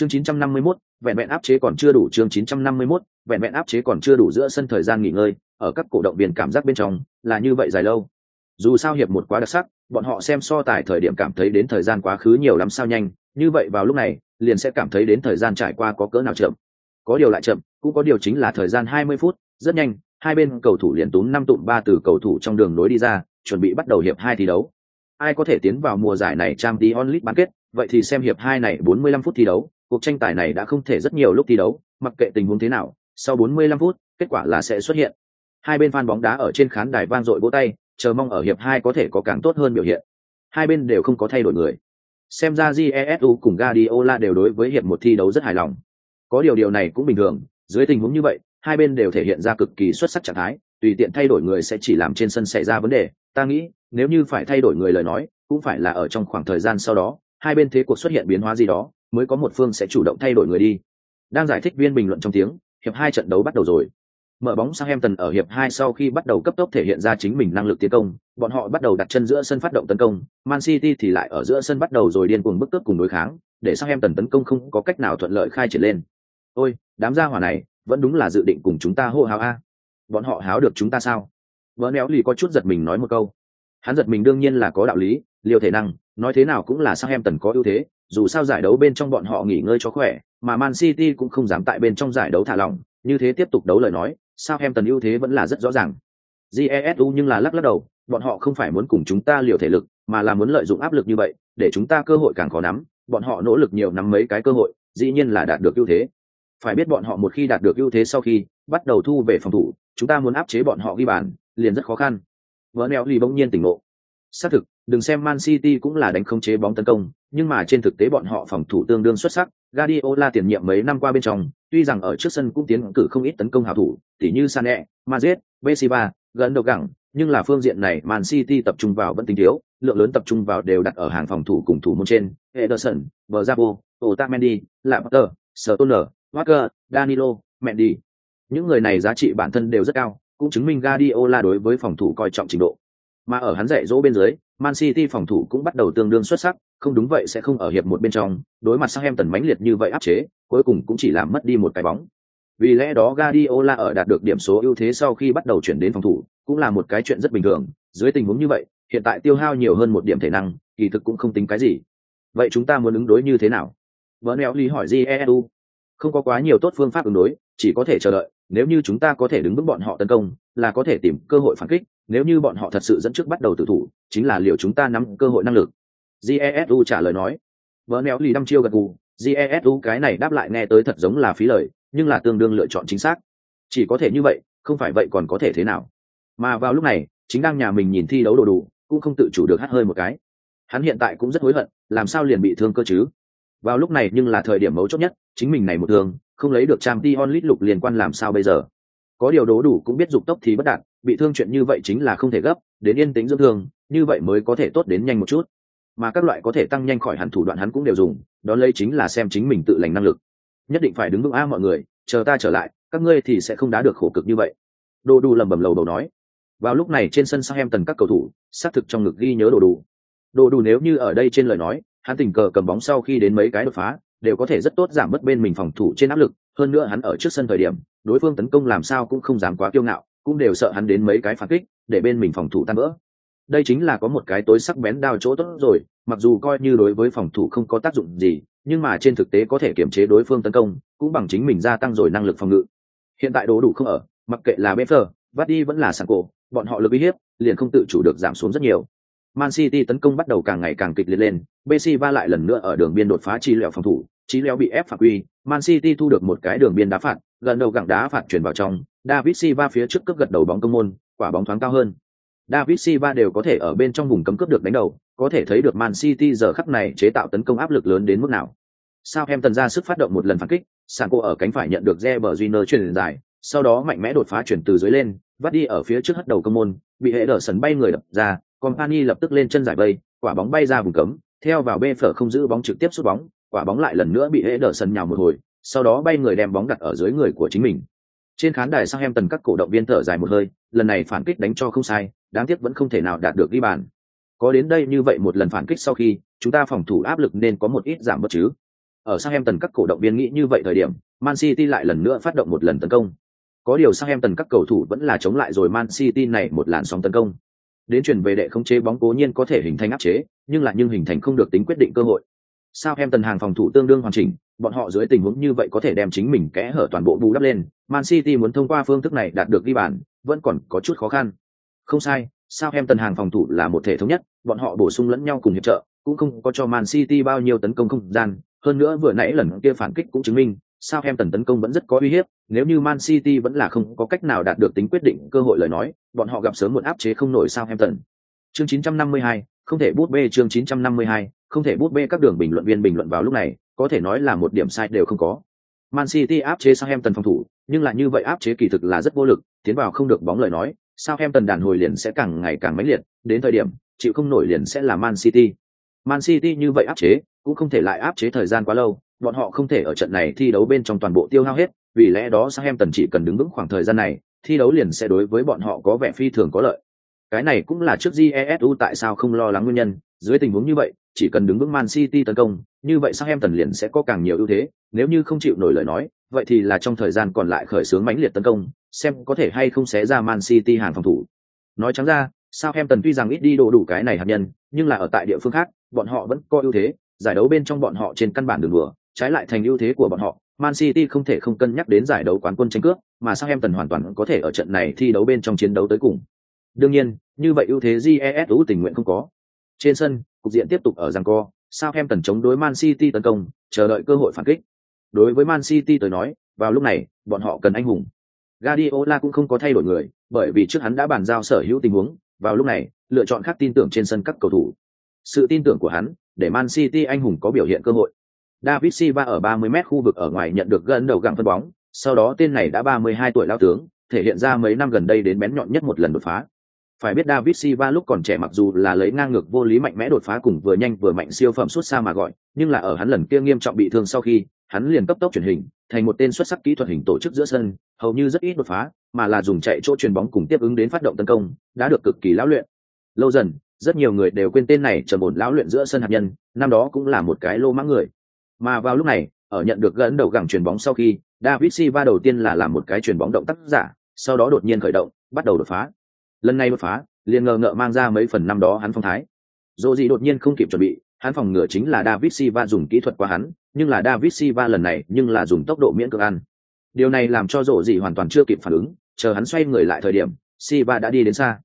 chương 951, vẹn vẹn áp chế còn chưa đủ chương 951, vẹn vẹn áp chế còn chưa đủ giữa sân thời gian nghỉ ngơi ở các cổ động viên cảm giác bên trong là như vậy dài lâu. Dù sao hiệp một quá đặc sắc bọn họ xem so tài thời điểm cảm thấy đến thời gian quá khứ nhiều lắm sao nhanh như vậy vào lúc này liền sẽ cảm thấy đến thời gian trải qua có cỡ nào chậm. Có điều lại chậm cũng có điều chính là thời gian 20 phút rất nhanh hai bên cầu thủ liền túm năm tụm ba từ cầu thủ trong đường nối đi ra chuẩn bị bắt đầu hiệp hai thi đấu. Ai có thể tiến vào mùa giải này trang tí bán kết vậy thì xem hiệp hai này 45 phút thi đấu cuộc tranh tài này đã không thể rất nhiều lúc thi đấu, mặc kệ tình huống thế nào, sau 45 phút, kết quả là sẽ xuất hiện. Hai bên fan bóng đá ở trên khán đài vang dội vỗ tay, chờ mong ở hiệp hai có thể có càng tốt hơn biểu hiện. Hai bên đều không có thay đổi người. Xem ra jesu cùng guardiola đều đối với hiệp một thi đấu rất hài lòng. Có điều điều này cũng bình thường, dưới tình huống như vậy, hai bên đều thể hiện ra cực kỳ xuất sắc trạng thái, tùy tiện thay đổi người sẽ chỉ làm trên sân xảy ra vấn đề. Ta nghĩ, nếu như phải thay đổi người lời nói, cũng phải là ở trong khoảng thời gian sau đó, hai bên thế cuộc xuất hiện biến hóa gì đó mới có một phương sẽ chủ động thay đổi người đi. Đang giải thích viên bình luận trong tiếng, hiệp hai trận đấu bắt đầu rồi. Mở bóng sang em tần ở hiệp hai sau khi bắt đầu cấp tốc thể hiện ra chính mình năng lực tiến công, bọn họ bắt đầu đặt chân giữa sân phát động tấn công, man city thì lại ở giữa sân bắt đầu rồi điên cuồng bức cướp cùng đối kháng, để sang em tần tấn công không có cách nào thuận lợi khai triển lên. Ôi, đám gia hỏa này, vẫn đúng là dự định cùng chúng ta hô hào a. Bọn họ háo được chúng ta sao? Vỡ néo lì có chút giật mình nói một câu. Hắn giật mình đương nhiên là có đạo lý, liều thể năng nói thế nào cũng là sang em tần có ưu thế, dù sao giải đấu bên trong bọn họ nghỉ ngơi cho khỏe, mà man city cũng không dám tại bên trong giải đấu thả lỏng, như thế tiếp tục đấu lời nói sao em tần ưu thế vẫn là rất rõ ràng. GESU nhưng là lắc lắc đầu, bọn họ không phải muốn cùng chúng ta liều thể lực, mà là muốn lợi dụng áp lực như vậy, để chúng ta cơ hội càng khó nắm, bọn họ nỗ lực nhiều nắm mấy cái cơ hội, dĩ nhiên là đạt được ưu thế. Phải biết bọn họ một khi đạt được ưu thế sau khi bắt đầu thu về phòng thủ, chúng ta muốn áp chế bọn họ ghi bàn, liền rất khó khăn. Vỡ neo lì bỗng nhiên tỉnh ngộ xác thực đừng xem man city cũng là đánh không chế bóng tấn công nhưng mà trên thực tế bọn họ phòng thủ tương đương xuất sắc Guardiola tiền nhiệm mấy năm qua bên trong tuy rằng ở trước sân cũng tiến cử không ít tấn công hảo thủ tỉ như Sané, Mahrez, Bessiba, gần đầu gẳng nhưng là phương diện này Man City tập trung vào vẫn tính thiếu lượng lớn tập trung vào đều đặt ở hàng phòng thủ cùng thủ môn trên Ederson, Bravo, Otamendi, Laporte, Stoner, Walker, Danilo, Mendy. Những người này giá trị bản thân đều rất cao cũng chứng minh Guardiola đối với phòng thủ coi trọng trình độ mà ở hắn dạy dỗ bên dưới, Man City phòng thủ cũng bắt đầu tương đương xuất sắc, không đúng vậy sẽ không ở hiệp một bên trong, đối mặt sang em tần mãnh liệt như vậy áp chế, cuối cùng cũng chỉ làm mất đi một cái bóng. Vì lẽ đó Guardiola ở đạt được điểm số ưu thế sau khi bắt đầu chuyển đến phòng thủ, cũng là một cái chuyện rất bình thường. Dưới tình huống như vậy, hiện tại tiêu hao nhiều hơn một điểm thể năng, kỳ thực cũng không tính cái gì. Vậy chúng ta muốn ứng đối như thế nào? Vâng, Bernelli hỏi Jesu không có quá nhiều tốt phương pháp ứng đối, chỉ có thể chờ đợi. Nếu như chúng ta có thể đứng vững bọn họ tấn công là có thể tìm cơ hội phản kích, nếu như bọn họ thật sự dẫn trước bắt đầu tự thủ, chính là liệu chúng ta nắm cơ hội năng lực. Jesu trả lời nói. Vợ néo lì đăm chiêu gật gù. Jesu cái này đáp lại nghe tới thật giống là phí lời, nhưng là tương đương lựa chọn chính xác. Chỉ có thể như vậy, không phải vậy còn có thể thế nào? Mà vào lúc này, chính đang nhà mình nhìn thi đấu đồ đủ, cũng không tự chủ được hát hơi một cái. Hắn hiện tại cũng rất hối hận, làm sao liền bị thương cơ chứ? Vào lúc này nhưng là thời điểm mấu chốt nhất, chính mình này một thương không lấy được trang t onlit lục liên quan làm sao bây giờ? Có điều đố đủ cũng biết dục tốc thì bất đạt, bị thương chuyện như vậy chính là không thể gấp, đến yên tĩnh dưỡng thương, như vậy mới có thể tốt đến nhanh một chút. Mà các loại có thể tăng nhanh khỏi hẳn thủ đoạn hắn cũng đều dùng, đó lấy chính là xem chính mình tự lành năng lực. Nhất định phải đứng vững a mọi người, chờ ta trở lại, các ngươi thì sẽ không đá được khổ cực như vậy. Đồ đủ lẩm bẩm lầu đầu nói. Vào lúc này trên sân sang em tần các cầu thủ, xác thực trong ngực ghi nhớ đồ đủ đồ đủ nếu như ở đây trên lời nói, hắn tình cờ cầm bóng sau khi đến mấy cái đột phá, đều có thể rất tốt giảm bớt bên mình phòng thủ trên áp lực, hơn nữa hắn ở trước sân thời điểm đối phương tấn công làm sao cũng không dám quá kiêu ngạo, cũng đều sợ hắn đến mấy cái phản kích, để bên mình phòng thủ tan vỡ. Đây chính là có một cái tối sắc bén đao chỗ tốt rồi, mặc dù coi như đối với phòng thủ không có tác dụng gì, nhưng mà trên thực tế có thể kiểm chế đối phương tấn công, cũng bằng chính mình gia tăng rồi năng lực phòng ngự. Hiện tại đồ đủ không ở, mặc kệ là bfr vắt đi vẫn là sàn cổ, bọn họ lực uy hiếp liền không tự chủ được giảm xuống rất nhiều. Man city tấn công bắt đầu càng ngày càng kịch liệt lên bc va lại lần nữa ở đường biên đột phá chi lẹo phòng thủ, chi lẹo bị ép phạt quy, man city thu được một cái đường biên đá phạt gần đầu gẳng đá phạt chuyển vào trong, david silva phía trước cướp gật đầu bóng công môn, quả bóng thoáng cao hơn. David silva đều có thể ở bên trong vùng cấm cướp được đánh đầu, có thể thấy được man city giờ khắc này chế tạo tấn công áp lực lớn đến mức nào. Sao em tần ra sức phát động một lần phản kích, Sancho cô ở cánh phải nhận được Reber Júnior chuyển dài, sau đó mạnh mẽ đột phá chuyển từ dưới lên vắt đi ở phía trước hất đầu công môn, bị hệ đỡ sần bay người đập ra company lập tức lên chân giải vây, quả bóng bay ra vùng cấm, theo vào bê phở không giữ bóng trực tiếp sút bóng, quả bóng lại lần nữa bị hệ đỡ sần nhào một hồi sau đó bay người đem bóng đặt ở dưới người của chính mình trên khán đài sang em tần các cổ động viên thở dài một hơi lần này phản kích đánh cho không sai đáng tiếc vẫn không thể nào đạt được ghi bàn có đến đây như vậy một lần phản kích sau khi chúng ta phòng thủ áp lực nên có một ít giảm bớt chứ Ở Southampton các cổ động viên nghĩ như vậy thời điểm, Man City lại lần nữa phát động một lần tấn công. Có điều Southampton các cầu thủ vẫn là chống lại rồi Man City này một làn sóng tấn công. Đến chuyển về đệ không chế bóng cố nhiên có thể hình thành áp chế, nhưng là nhưng hình thành không được tính quyết định cơ hội. Southampton hàng phòng thủ tương đương hoàn chỉnh, bọn họ dưới tình huống như vậy có thể đem chính mình kẽ hở toàn bộ bù đắp lên. Man City muốn thông qua phương thức này đạt được ghi bàn, vẫn còn có chút khó khăn. Không sai, sao em tần hàng phòng thủ là một thể thống nhất, bọn họ bổ sung lẫn nhau cùng hiệp trợ, cũng không có cho Man City bao nhiêu tấn công không gian, hơn nữa vừa nãy lần kia phản kích cũng chứng minh, sao em tần tấn công vẫn rất có uy hiếp, nếu như Man City vẫn là không có cách nào đạt được tính quyết định cơ hội lời nói, bọn họ gặp sớm một áp chế không nổi sao em tần. Chương 952, không thể bút bê chương 952, không thể bút bê các đường bình luận viên bình luận vào lúc này, có thể nói là một điểm sai đều không có. Man City áp chế Southampton phòng thủ, nhưng lại như vậy áp chế kỳ thực là rất vô lực, tiến vào không được bóng lời nói, Southampton đàn hồi liền sẽ càng ngày càng mãnh liệt, đến thời điểm chịu không nổi liền sẽ là Man City. Man City như vậy áp chế, cũng không thể lại áp chế thời gian quá lâu, bọn họ không thể ở trận này thi đấu bên trong toàn bộ tiêu hao hết, vì lẽ đó Southampton chỉ cần đứng vững khoảng thời gian này, thi đấu liền sẽ đối với bọn họ có vẻ phi thường có lợi. Cái này cũng là trước Jesu tại sao không lo lắng nguyên nhân, dưới tình huống như vậy, chỉ cần đứng vững Man City tấn công, như vậy sao em tần liền sẽ có càng nhiều ưu thế, nếu như không chịu nổi lời nói, vậy thì là trong thời gian còn lại khởi xướng mãnh liệt tấn công, xem có thể hay không xé ra Man City hàng phòng thủ. Nói trắng ra, sao em tần tuy rằng ít đi đồ đủ cái này hạt nhân, nhưng là ở tại địa phương khác, bọn họ vẫn có ưu thế, giải đấu bên trong bọn họ trên căn bản đường đùa, trái lại thành ưu thế của bọn họ. Man City không thể không cân nhắc đến giải đấu quán quân tranh cướp, mà sao em tần hoàn toàn có thể ở trận này thi đấu bên trong chiến đấu tới cùng. Đương nhiên, như vậy ưu thế jesu tình nguyện không có. Trên sân, cục diện tiếp tục ở rằng co, Southampton chống đối Man City tấn công, chờ đợi cơ hội phản kích. Đối với Man City tới nói, vào lúc này, bọn họ cần anh hùng. Guardiola cũng không có thay đổi người, bởi vì trước hắn đã bàn giao sở hữu tình huống, vào lúc này, lựa chọn khác tin tưởng trên sân các cầu thủ. Sự tin tưởng của hắn, để Man City anh hùng có biểu hiện cơ hội. David Silva ở 30m khu vực ở ngoài nhận được gần đầu gặng phân bóng, sau đó tên này đã 32 tuổi lao tướng, thể hiện ra mấy năm gần đây đến bén nhọn nhất một lần đột phá. Phải biết David Silva lúc còn trẻ mặc dù là lấy ngang ngược vô lý mạnh mẽ đột phá cùng vừa nhanh vừa mạnh siêu phẩm suốt xa mà gọi, nhưng là ở hắn lần kia nghiêm trọng bị thương sau khi, hắn liền cấp tốc chuyển hình, thành một tên xuất sắc kỹ thuật hình tổ chức giữa sân, hầu như rất ít đột phá, mà là dùng chạy chỗ truyền bóng cùng tiếp ứng đến phát động tấn công, đã được cực kỳ lão luyện. Lâu dần, rất nhiều người đều quên tên này trầm ổn lão luyện giữa sân hạt nhân, năm đó cũng là một cái lô mã người. Mà vào lúc này, ở nhận được gần đầu gẳng truyền bóng sau khi, David Silva đầu tiên là làm một cái truyền bóng động tác giả, sau đó đột nhiên khởi động, bắt đầu đột phá. Lần này đột phá, liền ngờ ngợ mang ra mấy phần năm đó hắn phong thái. Dỗ gì đột nhiên không kịp chuẩn bị, hắn phòng ngựa chính là David siva dùng kỹ thuật qua hắn, nhưng là David siva lần này nhưng là dùng tốc độ miễn cưỡng ăn. Điều này làm cho Dỗ gì hoàn toàn chưa kịp phản ứng, chờ hắn xoay người lại thời điểm, siva đã đi đến xa.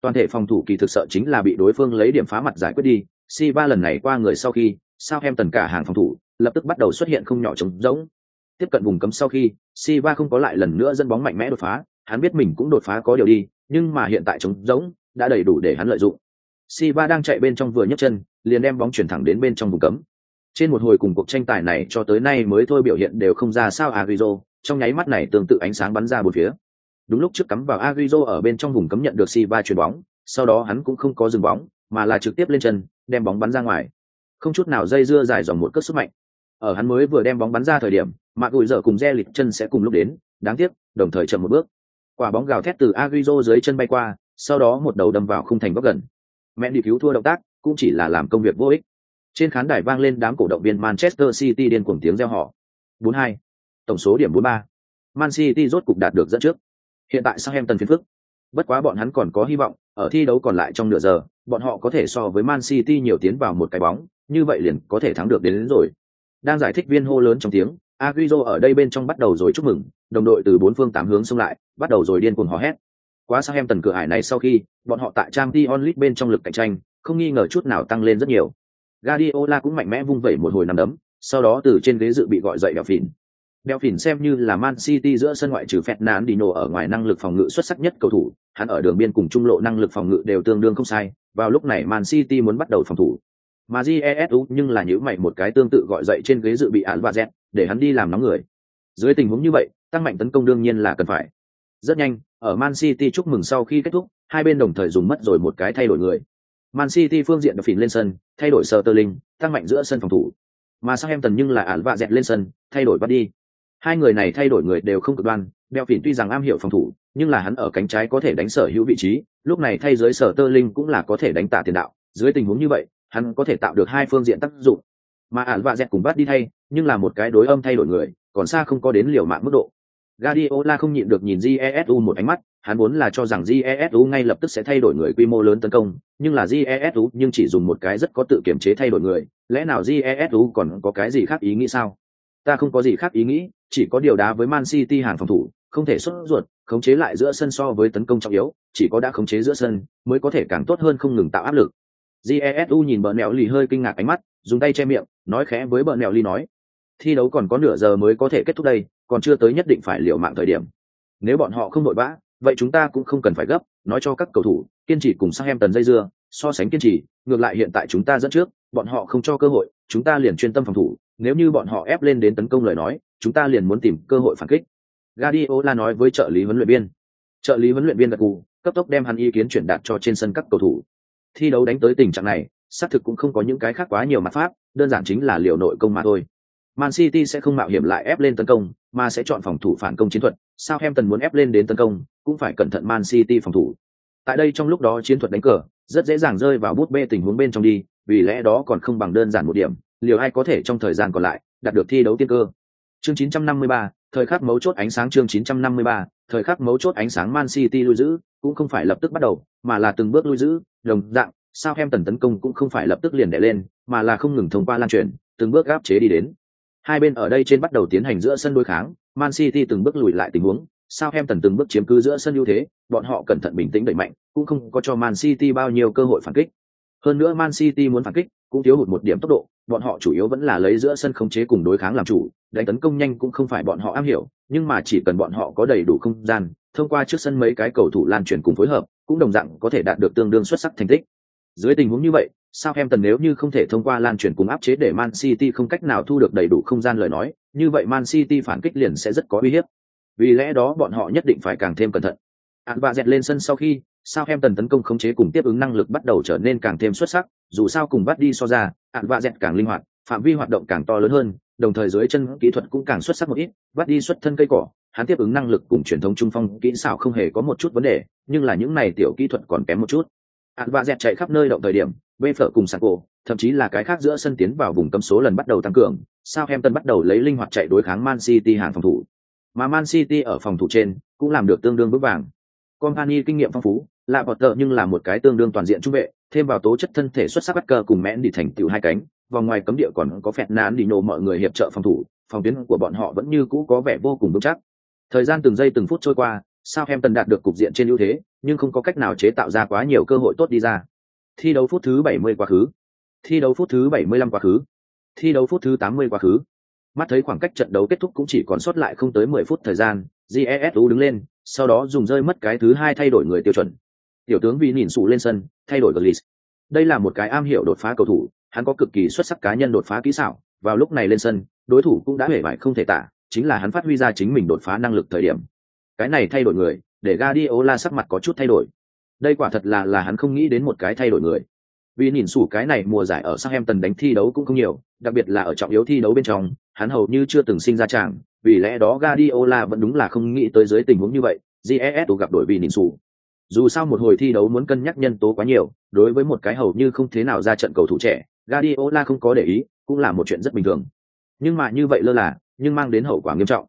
Toàn thể phòng thủ kỳ thực sợ chính là bị đối phương lấy điểm phá mặt giải quyết đi. siva lần này qua người sau khi, sao em tần cả hàng phòng thủ, lập tức bắt đầu xuất hiện không nhỏ trống rỗng. Tiếp cận vùng cấm sau khi, siva không có lại lần nữa dẫn bóng mạnh mẽ đột phá, hắn biết mình cũng đột phá có điều đi, nhưng mà hiện tại trống rỗng đã đầy đủ để hắn lợi dụng. Siva đang chạy bên trong vừa nhấc chân, liền đem bóng chuyển thẳng đến bên trong vùng cấm. Trên một hồi cùng cuộc tranh tài này cho tới nay mới thôi biểu hiện đều không ra sao Agüero, trong nháy mắt này tương tự ánh sáng bắn ra bốn phía. Đúng lúc trước cắm vào Agüero ở bên trong vùng cấm nhận được Siva chuyền bóng, sau đó hắn cũng không có dừng bóng, mà là trực tiếp lên chân, đem bóng bắn ra ngoài. Không chút nào dây dưa dài dòng một cước sức mạnh. Ở hắn mới vừa đem bóng bắn ra thời điểm, Mạc Gùi giờ cùng Re chân sẽ cùng lúc đến, đáng tiếc, đồng thời chậm một bước. Quả bóng gào thét từ Agüero dưới chân bay qua, sau đó một đầu đâm vào khung thành góc gần. Mẹ đi cứu thua động tác, cũng chỉ là làm công việc vô ích. Trên khán đài vang lên đám cổ động viên Manchester City điên cuồng tiếng reo hò. 4-2. Tổng số điểm 43. Man City rốt cục đạt được dẫn trước. Hiện tại Southampton phiền phức. Bất quá bọn hắn còn có hy vọng, ở thi đấu còn lại trong nửa giờ, bọn họ có thể so với Man City nhiều tiến vào một cái bóng, như vậy liền có thể thắng được đến, đến rồi. Đang giải thích viên hô lớn trong tiếng, Agüero ở đây bên trong bắt đầu rồi chúc mừng, đồng đội từ bốn phương tám hướng xông lại, bắt đầu rồi điên cuồng hò hét. Quá sao em tần cửa ải này sau khi, bọn họ tại Champions League bên trong lực cạnh tranh, không nghi ngờ chút nào tăng lên rất nhiều. Guardiola cũng mạnh mẽ vung vẩy một hồi nằm đấm, sau đó từ trên ghế dự bị gọi dậy đèo phỉn. Xem như là Man City giữa sân ngoại trừ Fernandinho ở ngoài năng lực phòng ngự xuất sắc nhất cầu thủ, hắn ở đường biên cùng trung lộ năng lực phòng ngự đều tương đương không sai, vào lúc này Man City muốn bắt đầu phòng thủ. Mà jesu nhưng là nhíu mày một cái tương tự gọi dậy trên ghế dự bị án và z để hắn đi làm nóng người. Dưới tình huống như vậy, tăng mạnh tấn công đương nhiên là cần phải. Rất nhanh, ở Man City chúc mừng sau khi kết thúc, hai bên đồng thời dùng mất rồi một cái thay đổi người. Man City phương diện đập phìn lên sân, thay đổi Sterling, tăng mạnh giữa sân phòng thủ. Mà sang em tần nhưng là án và dẹt lên sân, thay đổi bắt đi. Hai người này thay đổi người đều không cực đoan, Beo phìn tuy rằng am hiểu phòng thủ, nhưng là hắn ở cánh trái có thể đánh sở hữu vị trí, lúc này thay dưới Sterling cũng là có thể đánh tạ tiền đạo. Dưới tình huống như vậy, hắn có thể tạo được hai phương diện tác dụng. Mà ản vạ dẹt cùng bắt đi thay, nhưng là một cái đối âm thay đổi người, còn xa không có đến liều mạng mức độ. Guardiola không nhịn được nhìn Jesu một ánh mắt, hắn vốn là cho rằng Jesu ngay lập tức sẽ thay đổi người quy mô lớn tấn công, nhưng là Jesu nhưng chỉ dùng một cái rất có tự kiểm chế thay đổi người, lẽ nào Jesu còn có cái gì khác ý nghĩ sao? Ta không có gì khác ý nghĩ, chỉ có điều đá với Man City hàng phòng thủ, không thể xuất ruột, khống chế lại giữa sân so với tấn công trọng yếu, chỉ có đã khống chế giữa sân mới có thể càng tốt hơn không ngừng tạo áp lực. Jesu nhìn bờ nẹo lì hơi kinh ngạc ánh mắt, dùng tay che miệng, nói khẽ với bờ nẹo lì nói: "Thi đấu còn có nửa giờ mới có thể kết thúc đây, còn chưa tới nhất định phải liều mạng thời điểm. Nếu bọn họ không đội vã, vậy chúng ta cũng không cần phải gấp, nói cho các cầu thủ, kiên trì cùng sang em tần dây dưa, so sánh kiên trì, ngược lại hiện tại chúng ta dẫn trước, bọn họ không cho cơ hội, chúng ta liền chuyên tâm phòng thủ, nếu như bọn họ ép lên đến tấn công lời nói, chúng ta liền muốn tìm cơ hội phản kích." Guardiola nói với trợ lý huấn luyện viên. Trợ lý huấn luyện viên gật gù, cấp tốc đem hắn ý kiến chuyển đạt cho trên sân các cầu thủ. Thi đấu đánh tới tình trạng này, xác thực cũng không có những cái khác quá nhiều mặt pháp, đơn giản chính là liều nội công mà thôi. Man City sẽ không mạo hiểm lại ép lên tấn công, mà sẽ chọn phòng thủ phản công chiến thuật. Sao em tần muốn ép lên đến tấn công, cũng phải cẩn thận Man City phòng thủ. Tại đây trong lúc đó chiến thuật đánh cờ, rất dễ dàng rơi vào bút bê tình huống bên trong đi, vì lẽ đó còn không bằng đơn giản một điểm, liều ai có thể trong thời gian còn lại đạt được thi đấu tiên cơ. Chương 953, thời khắc mấu chốt ánh sáng chương 953, thời khắc mấu chốt ánh sáng Man City lui giữ, cũng không phải lập tức bắt đầu, mà là từng bước lui giữ, đồng dạng, Southampton tấn công cũng không phải lập tức liền đè lên, mà là không ngừng thông qua lan truyền, từng bước áp chế đi đến. Hai bên ở đây trên bắt đầu tiến hành giữa sân đối kháng, Man City từng bước lùi lại tình huống, Southampton từng bước chiếm cứ giữa sân ưu thế, bọn họ cẩn thận bình tĩnh đẩy mạnh, cũng không có cho Man City bao nhiêu cơ hội phản kích. Hơn nữa Man City muốn phản kích, cũng thiếu hụt một điểm tốc độ, bọn họ chủ yếu vẫn là lấy giữa sân khống chế cùng đối kháng làm chủ, đánh tấn công nhanh cũng không phải bọn họ am hiểu, nhưng mà chỉ cần bọn họ có đầy đủ không gian, thông qua trước sân mấy cái cầu thủ lan truyền cùng phối hợp, cũng đồng dạng có thể đạt được tương đương xuất sắc thành tích. Dưới tình huống như vậy, sao em tần nếu như không thể thông qua lan truyền cùng áp chế để Man City không cách nào thu được đầy đủ không gian lời nói, như vậy Man City phản kích liền sẽ rất có uy hiếp. Vì lẽ đó bọn họ nhất định phải càng thêm cẩn thận. Án và dẹt lên sân sau khi, Sao Hemton tấn công khống chế cùng tiếp ứng năng lực bắt đầu trở nên càng thêm xuất sắc, dù sao cùng bắt đi so ra, ạn vạ dẹt càng linh hoạt, phạm vi hoạt động càng to lớn hơn, đồng thời dưới chân kỹ thuật cũng càng xuất sắc một ít, bắt đi xuất thân cây cỏ, hắn tiếp ứng năng lực cùng truyền thống trung phong kỹ xảo không hề có một chút vấn đề, nhưng là những này tiểu kỹ thuật còn kém một chút. ạn vạ dẹt chạy khắp nơi động thời điểm, bê phở cùng sạc cổ thậm chí là cái khác giữa sân tiến vào vùng cấm số lần bắt đầu tăng cường sao em tân bắt đầu lấy linh hoạt chạy đối kháng man city hàng phòng thủ mà man city ở phòng thủ trên cũng làm được tương đương vững vàng company kinh nghiệm phong phú, lạ bọt tợ nhưng là một cái tương đương toàn diện trung vệ, thêm vào tố chất thân thể xuất sắc bắt cờ cùng mẽn đi thành tựu hai cánh, vòng ngoài cấm địa còn có phẹt nán đi nổ mọi người hiệp trợ phòng thủ, phòng tuyến của bọn họ vẫn như cũ có vẻ vô cùng vững chắc. Thời gian từng giây từng phút trôi qua sao em tần đạt được cục diện trên ưu thế, nhưng không có cách nào chế tạo ra quá nhiều cơ hội tốt đi ra. Thi đấu phút thứ 70 quá khứ. Thi đấu phút thứ 75 quá khứ. Thi đấu phút thứ 80 quá khứ. Mắt thấy khoảng cách trận đấu kết thúc cũng chỉ còn sót lại không tới 10 phút thời gian jesu đứng lên, sau đó dùng rơi mất cái thứ hai thay đổi người tiêu chuẩn. Tiểu tướng vì nhìn sụ lên sân, thay đổi glis đây là một cái am hiểu đột phá cầu thủ, hắn có cực kỳ xuất sắc cá nhân đột phá kỹ xảo, vào lúc này lên sân, đối thủ cũng đã hề bại không thể tả, chính là hắn phát huy ra chính mình đột phá năng lực thời điểm. Cái này thay đổi người, để Guardiola sắc mặt có chút thay đổi. Đây quả thật là là hắn không nghĩ đến một cái thay đổi người vì nhìn sủ cái này mùa giải ở sang em tần đánh thi đấu cũng không nhiều, đặc biệt là ở trọng yếu thi đấu bên trong, hắn hầu như chưa từng sinh ra tràng vì lẽ đó Guardiola vẫn đúng là không nghĩ tới dưới tình huống như vậy GES gặp đội vì nhìn sủ. Dù sao một hồi thi đấu muốn cân nhắc nhân tố quá nhiều, đối với một cái hầu như không thế nào ra trận cầu thủ trẻ, Guardiola không có để ý, cũng là một chuyện rất bình thường. Nhưng mà như vậy lơ là, nhưng mang đến hậu quả nghiêm trọng.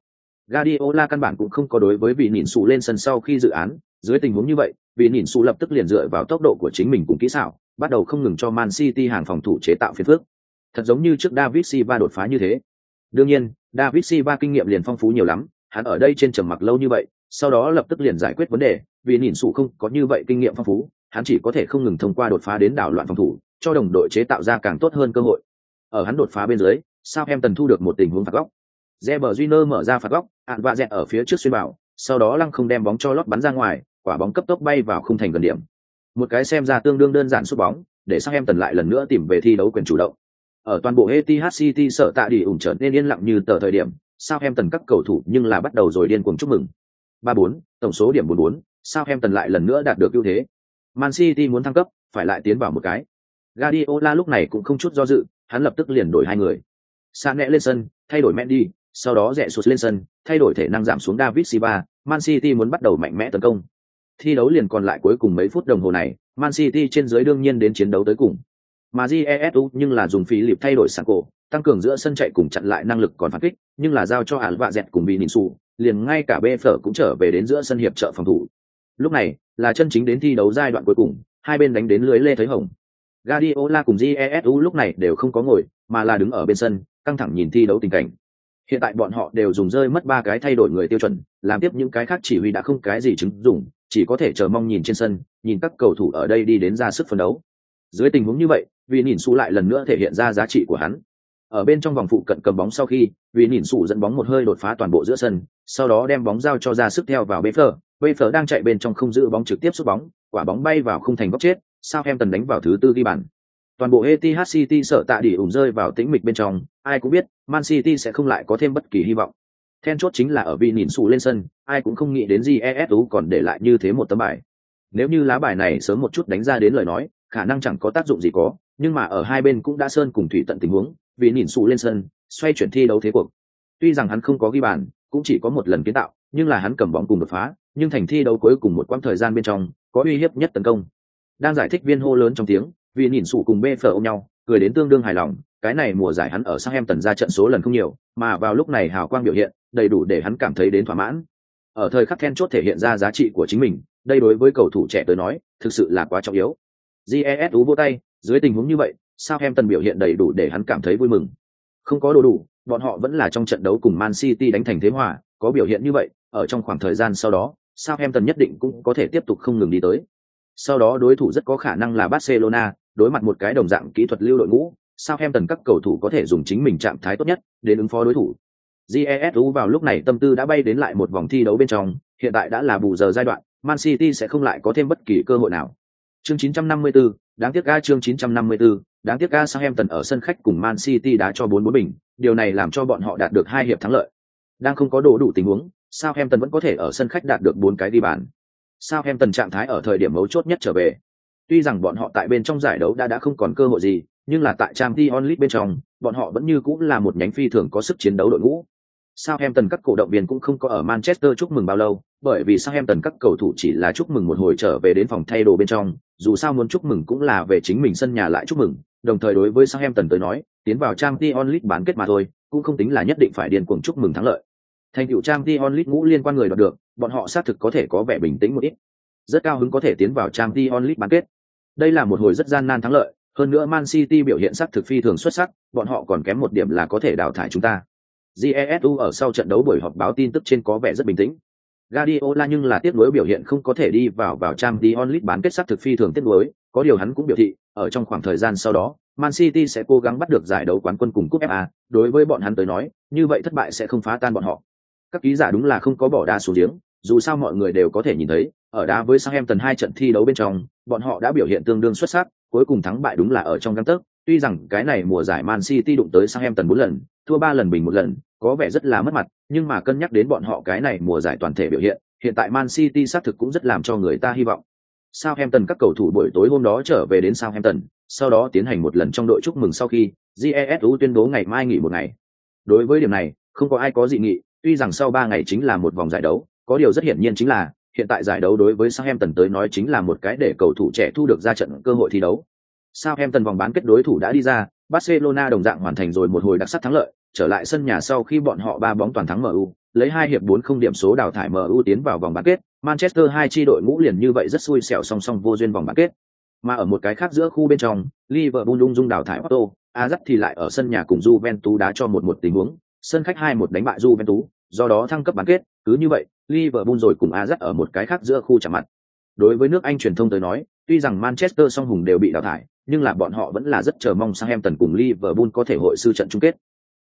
Guardiola căn bản cũng không có đối với vị nhìn sủ lên sân sau khi dự án, dưới tình huống như vậy, vì nhìn su lập tức liền dựa vào tốc độ của chính mình cùng kỹ xảo bắt đầu không ngừng cho man city hàng phòng thủ chế tạo phiền phước thật giống như trước david silva đột phá như thế. Đương nhiên david silva kinh nghiệm liền phong phú nhiều lắm hắn ở đây trên trầm mặc lâu như vậy sau đó lập tức liền giải quyết vấn đề vì nhìn sụ không có như vậy kinh nghiệm phong phú hắn chỉ có thể không ngừng thông qua đột phá đến đảo loạn phòng thủ cho đồng đội chế tạo ra càng tốt hơn cơ hội. Ở hắn đột phá bên dưới sao em tần thu được một tình huống phạt góc. Reber Júnior mở ra phạt góc, ạn vạ dẹt ở phía trước xuyên bảo, sau đó lăng không đem bóng cho lót bắn ra ngoài, quả bóng cấp tốc bay vào khung thành gần điểm. Một cái xem ra tương đương đơn giản sút bóng, để sang em tần lại lần nữa tìm về thi đấu quyền chủ động. Ở toàn bộ Etihad City sợ tạ đi ủng trở nên yên lặng như tờ thời điểm, sao em tần các cầu thủ nhưng là bắt đầu rồi điên cuồng chúc mừng. 3-4, tổng số điểm 44, sao em tần lại lần nữa đạt được ưu thế. Man City muốn thăng cấp, phải lại tiến vào một cái. Guardiola lúc này cũng không chút do dự, hắn lập tức liền đổi hai người. Sané lên sân, thay đổi Mendy, sau đó rẽ sụt lên sân, thay đổi thể năng giảm xuống David Silva, Man City muốn bắt đầu mạnh mẽ tấn công. Thi đấu liền còn lại cuối cùng mấy phút đồng hồ này, Man City trên dưới đương nhiên đến chiến đấu tới cùng. Mà Jesu nhưng là dùng phí lịp thay đổi sẵn cổ, tăng cường giữa sân chạy cùng chặn lại năng lực còn phản kích, nhưng là giao cho Ản Vạ Dẹt cùng Vinicius, liền ngay cả bê phở cũng trở về đến giữa sân hiệp trợ phòng thủ. Lúc này, là chân chính đến thi đấu giai đoạn cuối cùng, hai bên đánh đến lưới lê thấy hồng. Guardiola cùng Jesu lúc này đều không có ngồi, mà là đứng ở bên sân, căng thẳng nhìn thi đấu tình cảnh. Hiện tại bọn họ đều dùng rơi mất ba cái thay đổi người tiêu chuẩn, làm tiếp những cái khác chỉ huy đã không cái gì chứng dụng, chỉ có thể chờ mong nhìn trên sân, nhìn các cầu thủ ở đây đi đến ra sức phấn đấu. Dưới tình huống như vậy, vì nhìn su lại lần nữa thể hiện ra giá trị của hắn. Ở bên trong vòng phụ cận cầm bóng sau khi, vì nhìn su dẫn bóng một hơi đột phá toàn bộ giữa sân, sau đó đem bóng giao cho ra sức theo vào Beffer, Beffer đang chạy bên trong không giữ bóng trực tiếp sút bóng, quả bóng bay vào khung thành góc chết, Southampton đánh vào thứ tư ghi bàn. Toàn bộ Etihad City sợ tạ đi ủng rơi vào tĩnh mịch bên trong, ai cũng biết, Man City sẽ không lại có thêm bất kỳ hy vọng. Then chốt chính là ở vị nhìn sụ lên sân, ai cũng không nghĩ đến GESU còn để lại như thế một tấm bài. Nếu như lá bài này sớm một chút đánh ra đến lời nói, khả năng chẳng có tác dụng gì có, nhưng mà ở hai bên cũng đã sơn cùng thủy tận tình huống, vì nhìn sụ lên sân, xoay chuyển thi đấu thế cuộc. Tuy rằng hắn không có ghi bàn, cũng chỉ có một lần kiến tạo, nhưng là hắn cầm bóng cùng đột phá, nhưng thành thi đấu cuối cùng một quãng thời gian bên trong, có uy hiếp nhất tấn công. Đang giải thích viên hô lớn trong tiếng, vì nhìn sụ cùng bê phở ôm nhau, cười đến tương đương hài lòng, cái này mùa giải hắn ở Southampton ra trận số lần không nhiều, mà vào lúc này hào quang biểu hiện, đầy đủ để hắn cảm thấy đến thỏa mãn. Ở thời khắc then chốt thể hiện ra giá trị của chính mình, đây đối với cầu thủ trẻ tới nói, thực sự là quá trọng yếu. GESU vô tay, dưới tình huống như vậy, Southampton biểu hiện đầy đủ để hắn cảm thấy vui mừng. Không có đồ đủ, bọn họ vẫn là trong trận đấu cùng Man City đánh thành thế hòa, có biểu hiện như vậy, ở trong khoảng thời gian sau đó, Southampton nhất định cũng có thể tiếp tục không ngừng đi tới. Sau đó đối thủ rất có khả năng là Barcelona, đối mặt một cái đồng dạng kỹ thuật lưu đội ngũ, Southampton các cầu thủ có thể dùng chính mình trạng thái tốt nhất để ứng phó đối thủ. GESU vào lúc này tâm tư đã bay đến lại một vòng thi đấu bên trong, hiện tại đã là bù giờ giai đoạn, Man City sẽ không lại có thêm bất kỳ cơ hội nào. Chương 954, đáng tiếc ga chương 954, đáng tiếc ga Southampton ở sân khách cùng Man City đã cho 4-4 bình, điều này làm cho bọn họ đạt được hai hiệp thắng lợi. Đang không có đủ đủ tình huống, Southampton vẫn có thể ở sân khách đạt được 4 cái đi bàn. Southampton trạng thái ở thời điểm mấu chốt nhất trở về. Tuy rằng bọn họ tại bên trong giải đấu đã đã không còn cơ hội gì, nhưng là tại Champions League bên trong, bọn họ vẫn như cũng là một nhánh phi thường có sức chiến đấu đội ngũ. Southampton các cổ động viên cũng không có ở Manchester chúc mừng bao lâu, bởi vì Southampton các cầu thủ chỉ là chúc mừng một hồi trở về đến phòng thay đồ bên trong, dù sao muốn chúc mừng cũng là về chính mình sân nhà lại chúc mừng, đồng thời đối với Southampton tới nói, tiến vào Champions League bán kết mà thôi, cũng không tính là nhất định phải điên cuồng chúc mừng thắng lợi. Thành tựu Champions League ngũ liên quan người đoạt được, bọn họ xác thực có thể có vẻ bình tĩnh một ít. Rất cao hứng có thể tiến vào Champions League bán kết. Đây là một hồi rất gian nan thắng lợi, hơn nữa Man City biểu hiện sắc thực phi thường xuất sắc, bọn họ còn kém một điểm là có thể đào thải chúng ta. Jesu ở sau trận đấu buổi họp báo tin tức trên có vẻ rất bình tĩnh. Guardiola nhưng là tiếc nuối biểu hiện không có thể đi vào vào Champions League bán kết sắc thực phi thường tiếc nuối, có điều hắn cũng biểu thị, ở trong khoảng thời gian sau đó, Man City sẽ cố gắng bắt được giải đấu quán quân cùng cúp FA, đối với bọn hắn tới nói, như vậy thất bại sẽ không phá tan bọn họ. Các ký giả đúng là không có bỏ đa số giếng, dù sao mọi người đều có thể nhìn thấy, ở đá với Southampton hai trận thi đấu bên trong, bọn họ đã biểu hiện tương đương xuất sắc, cuối cùng thắng bại đúng là ở trong gang tấc. Tuy rằng cái này mùa giải Man City đụng tới Southampton bốn lần, thua ba lần bình một lần, có vẻ rất là mất mặt, nhưng mà cân nhắc đến bọn họ cái này mùa giải toàn thể biểu hiện, hiện tại Man City xác thực cũng rất làm cho người ta hy vọng. Southampton các cầu thủ buổi tối hôm đó trở về đến Southampton, sau đó tiến hành một lần trong đội chúc mừng sau khi GESU tuyên bố ngày mai nghỉ một ngày. Đối với điểm này, không có ai có dị nghị, tuy rằng sau ba ngày chính là một vòng giải đấu, có điều rất hiển nhiên chính là hiện tại giải đấu đối với Southampton tới nói chính là một cái để cầu thủ trẻ thu được ra trận cơ hội thi đấu. Sau em tần vòng bán kết đối thủ đã đi ra, Barcelona đồng dạng hoàn thành rồi một hồi đặc sắc thắng lợi, trở lại sân nhà sau khi bọn họ ba bóng toàn thắng MU, lấy hai hiệp bốn không điểm số đào thải MU tiến vào vòng bán kết, Manchester hai chi đội ngũ liền như vậy rất xui xẻo song song vô duyên vòng bán kết. Mà ở một cái khác giữa khu bên trong, Liverpool ung dung đào thải Otto, Ajax thì lại ở sân nhà cùng Juventus đá cho một một tình huống, sân khách hai một đánh bại Juventus, do đó thăng cấp bán kết, cứ như vậy, Liverpool rồi cùng Ajax ở một cái khác giữa khu chạm mặt. Đối với nước Anh truyền thông tới nói, tuy rằng Manchester song hùng đều bị đào thải, nhưng là bọn họ vẫn là rất chờ mong sang em tần cùng Liverpool có thể hội sư trận chung kết.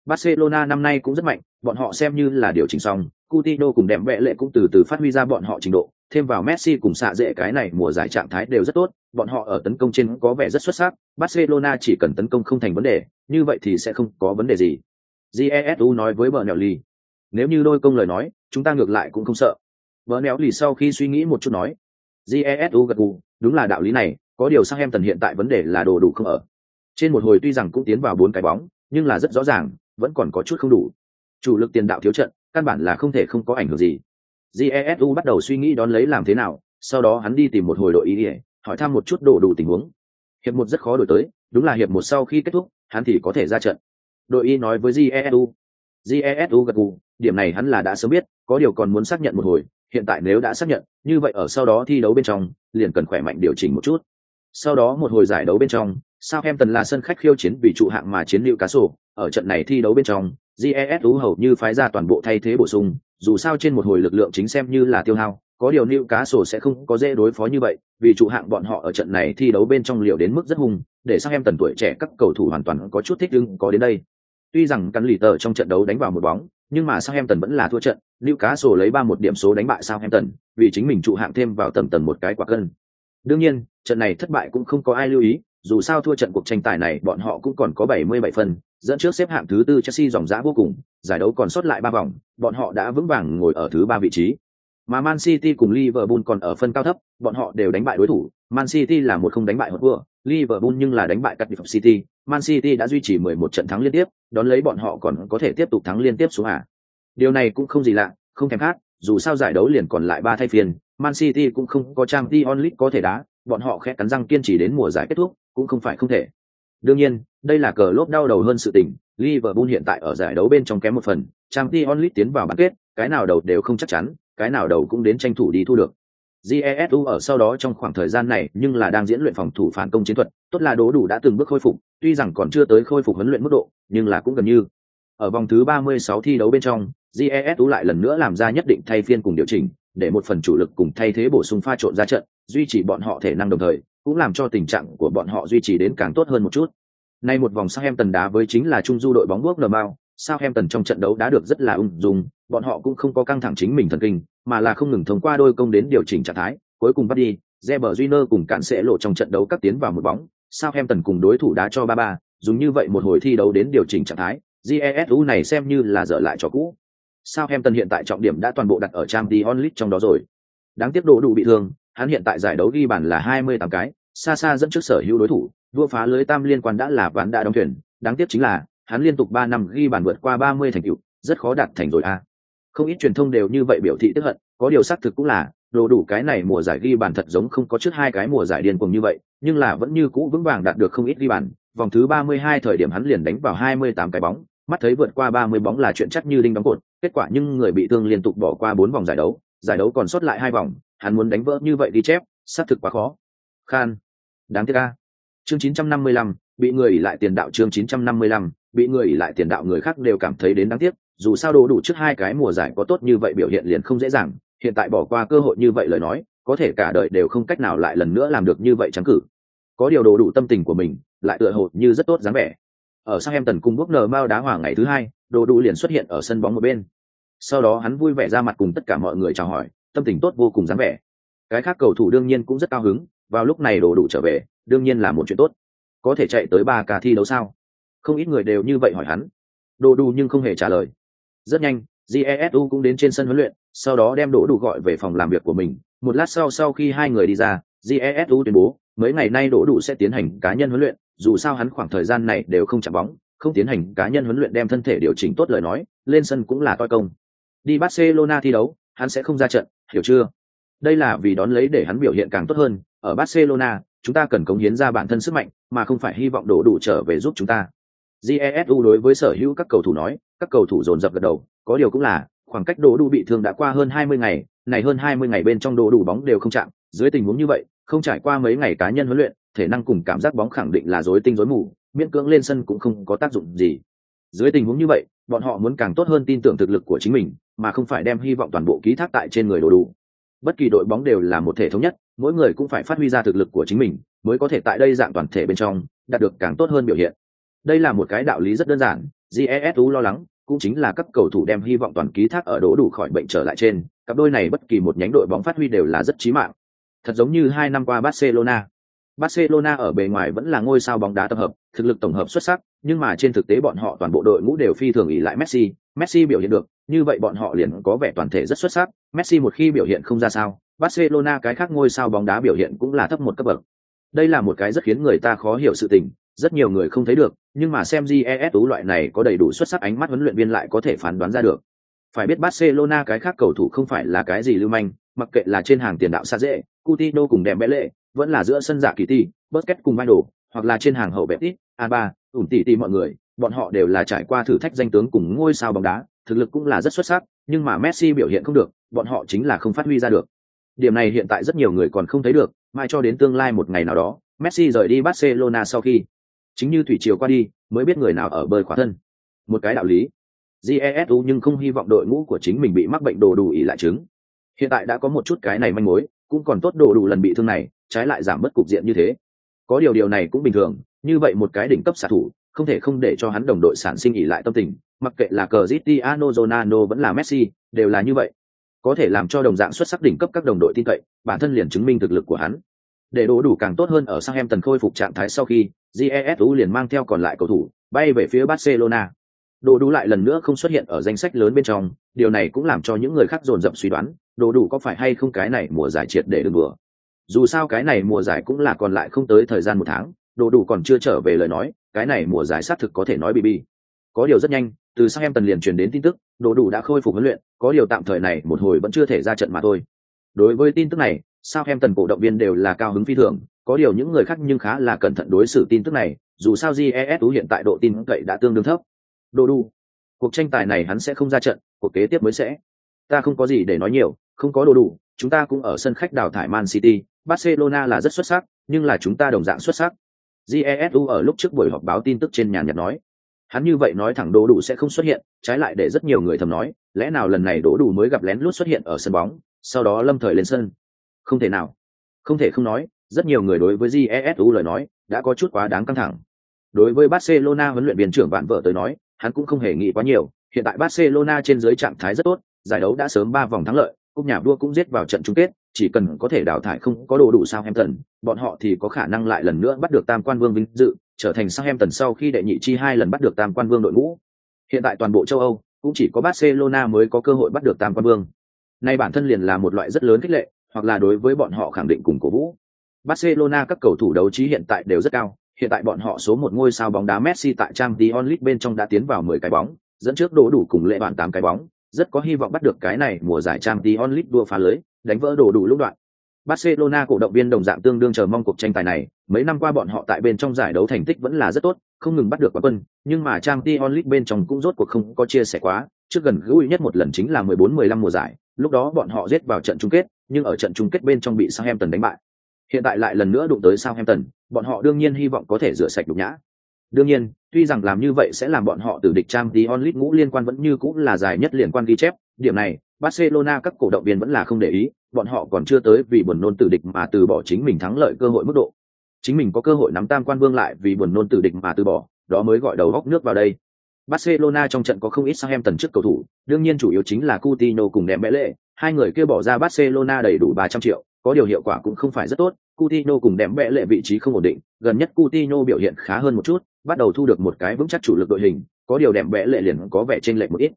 Barcelona năm nay cũng rất mạnh, bọn họ xem như là điều chỉnh xong, Coutinho cùng đẹp vẽ lệ cũng từ từ phát huy ra bọn họ trình độ, thêm vào Messi cùng xạ dễ cái này mùa giải trạng thái đều rất tốt, bọn họ ở tấn công trên có vẻ rất xuất sắc, Barcelona chỉ cần tấn công không thành vấn đề, như vậy thì sẽ không có vấn đề gì. Jesu nói với Bernelli, nếu như đôi công lời nói, chúng ta ngược lại cũng không sợ. Bernelli sau khi suy nghĩ một chút nói, Jesu gật gù, đúng là đạo lý này, có điều sang em tần hiện tại vấn đề là đồ đủ không ở. Trên một hồi tuy rằng cũng tiến vào bốn cái bóng, nhưng là rất rõ ràng, vẫn còn có chút không đủ. Chủ lực tiền đạo thiếu trận, căn bản là không thể không có ảnh hưởng gì. Jesu bắt đầu suy nghĩ đón lấy làm thế nào, sau đó hắn đi tìm một hồi đội ý ỉa hỏi thăm một chút đồ đủ tình huống hiệp một rất khó đổi tới đúng là hiệp một sau khi kết thúc hắn thì có thể ra trận đội y nói với jesu jesu gật gù điểm này hắn là đã sớm biết có điều còn muốn xác nhận một hồi hiện tại nếu đã xác nhận như vậy ở sau đó thi đấu bên trong liền cần khỏe mạnh điều chỉnh một chút sau đó một hồi giải đấu bên trong Southampton là sân khách khiêu chiến vì trụ hạng mà chiến lưu cá sổ ở trận này thi đấu bên trong jesu hầu như phái ra toàn bộ thay thế bổ sung dù sao trên một hồi lực lượng chính xem như là tiêu hao có điều lưu cá sổ sẽ không có dễ đối phó như vậy vì trụ hạng bọn họ ở trận này thi đấu bên trong liều đến mức rất hung để Southampton em tần tuổi trẻ các cầu thủ hoàn toàn có chút thích ứng có đến đây tuy rằng cắn lì tờ trong trận đấu đánh vào một bóng nhưng mà Southampton vẫn là thua trận, Newcastle lấy ba một điểm số đánh bại Southampton, vì chính mình trụ hạng thêm vào tầm tầm một cái quả cân. Đương nhiên, trận này thất bại cũng không có ai lưu ý, dù sao thua trận cuộc tranh tài này bọn họ cũng còn có 77 phần, dẫn trước xếp hạng thứ tư Chelsea dòng dã vô cùng, giải đấu còn sót lại ba vòng, bọn họ đã vững vàng ngồi ở thứ ba vị trí. Mà Man City cùng Liverpool còn ở phân cao thấp, bọn họ đều đánh bại đối thủ, Man City là một không đánh bại một vừa, Liverpool nhưng là đánh bại Cardiff City, Man City đã duy trì 11 trận thắng liên tiếp, đón lấy bọn họ còn có thể tiếp tục thắng liên tiếp xuống à. Điều này cũng không gì lạ, không thèm khác, dù sao giải đấu liền còn lại ba thay phiên, Man City cũng không có Champions League có thể đá, bọn họ khẽ cắn răng kiên trì đến mùa giải kết thúc, cũng không phải không thể. Đương nhiên, đây là cờ lốp đau đầu hơn sự tình, Liverpool hiện tại ở giải đấu bên trong kém một phần, Champions League tiến vào bán kết, cái nào đầu đều không chắc chắn, cái nào đầu cũng đến tranh thủ đi thu được. Jesu ở sau đó trong khoảng thời gian này nhưng là đang diễn luyện phòng thủ phản công chiến thuật, tốt là đố đủ đã từng bước khôi phục, tuy rằng còn chưa tới khôi phục huấn luyện mức độ, nhưng là cũng gần như. Ở vòng thứ 36 thi đấu bên trong, Jesu lại lần nữa làm ra nhất định thay phiên cùng điều chỉnh, để một phần chủ lực cùng thay thế bổ sung pha trộn ra trận, duy trì bọn họ thể năng đồng thời, cũng làm cho tình trạng của bọn họ duy trì đến càng tốt hơn một chút. Nay một vòng Southampton đá với chính là trung du đội bóng bước Bournemouth, Southampton trong trận đấu đã được rất là ung dung, bọn họ cũng không có căng thẳng chính mình thần kinh, mà là không ngừng thông qua đôi công đến điều chỉnh trạng thái, cuối cùng bắt đi, Reber Júnior cùng cản sẽ lộ trong trận đấu các tiến vào một bóng, Southampton cùng đối thủ đá cho 3-3, dùng như vậy một hồi thi đấu đến điều chỉnh trạng thái, GESU này xem như là dở lại cho cũ. Southampton hiện tại trọng điểm đã toàn bộ đặt ở Champions League trong đó rồi. Đáng tiếc độ đủ bị thương, hắn hiện tại giải đấu ghi bàn là 28 cái, xa xa dẫn trước sở hữu đối thủ, đua phá lưới tam liên quan đã là ván đã đóng thuyền, đáng tiếc chính là hắn liên tục 3 năm ghi bàn vượt qua 30 thành tựu, rất khó đạt thành rồi a. Không ít truyền thông đều như vậy biểu thị tức hận, có điều xác thực cũng là, đồ đủ cái này mùa giải ghi bàn thật giống không có trước hai cái mùa giải điên cuồng như vậy, nhưng là vẫn như cũ vững vàng đạt được không ít ghi bàn, vòng thứ 32 thời điểm hắn liền đánh vào 28 cái bóng, mắt thấy vượt qua 30 bóng là chuyện chắc như đinh đóng cột, kết quả nhưng người bị thương liên tục bỏ qua 4 vòng giải đấu, giải đấu còn sót lại hai vòng, hắn muốn đánh vỡ như vậy đi chép, xác thực quá khó. Khan. Đáng tiếc a. Chương 955, bị người ỷ lại tiền đạo chương 955, bị người ỷ lại tiền đạo người khác đều cảm thấy đến đáng tiếc, dù sao đồ đủ trước hai cái mùa giải có tốt như vậy biểu hiện liền không dễ dàng, hiện tại bỏ qua cơ hội như vậy lời nói, có thể cả đời đều không cách nào lại lần nữa làm được như vậy trắng cử. Có điều đồ đủ tâm tình của mình, lại tựa hồ như rất tốt dáng vẻ. Ở sang em tần cung bước nờ mao đá hòa ngày thứ hai, đồ đủ liền xuất hiện ở sân bóng một bên. Sau đó hắn vui vẻ ra mặt cùng tất cả mọi người chào hỏi, tâm tình tốt vô cùng dáng vẻ. Cái khác cầu thủ đương nhiên cũng rất cao hứng, vào lúc này đồ đủ trở về, đương nhiên là một chuyện tốt. Có thể chạy tới ba ca thi đấu sao? Không ít người đều như vậy hỏi hắn. Đồ đủ nhưng không hề trả lời rất nhanh jesu cũng đến trên sân huấn luyện sau đó đem đỗ đủ gọi về phòng làm việc của mình một lát sau sau khi hai người đi ra jesu tuyên bố mấy ngày nay đỗ đủ sẽ tiến hành cá nhân huấn luyện dù sao hắn khoảng thời gian này đều không chạm bóng, không tiến hành cá nhân huấn luyện đem thân thể điều chỉnh tốt lời nói, lên sân cũng là toi công. Đi barcelona thi đấu, hắn sẽ không ra trận, hiểu chưa? Đây là vì đón lấy để hắn biểu hiện càng tốt hơn. Ở barcelona, chúng ta cần cống hiến ra bản thân sức mạnh, mà không phải hy vọng đổ đủ trở về giúp chúng ta. Jesu đối với sở hữu các cầu thủ nói, các cầu thủ dồn dập gật đầu, có điều cũng là, khoảng cách đồ đủ bị thương đã qua hơn 20 ngày, này hơn 20 ngày bên trong đồ đủ bóng đều không chạm. Dưới tình huống như vậy, không trải qua mấy ngày cá nhân huấn luyện thể năng cùng cảm giác bóng khẳng định là rối tinh rối mù, miễn cưỡng lên sân cũng không có tác dụng gì. Dưới tình huống như vậy, bọn họ muốn càng tốt hơn tin tưởng thực lực của chính mình, mà không phải đem hy vọng toàn bộ ký thác tại trên người đồ đủ. Bất kỳ đội bóng đều là một thể thống nhất, mỗi người cũng phải phát huy ra thực lực của chính mình, mới có thể tại đây dạng toàn thể bên trong, đạt được càng tốt hơn biểu hiện. Đây là một cái đạo lý rất đơn giản jesu lo lắng, cũng chính là các cầu thủ đem hy vọng toàn ký thác ở đỗ đủ khỏi bệnh trở lại trên, cặp đôi này bất kỳ một nhánh đội bóng phát huy đều là rất chí mạng. Thật giống như hai năm qua barcelona barcelona ở bề ngoài vẫn là ngôi sao bóng đá tập hợp, thực lực tổng hợp xuất sắc, nhưng mà trên thực tế bọn họ toàn bộ đội ngũ đều phi thường ỉ lại messi. Messi biểu hiện được, như vậy bọn họ liền có vẻ toàn thể rất xuất sắc. Messi một khi biểu hiện không ra sao, barcelona cái khác ngôi sao bóng đá biểu hiện cũng là thấp một cấp bậc. Đây là một cái rất khiến người ta khó hiểu sự tình, rất nhiều người không thấy được, nhưng mà xem GES tú loại này có đầy đủ xuất sắc ánh mắt huấn luyện viên lại có thể phán đoán ra được. Phải biết barcelona cái khác cầu thủ không phải là cái gì lưu manh, mặc kệ là trên hàng tiền đạo xa dễ, Coutinho cùng đẹp lệ vẫn là giữa sân giả kỳ ti kết cùng vai đồ, hoặc là trên hàng hậu betis a ba ủn tỉ tỉ mọi người bọn họ đều là trải qua thử thách danh tướng cùng ngôi sao bóng đá, thực lực cũng là rất xuất sắc, nhưng mà Messi biểu hiện không được, bọn họ chính là không phát huy ra được. Điểm này hiện tại rất nhiều người còn không thấy được, mai cho đến tương lai một ngày nào đó, Messi rời đi Barcelona sau khi, chính như thủy triều qua đi, mới biết người nào ở bơi khóa thân. Một cái đạo lý. Jesu nhưng không hy vọng đội ngũ của chính mình bị mắc bệnh đồ đủ ỉ lại chứng. Hiện tại đã có một chút cái này manh mối, cũng còn tốt đồ đủ lần bị thương này, trái lại giảm bớt cục diện như thế. Có điều điều này cũng bình thường, như vậy một cái đỉnh cấp xạ thủ, không thể không để cho hắn đồng đội sản sinh ỉ lại tâm tình, mặc kệ là Cristiano Ronaldo vẫn là Messi, đều là như vậy. Có thể làm cho đồng dạng xuất sắc đỉnh cấp các đồng đội tin cậy, bản thân liền chứng minh thực lực của hắn. Để đổ đủ càng tốt hơn ở sang em tần khôi phục trạng thái sau khi, Jesu liền mang theo còn lại cầu thủ, bay về phía Barcelona. Đồ đủ lại lần nữa không xuất hiện ở danh sách lớn bên trong, điều này cũng làm cho những người khác dồn dập suy đoán, đồ đủ có phải hay không cái này mùa giải triệt để được bừa. Dù sao cái này mùa giải cũng là còn lại không tới thời gian một tháng, đồ đủ còn chưa trở về lời nói, cái này mùa giải xác thực có thể nói bị bi. Có điều rất nhanh, từ sang em tần liền truyền đến tin tức, đồ đủ đã khôi phục huấn luyện, có điều tạm thời này một hồi vẫn chưa thể ra trận mà thôi. Đối với tin tức này, sao em tần cổ động viên đều là cao hứng phi thường, có điều những người khác nhưng khá là cẩn thận đối xử tin tức này, dù sao GES hiện tại độ tin cậy đã tương đương thấp. Đồ đủ, cuộc tranh tài này hắn sẽ không ra trận, cuộc kế tiếp mới sẽ. Ta không có gì để nói nhiều, không có đồ đủ, chúng ta cũng ở sân khách đào thải Man City, Barcelona là rất xuất sắc, nhưng là chúng ta đồng dạng xuất sắc. Jesu ở lúc trước buổi họp báo tin tức trên nhà nhạt nói, hắn như vậy nói thẳng đố đủ sẽ không xuất hiện, trái lại để rất nhiều người thầm nói, lẽ nào lần này đố đủ mới gặp lén lút xuất hiện ở sân bóng, sau đó lâm thời lên sân. Không thể nào. Không thể không nói, rất nhiều người đối với Jesu lời nói, đã có chút quá đáng căng thẳng. Đối với Barcelona huấn luyện viên trưởng bạn vợ tới nói, hắn cũng không hề nghĩ quá nhiều, hiện tại Barcelona trên dưới trạng thái rất tốt, giải đấu đã sớm ba vòng thắng lợi, cúp nhà vua cũng giết vào trận chung kết, chỉ cần có thể đào thải không có đồ đủ sao em tần, bọn họ thì có khả năng lại lần nữa bắt được tam quan vương vinh dự, trở thành sao em tần sau khi đệ nhị chi hai lần bắt được tam quan vương đội ngũ. Hiện tại toàn bộ châu Âu cũng chỉ có Barcelona mới có cơ hội bắt được tam quan vương. Nay bản thân liền là một loại rất lớn khích lệ, hoặc là đối với bọn họ khẳng định cùng cổ vũ. Barcelona các cầu thủ đấu trí hiện tại đều rất cao, hiện tại bọn họ số một ngôi sao bóng đá Messi tại trang t onlit bên trong đã tiến vào 10 cái bóng, dẫn trước đổ đủ cùng lệ bản tám cái bóng, rất có hy vọng bắt được cái này mùa giải trang t onlit đua phá lưới, đánh vỡ đổ đủ lúc đoạn. Barcelona cổ động viên đồng dạng tương đương chờ mong cuộc tranh tài này, mấy năm qua bọn họ tại bên trong giải đấu thành tích vẫn là rất tốt, không ngừng bắt được quán quân, nhưng mà Champions League bên trong cũng rốt cuộc không có chia sẻ quá, trước gần gũi nhất một lần chính là 14-15 mùa giải, lúc đó bọn họ giết vào trận chung kết, nhưng ở trận chung kết bên trong bị Southampton đánh bại. Hiện tại lại lần nữa đụng tới Southampton, bọn họ đương nhiên hy vọng có thể rửa sạch nhục nhã. Đương nhiên, tuy rằng làm như vậy sẽ làm bọn họ từ địch Champions League ngũ liên quan vẫn như cũng là dài nhất liên quan ghi chép, điểm này, Barcelona các cổ động viên vẫn là không để ý, bọn họ còn chưa tới vì buồn nôn tử địch mà từ bỏ chính mình thắng lợi cơ hội mức độ. Chính mình có cơ hội nắm tam quan vương lại vì buồn nôn tử địch mà từ bỏ, đó mới gọi đầu góc nước vào đây. Barcelona trong trận có không ít sang em tần trước cầu thủ, đương nhiên chủ yếu chính là Coutinho cùng Dembele, hai người kia bỏ ra Barcelona đầy đủ 300 triệu, có điều hiệu quả cũng không phải rất tốt, Coutinho cùng Dembele vị trí không ổn định, gần nhất Coutinho biểu hiện khá hơn một chút, bắt đầu thu được một cái vững chắc chủ lực đội hình, có điều Dembele liền có vẻ chênh lệch một ít.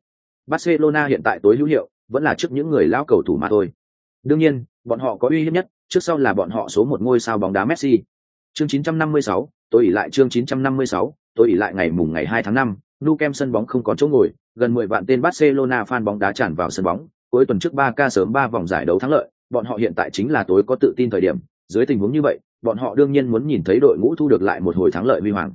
Barcelona hiện tại tối hữu hiệu, vẫn là trước những người lao cầu thủ mà thôi. Đương nhiên, bọn họ có uy hiếp nhất, trước sau là bọn họ số một ngôi sao bóng đá Messi. Chương 956, tôi ỉ lại chương 956, tôi ỉ lại ngày mùng ngày 2 tháng 5, Nou Camp sân bóng không có chỗ ngồi, gần 10 vạn tên Barcelona fan bóng đá tràn vào sân bóng, cuối tuần trước 3K sớm 3 vòng giải đấu thắng lợi, bọn họ hiện tại chính là tối có tự tin thời điểm, dưới tình huống như vậy, bọn họ đương nhiên muốn nhìn thấy đội ngũ thu được lại một hồi thắng lợi huy hoàng.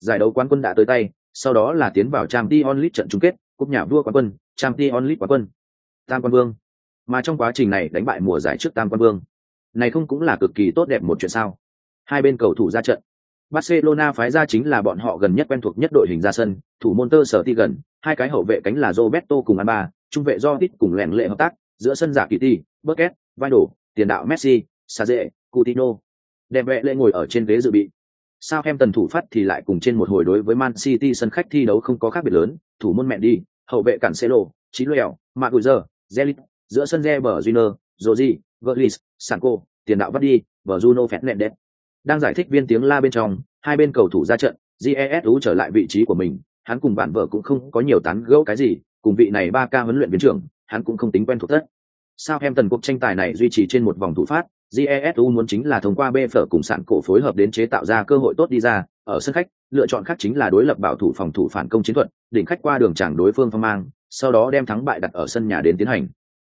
Giải đấu quán quân đã tới tay, sau đó là tiến vào Champions League trận chung kết, cúp nhà vua quán quân, Champions League quán quân tam quan vương. Mà trong quá trình này đánh bại mùa giải trước tam quan vương này không cũng là cực kỳ tốt đẹp một chuyện sao? Hai bên cầu thủ ra trận. Barcelona phái ra chính là bọn họ gần nhất quen thuộc nhất đội hình ra sân thủ môn tơ sở ti gần hai cái hậu vệ cánh là roberto cùng alba trung vệ do tít cùng lẻn lệ hợp tác giữa sân giả kỳ ti bucket vai đổ tiền đạo messi sa dễ coutinho. Đẹp vệ lệ ngồi ở trên ghế dự bị. Sao em tần thủ phát thì lại cùng trên một hồi đối với man city sân khách thi đấu không có khác biệt lớn thủ môn mẹ đi hậu vệ cản Celo, Chí Lèo, Maguire, Zelit, giữa sân re bờ junior joji gurlis sanko tiền đạo vắt đi, và Juno Fernandes. Đang giải thích viên tiếng la bên trong, hai bên cầu thủ ra trận, jesu trở lại vị trí của mình, hắn cùng bạn vợ cũng không có nhiều tán gẫu cái gì, cùng vị này ba ca huấn luyện viên trưởng, hắn cũng không tính quen thuộc tất. Sao em tần cuộc tranh tài này duy trì trên một vòng thủ phát, GESU muốn chính là thông qua bê phở cùng sản cổ phối hợp đến chế tạo ra cơ hội tốt đi ra, ở sân khách, lựa chọn khác chính là đối lập bảo thủ phòng thủ phản công chiến thuật, đỉnh khách qua đường chẳng đối phương phong mang, sau đó đem thắng bại đặt ở sân nhà đến tiến hành.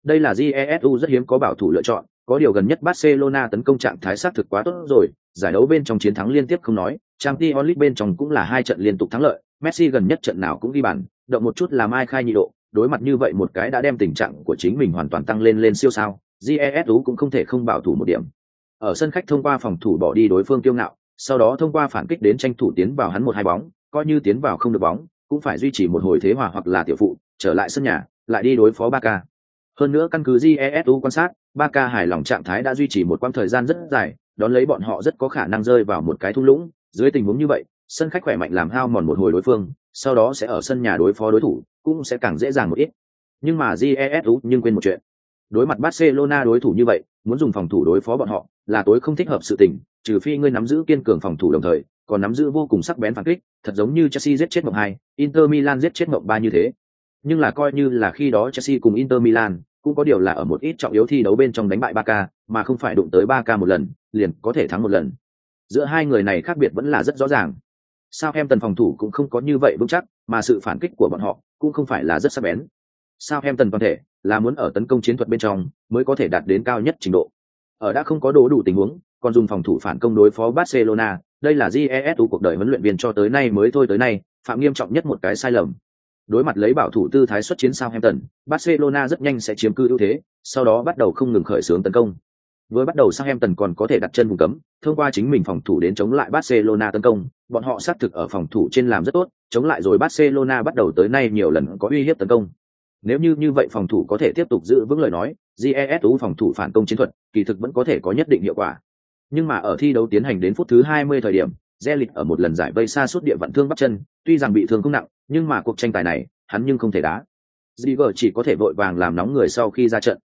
Đây là Jesu rất hiếm có bảo thủ lựa chọn, có điều gần nhất Barcelona tấn công trạng thái sát thực quá tốt rồi, giải đấu bên trong chiến thắng liên tiếp không nói, Champions League bên trong cũng là hai trận liên tục thắng lợi, Messi gần nhất trận nào cũng ghi bàn, động một chút là mai khai nhị độ, đối mặt như vậy một cái đã đem tình trạng của chính mình hoàn toàn tăng lên lên siêu sao, GESU cũng không thể không bảo thủ một điểm. Ở sân khách thông qua phòng thủ bỏ đi đối phương kiêu ngạo, sau đó thông qua phản kích đến tranh thủ tiến vào hắn một hai bóng, coi như tiến vào không được bóng, cũng phải duy trì một hồi thế hòa hoặc là tiểu phụ, trở lại sân nhà, lại đi đối phó Barca. Hơn nữa căn cứ GESU quan sát, Barca hài lòng trạng thái đã duy trì một quãng thời gian rất dài, đón lấy bọn họ rất có khả năng rơi vào một cái thung lũng, dưới tình huống như vậy, sân khách khỏe mạnh làm hao mòn một hồi đối phương, sau đó sẽ ở sân nhà đối phó đối thủ, cũng sẽ càng dễ dàng một ít. Nhưng mà GESU nhưng quên một chuyện. Đối mặt Barcelona đối thủ như vậy, muốn dùng phòng thủ đối phó bọn họ, là tối không thích hợp sự tình, trừ phi ngươi nắm giữ kiên cường phòng thủ đồng thời, còn nắm giữ vô cùng sắc bén phản kích, thật giống như Chelsea giết chết mộng hai, Inter Milan giết chết mộng ba như thế. Nhưng là coi như là khi đó Chelsea cùng Inter Milan, cũng có điều là ở một ít trọng yếu thi đấu bên trong đánh bại Barca, mà không phải đụng tới Barca một lần, liền có thể thắng một lần. Giữa hai người này khác biệt vẫn là rất rõ ràng. Sao em tần phòng thủ cũng không có như vậy vững chắc, mà sự phản kích của bọn họ cũng không phải là rất sắc bén. Sao em tần toàn thể là muốn ở tấn công chiến thuật bên trong mới có thể đạt đến cao nhất trình độ. Ở đã không có đủ đủ tình huống, còn dùng phòng thủ phản công đối phó Barcelona, đây là jesu cuộc đời huấn luyện viên cho tới nay mới thôi tới nay, phạm nghiêm trọng nhất một cái sai lầm. Đối mặt lấy bảo thủ tư thái xuất chiến Sao Southampton, Barcelona rất nhanh sẽ chiếm cư ưu thế, sau đó bắt đầu không ngừng khởi xướng tấn công. Với bắt đầu Southampton còn có thể đặt chân vùng cấm, thông qua chính mình phòng thủ đến chống lại Barcelona tấn công, bọn họ xác thực ở phòng thủ trên làm rất tốt, chống lại rồi Barcelona bắt đầu tới nay nhiều lần có uy hiếp tấn công. Nếu như như vậy phòng thủ có thể tiếp tục giữ vững lời nói, Jesu phòng thủ phản công chiến thuật, kỳ thực vẫn có thể có nhất định hiệu quả. Nhưng mà ở thi đấu tiến hành đến phút thứ 20 thời điểm, Zelit ở một lần giải vây xa suốt địa vận thương bắp chân, tuy rằng bị thương không nặng, nhưng mà cuộc tranh tài này, hắn nhưng không thể đá. Ziger chỉ có thể vội vàng làm nóng người sau khi ra trận.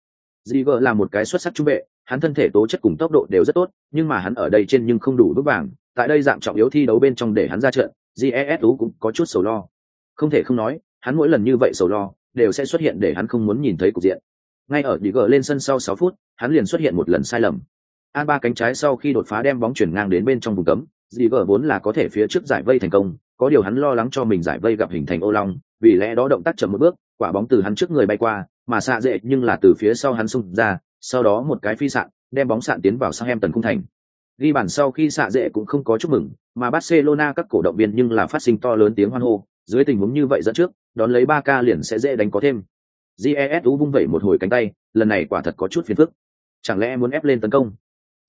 Ziger là một cái xuất sắc trung vệ, hắn thân thể tố chất cùng tốc độ đều rất tốt, nhưng mà hắn ở đây trên nhưng không đủ bước vàng, tại đây dạng trọng yếu thi đấu bên trong để hắn ra trận, Jesu cũng có chút sầu lo. Không thể không nói, hắn mỗi lần như vậy sầu lo, đều sẽ xuất hiện để hắn không muốn nhìn thấy cục diện. Ngay ở Diger lên sân sau 6 phút, hắn liền xuất hiện một lần sai lầm. An ba cánh trái sau khi đột phá đem bóng chuyển ngang đến bên trong vùng cấm, Diger vốn là có thể phía trước giải vây thành công, có điều hắn lo lắng cho mình giải vây gặp hình thành ô long, vì lẽ đó động tác chậm một bước, quả bóng từ hắn trước người bay qua, mà xạ dễ nhưng là từ phía sau hắn xung ra, sau đó một cái phi sạn, đem bóng sạn tiến vào sang em tần cung thành. Ghi bàn sau khi xạ dễ cũng không có chúc mừng, mà Barcelona các cổ động viên nhưng là phát sinh to lớn tiếng hoan hô, dưới tình huống như vậy dẫn trước, đón lấy ba ca liền sẽ dễ đánh có thêm. Jesu vung vẩy một hồi cánh tay, lần này quả thật có chút phiền phức. Chẳng lẽ muốn ép lên tấn công?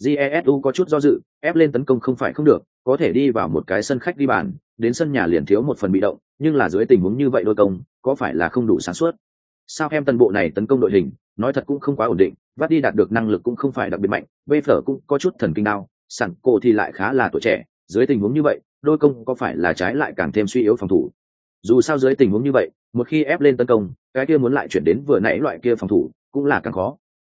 Jesu có chút do dự, ép lên tấn công không phải không được, có thể đi vào một cái sân khách đi bàn, đến sân nhà liền thiếu một phần bị động, nhưng là dưới tình huống như vậy đôi công, có phải là không đủ sáng suốt? Sao em tân bộ này tấn công đội hình, nói thật cũng không quá ổn định, vắt đi đạt được năng lực cũng không phải đặc biệt mạnh, bê phở cũng có chút thần kinh đau, sẵn cô thì lại khá là tuổi trẻ, dưới tình huống như vậy, đôi công có phải là trái lại càng thêm suy yếu phòng thủ. Dù sao dưới tình huống như vậy, một khi ép lên tấn công, cái kia muốn lại chuyển đến vừa nãy loại kia phòng thủ, cũng là càng khó.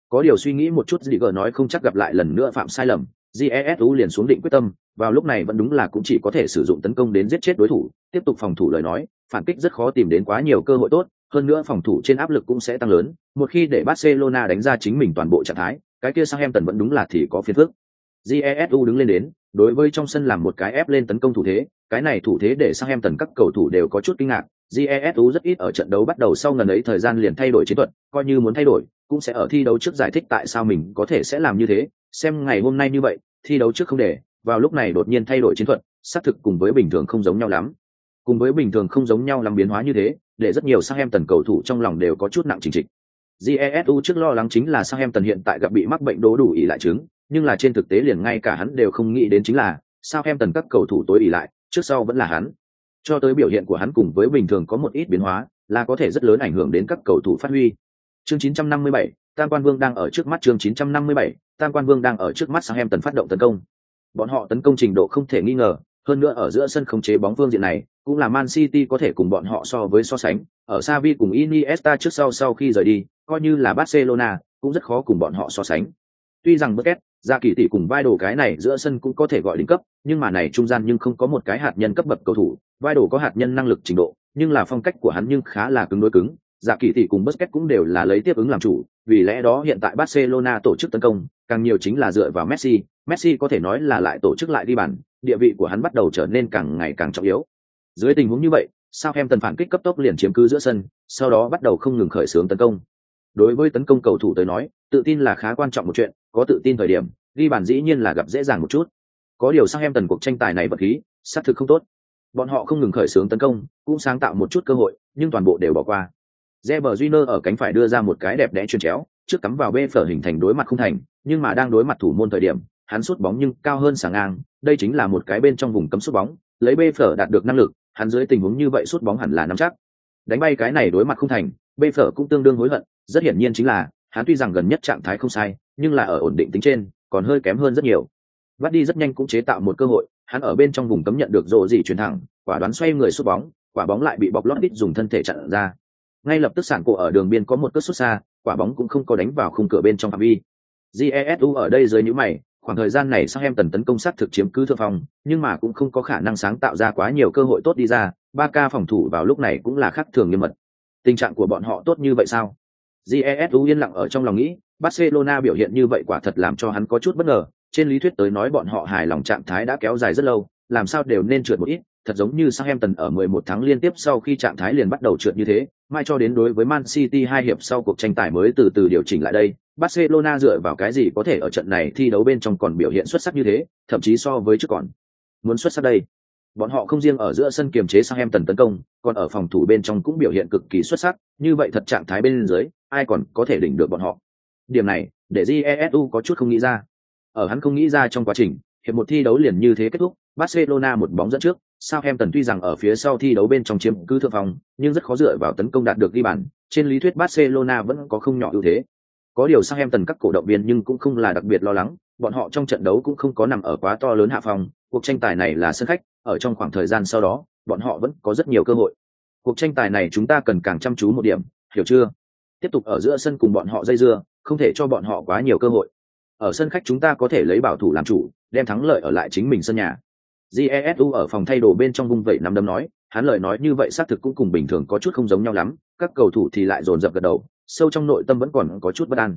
Có điều suy nghĩ một chút gì gờ nói không chắc gặp lại lần nữa phạm sai lầm, jesu liền xuống định quyết tâm vào lúc này vẫn đúng là cũng chỉ có thể sử dụng tấn công đến giết chết đối thủ. Tiếp tục phòng thủ lời nói phản kích rất khó tìm đến quá nhiều cơ hội tốt hơn nữa phòng thủ trên áp lực cũng sẽ tăng lớn. Một khi để barcelona đánh ra chính mình toàn bộ trạng thái cái kia sang em tần vẫn đúng là thì có phiền phức jesu đứng lên đến, đối với trong sân làm một cái ép lên tấn công thủ thế, cái này thủ thế để sang em tần các cầu thủ đều có chút kinh ngạc. Jesu rất ít ở trận đấu bắt đầu sau ngần ấy thời gian liền thay đổi chiến thuật, coi như muốn thay đổi, cũng sẽ ở thi đấu trước giải thích tại sao mình có thể sẽ làm như thế. Xem ngày hôm nay như vậy, thi đấu trước không để, vào lúc này đột nhiên thay đổi chiến thuật, xác thực cùng với bình thường không giống nhau lắm. Cùng với bình thường không giống nhau làm biến hóa như thế, để rất nhiều sang em tần cầu thủ trong lòng đều có chút nặng chính trịch. Jesu trước lo lắng chính là sang em tần hiện tại gặp bị mắc bệnh đố đủ ý lại chứng nhưng là trên thực tế liền ngay cả hắn đều không nghĩ đến chính là sao em tần các cầu thủ tối ỉ lại trước sau vẫn là hắn. Cho tới biểu hiện của hắn cùng với bình thường có một ít biến hóa là có thể rất lớn ảnh hưởng đến các cầu thủ phát huy. Chương 957, tam quan vương đang ở trước mắt chương 957, tam quan vương đang ở trước mắt sao em tần phát động tấn công. Bọn họ tấn công trình độ không thể nghi ngờ hơn nữa ở giữa sân khống chế bóng phương diện này cũng là man city có thể cùng bọn họ so với so sánh. Ở Savi cùng iniesta trước sau sau khi rời đi coi như là barcelona cũng rất khó cùng bọn họ so sánh. Tuy rằng bất ra kỳ tỷ cùng vai đồ cái này giữa sân cũng có thể gọi đỉnh cấp nhưng mà này trung gian nhưng không có một cái hạt nhân cấp bậc cầu thủ vai đồ có hạt nhân năng lực trình độ nhưng là phong cách của hắn nhưng khá là cứng đối cứng dạ kỳ tỷ cùng Busquets cũng đều là lấy tiếp ứng làm chủ, vì lẽ đó hiện tại Barcelona tổ chức tấn công, càng nhiều chính là dựa vào Messi, Messi có thể nói là lại tổ chức lại đi bàn, địa vị của hắn bắt đầu trở nên càng ngày càng trọng yếu. Dưới tình huống như vậy, sao em phản kích cấp tốc liền chiếm cứ giữa sân, sau đó bắt đầu không ngừng khởi xướng tấn công. Đối với tấn công cầu thủ tới nói, tự tin là khá quan trọng một chuyện, có tự tin thời điểm, đi bàn dĩ nhiên là gặp dễ dàng một chút. Có điều sang em tần cuộc tranh tài này vật khí, sát thực không tốt. Bọn họ không ngừng khởi xướng tấn công, cũng sáng tạo một chút cơ hội, nhưng toàn bộ đều bỏ qua. Reber Júnior ở cánh phải đưa ra một cái đẹp đẽ chuyền chéo, trước cắm vào bê phở hình thành đối mặt không thành, nhưng mà đang đối mặt thủ môn thời điểm, hắn sút bóng nhưng cao hơn sáng ngang, đây chính là một cái bên trong vùng cấm sút bóng, lấy bê phở đạt được năng lực, hắn dưới tình huống như vậy sút bóng hẳn là nắm chắc. Đánh bay cái này đối mặt không thành, bê phở cũng tương đương hối hận, rất hiển nhiên chính là, hắn tuy rằng gần nhất trạng thái không sai, nhưng là ở ổn định tính trên, còn hơi kém hơn rất nhiều. Vắt đi rất nhanh cũng chế tạo một cơ hội, hắn ở bên trong vùng cấm nhận được rộ gì chuyển thẳng, quả đoán xoay người sút bóng, quả bóng lại bị bọc lót đít dùng thân thể chặn ra. Ngay lập tức sản cổ ở đường biên có một cất xuất xa, quả bóng cũng không có đánh vào khung cửa bên trong phạm vi. Jesu ở đây dưới nhũ mày, khoảng thời gian này sang em tần tấn công sát thực chiếm cứ thượng phòng, nhưng mà cũng không có khả năng sáng tạo ra quá nhiều cơ hội tốt đi ra, ba ca phòng thủ vào lúc này cũng là khác thường nghiêm mật. Tình trạng của bọn họ tốt như vậy sao? Jesu yên lặng ở trong lòng nghĩ, Barcelona biểu hiện như vậy quả thật làm cho hắn có chút bất ngờ, trên lý thuyết tới nói bọn họ hài lòng trạng thái đã kéo dài rất lâu, làm sao đều nên trượt một ít, thật giống như Southampton ở 11 tháng liên tiếp sau khi trạng thái liền bắt đầu trượt như thế, mai cho đến đối với Man City hai hiệp sau cuộc tranh tài mới từ từ điều chỉnh lại đây, Barcelona dựa vào cái gì có thể ở trận này thi đấu bên trong còn biểu hiện xuất sắc như thế, thậm chí so với trước còn muốn xuất sắc đây. Bọn họ không riêng ở giữa sân kiềm chế Southampton tấn công, còn ở phòng thủ bên trong cũng biểu hiện cực kỳ xuất sắc, như vậy thật trạng thái bên dưới, ai còn có thể đỉnh được bọn họ. Điểm này, để Jesu có chút không nghĩ ra. Ở hắn không nghĩ ra trong quá trình, hiệp một thi đấu liền như thế kết thúc, Barcelona một bóng dẫn trước, Southampton tuy rằng ở phía sau thi đấu bên trong chiếm cứ thượng phòng, nhưng rất khó dựa vào tấn công đạt được ghi bàn, trên lý thuyết Barcelona vẫn có không nhỏ ưu thế. Có điều Southampton các cổ động viên nhưng cũng không là đặc biệt lo lắng, bọn họ trong trận đấu cũng không có nằm ở quá to lớn hạ phòng, cuộc tranh tài này là sân khách, ở trong khoảng thời gian sau đó, bọn họ vẫn có rất nhiều cơ hội. Cuộc tranh tài này chúng ta cần càng chăm chú một điểm, hiểu chưa? Tiếp tục ở giữa sân cùng bọn họ dây dưa, không thể cho bọn họ quá nhiều cơ hội. Ở sân khách chúng ta có thể lấy bảo thủ làm chủ, đem thắng lợi ở lại chính mình sân nhà jesu ở phòng thay đồ bên trong vung vẩy nắm đấm nói hắn lời nói như vậy xác thực cũng cùng bình thường có chút không giống nhau lắm các cầu thủ thì lại dồn dập gật đầu sâu trong nội tâm vẫn còn có chút bất an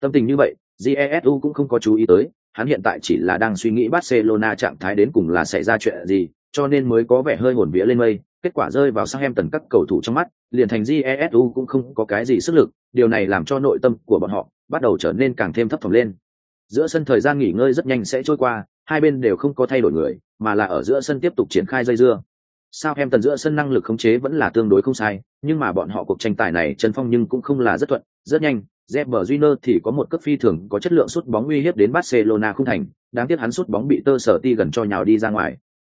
tâm tình như vậy jesu cũng không có chú ý tới hắn hiện tại chỉ là đang suy nghĩ barcelona trạng thái đến cùng là xảy ra chuyện gì, cho nên mới có vẻ hơi hồn vía lên mây. Kết quả rơi vào sang em tần các cầu thủ trong mắt, liền thành jesu cũng không có cái gì sức lực, điều này làm cho nội tâm của bọn họ bắt đầu trở nên càng thêm thấp thỏm lên. Giữa sân thời gian nghỉ ngơi rất nhanh sẽ trôi qua, hai bên đều không có thay đổi người, mà là ở giữa sân tiếp tục triển khai dây dưa. Southampton em tần giữa sân năng lực khống chế vẫn là tương đối không sai, nhưng mà bọn họ cuộc tranh tài này chân phong nhưng cũng không là rất thuận, rất nhanh Zeber Júnior thì có một cước phi thường có chất lượng sút bóng uy hiếp đến Barcelona không thành, đáng tiếc hắn sút bóng bị tơ sở ti gần cho nhào đi ra ngoài.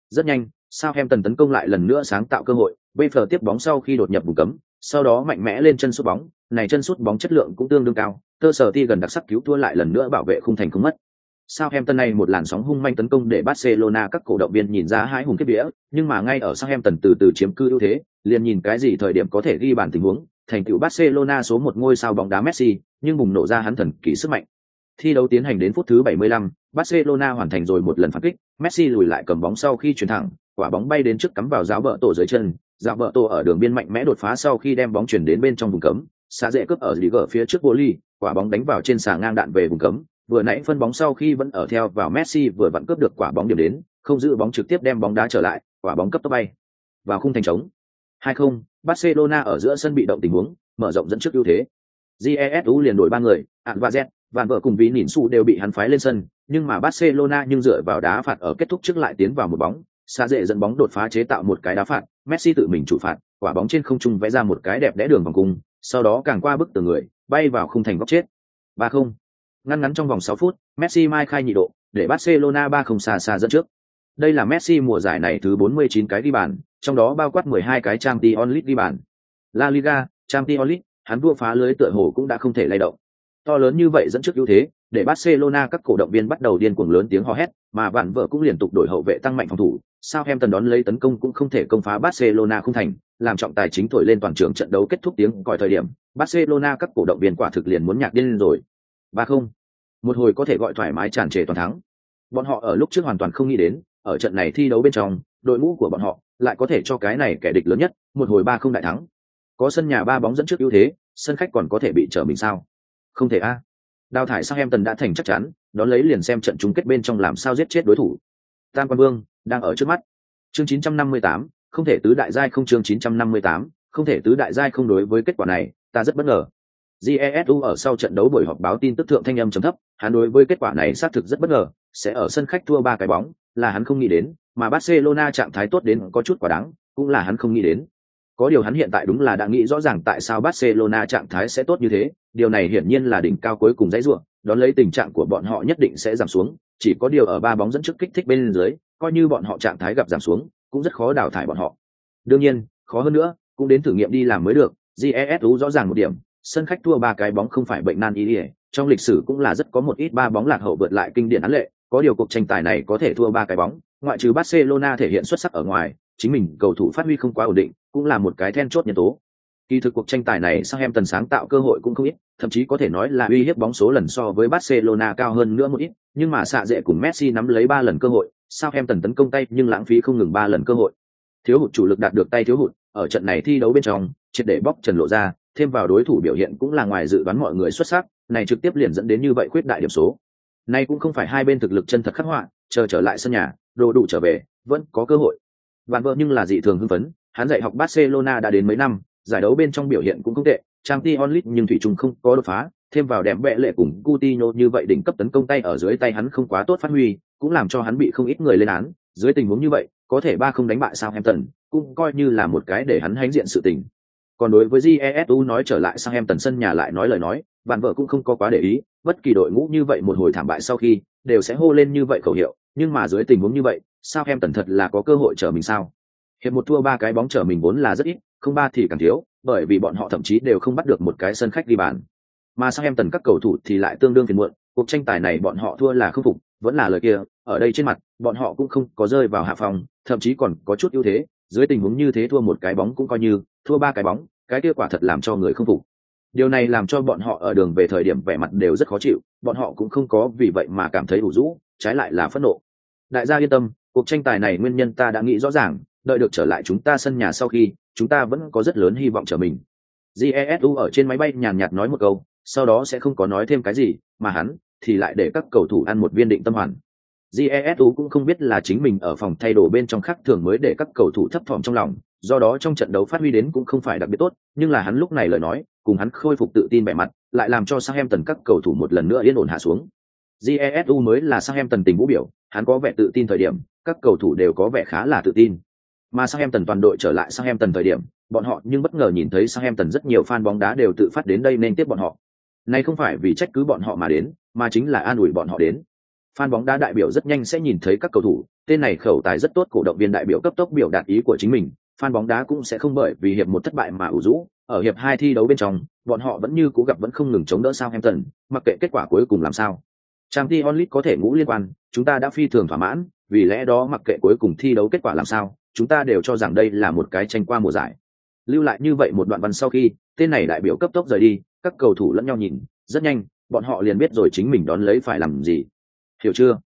Rất nhanh, Southampton tấn công lại lần nữa sáng tạo cơ hội, Bayfer tiếp bóng sau khi đột nhập vùng cấm, sau đó mạnh mẽ lên chân sút bóng, này chân sút bóng chất lượng cũng tương đương cao, tơ sở ti gần đặc sắc cứu thua lại lần nữa bảo vệ khung thành không mất. Southampton này một làn sóng hung manh tấn công để Barcelona các cổ động viên nhìn ra hãi hùng kết đĩa, nhưng mà ngay ở Southampton từ từ chiếm cư ưu thế, liền nhìn cái gì thời điểm có thể ghi bàn tình huống, thành tựu Barcelona số một ngôi sao bóng đá Messi, nhưng bùng nổ ra hắn thần kỳ sức mạnh. Thi đấu tiến hành đến phút thứ 75, Barcelona hoàn thành rồi một lần phản kích, Messi lùi lại cầm bóng sau khi chuyển thẳng, quả bóng bay đến trước cắm vào giáo vợ tổ dưới chân, giáo vợ tổ ở đường biên mạnh mẽ đột phá sau khi đem bóng chuyển đến bên trong vùng cấm, xa dễ cướp ở gờ phía trước vô ly, quả bóng đánh vào trên xà ngang đạn về vùng cấm, vừa nãy phân bóng sau khi vẫn ở theo vào Messi vừa vặn cướp được quả bóng điểm đến, không giữ bóng trực tiếp đem bóng đá trở lại, quả bóng cấp tốc bay vào khung thành trống. 2-0, Barcelona ở giữa sân bị động tình huống, mở rộng dẫn trước ưu thế. Jesu liền đổi ba người, Ản và Z, Van vợ cùng Ví Nỉn Su đều bị hắn phái lên sân, nhưng mà Barcelona nhưng dựa vào đá phạt ở kết thúc trước lại tiến vào một bóng, xa dễ dẫn bóng đột phá chế tạo một cái đá phạt, Messi tự mình chủ phạt, quả bóng trên không trung vẽ ra một cái đẹp đẽ đường vòng cung, sau đó càng qua bức tường người, bay vào khung thành góc chết. 3-0. Ngăn ngắn trong vòng 6 phút, Messi mai khai nhị độ, để Barcelona 3-0 xa xa dẫn trước. Đây là Messi mùa giải này thứ 49 cái ghi bàn, trong đó bao quát 12 cái Champions League đi bàn. La Liga, Champions League, hắn vua phá lưới tựa hồ cũng đã không thể lay động. To lớn như vậy dẫn trước ưu thế, để Barcelona các cổ động viên bắt đầu điên cuồng lớn tiếng hò hét, mà bạn vợ cũng liên tục đổi hậu vệ tăng mạnh phòng thủ. Sao em đón lấy tấn công cũng không thể công phá Barcelona không thành, làm trọng tài chính thổi lên toàn trường trận đấu kết thúc tiếng còi thời điểm, Barcelona các cổ động viên quả thực liền muốn nhạc điên lên rồi. Ba không, một hồi có thể gọi thoải mái tràn trề toàn thắng. Bọn họ ở lúc trước hoàn toàn không nghĩ đến, ở trận này thi đấu bên trong, đội ngũ của bọn họ lại có thể cho cái này kẻ địch lớn nhất, một hồi ba không đại thắng. Có sân nhà ba bóng dẫn trước ưu thế, sân khách còn có thể bị trở mình sao? Không thể a. Đào thải sang em tần đã thành chắc chắn, đón lấy liền xem trận chung kết bên trong làm sao giết chết đối thủ. Tam Quan Vương đang ở trước mắt. Chương 958, không thể tứ đại giai không chương 958, không thể tứ đại giai không đối với kết quả này, ta rất bất ngờ. Jesu ở sau trận đấu buổi họp báo tin tức thượng thanh âm trầm thấp, hắn đối với kết quả này xác thực rất bất ngờ, sẽ ở sân khách thua ba cái bóng, là hắn không nghĩ đến, mà Barcelona trạng thái tốt đến có chút quá đáng, cũng là hắn không nghĩ đến. Có điều hắn hiện tại đúng là đã nghĩ rõ ràng tại sao Barcelona trạng thái sẽ tốt như thế, điều này hiển nhiên là đỉnh cao cuối cùng dãy ruộng, đón lấy tình trạng của bọn họ nhất định sẽ giảm xuống, chỉ có điều ở ba bóng dẫn trước kích thích bên dưới, coi như bọn họ trạng thái gặp giảm xuống, cũng rất khó đào thải bọn họ. Đương nhiên, khó hơn nữa, cũng đến thử nghiệm đi làm mới được, GESU rõ ràng một điểm, sân khách thua ba cái bóng không phải bệnh nan y trong lịch sử cũng là rất có một ít ba bóng lạc hậu vượt lại kinh điển án lệ, có điều cuộc tranh tài này có thể thua ba cái bóng, ngoại trừ Barcelona thể hiện xuất sắc ở ngoài, chính mình cầu thủ phát huy không quá ổn định, cũng là một cái then chốt nhân tố. Kỳ thực cuộc tranh tài này sang em tần sáng tạo cơ hội cũng không ít, thậm chí có thể nói là uy hiếp bóng số lần so với Barcelona cao hơn nữa một ít, nhưng mà xạ dễ cùng Messi nắm lấy ba lần cơ hội, sao em tần tấn công tay nhưng lãng phí không ngừng ba lần cơ hội. Thiếu hụt chủ lực đạt được tay thiếu hụt, ở trận này thi đấu bên trong, triệt để bóc trần lộ ra, thêm vào đối thủ biểu hiện cũng là ngoài dự đoán mọi người xuất sắc, này trực tiếp liền dẫn đến như vậy quyết đại điểm số. Nay cũng không phải hai bên thực lực chân thật khắc họa, chờ trở lại sân nhà, đồ đủ trở về, vẫn có cơ hội. bạn vợ nhưng là dị thường hưng phấn, hắn dạy học Barcelona đã đến mấy năm, giải đấu bên trong biểu hiện cũng không tệ, Champions League nhưng thủy chung không có đột phá, thêm vào đẹp bệ lệ cùng Coutinho như vậy đỉnh cấp tấn công tay ở dưới tay hắn không quá tốt phát huy, cũng làm cho hắn bị không ít người lên án, dưới tình huống như vậy, có thể ba không đánh bại Southampton, cũng coi như là một cái để hắn hãnh diện sự tình. Còn đối với Jesu nói trở lại Southampton sân nhà lại nói lời nói, bạn vợ cũng không có quá để ý, bất kỳ đội ngũ như vậy một hồi thảm bại sau khi, đều sẽ hô lên như vậy khẩu hiệu, nhưng mà dưới tình huống như vậy, sao em tần thật là có cơ hội trở mình sao? Hiệp một thua ba cái bóng trở mình vốn là rất ít, không ba thì càng thiếu, bởi vì bọn họ thậm chí đều không bắt được một cái sân khách đi bàn. Mà sao em tần các cầu thủ thì lại tương đương phiền muộn, cuộc tranh tài này bọn họ thua là không phục, vẫn là lời kia, ở đây trên mặt, bọn họ cũng không có rơi vào hạ phòng, thậm chí còn có chút ưu thế, dưới tình huống như thế thua một cái bóng cũng coi như, thua ba cái bóng, cái kia quả thật làm cho người không phục. Điều này làm cho bọn họ ở đường về thời điểm vẻ mặt đều rất khó chịu, bọn họ cũng không có vì vậy mà cảm thấy ủ rũ, trái lại là phẫn nộ. Đại gia yên tâm, cuộc tranh tài này nguyên nhân ta đã nghĩ rõ ràng, đợi được trở lại chúng ta sân nhà sau khi, chúng ta vẫn có rất lớn hy vọng trở mình. Jesu ở trên máy bay nhàn nhạt nói một câu, sau đó sẽ không có nói thêm cái gì, mà hắn thì lại để các cầu thủ ăn một viên định tâm hoàn. Jesu cũng không biết là chính mình ở phòng thay đồ bên trong khác thường mới để các cầu thủ thấp thỏm trong lòng, do đó trong trận đấu phát huy đến cũng không phải đặc biệt tốt, nhưng là hắn lúc này lời nói, cùng hắn khôi phục tự tin vẻ mặt, lại làm cho Southampton các cầu thủ một lần nữa yên ổn hạ xuống. Jesu mới là Southampton tình vũ biểu, hắn có vẻ tự tin thời điểm, các cầu thủ đều có vẻ khá là tự tin. Mà Southampton toàn đội trở lại Southampton thời điểm, bọn họ nhưng bất ngờ nhìn thấy Southampton rất nhiều fan bóng đá đều tự phát đến đây nên tiếp bọn họ. Này không phải vì trách cứ bọn họ mà đến, mà chính là an ủi bọn họ đến. Fan bóng đá đại biểu rất nhanh sẽ nhìn thấy các cầu thủ, tên này khẩu tài rất tốt cổ động viên đại biểu cấp tốc biểu đạt ý của chính mình, fan bóng đá cũng sẽ không bởi vì hiệp một thất bại mà ủ rũ, ở hiệp hai thi đấu bên trong, bọn họ vẫn như cũ gặp vẫn không ngừng chống đỡ Southampton, mặc kệ kết quả cuối cùng làm sao. Champions League có thể ngũ liên quan, chúng ta đã phi thường thỏa mãn, vì lẽ đó mặc kệ cuối cùng thi đấu kết quả làm sao, chúng ta đều cho rằng đây là một cái tranh qua mùa giải. Lưu lại như vậy một đoạn văn sau khi, tên này đại biểu cấp tốc rời đi, các cầu thủ lẫn nhau nhìn, rất nhanh, bọn họ liền biết rồi chính mình đón lấy phải làm gì. Hiểu chưa?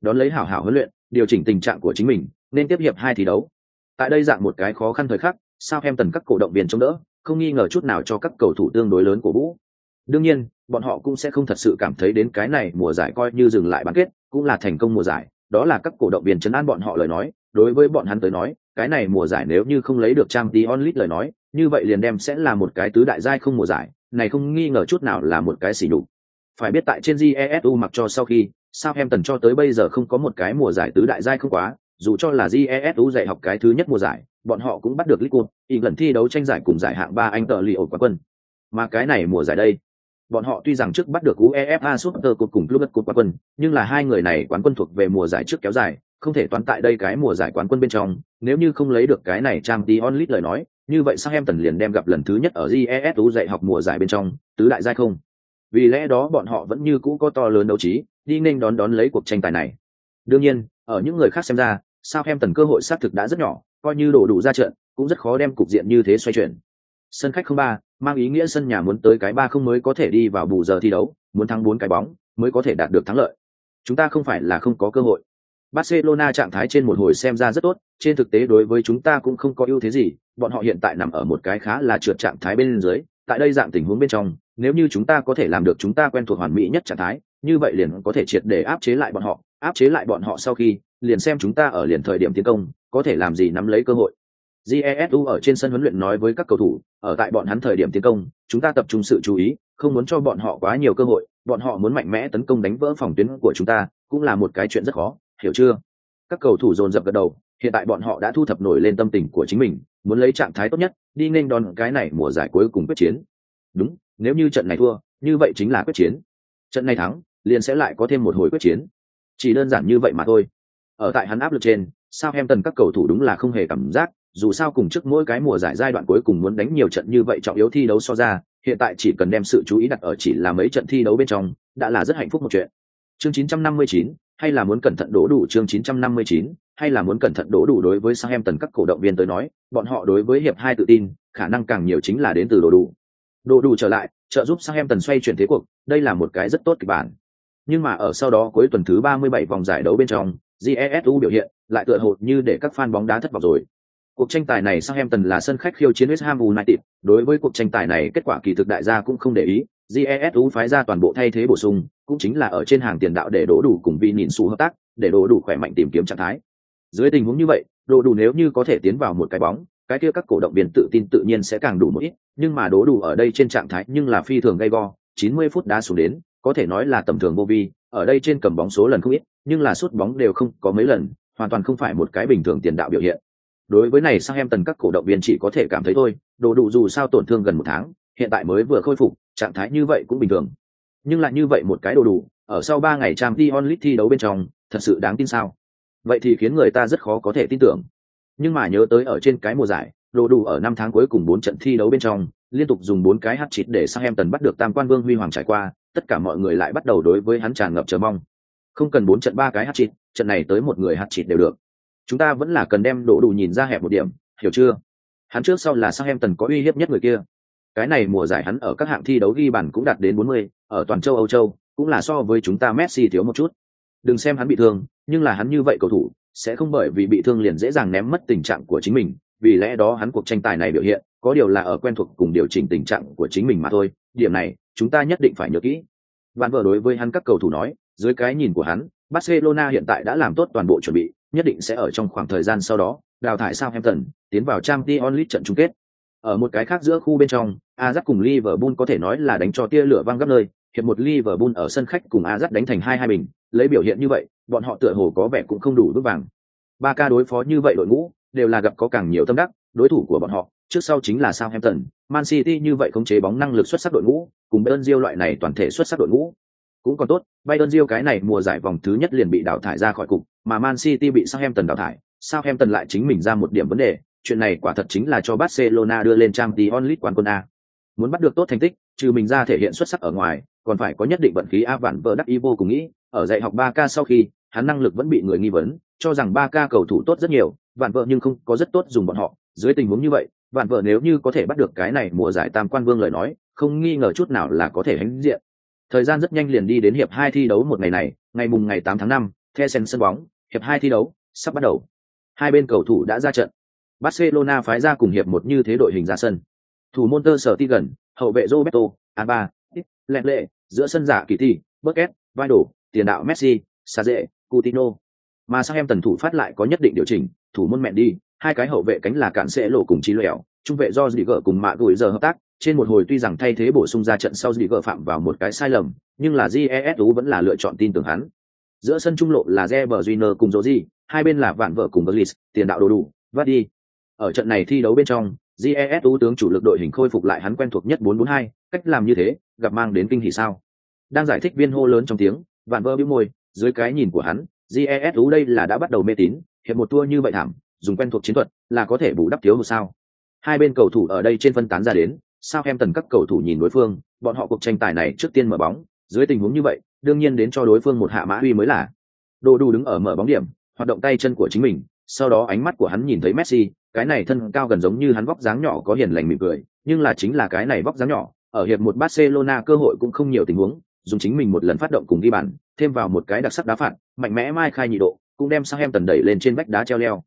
Đón lấy hảo hảo huấn luyện, điều chỉnh tình trạng của chính mình, nên tiếp hiệp hai thi đấu. Tại đây dạng một cái khó khăn thời khắc, sao tần các cổ động viên chống đỡ, không nghi ngờ chút nào cho các cầu thủ tương đối lớn của vũ. Đương nhiên, bọn họ cũng sẽ không thật sự cảm thấy đến cái này mùa giải coi như dừng lại bán kết, cũng là thành công mùa giải, đó là các cổ động viên chấn an bọn họ lời nói, đối với bọn hắn tới nói, cái này mùa giải nếu như không lấy được trang tí onlit lời nói, như vậy liền đem sẽ là một cái tứ đại giai không mùa giải, này không nghi ngờ chút nào là một cái xỉ nhục. Phải biết tại trên GESU mặc cho sau khi, Southampton cho tới bây giờ không có một cái mùa giải tứ đại giai không quá, dù cho là GESU dạy học cái thứ nhất mùa giải, bọn họ cũng bắt được League ý lần thi đấu tranh giải cùng giải hạng ba Anh tờ lì ổ quán quân. Mà cái này mùa giải đây, bọn họ tuy rằng trước bắt được UEFA Super Cup cùng Club Cup quán quân, nhưng là hai người này quán quân thuộc về mùa giải trước kéo dài, không thể toán tại đây cái mùa giải quán quân bên trong, nếu như không lấy được cái này Champions League lời nói, như vậy Southampton liền đem gặp lần thứ nhất ở GESU dạy học mùa giải bên trong, tứ đại giai không. Vì lẽ đó bọn họ vẫn như cũ có to lớn đấu trí, đi nên đón đón lấy cuộc tranh tài này. Đương nhiên, ở những người khác xem ra, Southampton cơ hội xác thực đã rất nhỏ, coi như đổ đủ ra trận, cũng rất khó đem cục diện như thế xoay chuyển. Sân khách không ba, mang ý nghĩa sân nhà muốn tới cái ba không mới có thể đi vào bù giờ thi đấu, muốn thắng bốn cái bóng mới có thể đạt được thắng lợi. Chúng ta không phải là không có cơ hội. Barcelona trạng thái trên một hồi xem ra rất tốt, trên thực tế đối với chúng ta cũng không có ưu thế gì, bọn họ hiện tại nằm ở một cái khá là trượt trạng thái bên dưới, tại đây dạng tình huống bên trong, nếu như chúng ta có thể làm được chúng ta quen thuộc hoàn mỹ nhất trạng thái, như vậy liền có thể triệt để áp chế lại bọn họ, áp chế lại bọn họ sau khi, liền xem chúng ta ở liền thời điểm tiến công, có thể làm gì nắm lấy cơ hội. Jesu ở trên sân huấn luyện nói với các cầu thủ, ở tại bọn hắn thời điểm tiến công, chúng ta tập trung sự chú ý, không muốn cho bọn họ quá nhiều cơ hội, bọn họ muốn mạnh mẽ tấn công đánh vỡ phòng tuyến của chúng ta, cũng là một cái chuyện rất khó, hiểu chưa? Các cầu thủ dồn dập gật đầu, hiện tại bọn họ đã thu thập nổi lên tâm tình của chính mình, muốn lấy trạng thái tốt nhất, đi nên đón cái này mùa giải cuối cùng quyết chiến. Đúng, nếu như trận này thua, như vậy chính là quyết chiến. Trận này thắng, liền sẽ lại có thêm một hồi quyết chiến. Chỉ đơn giản như vậy mà thôi. Ở tại hắn áp lực trên, sao em tần các cầu thủ đúng là không hề cảm giác, dù sao cùng trước mỗi cái mùa giải giai đoạn cuối cùng muốn đánh nhiều trận như vậy trọng yếu thi đấu so ra, hiện tại chỉ cần đem sự chú ý đặt ở chỉ là mấy trận thi đấu bên trong, đã là rất hạnh phúc một chuyện. Chương 959, hay là muốn cẩn thận đổ đủ chương 959, hay là muốn cẩn thận đổ đủ đối với em tần các cổ động viên tới nói, bọn họ đối với hiệp hai tự tin, khả năng càng nhiều chính là đến từ đổ đủ. đổ đủ trở lại, trợ giúp em tần xoay chuyển thế cuộc, đây là một cái rất tốt kịch bản. Nhưng mà ở sau đó cuối tuần thứ 37 vòng giải đấu bên trong, GESU biểu hiện lại tựa hồ như để các fan bóng đá thất vọng rồi. Cuộc tranh tài này Southampton là sân khách khiêu chiến West Ham United, đối với cuộc tranh tài này kết quả kỳ thực đại gia cũng không để ý, GESU phái ra toàn bộ thay thế bổ sung, cũng chính là ở trên hàng tiền đạo để đổ đủ cùng Vi nhìn su hợp tác, để đổ đủ khỏe mạnh tìm kiếm trạng thái. Dưới tình huống như vậy, đổ đủ nếu như có thể tiến vào một cái bóng, cái kia các cổ động viên tự tin tự nhiên sẽ càng đủ một ít, nhưng mà đổ đủ ở đây trên trạng thái nhưng là phi thường gay go, 90 phút đã xuống đến, có thể nói là tầm thường vô vi, ở đây trên cầm bóng số lần không ít, nhưng là sút bóng đều không có mấy lần, hoàn toàn không phải một cái bình thường tiền đạo biểu hiện. Đối với này sang em tần các cổ động viên chỉ có thể cảm thấy thôi, đồ đủ dù sao tổn thương gần một tháng, hiện tại mới vừa khôi phục, trạng thái như vậy cũng bình thường. Nhưng lại như vậy một cái đồ đủ, ở sau ba ngày trang Dion League thi đấu bên trong, thật sự đáng tin sao? Vậy thì khiến người ta rất khó có thể tin tưởng. Nhưng mà nhớ tới ở trên cái mùa giải, đồ đủ ở năm tháng cuối cùng bốn trận thi đấu bên trong, liên tục dùng bốn cái hát chít để sang em tần bắt được tam quan vương huy hoàng trải qua, tất cả mọi người lại bắt đầu đối với hắn tràn ngập chờ mong. Không cần bốn trận ba cái hát chít trận này tới một người hát chít đều được. Chúng ta vẫn là cần đem đồ đủ nhìn ra hẹp một điểm hiểu chưa? Hắn trước sau là sang em tần có uy hiếp nhất người kia. Cái này mùa giải hắn ở các hạng thi đấu ghi bàn cũng đạt đến 40, ở toàn châu âu châu cũng là so với chúng ta messi thiếu một chút. Đừng xem hắn bị thương nhưng là hắn như vậy cầu thủ sẽ không bởi vì bị thương liền dễ dàng ném mất tình trạng của chính mình vì lẽ đó hắn cuộc tranh tài này biểu hiện có điều là ở quen thuộc cùng điều chỉnh tình trạng của chính mình mà thôi điểm này chúng ta nhất định phải nhớ kỹ bạn vợ đối với hắn các cầu thủ nói dưới cái nhìn của hắn barcelona hiện tại đã làm tốt toàn bộ chuẩn bị nhất định sẽ ở trong khoảng thời gian sau đó đào thải Southampton, tiến vào trang t onlit trận chung kết. Ở một cái khác giữa khu bên trong, Ajax cùng Liverpool có thể nói là đánh cho tia lửa văng gấp nơi, hiệp một Liverpool ở sân khách cùng Ajax đánh thành hai hai bình, lấy biểu hiện như vậy, bọn họ tựa hồ có vẻ cũng không đủ vững vàng. Ba ca đối phó như vậy đội ngũ, đều là gặp có càng nhiều tâm đắc, đối thủ của bọn họ, trước sau chính là Southampton, Man City như vậy khống chế bóng năng lực xuất sắc đội ngũ, cùng Bayern Diêu loại này toàn thể xuất sắc đội ngũ. Cũng còn tốt, Bayern Diêu cái này mùa giải vòng thứ nhất liền bị đào thải ra khỏi cục, mà Man City bị Southampton đào thải, Southampton lại chính mình ra một điểm vấn đề, chuyện này quả thật chính là cho Barcelona đưa lên Champions League quán quân A. Muốn bắt được tốt thành tích, trừ mình ra thể hiện xuất sắc ở ngoài, còn phải có nhất định vận khí A vạn vợ đắc ý vô cùng nghĩ, ở dạy học 3K sau khi, hắn năng lực vẫn bị người nghi vấn, cho rằng 3 ca cầu thủ tốt rất nhiều, vạn vợ nhưng không có rất tốt dùng bọn họ, dưới tình huống như vậy, vạn vợ nếu như có thể bắt được cái này mùa giải tam quan vương lời nói, không nghi ngờ chút nào là có thể hãnh diện. Thời gian rất nhanh liền đi đến hiệp hai thi đấu một ngày này, ngày mùng ngày 8 tháng 5, theo sân sân bóng, hiệp hai thi đấu sắp bắt đầu. Hai bên cầu thủ đã ra trận. Barcelona phái ra cùng hiệp một như thế đội hình ra sân. Thủ môn tơ sở ti gần hậu vệ roberto alba lẹ lệ giữa sân giả kỳ thi bucket Vidal, tiền đạo messi sa coutinho mà sang em tần thủ phát lại có nhất định điều chỉnh thủ môn mẹn đi hai cái hậu vệ cánh là cản sẽ lộ cùng trí lẻo trung vệ do dì gỡ cùng mạ gửi giờ hợp tác trên một hồi tuy rằng thay thế bổ sung ra trận sau dì gỡ phạm vào một cái sai lầm nhưng là GESU vẫn là lựa chọn tin tưởng hắn giữa sân trung lộ là Reber Júnior cùng Rodri, hai bên là Vạn Vợ cùng Gullis, tiền đạo đồ đủ, vắt đi. Ở trận này thi đấu bên trong, GESU tướng chủ lực đội hình khôi phục lại hắn quen thuộc nhất 442, cách làm như thế, gặp mang đến kinh hỉ sao? Đang giải thích viên hô lớn trong tiếng, Vạn Vợ bĩu môi, dưới cái nhìn của hắn, GESU đây là đã bắt đầu mê tín, hiệp một thua như vậy thảm, dùng quen thuộc chiến thuật là có thể bù đắp thiếu một sao? Hai bên cầu thủ ở đây trên phân tán ra đến, sao em tần các cầu thủ nhìn đối phương, bọn họ cuộc tranh tài này trước tiên mở bóng, dưới tình huống như vậy, đương nhiên đến cho đối phương một hạ mã uy mới là. Đồ đủ đứng ở mở bóng điểm hoạt động tay chân của chính mình sau đó ánh mắt của hắn nhìn thấy messi cái này thân cao gần giống như hắn vóc dáng nhỏ có hiền lành mỉm cười nhưng là chính là cái này vóc dáng nhỏ ở hiệp một barcelona cơ hội cũng không nhiều tình huống dùng chính mình một lần phát động cùng đi bàn thêm vào một cái đặc sắc đá phạt, mạnh mẽ mai khai nhị độ, cũng đem sang em tần đẩy lên trên vách đá treo leo.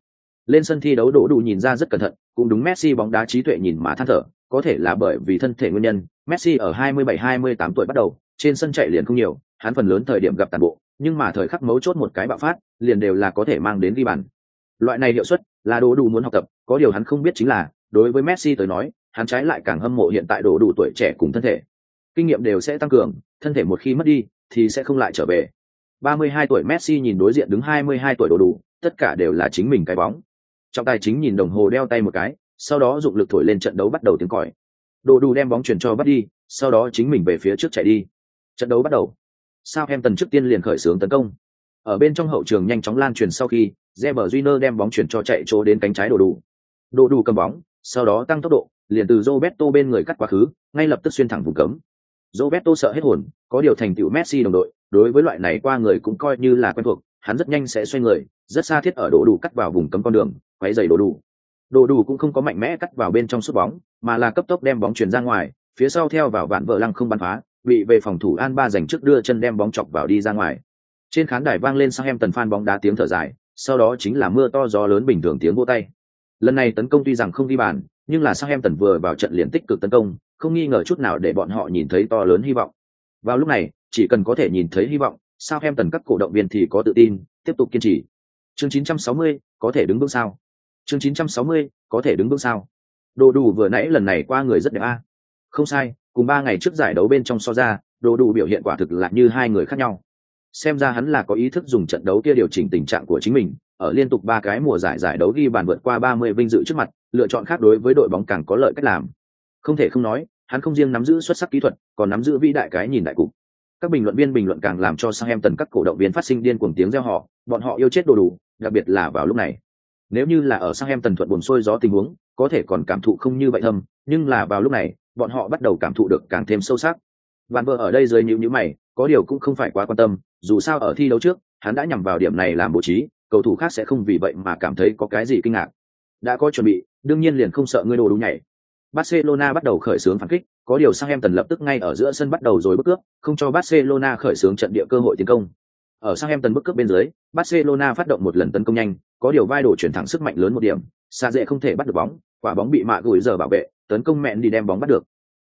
Lên sân thi đấu đổ đủ nhìn ra rất cẩn thận, cũng đúng messi bóng đá trí tuệ nhìn mà than thở, có thể là bởi vì thân thể nguyên nhân, messi ở 27-28 tuổi bắt đầu, trên sân chạy liền không nhiều, hắn phần lớn thời điểm gặp tàn bộ, nhưng mà thời khắc mấu chốt một cái bạo phát, liền đều là có thể mang đến ghi bàn. Loại này hiệu suất là đồ đủ muốn học tập, có điều hắn không biết chính là, đối với messi tới nói, hắn trái lại càng hâm mộ hiện tại đồ đủ tuổi trẻ cùng thân thể. Kinh nghiệm đều sẽ tăng cường, thân thể một khi mất đi thì sẽ không lại trở về. 32 tuổi messi nhìn đối diện đứng 22 tuổi đồ đủ, tất cả đều là chính mình cái bóng. Trọng tài chính nhìn đồng hồ đeo tay một cái, sau đó dụng lực thổi lên trận đấu bắt đầu tiếng còi. Đồ đủ đem bóng chuyển cho bắt đi sau đó chính mình về phía trước chạy đi. Trận đấu bắt đầu. Sao em tần trước tiên liền khởi xướng tấn công. Ở bên trong hậu trường nhanh chóng lan truyền sau khi Reber Júnior đem bóng chuyển cho chạy chỗ đến cánh trái đồ đủ. Đồ đủ cầm bóng, sau đó tăng tốc độ, liền từ Roberto bên người cắt quá khứ, ngay lập tức xuyên thẳng vùng cấm. Roberto sợ hết hồn, có điều thành tựu Messi đồng đội, đối với loại này qua người cũng coi như là quen thuộc, hắn rất nhanh sẽ xoay người, rất xa thiết ở đổ đủ cắt vào vùng cấm con đường, quấy giày đổ đủ. Đổ đủ cũng không có mạnh mẽ cắt vào bên trong sút bóng, mà là cấp tốc đem bóng chuyển ra ngoài, phía sau theo vào vạn vợ lăng không bắn phá, bị về phòng thủ an ba giành trước đưa chân đem bóng chọc vào đi ra ngoài. Trên khán đài vang lên sang em tần phan bóng đá tiếng thở dài, sau đó chính là mưa to gió lớn bình thường tiếng vô tay. Lần này tấn công tuy rằng không ghi bàn nhưng là sang em tần vừa vào trận liền tích cực tấn công không nghi ngờ chút nào để bọn họ nhìn thấy to lớn hy vọng. Vào lúc này chỉ cần có thể nhìn thấy hy vọng sao em tần các cổ động viên thì có tự tin tiếp tục kiên trì. Chương 960, có thể đứng bước sao? Chương 960, có thể đứng bước sao? Đồ đủ vừa nãy lần này qua người rất đẹp a. Không sai cùng ba ngày trước giải đấu bên trong so ra đồ đủ biểu hiện quả thực là như hai người khác nhau. Xem ra hắn là có ý thức dùng trận đấu kia điều chỉnh tình trạng của chính mình ở liên tục ba cái mùa giải giải đấu ghi bàn vượt qua ba mươi vinh dự trước mặt lựa chọn khác đối với đội bóng càng có lợi cách làm. Không thể không nói hắn không riêng nắm giữ xuất sắc kỹ thuật còn nắm giữ vĩ đại cái nhìn đại cục. Các bình luận viên bình luận càng làm cho sang em tần các cổ động viên phát sinh điên cuồng tiếng reo họ bọn họ yêu chết đồ đủ đặc biệt là vào lúc này. Nếu như là ở sang em tần thuận buồn sôi gió tình huống có thể còn cảm thụ không như vậy thâm nhưng là vào lúc này bọn họ bắt đầu cảm thụ được càng thêm sâu sắc. Van vợ ở đây dưới nhíu nhíu mày, có điều cũng không phải quá quan tâm, dù sao ở thi đấu trước, hắn đã nhằm vào điểm này làm bố trí, cầu thủ khác sẽ không vì vậy mà cảm thấy có cái gì kinh ngạc. Đã có chuẩn bị, đương nhiên liền không sợ ngươi đồ đủ nhảy. Barcelona bắt đầu khởi xướng phản kích, có điều sang em tần lập tức ngay ở giữa sân bắt đầu rồi bước cướp, không cho Barcelona khởi xướng trận địa cơ hội tiến công. Ở sang em tần bước cướp bên dưới, Barcelona phát động một lần tấn công nhanh, có điều vai đổ chuyển thẳng sức mạnh lớn một điểm, xa dễ không thể bắt được bóng, quả bóng bị mạ gửi giờ bảo vệ, tấn công mẹn đi đem bóng bắt được.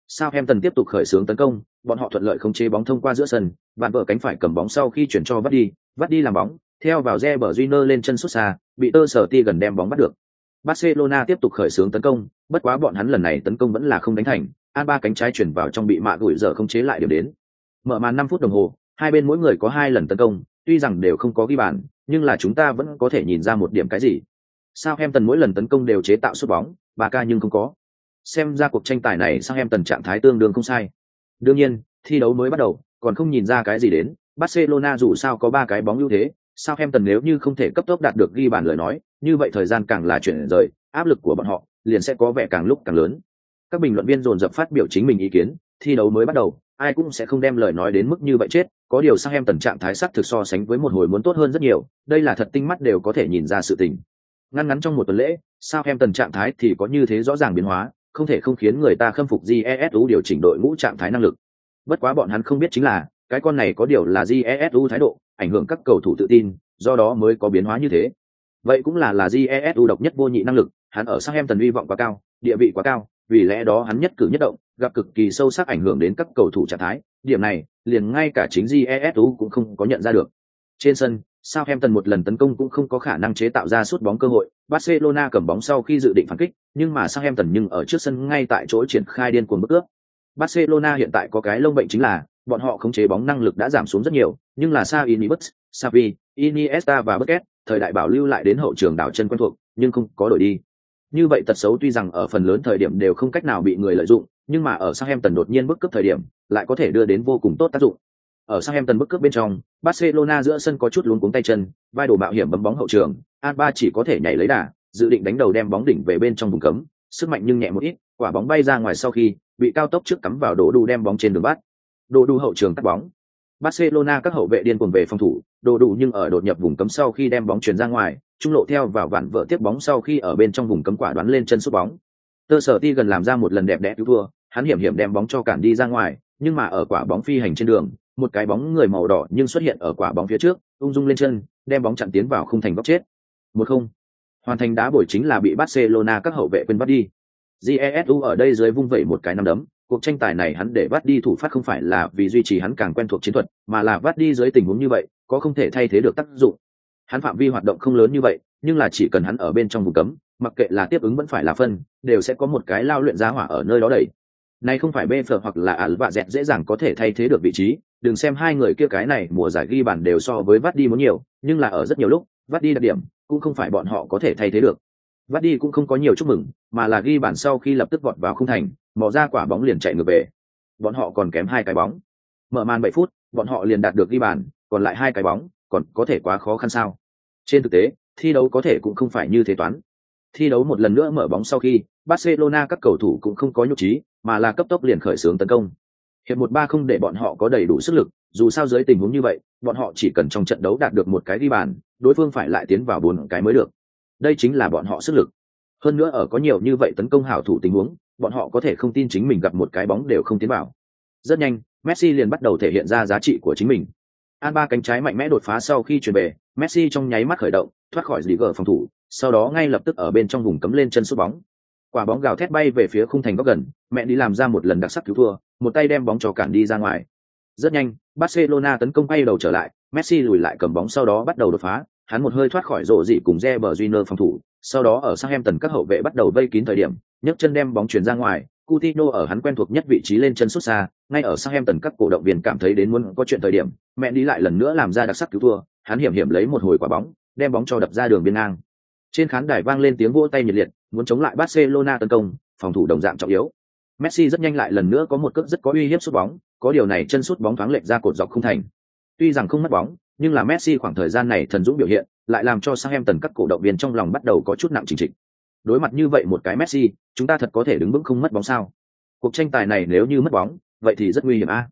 Southampton tiếp tục khởi xướng tấn công, bọn họ thuận lợi không chế bóng thông qua giữa sân, bạn vợ cánh phải cầm bóng sau khi chuyển cho bắt đi, bắt đi làm bóng, theo vào Reber Júnior lên chân sút xa, bị tơ sở ti gần đem bóng bắt được. Barcelona tiếp tục khởi xướng tấn công, bất quá bọn hắn lần này tấn công vẫn là không đánh thành, Alba cánh trái chuyển vào trong bị mạ gửi giờ không chế lại điểm đến. Mở màn 5 phút đồng hồ, hai bên mỗi người có hai lần tấn công, tuy rằng đều không có ghi bàn, nhưng là chúng ta vẫn có thể nhìn ra một điểm cái gì. Southampton mỗi lần tấn công đều chế tạo sút bóng, bà ca nhưng không có xem ra cuộc tranh tài này sang em tần trạng thái tương đương không sai đương nhiên thi đấu mới bắt đầu còn không nhìn ra cái gì đến barcelona dù sao có ba cái bóng ưu thế sao em tần nếu như không thể cấp tốc đạt được ghi bàn lời nói như vậy thời gian càng là chuyển rời, áp lực của bọn họ liền sẽ có vẻ càng lúc càng lớn. Các bình luận viên dồn dập phát biểu chính mình ý kiến, thi đấu mới bắt đầu, ai cũng sẽ không đem lời nói đến mức như vậy chết, có điều sang em tần trạng thái sắc thực so sánh với một hồi muốn tốt hơn rất nhiều, đây là thật tinh mắt đều có thể nhìn ra sự tình. Ngăn ngắn trong một tuần lễ sao em tần trạng thái thì có như thế rõ ràng biến hóa, không thể không khiến người ta khâm phục jesu điều chỉnh đội ngũ trạng thái năng lực. Bất quá bọn hắn không biết chính là, cái con này có điều là jesu thái độ, ảnh hưởng các cầu thủ tự tin, do đó mới có biến hóa như thế vậy cũng là là jesu độc nhất vô nhị năng lực hắn ở sang em tần hy vọng quá cao địa vị quá cao vì lẽ đó hắn nhất cử nhất động gặp cực kỳ sâu sắc ảnh hưởng đến các cầu thủ trạng thái. Điểm này liền ngay cả chính jesu cũng không có nhận ra được. Trên sân Southampton một lần tấn công cũng không có khả năng chế tạo ra suốt bóng cơ hội. Barcelona cầm bóng sau khi dự định phản kích, nhưng mà Southampton nhưng ở trước sân ngay tại chỗ triển khai điên cuồng bức ước. Barcelona hiện tại có cái lông bệnh chính là bọn họ khống chế bóng năng lực đã giảm xuống rất nhiều, nhưng là sao Iniesta, savi Iniesta và bucket thời đại bảo lưu lại đến hậu trường đảo chân quen thuộc, nhưng không có đổi đi. Như vậy tật xấu tuy rằng ở phần lớn thời điểm đều không cách nào bị người lợi dụng, nhưng mà ở Southampton đột nhiên bức cướp thời điểm, lại có thể đưa đến vô cùng tốt tác dụng. Ở Southampton bức cướp bên trong, Barcelona giữa sân có chút luống cuống tay chân, vai đồ mạo hiểm bấm bóng hậu trường, Alba chỉ có thể nhảy lấy đà, dự định đánh đầu đem bóng đỉnh về bên trong vùng cấm, sức mạnh nhưng nhẹ một ít, quả bóng bay ra ngoài sau khi bị cao tốc trước cắm vào đổ đu đem bóng trên đường bắt. Đồ đu hậu trường cắt bóng. Barcelona các hậu vệ điên cuồng về phòng thủ, đồ đủ nhưng ở đột nhập vùng cấm sau khi đem bóng chuyển ra ngoài, trung lộ theo vào vạn vợ tiếp bóng sau khi ở bên trong vùng cấm quả đoán lên chân sút bóng. Tơ sở ti gần làm ra một lần đẹp đẽ cứu thua, hắn hiểm hiểm đem bóng cho cản đi ra ngoài, nhưng mà ở quả bóng phi hành trên đường, một cái bóng người màu đỏ nhưng xuất hiện ở quả bóng phía trước ung dung lên chân đem bóng chặn tiến vào khung thành góc chết. Một không. Hoàn thành đá bồi chính là bị barcelona các hậu vệ quên bắt đi. Jesu ở đây dưới vung vẩy một cái nắm đấm cuộc tranh tài này hắn để bắt đi thủ phát không phải là vì duy trì hắn càng quen thuộc chiến thuật mà là bắt đi dưới tình huống như vậy có không thể thay thế được tác dụng hắn phạm vi hoạt động không lớn như vậy nhưng là chỉ cần hắn ở bên trong vùng cấm mặc kệ là tiếp ứng vẫn phải là phân đều sẽ có một cái lao luyện giá hỏa ở nơi đó đầy này không phải bê phở hoặc là ả vạ dẹt dễ dàng có thể thay thế được vị trí đừng xem hai người kia cái này mùa giải ghi bàn đều so với vắt đi muốn nhiều nhưng là ở rất nhiều lúc vắt đi đặc điểm cũng không phải bọn họ có thể thay thế được. Vắt đi cũng không có nhiều chúc mừng, mà là ghi bàn sau khi lập tức vọt vào khung thành, mò ra quả bóng liền chạy ngược về. Bọn họ còn kém hai cái bóng. Mở màn bảy phút, bọn họ liền đạt được ghi bàn, còn lại hai cái bóng, còn có thể quá khó khăn sao? Trên thực tế, thi đấu có thể cũng không phải như thế toán. Thi đấu một lần nữa mở bóng sau khi, Barcelona các cầu thủ cũng không có nhục trí, mà là cấp tốc liền khởi xướng tấn công. Hiệp một ba không để bọn họ có đầy đủ sức lực, dù sao dưới tình huống như vậy, bọn họ chỉ cần trong trận đấu đạt được một cái ghi bàn, đối phương phải lại tiến vào bốn cái mới được. Đây chính là bọn họ sức lực. Hơn nữa ở có nhiều như vậy tấn công hảo thủ tình huống, bọn họ có thể không tin chính mình gặp một cái bóng đều không tiến vào. Rất nhanh, Messi liền bắt đầu thể hiện ra giá trị của chính mình. Alba cánh trái mạnh mẽ đột phá sau khi chuyển về, Messi trong nháy mắt khởi động, thoát khỏi dì gờ phòng thủ, sau đó ngay lập tức ở bên trong vùng cấm lên chân sút bóng. Quả bóng gào thét bay về phía khung thành góc gần, mẹ đi làm ra một lần đặc sắc cứu thua, một tay đem bóng cho cản đi ra ngoài. Rất nhanh, Barcelona tấn công bay đầu trở lại, Messi lùi lại cầm bóng sau đó bắt đầu đột phá, hắn một hơi thoát khỏi rổ dị cùng Reber Junior phòng thủ, sau đó ở Southampton các hậu vệ bắt đầu vây kín thời điểm, nhấc chân đem bóng chuyển ra ngoài, Coutinho ở hắn quen thuộc nhất vị trí lên chân sút xa, ngay ở Southampton các cổ động viên cảm thấy đến muốn có chuyện thời điểm, mẹ đi lại lần nữa làm ra đặc sắc cứu thua, hắn hiểm hiểm lấy một hồi quả bóng, đem bóng cho đập ra đường biên ngang. Trên khán đài vang lên tiếng vỗ tay nhiệt liệt, muốn chống lại Barcelona tấn công, phòng thủ đồng dạng trọng yếu. Messi rất nhanh lại lần nữa có một cước rất có uy hiếp sút bóng, có điều này chân sút bóng thoáng lệch ra cột dọc không thành. Tuy rằng không mất bóng, nhưng là Messi khoảng thời gian này thần dũng biểu hiện, lại làm cho Southampton các cổ động viên trong lòng bắt đầu có chút nặng chỉnh trịch. Đối mặt như vậy một cái Messi, chúng ta thật có thể đứng vững không mất bóng sao? Cuộc tranh tài này nếu như mất bóng, vậy thì rất nguy hiểm a.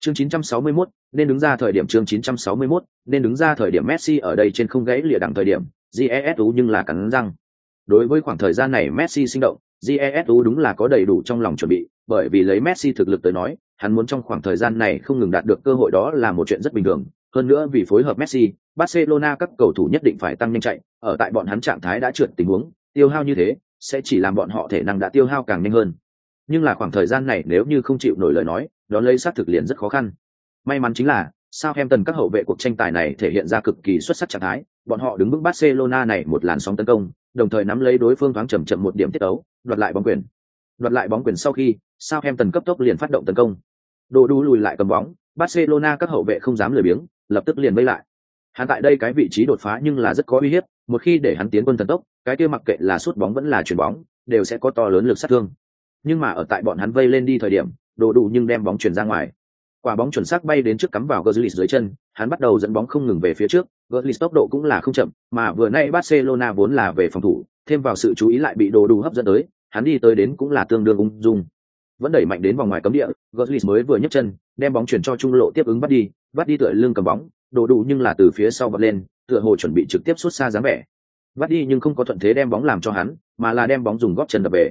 Chương 961, nên đứng ra thời điểm chương 961, nên đứng ra thời điểm Messi ở đây trên không gãy lìa đẳng thời điểm, GESU nhưng là cắn răng. Đối với khoảng thời gian này Messi sinh động, GESU đúng là có đầy đủ trong lòng chuẩn bị, bởi vì lấy Messi thực lực tới nói, hắn muốn trong khoảng thời gian này không ngừng đạt được cơ hội đó là một chuyện rất bình thường. Hơn nữa vì phối hợp Messi, Barcelona các cầu thủ nhất định phải tăng nhanh chạy, ở tại bọn hắn trạng thái đã trượt tình huống, tiêu hao như thế, sẽ chỉ làm bọn họ thể năng đã tiêu hao càng nhanh hơn. Nhưng là khoảng thời gian này nếu như không chịu nổi lời nói, đó lấy sát thực liền rất khó khăn. May mắn chính là, Southampton các hậu vệ cuộc tranh tài này thể hiện ra cực kỳ xuất sắc trạng thái, bọn họ đứng bước Barcelona này một làn sóng tấn công, đồng thời nắm lấy đối phương thoáng chậm chậm một điểm tiết tấu, đoạt lại bóng quyền. Đoạt lại bóng quyền sau khi, Southampton cấp tốc liền phát động tấn công. Đồ đu lùi lại cầm bóng, Barcelona các hậu vệ không dám lười biếng, lập tức liền vây lại. Hắn tại đây cái vị trí đột phá nhưng là rất có uy hiếp, một khi để hắn tiến quân thần tốc, cái kia mặc kệ là sút bóng vẫn là chuyền bóng, đều sẽ có to lớn lực sát thương. Nhưng mà ở tại bọn hắn vây lên đi thời điểm, đồ đủ nhưng đem bóng chuyển ra ngoài. Quả bóng chuẩn xác bay đến trước cắm vào Götze dưới chân, hắn bắt đầu dẫn bóng không ngừng về phía trước, Götze tốc độ cũng là không chậm, mà vừa nay Barcelona vốn là về phòng thủ, thêm vào sự chú ý lại bị đồ đủ hấp dẫn tới, hắn đi tới đến cũng là tương đương ung dung. Vẫn đẩy mạnh đến vòng ngoài cấm địa, Götze mới vừa nhấc chân, đem bóng chuyển cho trung lộ tiếp ứng bắt đi, bắt đi tựa lưng cầm bóng, đổ đủ nhưng là từ phía sau bật lên, tựa hồ chuẩn bị trực tiếp xuất xa dáng vẻ. Bắt đi nhưng không có thuận thế đem bóng làm cho hắn, mà là đem bóng dùng gót chân đập về.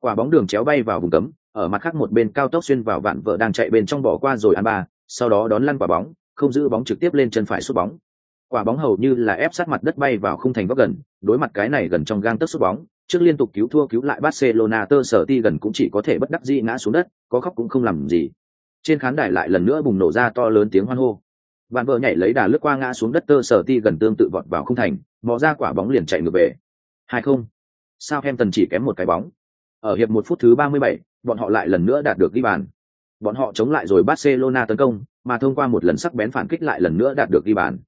Quả bóng đường chéo bay vào vùng cấm, ở mặt khác một bên cao tốc xuyên vào vạn vợ đang chạy bên trong bỏ qua rồi ăn ba, sau đó đón lăn quả bóng, không giữ bóng trực tiếp lên chân phải sút bóng. Quả bóng hầu như là ép sát mặt đất bay vào khung thành góc gần, đối mặt cái này gần trong gang tấc sút bóng, trước liên tục cứu thua cứu lại Barcelona tơ sở ti gần cũng chỉ có thể bất đắc dĩ ngã xuống đất, có khóc cũng không làm gì. Trên khán đài lại lần nữa bùng nổ ra to lớn tiếng hoan hô. bạn vợ nhảy lấy đà lướt qua ngã xuống đất tơ sở ti gần tương tự vọt vào khung thành, mò ra quả bóng liền chạy ngược về. Hai không. Sao Southampton chỉ kém một cái bóng. Ở hiệp một phút thứ 37, bọn họ lại lần nữa đạt được ghi bàn. Bọn họ chống lại rồi Barcelona tấn công, mà thông qua một lần sắc bén phản kích lại lần nữa đạt được ghi bàn.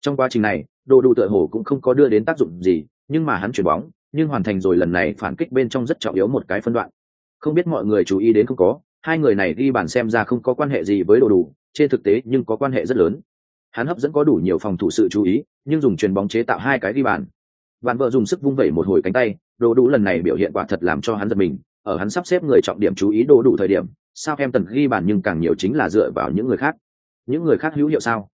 Trong quá trình này, đồ đủ tựa hồ cũng không có đưa đến tác dụng gì, nhưng mà hắn chuyển bóng, nhưng hoàn thành rồi lần này phản kích bên trong rất trọng yếu một cái phân đoạn. Không biết mọi người chú ý đến không có, hai người này ghi bàn xem ra không có quan hệ gì với đồ đủ, trên thực tế nhưng có quan hệ rất lớn. Hắn hấp dẫn có đủ nhiều phòng thủ sự chú ý, nhưng dùng chuyền bóng chế tạo hai cái ghi bàn. bạn vợ dùng sức vung vẩy một hồi cánh tay, đồ đủ lần này biểu hiện quả thật làm cho hắn giật mình, ở hắn sắp xếp người trọng điểm chú ý đồ đủ thời điểm, sao em tần ghi bàn nhưng càng nhiều chính là dựa vào những người khác. Những người khác hữu hiệu sao?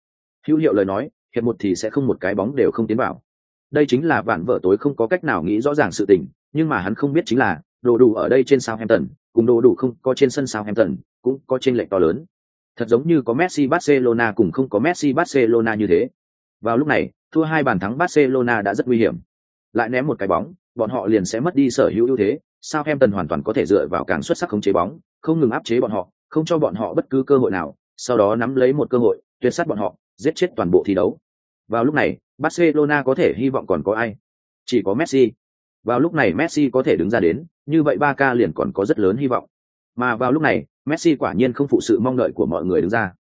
Hữu hiệu lời nói, hiệp một thì sẽ không một cái bóng đều không tiến vào. Đây chính là vạn vợ tối không có cách nào nghĩ rõ ràng sự tình, nhưng mà hắn không biết chính là, đồ đủ ở đây trên Southampton, cùng đồ đủ không có trên sân Southampton, cũng có trên lệch to lớn. Thật giống như có Messi Barcelona cùng không có Messi Barcelona như thế. Vào lúc này, thua hai bàn thắng Barcelona đã rất nguy hiểm. Lại ném một cái bóng, bọn họ liền sẽ mất đi sở hữu ưu thế, Southampton hoàn toàn có thể dựa vào càng xuất sắc khống chế bóng, không ngừng áp chế bọn họ, không cho bọn họ bất cứ cơ hội nào, sau đó nắm lấy một cơ hội, tuyệt sát bọn họ, giết chết toàn bộ thi đấu. Vào lúc này, Barcelona có thể hy vọng còn có ai? Chỉ có Messi. Vào lúc này Messi có thể đứng ra đến, như vậy Barca liền còn có rất lớn hy vọng. Mà vào lúc này, Messi quả nhiên không phụ sự mong đợi của mọi người đứng ra.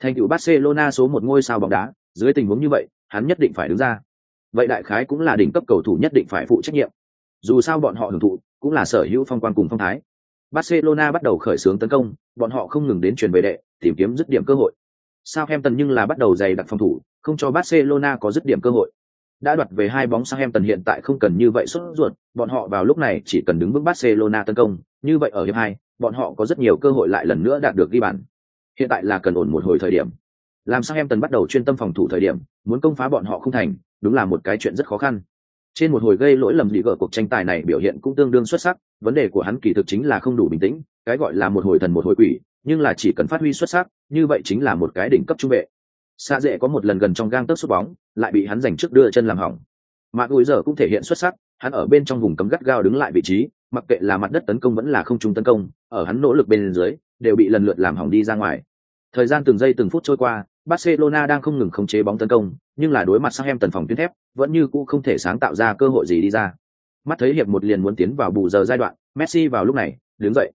Thành tựu Barcelona số một ngôi sao bóng đá, dưới tình huống như vậy, hắn nhất định phải đứng ra. vậy đại khái cũng là đỉnh cấp cầu thủ nhất định phải phụ trách nhiệm dù sao bọn họ hưởng thụ cũng là sở hữu phong quan cùng phong thái barcelona bắt đầu khởi xướng tấn công bọn họ không ngừng đến truyền về đệ tìm kiếm dứt điểm cơ hội Southampton nhưng là bắt đầu dày đặc phòng thủ, không cho barcelona có dứt điểm cơ hội. Đã đoạt về hai bóng Southampton hiện tại không cần như vậy xuất ruột, bọn họ vào lúc này chỉ cần đứng vững barcelona tấn công, như vậy ở hiệp hai, bọn họ có rất nhiều cơ hội lại lần nữa đạt được ghi bàn. Hiện tại là cần ổn một hồi thời điểm. Làm Southampton tần bắt đầu chuyên tâm phòng thủ thời điểm, muốn công phá bọn họ không thành, đúng là một cái chuyện rất khó khăn. Trên một hồi gây lỗi lầm dị gở cuộc tranh tài này biểu hiện cũng tương đương xuất sắc, vấn đề của hắn kỳ thực chính là không đủ bình tĩnh, cái gọi là một hồi thần một hồi quỷ nhưng là chỉ cần phát huy xuất sắc, như vậy chính là một cái đỉnh cấp trung vệ. Xa dễ có một lần gần trong gang tấc sút bóng, lại bị hắn giành trước đưa chân làm hỏng. Mà gối giờ cũng thể hiện xuất sắc, hắn ở bên trong vùng cấm gắt gao đứng lại vị trí, mặc kệ là mặt đất tấn công vẫn là không trung tấn công, ở hắn nỗ lực bên dưới, đều bị lần lượt làm hỏng đi ra ngoài. Thời gian từng giây từng phút trôi qua, barcelona đang không ngừng khống chế bóng tấn công, nhưng là đối mặt sang em tần phòng tuyến thép, vẫn như cũ không thể sáng tạo ra cơ hội gì đi ra. Mắt thấy hiệp một liền muốn tiến vào bù giờ giai đoạn, messi vào lúc này, đứng dậy.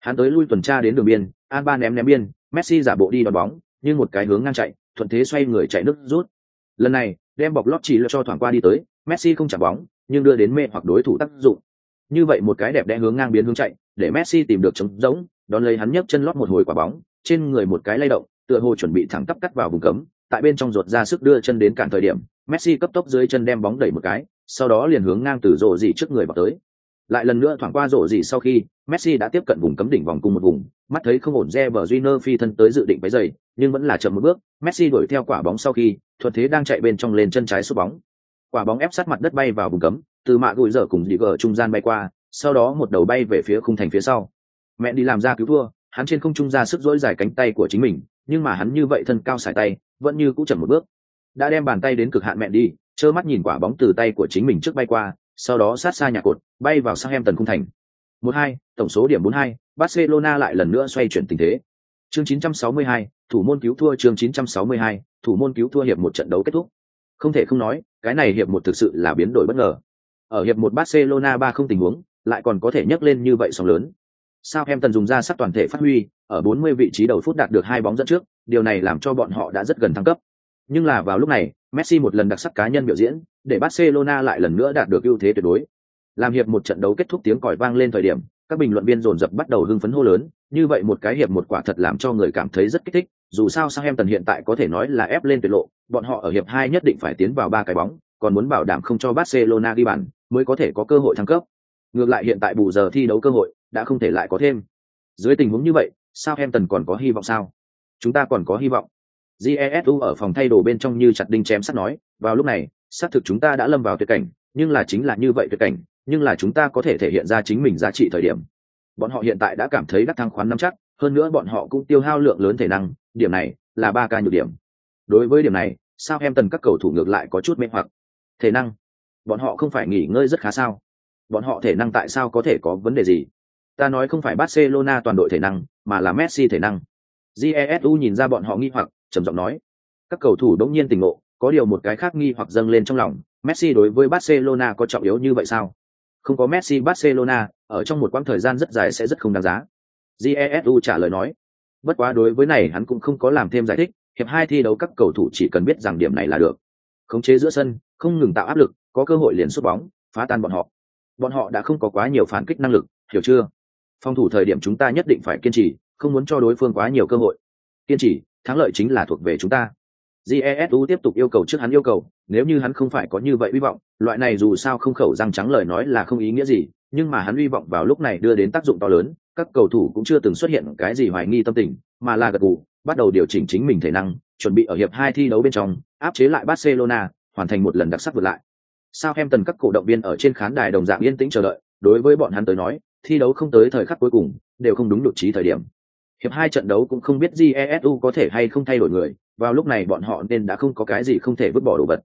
Hắn tới lui tuần tra đến đường biên alba ném ném biên, messi giả bộ đi đón bóng, nhưng một cái hướng ngang chạy, thuận thế xoay người chạy nước rút. Lần này, đem bọc lót chỉ lựa cho thoảng qua đi tới, messi không chạm bóng, nhưng đưa đến mê hoặc đối thủ tác dụng. Như vậy một cái đẹp đẽ hướng ngang biến hướng chạy, để messi tìm được trống rỗng, đón lấy hắn nhấc chân lót một hồi quả bóng, trên người một cái lay động, tựa hồ chuẩn bị thẳng tắp cắt vào vùng cấm, tại bên trong ruột ra sức đưa chân đến cản thời điểm, messi cấp tốc dưới chân đem bóng đẩy một cái, sau đó liền hướng ngang từ rồ gì trước người vào tới lại lần nữa thoảng qua rổ gì sau khi, messi đã tiếp cận vùng cấm đỉnh vòng cung một vùng. Mắt thấy không ổn re bờ junior phi thân tới dự định váy giày, nhưng vẫn là chậm một bước. Messi đuổi theo quả bóng sau khi, thuận thế đang chạy bên trong lên chân trái sút bóng. Quả bóng ép sát mặt đất bay vào vùng cấm, từ mạ gội dở cùng đi gờ trung gian bay qua, sau đó một đầu bay về phía khung thành phía sau. Mẹ đi làm ra cứu thua, hắn trên không trung ra sức dỗi dài cánh tay của chính mình, nhưng mà hắn như vậy thân cao sải tay, vẫn như cũng chậm một bước. Đã đem bàn tay đến cực hạn mẹ đi, trơ mắt nhìn quả bóng từ tay của chính mình trước bay qua sau đó sát xa nhà cột bay vào sang em tần cung thành. Một hai tổng số điểm bốn hai barcelona lại lần nữa xoay chuyển tình thế. Chương 962, thủ môn cứu thua chương 962, thủ môn cứu thua hiệp một trận đấu kết thúc. Không thể không nói cái này hiệp một thực sự là biến đổi bất ngờ. Ở hiệp một barcelona ba không tình huống lại còn có thể nhấc lên như vậy sóng lớn. Sao em tần dùng ra sắc toàn thể phát huy ở 40 vị trí đầu phút đạt được hai bóng dẫn trước điều này làm cho bọn họ đã rất gần thăng cấp nhưng là vào lúc này, messi một lần đặc sắc cá nhân biểu diễn, để barcelona lại lần nữa đạt được ưu thế tuyệt đối. Làm hiệp một trận đấu kết thúc tiếng còi vang lên thời điểm, các bình luận viên dồn dập bắt đầu hưng phấn hô lớn, như vậy một cái hiệp một quả thật làm cho người cảm thấy rất kích thích, dù sao Southampton tần hiện tại có thể nói là ép lên tuyệt lộ, bọn họ ở hiệp hai nhất định phải tiến vào ba cái bóng, còn muốn bảo đảm không cho barcelona đi bàn, mới có thể có cơ hội thăng cấp. Ngược lại hiện tại bù giờ thi đấu cơ hội, đã không thể lại có thêm. Dưới tình huống như vậy, Southampton tần còn có hy vọng sao? Chúng ta còn có hy vọng jesu ở phòng thay đồ bên trong như chặt đinh chém sắt nói, vào lúc này, xác thực chúng ta đã lâm vào tuyệt cảnh, nhưng là chính là như vậy tuyệt cảnh, nhưng là chúng ta có thể thể hiện ra chính mình giá trị thời điểm. Bọn họ hiện tại đã cảm thấy đắc thăng khoán nắm chắc, hơn nữa bọn họ cũng tiêu hao lượng lớn thể năng, điểm này là ba ca nhược điểm. Đối với điểm này, sao em tần các cầu thủ ngược lại có chút mê hoặc? Thể năng? Bọn họ không phải nghỉ ngơi rất khá sao? Bọn họ thể năng tại sao có thể có vấn đề gì? Ta nói không phải barcelona toàn đội thể năng, mà là messi thể năng. Jesu nhìn ra bọn họ nghi hoặc trầm giọng nói. Các cầu thủ đống nhiên tỉnh ngộ, có điều một cái khác nghi hoặc dâng lên trong lòng, messi đối với barcelona có trọng yếu như vậy sao? Không có messi, barcelona, ở trong một quãng thời gian rất dài sẽ rất không đáng giá. Jesu trả lời nói. Bất quá đối với này hắn cũng không có làm thêm giải thích, hiệp hai thi đấu các cầu thủ chỉ cần biết rằng điểm này là được. Khống chế giữa sân, không ngừng tạo áp lực, có cơ hội liền sút bóng, phá tan bọn họ. Bọn họ đã không có quá nhiều phản kích năng lực, hiểu chưa? Phòng thủ thời điểm chúng ta nhất định phải kiên trì, không muốn cho đối phương quá nhiều cơ hội. Kiên trì thắng lợi chính là thuộc về chúng ta. Jesu tiếp tục yêu cầu trước hắn yêu cầu, nếu như hắn không phải có như vậy hy vọng, loại này dù sao không khẩu răng trắng lời nói là không ý nghĩa gì, nhưng mà hắn hy vọng vào lúc này đưa đến tác dụng to lớn, các cầu thủ cũng chưa từng xuất hiện cái gì hoài nghi tâm tình, mà là gật gù, bắt đầu điều chỉnh chính mình thể năng, chuẩn bị ở hiệp hai thi đấu bên trong, áp chế lại barcelona, hoàn thành một lần đặc sắc vượt lại. Sao em tần các cổ động viên ở trên khán đài đồng dạng yên tĩnh chờ đợi, đối với bọn hắn tới nói, thi đấu không tới thời khắc cuối cùng, đều không đúng đột trí thời điểm hiệp hai trận đấu cũng không biết jesu có thể hay không thay đổi người, vào lúc này bọn họ nên đã không có cái gì không thể vứt bỏ đồ vật.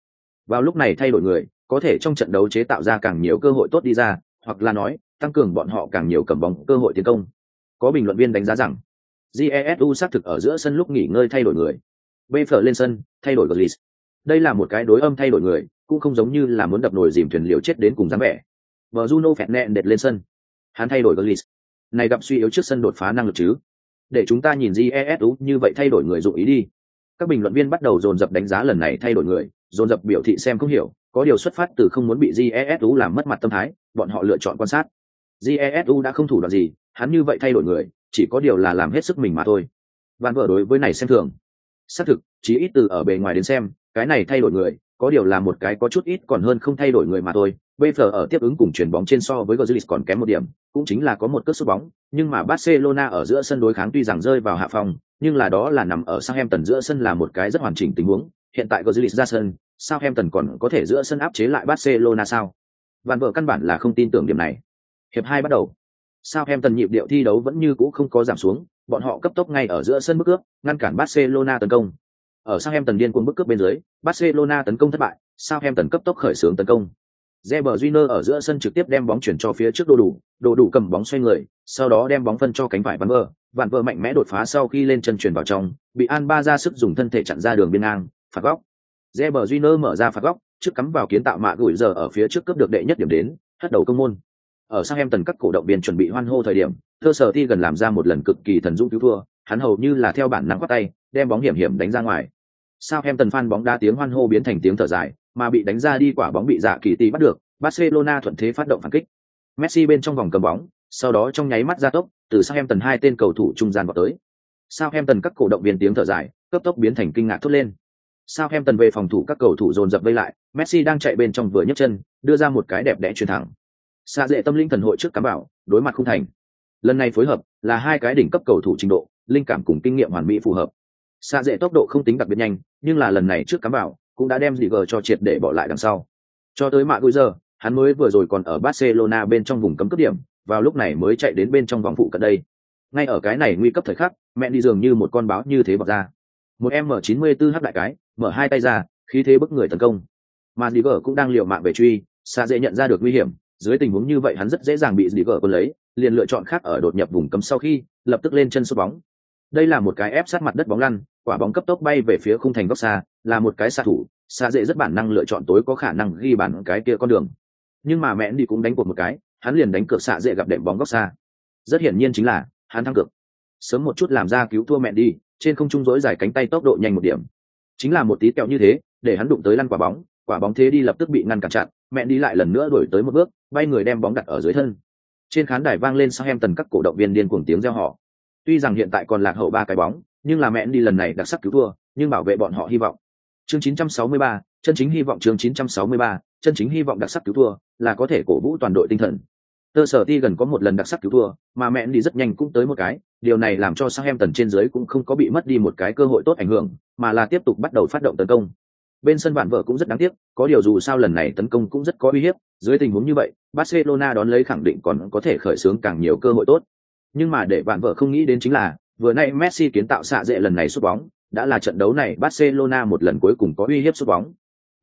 Vào lúc này thay đổi người, có thể trong trận đấu chế tạo ra càng nhiều cơ hội tốt đi ra, hoặc là nói, tăng cường bọn họ càng nhiều cầm bóng cơ hội tiến công. Có bình luận viên đánh giá rằng jesu xác thực ở giữa sân lúc nghỉ ngơi thay đổi người. Bfer lên sân, thay đổi glis đây là một cái đối âm thay đổi người, cũng không giống như là muốn đập nồi dìm thuyền liều chết đến cùng dáng vẻ. Và juno phẹn nẹn đệt lên sân. Hắn thay đổi glis này gặp suy yếu trước sân đột phá năng lực chứ? Để chúng ta nhìn jesu như vậy thay đổi người dụng ý đi. Các bình luận viên bắt đầu dồn dập đánh giá lần này thay đổi người, dồn dập biểu thị xem không hiểu, có điều xuất phát từ không muốn bị jesu làm mất mặt tâm thái, bọn họ lựa chọn quan sát. Jesu đã không thủ đoạn gì, hắn như vậy thay đổi người, chỉ có điều là làm hết sức mình mà thôi. Van vợ đối với này xem thường. Xác thực chỉ ít từ ở bề ngoài đến xem, cái này thay đổi người, có điều là một cái có chút ít còn hơn không thay đổi người mà thôi BF ở tiếp ứng cùng chuyển bóng trên so với Götze còn kém một điểm, cũng chính là có một cước sút bóng, nhưng mà Barcelona ở giữa sân đối kháng tuy rằng rơi vào hạ phòng, nhưng là đó là nằm ở Southampton giữa sân là một cái rất hoàn chỉnh tình huống. Hiện tại Götze ra sân, Southampton còn có thể giữa sân áp chế lại Barcelona sao? Van vợ căn bản là không tin tưởng điểm này. Hiệp hai bắt đầu. Southampton nhịp điệu thi đấu vẫn như cũ không có giảm xuống, bọn họ cấp tốc ngay ở giữa sân bức cướp, ngăn cản Barcelona tấn công. Ở Southampton điên cuồng bức cướp bên dưới, Barcelona tấn công thất bại, Southampton cấp tốc khởi xướng tấn công. Reber Júnior ở giữa sân trực tiếp đem bóng chuyển cho phía trước đồ đủ, đồ đủ cầm bóng xoay người, sau đó đem bóng phân cho cánh phải Van Vơ, Van Vơ mạnh mẽ đột phá sau khi lên chân chuyển vào trong, bị An Ba ra sức dùng thân thể chặn ra đường biên ngang, phạt góc. Reber Júnior mở ra phạt góc, trước cắm vào kiến tạo mạ gửi giờ ở phía trước cướp được đệ nhất điểm đến, hất đầu công môn. Ở sau em tần các cổ động viên chuẩn bị hoan hô thời điểm, Thơ Sở Ti gần làm ra một lần cực kỳ thần dũng cứu thua, hắn hầu như là theo bản năng quát tay, đem bóng hiểm hiểm đánh ra ngoài. sau em tần fan bóng đá tiếng hoan hô biến thành tiếng thở dài, mà bị đánh ra đi quả bóng bị dạ kỳ tì bắt được, Barcelona thuận thế phát động phản kích. Messi bên trong vòng cầm bóng, sau đó trong nháy mắt ra tốc, từ Southampton hai tên cầu thủ trung gian vào tới. Southampton các cổ động viên tiếng thở dài, cấp tốc biến thành kinh ngạc thốt lên. Southampton về phòng thủ các cầu thủ dồn dập vây lại, Messi đang chạy bên trong vừa nhấc chân, đưa ra một cái đẹp đẽ chuyền thẳng. Xa dễ tâm linh thần hội trước cám bảo, đối mặt không thành. Lần này phối hợp là hai cái đỉnh cấp cầu thủ trình độ, linh cảm cùng kinh nghiệm hoàn mỹ phù hợp. Xa dễ tốc độ không tính đặc biệt nhanh, nhưng là lần này trước cám bảo, cũng đã đem Ziger cho triệt để bỏ lại đằng sau. Cho tới mạ bây giờ, hắn mới vừa rồi còn ở Barcelona bên trong vùng cấm cấp điểm, vào lúc này mới chạy đến bên trong vòng phụ cận đây. Ngay ở cái này nguy cấp thời khắc, mẹ đi dường như một con báo như thế bật ra. Một em M94 hấp đại cái, mở hai tay ra, khí thế bức người tấn công. Mà Diver cũng đang liều mạng về truy, xa dễ nhận ra được nguy hiểm, dưới tình huống như vậy hắn rất dễ dàng bị Diver quân lấy, liền lựa chọn khác ở đột nhập vùng cấm sau khi, lập tức lên chân sút bóng. Đây là một cái ép sát mặt đất bóng lăn, quả bóng cấp tốc bay về phía khung thành góc xa, là một cái xạ thủ, xa dễ rất bản năng lựa chọn tối có khả năng ghi bàn cái kia con đường. Nhưng mà mẹ đi cũng đánh cuộc một cái hắn liền đánh cược xạ dễ gặp đệm bóng góc xa. Rất hiển nhiên chính là hắn thắng cược. Sớm một chút làm ra cứu thua mẹ đi trên không trung dối dài cánh tay tốc độ nhanh một điểm. Chính là một tí kẹo như thế để hắn đụng tới lăn quả bóng quả bóng thế đi lập tức bị ngăn cản chặn mẹ đi lại lần nữa đổi tới một bước bay người đem bóng đặt ở dưới thân. Trên khán đài vang lên sau em tần các cổ động viên điên cuồng tiếng reo họ tuy rằng hiện tại còn lạc hậu ba cái bóng nhưng là mẹ đi lần này đặc sắc cứu thua nhưng bảo vệ bọn họ hy vọng chương 963, chân chính hy vọng chương 963, chân chính hy vọng đặc sắc cứu thua là có thể cổ vũ toàn đội tinh thần. Tơ sở ti gần có một lần đặc sắc cứu thua mà mẹ đi rất nhanh cũng tới một cái. Điều này làm cho sang em tần trên dưới cũng không có bị mất đi một cái cơ hội tốt ảnh hưởng mà là tiếp tục bắt đầu phát động tấn công. Bên sân bạn vợ cũng rất đáng tiếc có điều dù sao lần này tấn công cũng rất có uy hiếp dưới tình huống như vậy barcelona đón lấy khẳng định còn có thể khởi xướng càng nhiều cơ hội tốt. Nhưng mà để bạn vợ không nghĩ đến chính là vừa nay messi kiến tạo xạ dệ lần này sút bóng đã là trận đấu này barcelona một lần cuối cùng có uy hiếp sút bóng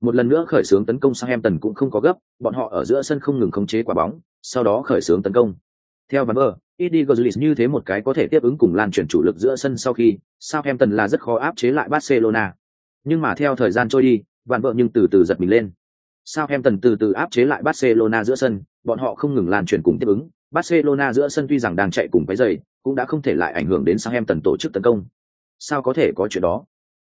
một lần nữa khởi xướng tấn công Southampton cũng không có gấp, bọn họ ở giữa sân không ngừng khống chế quả bóng, sau đó khởi xướng tấn công. Theo Van Bơ, Eddie Gozlis như thế một cái có thể tiếp ứng cùng lan chuyển chủ lực giữa sân sau khi, Southampton là rất khó áp chế lại Barcelona. Nhưng mà theo thời gian trôi đi, Van Bơ nhưng từ từ giật mình lên. Southampton từ từ áp chế lại Barcelona giữa sân, bọn họ không ngừng lan chuyển cùng tiếp ứng. Barcelona giữa sân tuy rằng đang chạy cùng cái giày, cũng đã không thể lại ảnh hưởng đến Southampton tổ chức tấn công. Sao có thể có chuyện đó?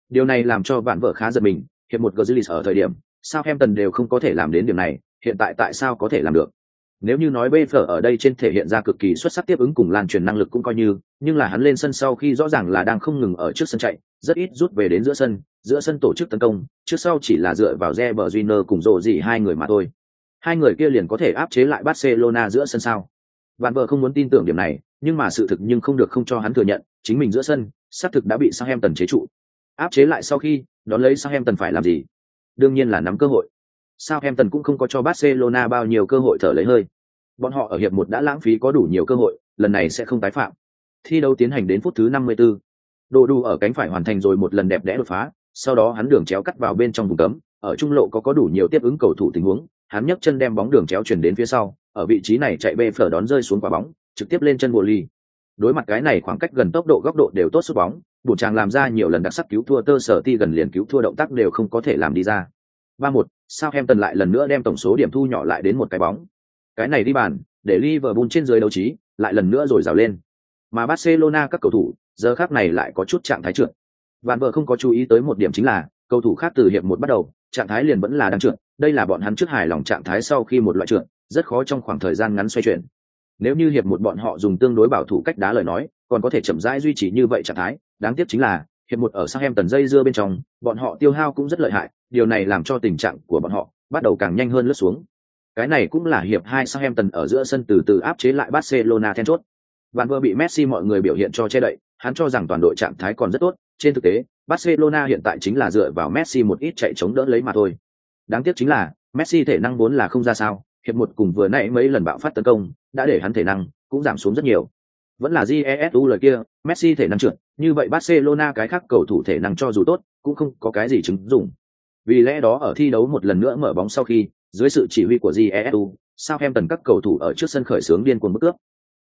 Điều này làm cho Vạn Vợ khá giật mình, hiện một Gazzilis ở thời điểm, sao Hampton đều không có thể làm đến điểm này, hiện tại tại sao có thể làm được? Nếu như nói BF ở đây trên thể hiện ra cực kỳ xuất sắc tiếp ứng cùng lan truyền năng lực cũng coi như, nhưng là hắn lên sân sau khi rõ ràng là đang không ngừng ở trước sân chạy, rất ít rút về đến giữa sân, giữa sân tổ chức tấn công, trước sau chỉ là dựa vào Reber Junior cùng rộ gì hai người mà thôi. Hai người kia liền có thể áp chế lại Barcelona giữa sân sao? bạn vợ không muốn tin tưởng điểm này, nhưng mà sự thực nhưng không được không cho hắn thừa nhận, chính mình giữa sân, xác thực đã bị Southampton chế trụ. Áp chế lại sau khi, đón lấy Southampton phải làm gì? Đương nhiên là nắm cơ hội. Southampton cũng không có cho Barcelona bao nhiêu cơ hội thở lấy hơi. Bọn họ ở hiệp một đã lãng phí có đủ nhiều cơ hội, lần này sẽ không tái phạm. Thi đấu tiến hành đến phút thứ 54. Đồ đu ở cánh phải hoàn thành rồi một lần đẹp đẽ đột phá, sau đó hắn đường chéo cắt vào bên trong vùng cấm, ở trung lộ có có đủ nhiều tiếp ứng cầu thủ tình huống, hắn nhấc chân đem bóng đường chéo chuyển đến phía sau, ở vị trí này chạy bê phở đón rơi xuống quả bóng, trực tiếp lên chân bộ ly. Đối mặt cái này khoảng cách gần tốc độ góc độ đều tốt sút bóng, bùn chàng làm ra nhiều lần đặc sắc cứu thua tơ sở ti gần liền cứu thua động tác đều không có thể làm đi ra. Ba một sao em tần lại lần nữa đem tổng số điểm thu nhỏ lại đến một cái bóng. Cái này đi bàn để Liverpool trên dưới đấu trí lại lần nữa rồi rào lên. Mà Barcelona các cầu thủ giờ khác này lại có chút trạng thái trượt. Vạn vợ không có chú ý tới một điểm chính là cầu thủ khác từ hiệp một bắt đầu trạng thái liền vẫn là đang trượt. Đây là bọn hắn trước hài lòng trạng thái sau khi một loại trượt, rất khó trong khoảng thời gian ngắn xoay chuyển. Nếu như hiệp một bọn họ dùng tương đối bảo thủ cách đá lời nói, còn có thể chậm rãi duy trì như vậy trạng thái, đáng tiếc chính là hiệp một ở sang em tần dây dưa bên trong, bọn họ tiêu hao cũng rất lợi hại, điều này làm cho tình trạng của bọn họ bắt đầu càng nhanh hơn lướt xuống. Cái này cũng là hiệp hai sang em tần ở giữa sân từ từ áp chế lại Barcelona then chốt. Bạn vừa bị Messi mọi người biểu hiện cho che đậy, hắn cho rằng toàn đội trạng thái còn rất tốt, trên thực tế, Barcelona hiện tại chính là dựa vào Messi một ít chạy chống đỡ lấy mà thôi. Đáng tiếc chính là Messi thể năng vốn là không ra sao, hiệp một cùng vừa nãy mấy lần bạo phát tấn công, đã để hắn thể năng cũng giảm xuống rất nhiều. Vẫn là Jesu lời kia, Messi thể năng trượt, như vậy Barcelona cái khác cầu thủ thể năng cho dù tốt, cũng không có cái gì chứng dụng. Vì lẽ đó ở thi đấu một lần nữa mở bóng sau khi, dưới sự chỉ huy của Jesu, Southampton các cầu thủ ở trước sân khởi xướng điên cuồng bức cướp.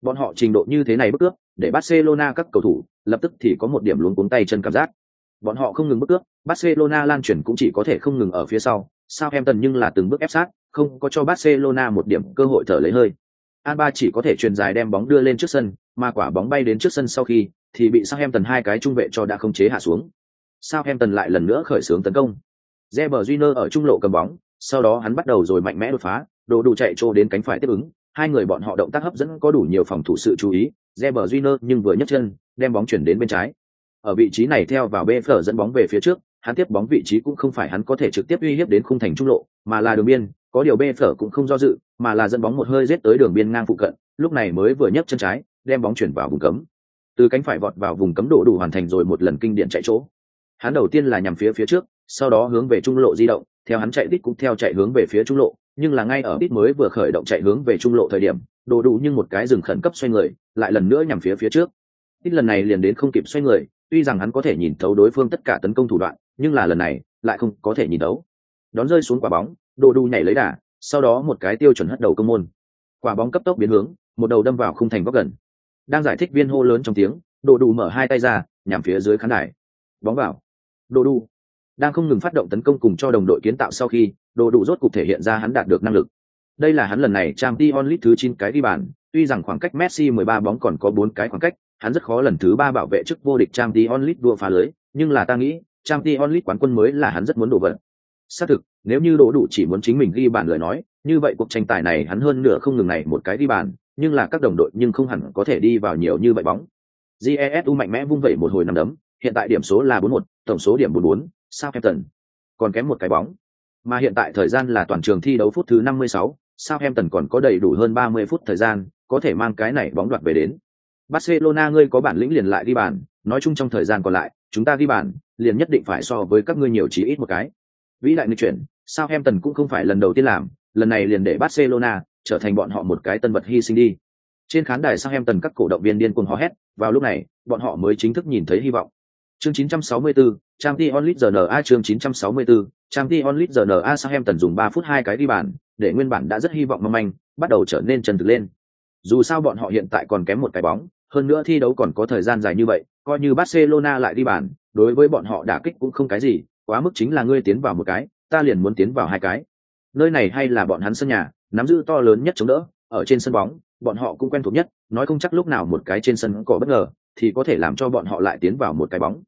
Bọn họ trình độ như thế này bức cướp, để Barcelona các cầu thủ lập tức thì có một điểm luống cuống tay chân cảm giác. Bọn họ không ngừng bức cướp, Barcelona lan chuyển cũng chỉ có thể không ngừng ở phía sau, Southampton nhưng là từng bước ép sát, không có cho Barcelona một điểm cơ hội thở lấy hơi. Alba chỉ có thể truyền dài đem bóng đưa lên trước sân, mà quả bóng bay đến trước sân sau khi thì bị Southampton hai cái trung vệ cho đã không chế hạ xuống. Southampton lại lần nữa khởi xướng tấn công. Reber Júnior ở trung lộ cầm bóng, sau đó hắn bắt đầu rồi mạnh mẽ đột phá, đồ đủ chạy trô đến cánh phải tiếp ứng, hai người bọn họ động tác hấp dẫn có đủ nhiều phòng thủ sự chú ý, Reber Júnior nhưng vừa nhấc chân, đem bóng chuyển đến bên trái. Ở vị trí này theo vào BF dẫn bóng về phía trước, hắn tiếp bóng vị trí cũng không phải hắn có thể trực tiếp uy hiếp đến khung thành trung lộ, mà là đường biên, có điều bê phở cũng không do dự, mà là dẫn bóng một hơi giết tới đường biên ngang phụ cận, lúc này mới vừa nhấc chân trái, đem bóng chuyển vào vùng cấm. Từ cánh phải vọt vào vùng cấm đổ đủ hoàn thành rồi một lần kinh điển chạy chỗ. Hắn đầu tiên là nhằm phía phía trước, sau đó hướng về trung lộ di động, theo hắn chạy đít cũng theo chạy hướng về phía trung lộ, nhưng là ngay ở đít mới vừa khởi động chạy hướng về trung lộ thời điểm, đổ đủ nhưng một cái dừng khẩn cấp xoay người, lại lần nữa nhằm phía phía trước. Đít lần này liền đến không kịp xoay người, tuy rằng hắn có thể nhìn thấu đối phương tất cả tấn công thủ đoạn, nhưng là lần này lại không có thể nhìn thấu. Đón rơi xuống quả bóng, đồ Đu nhảy lấy đà, sau đó một cái tiêu chuẩn hất đầu công môn. Quả bóng cấp tốc biến hướng, một đầu đâm vào khung thành góc gần. Đang giải thích viên hô lớn trong tiếng, đồ Đu mở hai tay ra, nhằm phía dưới khán đài. Bóng vào. Đồ Đu. đang không ngừng phát động tấn công cùng cho đồng đội kiến tạo sau khi đồ đủ rốt cục thể hiện ra hắn đạt được năng lực đây là hắn lần này trang t onlit thứ chín cái đi bàn tuy rằng khoảng cách messi 13 bóng còn có bốn cái khoảng cách hắn rất khó lần thứ ba bảo vệ chức vô địch trang t onlit đua phá lưới nhưng là ta nghĩ trang t onlit quán quân mới là hắn rất muốn đổ vận xác thực nếu như đỗ đủ chỉ muốn chính mình ghi bàn lời nói như vậy cuộc tranh tài này hắn hơn nửa không ngừng này một cái đi bàn nhưng là các đồng đội nhưng không hẳn có thể đi vào nhiều như vậy bóng jesu mạnh mẽ vung vẩy một hồi năm đấm hiện tại điểm số là 41, tổng số điểm 44, Southampton còn kém một cái bóng. Mà hiện tại thời gian là toàn trường thi đấu phút thứ 56, Southampton còn có đầy đủ hơn 30 phút thời gian, có thể mang cái này bóng đoạt về đến. Barcelona ngươi có bản lĩnh liền lại đi bàn, nói chung trong thời gian còn lại, chúng ta đi bàn, liền nhất định phải so với các ngươi nhiều chí ít một cái. Vĩ đại nghịch chuyển, Southampton cũng không phải lần đầu tiên làm, lần này liền để Barcelona trở thành bọn họ một cái tân vật hy sinh đi. Trên khán đài Southampton các cổ động viên điên cuồng hò hét, vào lúc này, bọn họ mới chính thức nhìn thấy hy vọng. Chương 964, Champions League GNA chương 964, Champions League GNA Southampton dùng 3 phút hai cái đi bàn, để nguyên bản đã rất hy vọng mong manh, bắt đầu trở nên chân thực lên. Dù sao bọn họ hiện tại còn kém một cái bóng, hơn nữa thi đấu còn có thời gian dài như vậy, coi như Barcelona lại đi bàn, đối với bọn họ đả kích cũng không cái gì, quá mức chính là ngươi tiến vào một cái, ta liền muốn tiến vào hai cái. Nơi này hay là bọn hắn sân nhà, nắm giữ to lớn nhất chống đỡ, ở trên sân bóng, bọn họ cũng quen thuộc nhất, nói không chắc lúc nào một cái trên sân có bất ngờ, thì có thể làm cho bọn họ lại tiến vào một cái bóng.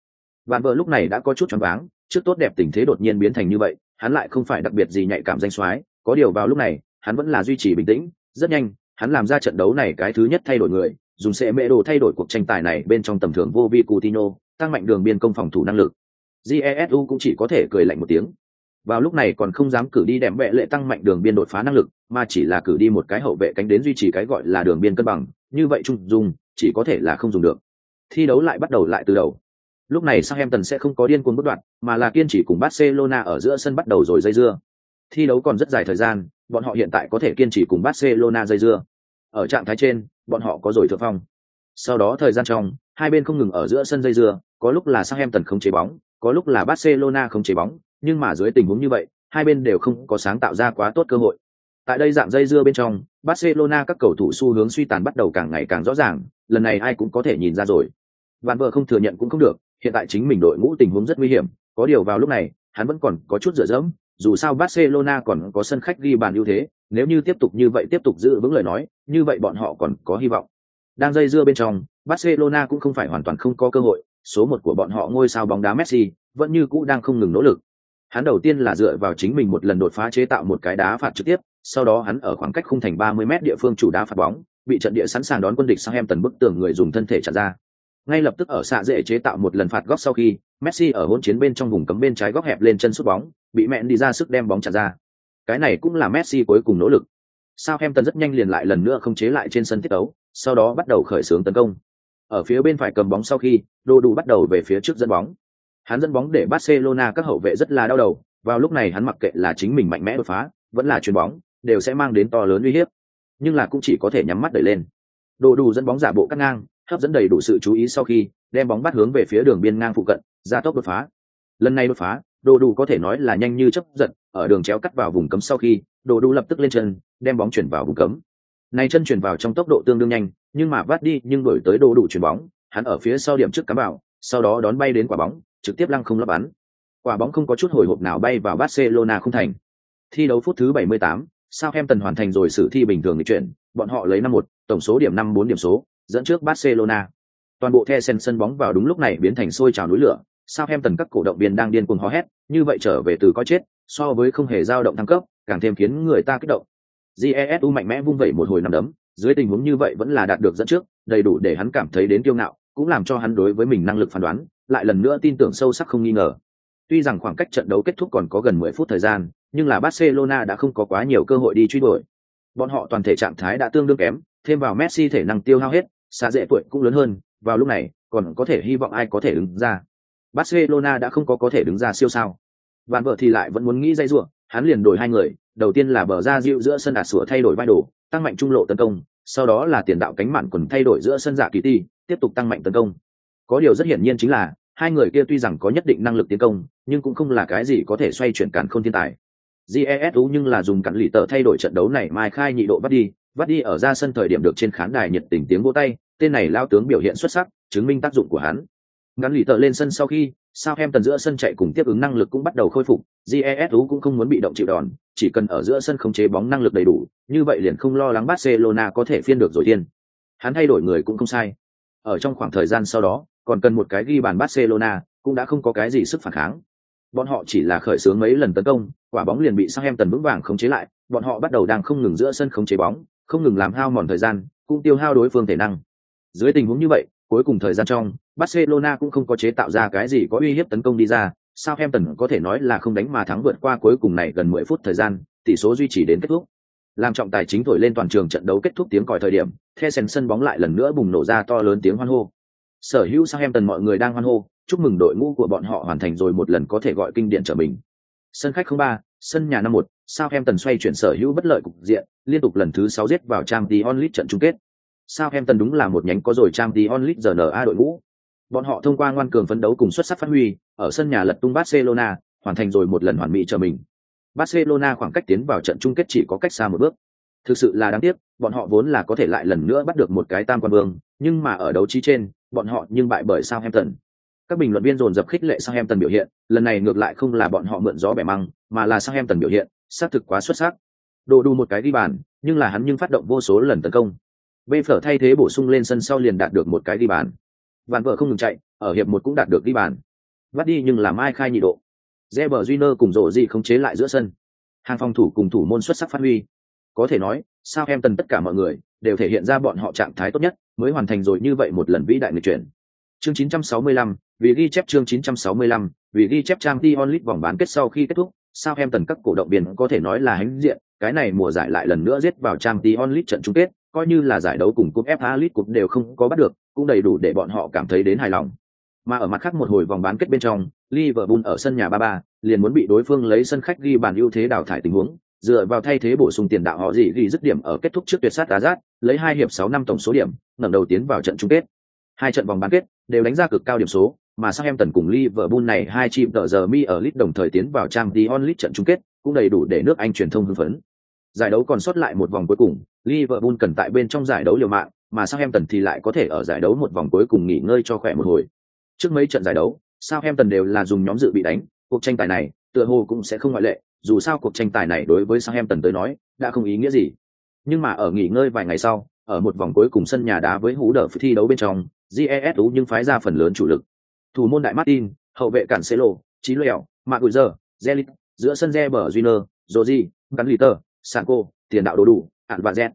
bạn vợ lúc này đã có chút choáng váng, trước tốt đẹp tình thế đột nhiên biến thành như vậy, hắn lại không phải đặc biệt gì nhạy cảm danh soái, có điều vào lúc này, hắn vẫn là duy trì bình tĩnh, rất nhanh, hắn làm ra trận đấu này cái thứ nhất thay đổi người, dùng sẽ mẹ đồ thay đổi cuộc tranh tài này bên trong tầm thường vô vi Coutinho, tăng mạnh đường biên công phòng thủ năng lực. Jesu cũng chỉ có thể cười lạnh một tiếng. Vào lúc này còn không dám cử đi đệm vệ lệ tăng mạnh đường biên đột phá năng lực, mà chỉ là cử đi một cái hậu vệ cánh đến duy trì cái gọi là đường biên cân bằng, như vậy trung dùng, chỉ có thể là không dùng được. Thi đấu lại bắt đầu lại từ đầu, Lúc này Southampton sẽ không có điên cuồng bất đoạn, mà là kiên trì cùng Barcelona ở giữa sân bắt đầu rồi dây dưa. Thi đấu còn rất dài thời gian, bọn họ hiện tại có thể kiên trì cùng Barcelona dây dưa. Ở trạng thái trên, bọn họ có rồi thượng phong. Sau đó thời gian trong, hai bên không ngừng ở giữa sân dây dưa, có lúc là Southampton không chế bóng, có lúc là Barcelona không chế bóng, nhưng mà dưới tình huống như vậy, hai bên đều không có sáng tạo ra quá tốt cơ hội. Tại đây dạng dây dưa bên trong, Barcelona các cầu thủ xu hướng suy tàn bắt đầu càng ngày càng rõ ràng, lần này ai cũng có thể nhìn ra rồi. Vạn vợ không thừa nhận cũng không được, hiện tại chính mình đội ngũ tình huống rất nguy hiểm, có điều vào lúc này, hắn vẫn còn có chút dựa dẫm, dù sao Barcelona còn có sân khách ghi bàn ưu thế, nếu như tiếp tục như vậy tiếp tục giữ vững lời nói, như vậy bọn họ còn có hy vọng. Đang dây dưa bên trong, Barcelona cũng không phải hoàn toàn không có cơ hội, số một của bọn họ ngôi sao bóng đá Messi vẫn như cũ đang không ngừng nỗ lực. Hắn đầu tiên là dựa vào chính mình một lần đột phá chế tạo một cái đá phạt trực tiếp, sau đó hắn ở khoảng cách khung thành 30m địa phương chủ đá phạt bóng, bị trận địa sẵn sàng đón quân địch sang em tần bức tường người dùng thân thể chặn ra. Ngay lập tức ở xạ dễ chế tạo một lần phạt góc sau khi, Messi ở hỗn chiến bên trong vùng cấm bên trái góc hẹp lên chân sút bóng, bị mẹn đi ra sức đem bóng chặn ra. Cái này cũng là Messi cuối cùng nỗ lực. Southampton rất nhanh liền lại lần nữa không chế lại trên sân thiết đấu, sau đó bắt đầu khởi xướng tấn công. Ở phía bên phải cầm bóng sau khi, Đô đủ bắt đầu về phía trước dẫn bóng. Hắn dẫn bóng để Barcelona các hậu vệ rất là đau đầu, vào lúc này hắn mặc kệ là chính mình mạnh mẽ đột phá, vẫn là chuyền bóng, đều sẽ mang đến to lớn uy hiếp. Nhưng là cũng chỉ có thể nhắm mắt đẩy lên. Đô đủ dẫn bóng giả bộ cắt ngang, hấp dẫn đầy đủ sự chú ý sau khi đem bóng bắt hướng về phía đường biên ngang phụ cận, ra tốc đột phá. Lần này đột phá, Đồ đủ có thể nói là nhanh như chớp giật, ở đường chéo cắt vào vùng cấm sau khi, Đồ đủ lập tức lên chân, đem bóng chuyển vào vùng cấm. Này chân chuyển vào trong tốc độ tương đương nhanh, nhưng mà vắt đi nhưng đổi tới Đồ đủ chuyển bóng, hắn ở phía sau điểm trước cắm vào, sau đó đón bay đến quả bóng, trực tiếp lăng không lấp bắn. Quả bóng không có chút hồi hộp nào bay vào Barcelona không thành. Thi đấu phút thứ 78, Southampton hoàn thành rồi sự thi bình thường để chuyển, bọn họ lấy 5-1, tổng số điểm 5-4 điểm số, dẫn trước Barcelona. Toàn bộ the sân sân bóng vào đúng lúc này biến thành sôi trào núi lửa, Southampton các cổ động viên đang điên cuồng hò hét, như vậy trở về từ có chết, so với không hề dao động thăng cấp, càng thêm khiến người ta kích động. Jesu mạnh mẽ vung vẩy một hồi năm đấm, dưới tình huống như vậy vẫn là đạt được dẫn trước, đầy đủ để hắn cảm thấy đến kiêu ngạo, cũng làm cho hắn đối với mình năng lực phán đoán, lại lần nữa tin tưởng sâu sắc không nghi ngờ. Tuy rằng khoảng cách trận đấu kết thúc còn có gần 10 phút thời gian, nhưng là Barcelona đã không có quá nhiều cơ hội đi truy đuổi. Bọn họ toàn thể trạng thái đã tương đương kém, thêm vào Messi thể năng tiêu hao hết, xa dễ tuổi cũng lớn hơn, vào lúc này, còn có thể hy vọng ai có thể đứng ra. Barcelona đã không có có thể đứng ra siêu sao. bạn vợ thì lại vẫn muốn nghĩ dây ruộng hắn liền đổi hai người, đầu tiên là bờ ra dịu giữa sân đạt sửa thay đổi vai đồ, tăng mạnh trung lộ tấn công, sau đó là tiền đạo cánh mạn quần thay đổi giữa sân giả kỳ ti, tiếp tục tăng mạnh tấn công. Có điều rất hiển nhiên chính là, hai người kia tuy rằng có nhất định năng lực tiến công, nhưng cũng không là cái gì có thể xoay chuyển cản không thiên tài. Jesu nhưng là dùng cản lì tờ thay đổi trận đấu này mai khai nhị độ bắt đi, bắt đi ở ra sân thời điểm được trên khán đài nhiệt tình tiếng vỗ tay, tên này lao tướng biểu hiện xuất sắc, chứng minh tác dụng của hắn. Ngắn lì tờ lên sân sau khi, sao em tần giữa sân chạy cùng tiếp ứng năng lực cũng bắt đầu khôi phục, Jesu cũng không muốn bị động chịu đòn, chỉ cần ở giữa sân khống chế bóng năng lực đầy đủ, như vậy liền không lo lắng Barcelona có thể phiên được rồi tiên. Hắn thay đổi người cũng không sai. Ở trong khoảng thời gian sau đó, còn cần một cái ghi bàn Barcelona, cũng đã không có cái gì sức phản kháng. Bọn họ chỉ là khởi xướng mấy lần tấn công, quả bóng liền bị Southampton vững vàng khống chế lại, bọn họ bắt đầu đang không ngừng giữa sân khống chế bóng, không ngừng làm hao mòn thời gian, cũng tiêu hao đối phương thể năng. Dưới tình huống như vậy, cuối cùng thời gian trong, Barcelona cũng không có chế tạo ra cái gì có uy hiếp tấn công đi ra, Southampton có thể nói là không đánh mà thắng vượt qua cuối cùng này gần 10 phút thời gian, tỷ số duy trì đến kết thúc. Làm trọng tài chính thổi lên toàn trường trận đấu kết thúc tiếng còi thời điểm, The sân bóng lại lần nữa bùng nổ ra to lớn tiếng hoan hô. Sở hữu Southampton mọi người đang hoan hô, chúc mừng đội ngũ của bọn họ hoàn thành rồi một lần có thể gọi kinh điển trở mình. Sân khách 03, sân nhà 51, Southampton xoay chuyển sở hữu bất lợi cục diện, liên tục lần thứ 6 giết vào Champions League trận chung kết. Southampton đúng là một nhánh có rồi Champions League RNA đội ngũ. Bọn họ thông qua ngoan cường phấn đấu cùng xuất sắc phát huy, ở sân nhà lật tung Barcelona, hoàn thành rồi một lần hoàn mỹ trở mình. Barcelona khoảng cách tiến vào trận chung kết chỉ có cách xa một bước. Thực sự là đáng tiếc, bọn họ vốn là có thể lại lần nữa bắt được một cái tam quan vương, nhưng mà ở đấu trí trên, bọn họ nhưng bại bởi Southampton. Các bình luận viên dồn dập khích lệ Southampton biểu hiện, lần này ngược lại không là bọn họ mượn gió bẻ măng, mà là Southampton biểu hiện, xác thực quá xuất sắc. Đồ đủ một cái đi bàn, nhưng là hắn nhưng phát động vô số lần tấn công. Bê phở thay thế bổ sung lên sân sau liền đạt được một cái đi bàn. Vạn vợ không ngừng chạy, ở hiệp một cũng đạt được đi bàn. Vắt đi nhưng làm ai khai nhị độ. Reber Júnior cùng rổ gì không chế lại giữa sân. Hàng phòng thủ cùng thủ môn xuất sắc phát huy. Có thể nói, sao em tần tất cả mọi người đều thể hiện ra bọn họ trạng thái tốt nhất, mới hoàn thành rồi như vậy một lần vĩ đại người chuyển. Chương 965, vì ghi chép chương 965, vì ghi chép trang Dion League vòng bán kết sau khi kết thúc, sao em tần các cổ động viên có thể nói là hãnh diện, cái này mùa giải lại lần nữa giết vào trang Dion League trận chung kết, coi như là giải đấu cùng cúp FA League cúp đều không có bắt được, cũng đầy đủ để bọn họ cảm thấy đến hài lòng. Mà ở mặt khác một hồi vòng bán kết bên trong, Liverpool ở sân nhà 3-3, liền muốn bị đối phương lấy sân khách ghi bàn ưu thế đào thải tình huống, dựa vào thay thế bổ sung tiền đạo họ gì ghi dứt điểm ở kết thúc trước tuyệt sát Azat, lấy hai hiệp 6 năm tổng số điểm, ngẩng đầu tiến vào trận chung kết. Hai trận vòng bán kết đều đánh ra cực cao điểm số, mà Southampton cùng Liverpool này hai chim tờ giờ mi ở League đồng thời tiến vào trang Dion League trận chung kết, cũng đầy đủ để nước Anh truyền thông hưng phấn. Giải đấu còn sót lại một vòng cuối cùng, Liverpool cần tại bên trong giải đấu liều mạng, mà Southampton thì lại có thể ở giải đấu một vòng cuối cùng nghỉ ngơi cho khỏe một hồi. Trước mấy trận giải đấu, Southampton đều là dùng nhóm dự bị đánh, cuộc tranh tài này, tựa hồ cũng sẽ không ngoại lệ, dù sao cuộc tranh tài này đối với Southampton tới nói, đã không ý nghĩa gì. Nhưng mà ở nghỉ ngơi vài ngày sau, ở một vòng cuối cùng sân nhà đá với hú đỡ thi đấu bên trong, GESU nhưng phái ra phần lớn chủ lực. Thủ môn đại Martin, hậu vệ cản Celo, Chí Lèo, Maguire, Gùi Zelit, giữa sân Reber Júnior, Rodri, Gắn Liter, Sanko, tiền đạo đồ đủ, hạn và Z.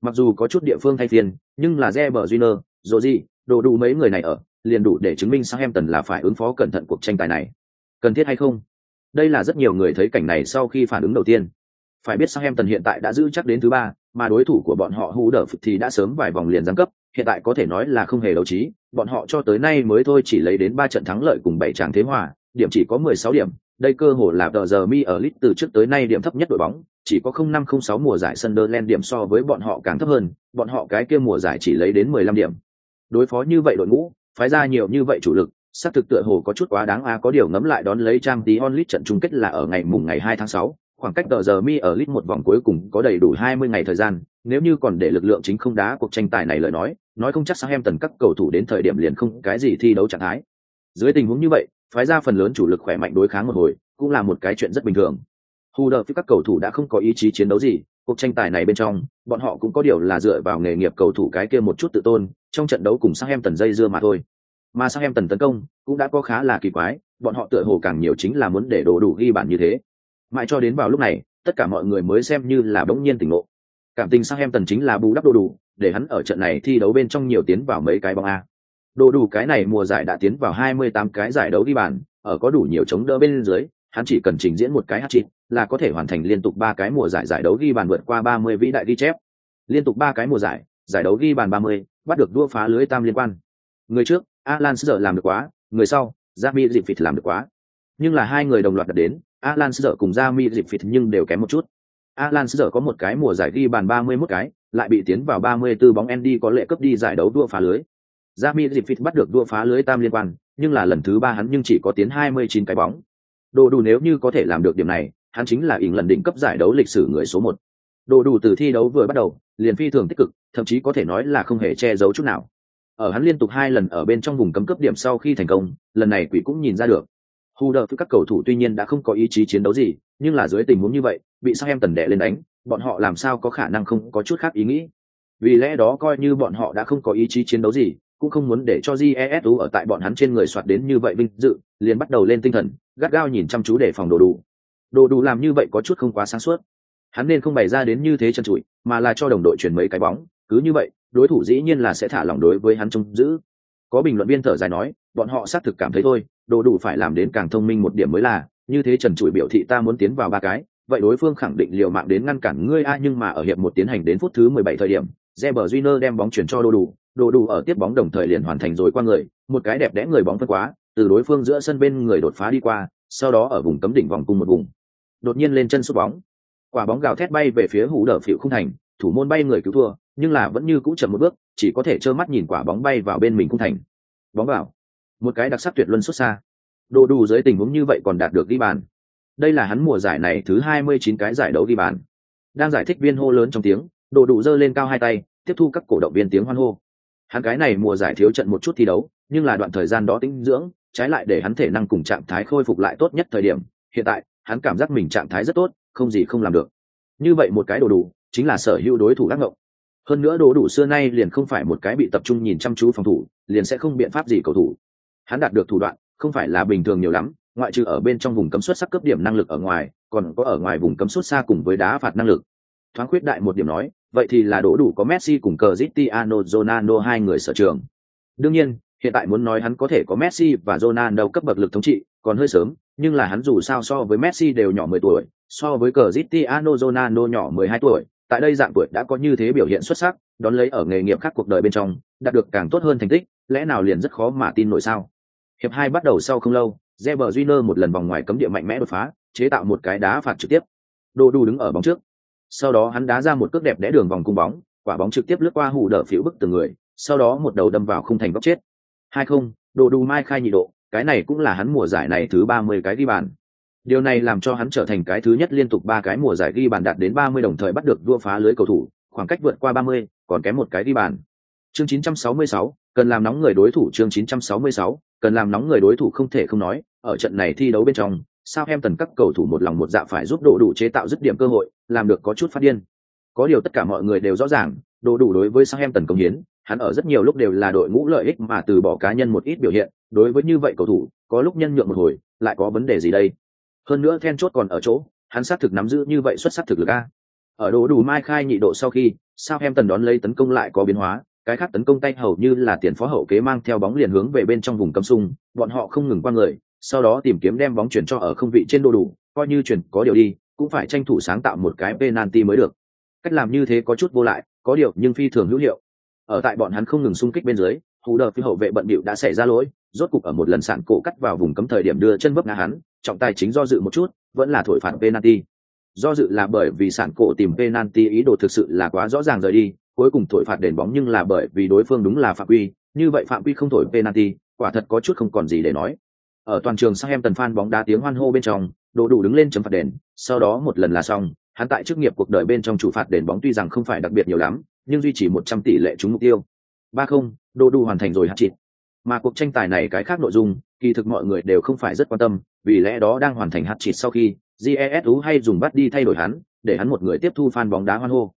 Mặc dù có chút địa phương thay phiên, nhưng là Reber Júnior, Rodri, đồ đủ mấy người này ở, liền đủ để chứng minh Southampton là phải ứng phó cẩn thận cuộc tranh tài này. Cần thiết hay không? Đây là rất nhiều người thấy cảnh này sau khi phản ứng đầu tiên. Phải biết Southampton hiện tại đã giữ chắc đến thứ ba, mà đối thủ của bọn họ Hú Đở thì đã sớm vài vòng liền giáng cấp, hiện tại có thể nói là không hề đấu trí, bọn họ cho tới nay mới thôi chỉ lấy đến ba trận thắng lợi cùng bảy trận thế hòa, điểm chỉ có 16 điểm, đây cơ hồ là tờ giờ mi ở lit từ trước tới nay điểm thấp nhất đội bóng, chỉ có 0506 mùa giải Sunderland điểm so với bọn họ càng thấp hơn, bọn họ cái kia mùa giải chỉ lấy đến 15 điểm. Đối phó như vậy đội ngũ, phái ra nhiều như vậy chủ lực, xác thực tựa hồ có chút quá đáng a có điều ngấm lại đón lấy trang tí onlit trận chung kết là ở ngày mùng ngày 2 tháng 6, khoảng cách tờ giờ mi ở lit một vòng cuối cùng có đầy đủ 20 ngày thời gian, nếu như còn để lực lượng chính không đá cuộc tranh tài này lời nói, nói không chắc sang em tần các cầu thủ đến thời điểm liền không cái gì thi đấu trạng thái. Dưới tình huống như vậy, phái ra phần lớn chủ lực khỏe mạnh đối kháng một hồi, cũng là một cái chuyện rất bình thường. Hù đờ phía các cầu thủ đã không có ý chí chiến đấu gì, cuộc tranh tài này bên trong, bọn họ cũng có điều là dựa vào nghề nghiệp cầu thủ cái kia một chút tự tôn, trong trận đấu cùng sang em tần dây dưa mà thôi. Mà sang em tần tấn công cũng đã có khá là kỳ quái, bọn họ tựa hồ càng nhiều chính là muốn để đồ đủ ghi bàn như thế. Mãi cho đến vào lúc này, tất cả mọi người mới xem như là bỗng nhiên tỉnh ngộ. Cảm tình sang em tần chính là bù đắp đồ đủ, để hắn ở trận này thi đấu bên trong nhiều tiến vào mấy cái bóng a. Đồ đủ cái này mùa giải đã tiến vào 28 cái giải đấu đi bàn, ở có đủ nhiều chống đỡ bên dưới, hắn chỉ cần trình diễn một cái hat-trick là có thể hoàn thành liên tục ba cái mùa giải giải đấu ghi bàn vượt qua 30 vĩ đại ghi chép. Liên tục ba cái mùa giải, giải đấu ghi bàn 30, bắt được đua phá lưới tam liên quan. Người trước, Alan Sơ làm được quá, người sau, Jamie Dịp làm được quá. Nhưng là hai người đồng loạt đạt đến, Alan Sơ cùng Jamie Dịp nhưng đều kém một chút. Alan Sơ có một cái mùa giải ghi bàn 31 cái, lại bị tiến vào 34 bóng Andy có lệ cấp đi giải đấu đua phá lưới. Jamie Dịp bắt được đua phá lưới tam liên quan, nhưng là lần thứ ba hắn nhưng chỉ có tiến 29 cái bóng. Đồ đủ nếu như có thể làm được điểm này, hắn chính là ỉn lần đỉnh cấp giải đấu lịch sử người số một. Đồ đủ từ thi đấu vừa bắt đầu, liền phi thường tích cực, thậm chí có thể nói là không hề che giấu chút nào. Ở hắn liên tục hai lần ở bên trong vùng cấm cấp điểm sau khi thành công, lần này quỷ cũng nhìn ra được. Hu đờ các cầu thủ tuy nhiên đã không có ý chí chiến đấu gì, nhưng là dưới tình huống như vậy, bị sao em tần đẻ lên đánh, bọn họ làm sao có khả năng không có chút khác ý nghĩ. Vì lẽ đó coi như bọn họ đã không có ý chí chiến đấu gì, cũng không muốn để cho jesu ở tại bọn hắn trên người soạt đến như vậy vinh dự liền bắt đầu lên tinh thần gắt gao nhìn chăm chú để phòng đồ đủ. Đồ đủ làm như vậy có chút không quá sáng suốt. Hắn nên không bày ra đến như thế chân trụi mà là cho đồng đội chuyển mấy cái bóng cứ như vậy đối thủ dĩ nhiên là sẽ thả lỏng đối với hắn trông giữ. Có bình luận viên thở dài nói bọn họ xác thực cảm thấy thôi đồ đủ phải làm đến càng thông minh một điểm mới là như thế trần trụi biểu thị ta muốn tiến vào ba cái vậy đối phương khẳng định liều mạng đến ngăn cản ngươi a nhưng mà ở hiệp một tiến hành đến phút thứ mười bảy thời điểm Reber Júnior đem bóng chuyển cho đồ đủ, đồ đủ ở tiếp bóng đồng thời liền hoàn thành rồi qua người, một cái đẹp đẽ người bóng phân quá, từ đối phương giữa sân bên người đột phá đi qua, sau đó ở vùng cấm đỉnh vòng cung một vùng. Đột nhiên lên chân sút bóng. Quả bóng gào thét bay về phía hủ đỡ phiểu không thành, thủ môn bay người cứu thua, nhưng là vẫn như cũ chậm một bước, chỉ có thể trơ mắt nhìn quả bóng bay vào bên mình không thành. Bóng vào. Một cái đặc sắc tuyệt luân xuất xa. Đồ đủ dưới tình huống như vậy còn đạt được ghi bàn. Đây là hắn mùa giải này thứ hai mươi chín cái giải đấu ghi bàn. Đang giải thích viên hô lớn trong tiếng, đồ đủ giơ lên cao hai tay, tiếp thu các cổ động viên tiếng hoan hô hắn cái này mùa giải thiếu trận một chút thi đấu, nhưng là đoạn thời gian đó tĩnh dưỡng, trái lại để hắn thể năng cùng trạng thái khôi phục lại tốt nhất thời điểm. Hiện tại, hắn cảm giác mình trạng thái rất tốt, không gì không làm được. Như vậy một cái đồ đủ, chính là sở hữu đối thủ gác ngộng. Hơn nữa đồ đủ xưa nay liền không phải một cái bị tập trung nhìn chăm chú phòng thủ, liền sẽ không biện pháp gì cầu thủ. Hắn đạt được thủ đoạn, không phải là bình thường nhiều lắm, ngoại trừ ở bên trong vùng cấm xuất sắc cấp điểm năng lực ở ngoài, còn có ở ngoài vùng cấm xuất xa cùng với đá phạt năng lực thoáng khuyết đại một điểm nói vậy thì là đổ đủ có Messi cùng Cristiano Ronaldo hai người sở trường. Đương nhiên, hiện tại muốn nói hắn có thể có Messi và Ronaldo cấp bậc lực thống trị, còn hơi sớm, nhưng là hắn dù sao so với Messi đều nhỏ 10 tuổi, so với Cristiano Ronaldo nhỏ 12 tuổi, tại đây dạng tuổi đã có như thế biểu hiện xuất sắc, đón lấy ở nghề nghiệp khác cuộc đời bên trong, đạt được càng tốt hơn thành tích, lẽ nào liền rất khó mà tin nổi sao? Hiệp hai bắt đầu sau không lâu, Reber Júnior một lần vòng ngoài cấm địa mạnh mẽ đột phá, chế tạo một cái đá phạt trực tiếp. Đồ đủ đứng ở bóng trước, sau đó hắn đá ra một cước đẹp đẽ đường vòng cung bóng quả bóng trực tiếp lướt qua hủ đỡ phiếu bức từng người sau đó một đầu đâm vào khung thành góc chết. Hai không đồ đù mai khai nhị độ cái này cũng là hắn mùa giải này thứ ba mươi cái ghi bàn. Điều này làm cho hắn trở thành cái thứ nhất liên tục ba cái mùa giải ghi bàn đạt đến ba mươi đồng thời bắt được đua phá lưới cầu thủ khoảng cách vượt qua ba mươi còn kém một cái ghi bàn. Chương 966, cần làm nóng người đối thủ chương 966, cần làm nóng người đối thủ không thể không nói ở trận này thi đấu bên trong sao em tần các cầu thủ một lòng một dạ phải giúp đồ đủ chế tạo dứt điểm cơ hội làm được có chút phát điên có điều tất cả mọi người đều rõ ràng đồ đủ đối với sao em tần công hiến hắn ở rất nhiều lúc đều là đội ngũ lợi ích mà từ bỏ cá nhân một ít biểu hiện đối với như vậy cầu thủ có lúc nhân nhượng một hồi lại có vấn đề gì đây Hơn nữa then chốt còn ở chỗ, hắn sát thực nắm giữ như vậy xuất sắc thực lực a. Ở đồ đủ mai khai nhị độ sau khi, Sao Hem Tần đón lấy tấn công lại có biến hóa, cái khác tấn công tay hầu như là tiền phó hậu kế mang theo bóng liền hướng về bên trong vùng cấm sung, bọn họ không ngừng qua người, sau đó tìm kiếm đem bóng chuyển cho ở không vị trên đô đủ, coi như chuyển có điều đi, cũng phải tranh thủ sáng tạo một cái penalty mới được. Cách làm như thế có chút vô lại, có điều nhưng phi thường hữu hiệu. Ở tại bọn hắn không ngừng xung kích bên dưới, hú đờ phi hậu vệ bận bịu đã xảy ra lỗi, rốt cục ở một lần sạn cổ cắt vào vùng cấm thời điểm đưa chân bấp ngã hắn, trọng tài chính do dự một chút, vẫn là thổi phạt penalty. Do dự là bởi vì sạn cổ tìm penalty ý đồ thực sự là quá rõ ràng rời đi, cuối cùng thổi phạt đền bóng nhưng là bởi vì đối phương đúng là phạm quy, như vậy phạm quy không thổi penalty, quả thật có chút không còn gì để nói. Ở toàn trường sang em tần fan bóng đá tiếng hoan hô bên trong, đồ đủ đứng lên chấm phạt đền, sau đó một lần là xong, hắn tại chức nghiệp cuộc đời bên trong chủ phạt đền bóng tuy rằng không phải đặc biệt nhiều lắm, nhưng duy trì một trăm tỷ lệ trúng mục tiêu. Ba không, đồ đủ hoàn thành rồi hạt chịt. Mà cuộc tranh tài này cái khác nội dung, kỳ thực mọi người đều không phải rất quan tâm, vì lẽ đó đang hoàn thành hạt chịt sau khi, jesu hay dùng bắt đi thay đổi hắn, để hắn một người tiếp thu fan bóng đá hoan hô.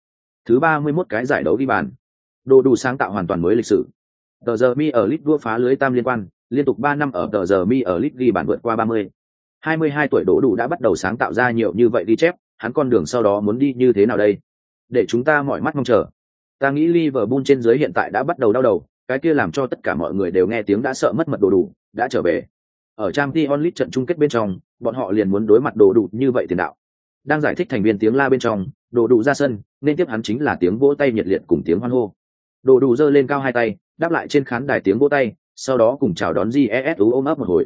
Thứ ba mươi 31 cái giải đấu ghi bàn. Đồ đủ sáng tạo hoàn toàn mới lịch sử. Tờ giờ mi ở lit đua phá lưới tam liên quan, liên tục ba năm ở tờ giờ mi ở lit ghi bàn vượt qua ba mươi. Hai mươi hai tuổi đỗ đủ đã bắt đầu sáng tạo ra nhiều như vậy đi chép, hắn con đường sau đó muốn đi như thế nào đây? Để chúng ta mọi mắt mong chờ. Ta nghĩ Liverpool trên dưới hiện tại đã bắt đầu đau đầu, cái kia làm cho tất cả mọi người đều nghe tiếng đã sợ mất mật đồ đủ, đã trở về. Ở Champions League trận chung kết bên trong, bọn họ liền muốn đối mặt đồ đủ như vậy tiền đạo. Đang giải thích thành viên tiếng la bên trong, đồ đủ ra sân, nên tiếp hắn chính là tiếng vỗ tay nhiệt liệt cùng tiếng hoan hô. Đồ đủ giơ lên cao hai tay, đáp lại trên khán đài tiếng vỗ tay, sau đó cùng chào đón GESU ôm ấp một hồi.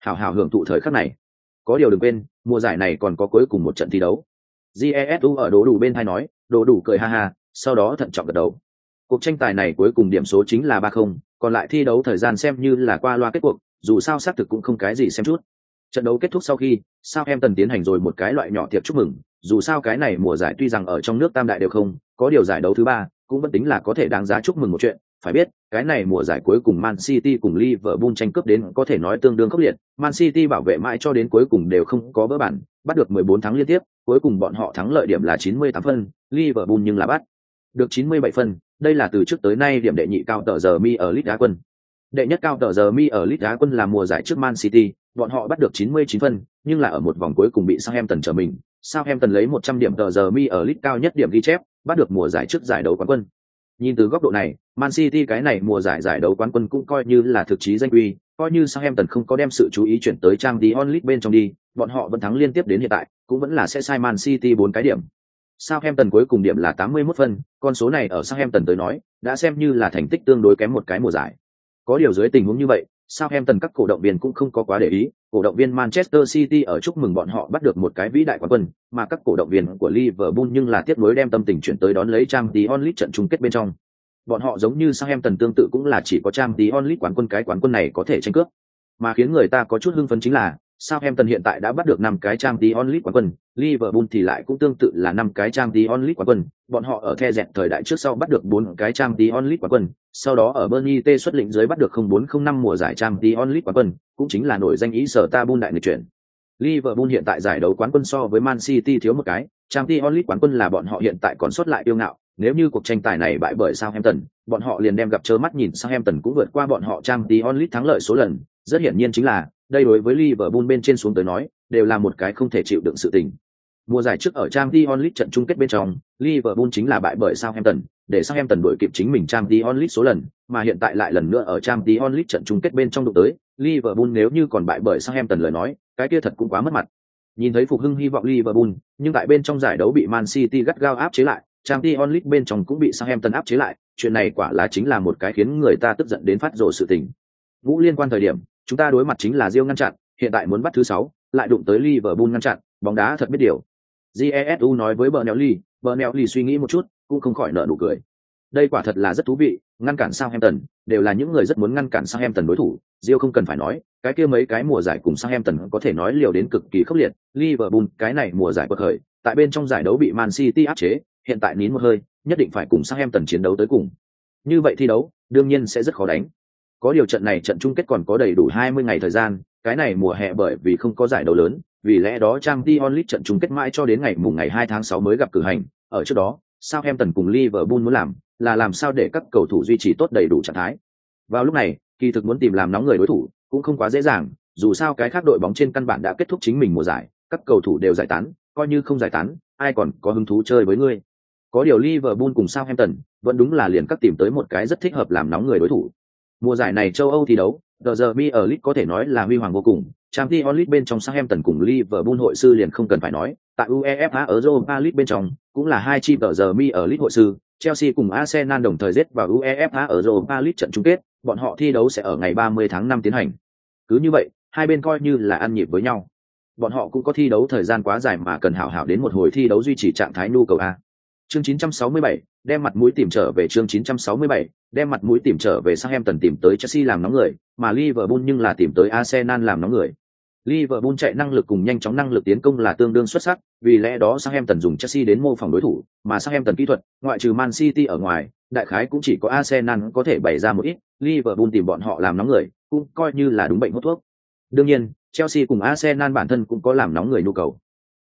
Hảo hảo hưởng thụ thời khắc này. Có điều đừng quên, mùa giải này còn có cuối cùng một trận thi đấu. GESU ở đồ đủ bên thay nói, đồ đủ cười ha ha, sau đó thận trọng gật đầu. Cuộc tranh tài này cuối cùng điểm số chính là ba không, còn lại thi đấu thời gian xem như là qua loa kết cuộc, dù sao xác thực cũng không cái gì xem chút. Trận đấu kết thúc sau khi, sao em tần tiến hành rồi một cái loại nhỏ tiệc chúc mừng, dù sao cái này mùa giải tuy rằng ở trong nước tam đại đều không, có điều giải đấu thứ ba, cũng vẫn tính là có thể đáng giá chúc mừng một chuyện. Phải biết, cái này mùa giải cuối cùng Man City cùng Liverpool tranh cướp đến có thể nói tương đương khốc liệt, Man City bảo vệ mãi cho đến cuối cùng đều không có vỡ bản, bắt được 14 thắng liên tiếp, cuối cùng bọn họ thắng lợi điểm là 98 phân, Liverpool nhưng là bắt được 97 phân, đây là từ trước tới nay điểm đệ nhị cao tờ giờ mi ở League Đá quân. Đệ nhất cao tờ giờ mi ở League Đá quân là mùa giải trước Man City, bọn họ bắt được 99 phân, nhưng là ở một vòng cuối cùng bị Southampton trở mình. Southampton lấy 100 điểm tờ giờ mi ở League cao nhất điểm ghi chép, bắt được mùa giải trước giải đấu quán quân. Nhìn từ góc độ này, Man City cái này mùa giải giải đấu quán quân cũng coi như là thực chí danh uy, coi như Southampton không có đem sự chú ý chuyển tới trang Dion League bên trong đi, bọn họ vẫn thắng liên tiếp đến hiện tại, cũng vẫn là sẽ sai Man City 4 cái điểm. Southampton cuối cùng điểm là 81 phân, con số này ở Southampton tới nói, đã xem như là thành tích tương đối kém một cái mùa giải. Có điều dưới tình huống như vậy, Southampton các cổ động viên cũng không có quá để ý, cổ động viên Manchester City ở chúc mừng bọn họ bắt được một cái vĩ đại quán quân, mà các cổ động viên của Liverpool nhưng là tiếc nối đem tâm tình chuyển tới đón lấy Champions League trận chung kết bên trong. Bọn họ giống như Southampton tương tự cũng là chỉ có Champions League quán quân cái quán quân này có thể tranh cướp. Mà khiến người ta có chút hưng phấn chính là, Southampton hiện tại đã bắt được năm cái trang Dion League quán quân, Liverpool thì lại cũng tương tự là năm cái trang Dion League quán quân, bọn họ ở the dẹn thời đại trước sau bắt được bốn cái trang Dion League quán quân, sau đó ở Burnley T xuất lĩnh dưới bắt được 0405 mùa giải trang Dion League quán quân, cũng chính là nổi danh ý sở ta buôn đại nghịch chuyển. Liverpool hiện tại giải đấu quán quân so với Man City thiếu một cái, Trang Dion League quán quân là bọn họ hiện tại còn sót lại yêu ngạo, nếu như cuộc tranh tài này bại bởi Southampton, bọn họ liền đem gặp chớ mắt nhìn Southampton cũng vượt qua bọn họ trang Dion League thắng lợi số lần, rất hiển nhiên chính là đây đối với Liverpool bên trên xuống tới nói, đều là một cái không thể chịu đựng sự tình. Mùa giải trước ở Champions League trận chung kết bên trong, Liverpool chính là bại bởi Southampton, để Southampton đuổi kịp chính mình Champions League số lần, mà hiện tại lại lần nữa ở Champions League trận chung kết bên trong đụng tới, Liverpool nếu như còn bại bởi Southampton lời nói, cái kia thật cũng quá mất mặt. Nhìn thấy phục hưng hy vọng Liverpool, nhưng tại bên trong giải đấu bị Man City gắt gao áp chế lại, Champions League bên trong cũng bị Southampton áp chế lại, chuyện này quả là chính là một cái khiến người ta tức giận đến phát rồ sự tình. Vũ liên quan thời điểm, chúng ta đối mặt chính là Rio ngăn chặn, hiện tại muốn bắt thứ sáu, lại đụng tới Liverpool ngăn chặn, bóng đá thật biết điều. Jesu nói với Bernelli, Bernelli suy nghĩ một chút, cũng không khỏi nở nụ cười. Đây quả thật là rất thú vị, ngăn cản Southampton, đều là những người rất muốn ngăn cản Southampton đối thủ, Rio không cần phải nói, cái kia mấy cái mùa giải cùng Southampton có thể nói liều đến cực kỳ khốc liệt, Liverpool cái này mùa giải bậc khởi, tại bên trong giải đấu bị Man City áp chế, hiện tại nín một hơi, nhất định phải cùng Southampton chiến đấu tới cùng. Như vậy thi đấu, đương nhiên sẽ rất khó đánh. Có điều trận này trận chung kết còn có đầy đủ 20 ngày thời gian, cái này mùa hè bởi vì không có giải đấu lớn, vì lẽ đó Champions League trận chung kết mãi cho đến ngày mùng ngày 2 tháng 6 mới gặp cử hành. Ở trước đó, Southampton cùng Liverpool muốn làm là làm sao để các cầu thủ duy trì tốt đầy đủ trạng thái. Vào lúc này, kỳ thực muốn tìm làm nóng người đối thủ cũng không quá dễ dàng, dù sao cái khác đội bóng trên căn bản đã kết thúc chính mình mùa giải, các cầu thủ đều giải tán, coi như không giải tán, ai còn có hứng thú chơi với ngươi. Có điều Liverpool cùng Southampton vẫn đúng là liền các tìm tới một cái rất thích hợp làm nóng người đối thủ. Mùa giải này châu Âu thi đấu, The Derby ở League có thể nói là huy hoàng vô cùng, Champions League bên trong Southampton cùng Liverpool hội sư liền không cần phải nói, tại UEFA Europa League bên trong cũng là hai chi The Derby ở League hội sư, Chelsea cùng Arsenal đồng thời giết vào UEFA Europa League trận chung kết, bọn họ thi đấu sẽ ở ngày 30 tháng 5 tiến hành. Cứ như vậy, hai bên coi như là ăn nhịp với nhau. Bọn họ cũng có thi đấu thời gian quá dài mà cần hảo hảo đến một hồi thi đấu duy trì trạng thái nhu cầu a. Chương 967, đem mặt mũi tìm trở về chương 967, đem mặt mũi tìm trở về Southampton tìm tới Chelsea làm nóng người, mà Liverpool nhưng là tìm tới Arsenal làm nóng người. Liverpool chạy năng lực cùng nhanh chóng năng lực tiến công là tương đương xuất sắc, vì lẽ đó Southampton dùng Chelsea đến mô phỏng đối thủ, mà Southampton kỹ thuật, ngoại trừ Man City ở ngoài, đại khái cũng chỉ có Arsenal có thể bày ra một ít, Liverpool tìm bọn họ làm nóng người, cũng coi như là đúng bệnh hút thuốc. Đương nhiên, Chelsea cùng Arsenal bản thân cũng có làm nóng người nhu cầu.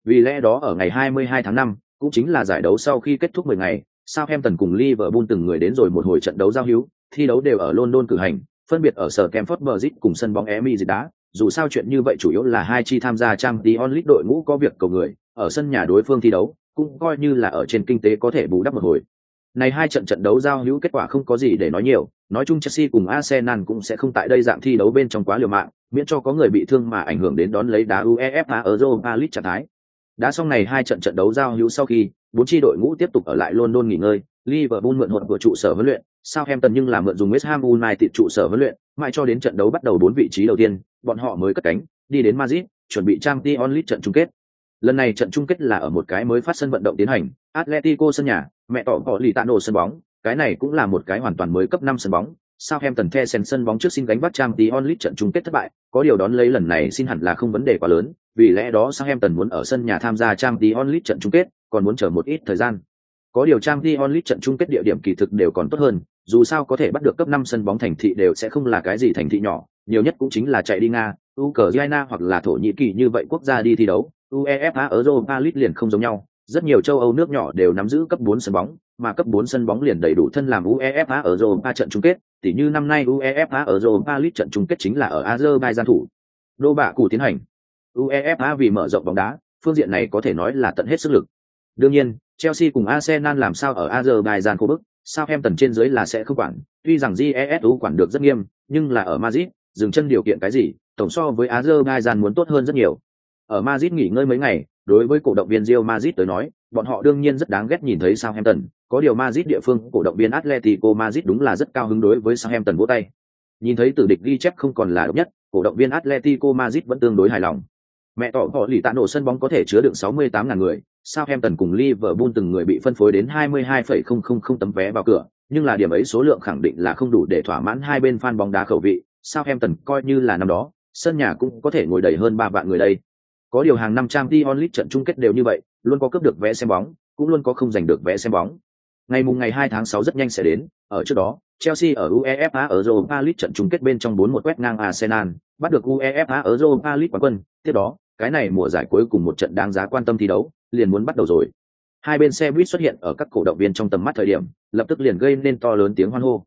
Vì lẽ đó ở ngày 22 tháng 5, cũng chính là giải đấu sau khi kết thúc 10 ngày, Southampton cùng Liverpool từng người đến rồi một hồi trận đấu giao hữu, thi đấu đều ở London cử hành, phân biệt ở sở Stamford Bridge cùng sân bóng Emirates đá. Dù sao chuyện như vậy chủ yếu là hai chi tham gia Champions League đội ngũ có việc cầu người, ở sân nhà đối phương thi đấu, cũng coi như là ở trên kinh tế có thể bù đắp một hồi. Này hai trận trận đấu giao hữu kết quả không có gì để nói nhiều, nói chung Chelsea cùng Arsenal cũng sẽ không tại đây dạng thi đấu bên trong quá liều mạng, miễn cho có người bị thương mà ảnh hưởng đến đón lấy đá UEFA Europa League trạng thái. Đã xong này hai trận trận đấu giao hữu sau khi, bốn chi đội ngũ tiếp tục ở lại London nghỉ ngơi, Liverpool mượn hụt của trụ sở huấn luyện, Southampton nhưng là mượn dùng West Ham United trụ sở huấn luyện, mãi cho đến trận đấu bắt đầu bốn vị trí đầu tiên, bọn họ mới cất cánh, đi đến Madrid, chuẩn bị Champions League trận chung kết. Lần này trận chung kết là ở một cái mới phát sân vận động tiến hành, Atletico sân nhà, mẹ tỏ bỏ lì tạ nổ sân bóng, cái này cũng là một cái hoàn toàn mới cấp năm sân bóng. Southampton The sen sân bóng trước xin gánh bắt trang tí onlit trận chung kết thất bại, có điều đón lấy lần này xin hẳn là không vấn đề quá lớn, vì lẽ đó Southampton muốn ở sân nhà tham gia trang tí onlit trận chung kết, còn muốn chờ một ít thời gian. Có điều trang tí onlit trận chung kết địa điểm kỳ thực đều còn tốt hơn, dù sao có thể bắt được cấp năm sân bóng thành thị đều sẽ không là cái gì thành thị nhỏ, nhiều nhất cũng chính là chạy đi Nga, Ukraine hoặc là Thổ Nhĩ Kỳ như vậy quốc gia đi thi đấu, UEFA Europa League liền không giống nhau, rất nhiều châu Âu nước nhỏ đều nắm giữ cấp 4 sân bóng, mà cấp 4 sân bóng liền đầy đủ thân làm UEFA Europa trận chung kết, tỉ như năm nay UEFA Europa League trận chung kết chính là ở Azerbaijan thủ. Đô bạ cụ tiến hành. UEFA vì mở rộng bóng đá, phương diện này có thể nói là tận hết sức lực. Đương nhiên, Chelsea cùng Arsenal làm sao ở Azerbaijan khu bức, Southampton trên dưới là sẽ không quản, tuy rằng GESU quản được rất nghiêm, nhưng là ở Madrid, dừng chân điều kiện cái gì, tổng so với Azerbaijan muốn tốt hơn rất nhiều. Ở Madrid nghỉ ngơi mấy ngày, đối với cổ động viên Real Madrid tới nói, bọn họ đương nhiên rất đáng ghét nhìn thấy Southampton, có điều Madrid địa phương cổ động viên Atletico Madrid đúng là rất cao hứng đối với Southampton vỗ tay. Nhìn thấy tử địch ghi chép không còn là độc nhất, cổ động viên Atletico Madrid vẫn tương đối hài lòng. Mẹ tỏ họ lì tạ nổ sân bóng có thể chứa đựng 68 ngàn người, Southampton cùng Liverpool từng người bị phân phối đến 22,000 tấm vé vào cửa, nhưng là điểm ấy số lượng khẳng định là không đủ để thỏa mãn hai bên fan bóng đá khẩu vị. Southampton coi như là năm đó, sân nhà cũng có thể ngồi đầy hơn ba vạn người đây. Có điều hàng năm trang Dion League trận chung kết đều như vậy, luôn có cướp được vé xem bóng, cũng luôn có không giành được vé xem bóng. Ngày mùng ngày 2 tháng 6 rất nhanh sẽ đến, ở trước đó, Chelsea ở UEFA ở Europa League trận chung kết bên trong 4-1 quét ngang Arsenal, bắt được UEFA ở Europa League quán quân, tiếp đó, cái này mùa giải cuối cùng một trận đáng giá quan tâm thi đấu, liền muốn bắt đầu rồi. Hai bên xe buýt xuất hiện ở các cổ động viên trong tầm mắt thời điểm, lập tức liền gây nên to lớn tiếng hoan hô.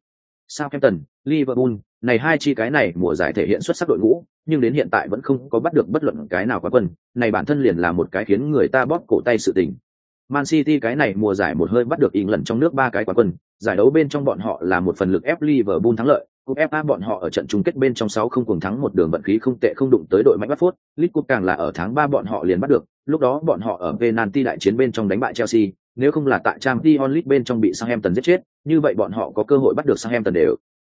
Southampton, Liverpool, này hai chi cái này mùa giải thể hiện xuất sắc đội ngũ, nhưng đến hiện tại vẫn không có bắt được bất luận cái nào quán quân, này bản thân liền là một cái khiến người ta bóp cổ tay sự tình. Man City cái này mùa giải một hơi bắt được lần trong nước ba cái quán quân, giải đấu bên trong bọn họ là một phần lực ép Liverpool thắng lợi, Cúp FA bọn họ ở trận chung kết bên trong sáu không cùng thắng một đường vận khí không tệ không đụng tới đội mạnh bắt phút lit Cup càng là ở tháng ba bọn họ liền bắt được, lúc đó bọn họ ở penalty đại chiến bên trong đánh bại Chelsea, nếu không là tại trang t onlit bên trong bị Southampton giết chết, như vậy bọn họ có cơ hội bắt được Southampton đều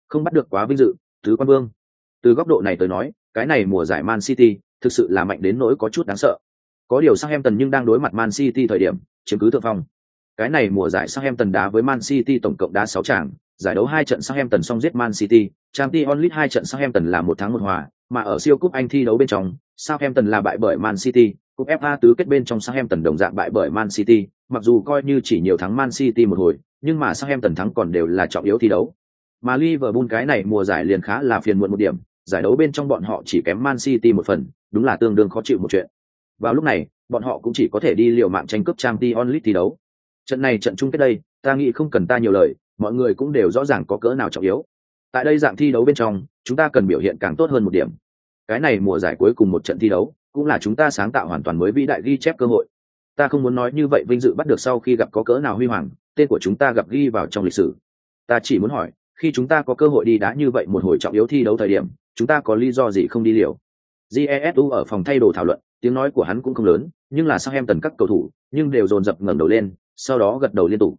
không bắt được quá vinh dự, thứ quan vương. Từ góc độ này tới nói, cái này mùa giải Man City thực sự là mạnh đến nỗi có chút đáng sợ. Có điều Southampton nhưng đang đối mặt Man City thời điểm, chiếm cứ thượng phong. Cái này mùa giải Southampton đá với Man City tổng cộng đá 6 trận, giải đấu hai trận Southampton xong giết Man City, Champions League hai trận Southampton là một thắng một hòa, mà ở siêu cúp Anh thi đấu bên trong, Southampton là bại bởi Man City, cúp FA tứ kết bên trong Southampton đồng dạng bại bởi Man City, mặc dù coi như chỉ nhiều thắng Man City một hồi, nhưng mà Southampton thắng còn đều là trọng yếu thi đấu. Mà Liverpool cái này mùa giải liền khá là phiền muộn một điểm, giải đấu bên trong bọn họ chỉ kém Man City một phần, đúng là tương đương khó chịu một chuyện. Vào lúc này, bọn họ cũng chỉ có thể đi liều mạng tranh cướp Champions League thi đấu. Trận này trận chung kết đây, ta nghĩ không cần ta nhiều lời, mọi người cũng đều rõ ràng có cỡ nào trọng yếu. Tại đây dạng thi đấu bên trong, chúng ta cần biểu hiện càng tốt hơn một điểm. Cái này mùa giải cuối cùng một trận thi đấu, cũng là chúng ta sáng tạo hoàn toàn mới vĩ đại ghi chép cơ hội ta không muốn nói như vậy vinh dự bắt được sau khi gặp có cỡ nào huy hoàng tên của chúng ta gặp ghi vào trong lịch sử ta chỉ muốn hỏi khi chúng ta có cơ hội đi đá như vậy một hồi trọng yếu thi đấu thời điểm chúng ta có lý do gì không đi liều? Jesu ở phòng thay đồ thảo luận, tiếng nói của hắn cũng không lớn, nhưng là sao em tần các cầu thủ, nhưng đều dồn dập ngẩng đầu lên, sau đó gật đầu liên tục.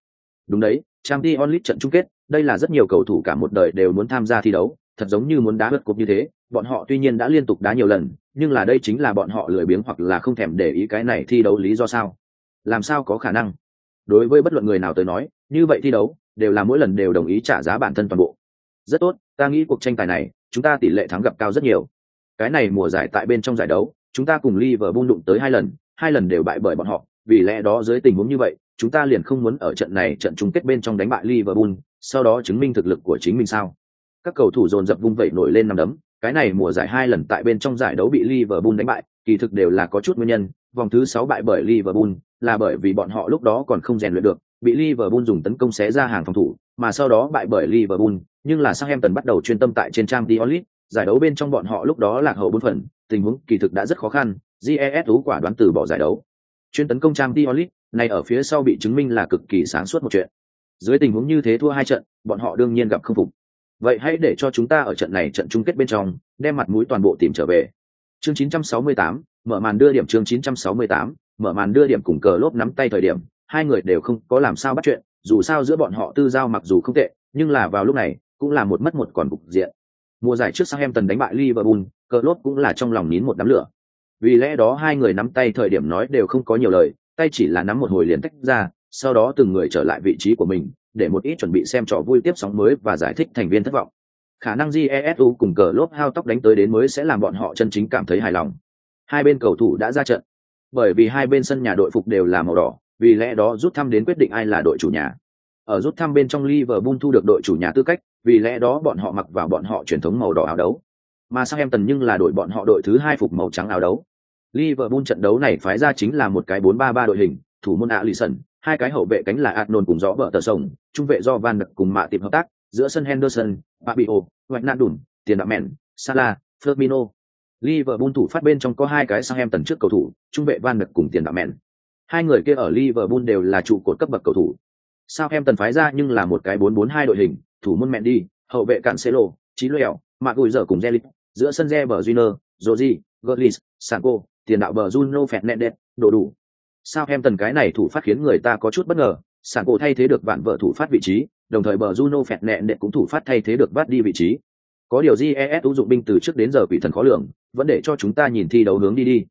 Đúng đấy trang t onlit trận chung kết, đây là rất nhiều cầu thủ cả một đời đều muốn tham gia thi đấu, thật giống như muốn đá vượt cục như thế, bọn họ tuy nhiên đã liên tục đá nhiều lần, nhưng là đây chính là bọn họ lười biếng hoặc là không thèm để ý cái này thi đấu lý do sao? Làm sao có khả năng? Đối với bất luận người nào tới nói, như vậy thi đấu, đều là mỗi lần đều đồng ý trả giá bản thân toàn bộ. Rất tốt ta nghĩ cuộc tranh tài này, chúng ta tỷ lệ thắng gặp cao rất nhiều. Cái này mùa giải tại bên trong giải đấu, chúng ta cùng Liverpool đụng tới hai lần hai lần đều bại bởi bọn họ. Vì lẽ đó dưới tình huống như vậy, chúng ta liền không muốn ở trận này trận chung kết bên trong đánh bại Liverpool, sau đó chứng minh thực lực của chính mình sao? Các cầu thủ dồn dập vung vẩy nổi lên nằm đấm, cái này mùa giải hai lần tại bên trong giải đấu bị Liverpool đánh bại, kỳ thực đều là có chút nguyên nhân. Vòng thứ sáu bại bởi Liverpool, là bởi vì bọn họ lúc đó còn không rèn luyện được, bị Liverpool dùng tấn công xé ra hàng phòng thủ, mà sau đó bại bởi Liverpool nhưng là sang em tần bắt đầu chuyên tâm tại trên trang Diolit giải đấu bên trong bọn họ lúc đó lạc hậu bốn phần tình huống kỳ thực đã rất khó khăn jes tú quả đoán từ bỏ giải đấu. Chuyên tấn công trang Diolit này ở phía sau bị chứng minh là cực kỳ sáng suốt một chuyện. Dưới tình huống như thế thua hai trận bọn họ đương nhiên gặp không phục. Vậy hãy để cho chúng ta ở trận này trận chung kết bên trong đem mặt mũi toàn bộ tìm trở về. Chương 968, mở màn đưa điểm chương 968, mở màn đưa điểm cùng cờ lốp nắm tay thời điểm hai người đều không có làm sao bắt chuyện dù sao giữa bọn họ tư giao mặc dù không tệ nhưng là vào lúc này cũng là một mất một còn cục diện. Mùa giải trước sang em tần đánh bại liverpool cờ cũng là trong lòng nín một đám lửa. Vì lẽ đó hai người nắm tay thời điểm nói đều không có nhiều lời, tay chỉ là nắm một hồi liền tách ra, sau đó từng người trở lại vị trí của mình, để một ít chuẩn bị xem trò vui tiếp sóng mới và giải thích thành viên thất vọng. Khả năng jesu cùng cờ lốp hao tóc đánh tới đến mới sẽ làm bọn họ chân chính cảm thấy hài lòng. Hai bên cầu thủ đã ra trận. Bởi vì hai bên sân nhà đội phục đều là màu đỏ, vì lẽ đó rút thăm đến quyết định ai là đội chủ nhà ở rút thăm bên trong Liverpool thu được đội chủ nhà tư cách vì lẽ đó bọn họ mặc vào bọn họ truyền thống màu đỏ áo đấu mà Southampton nhưng là đội bọn họ đội thứ hai phục màu trắng áo đấu Liverpool trận đấu này phái ra chính là một cái 4-3-3 đội hình thủ môn Alisson hai cái hậu vệ cánh là Arnold cùng rõ vợ tờ sồng trung vệ do Van Đực cùng mạ tiệp hợp tác giữa sân Henderson, Fabio, Hoạch Nạn Đùn, Tiền Đạo Mẹn, Salah, Firmino. Liverpool thủ phát bên trong có hai cái sang em tần trước cầu thủ, trung vệ Van Đực cùng Tiền Đạo Mẹn. Hai người kia ở Liverpool đều là trụ cột cấp bậc cầu thủ. Sao em tần phái ra nhưng là một cái 4-4-2 đội hình, thủ môn đi, hậu vệ Cancelo, trí Luyện, Mạc Gùi dở cùng gelip giữa sân Reber Júnior, joji gurlis sanko tiền đạo bờ Juno Fernandes, đồ đủ. Sao em tần cái này thủ phát khiến người ta có chút bất ngờ, Sancho thay thế được bạn vợ thủ phát vị trí, đồng thời bờ Juno phẹn nẹn đẹp cũng thủ phát thay thế được vắt đi vị trí. Có điều GES dụng binh từ trước đến giờ quỷ thần khó lường, vẫn để cho chúng ta nhìn thi đấu hướng đi đi.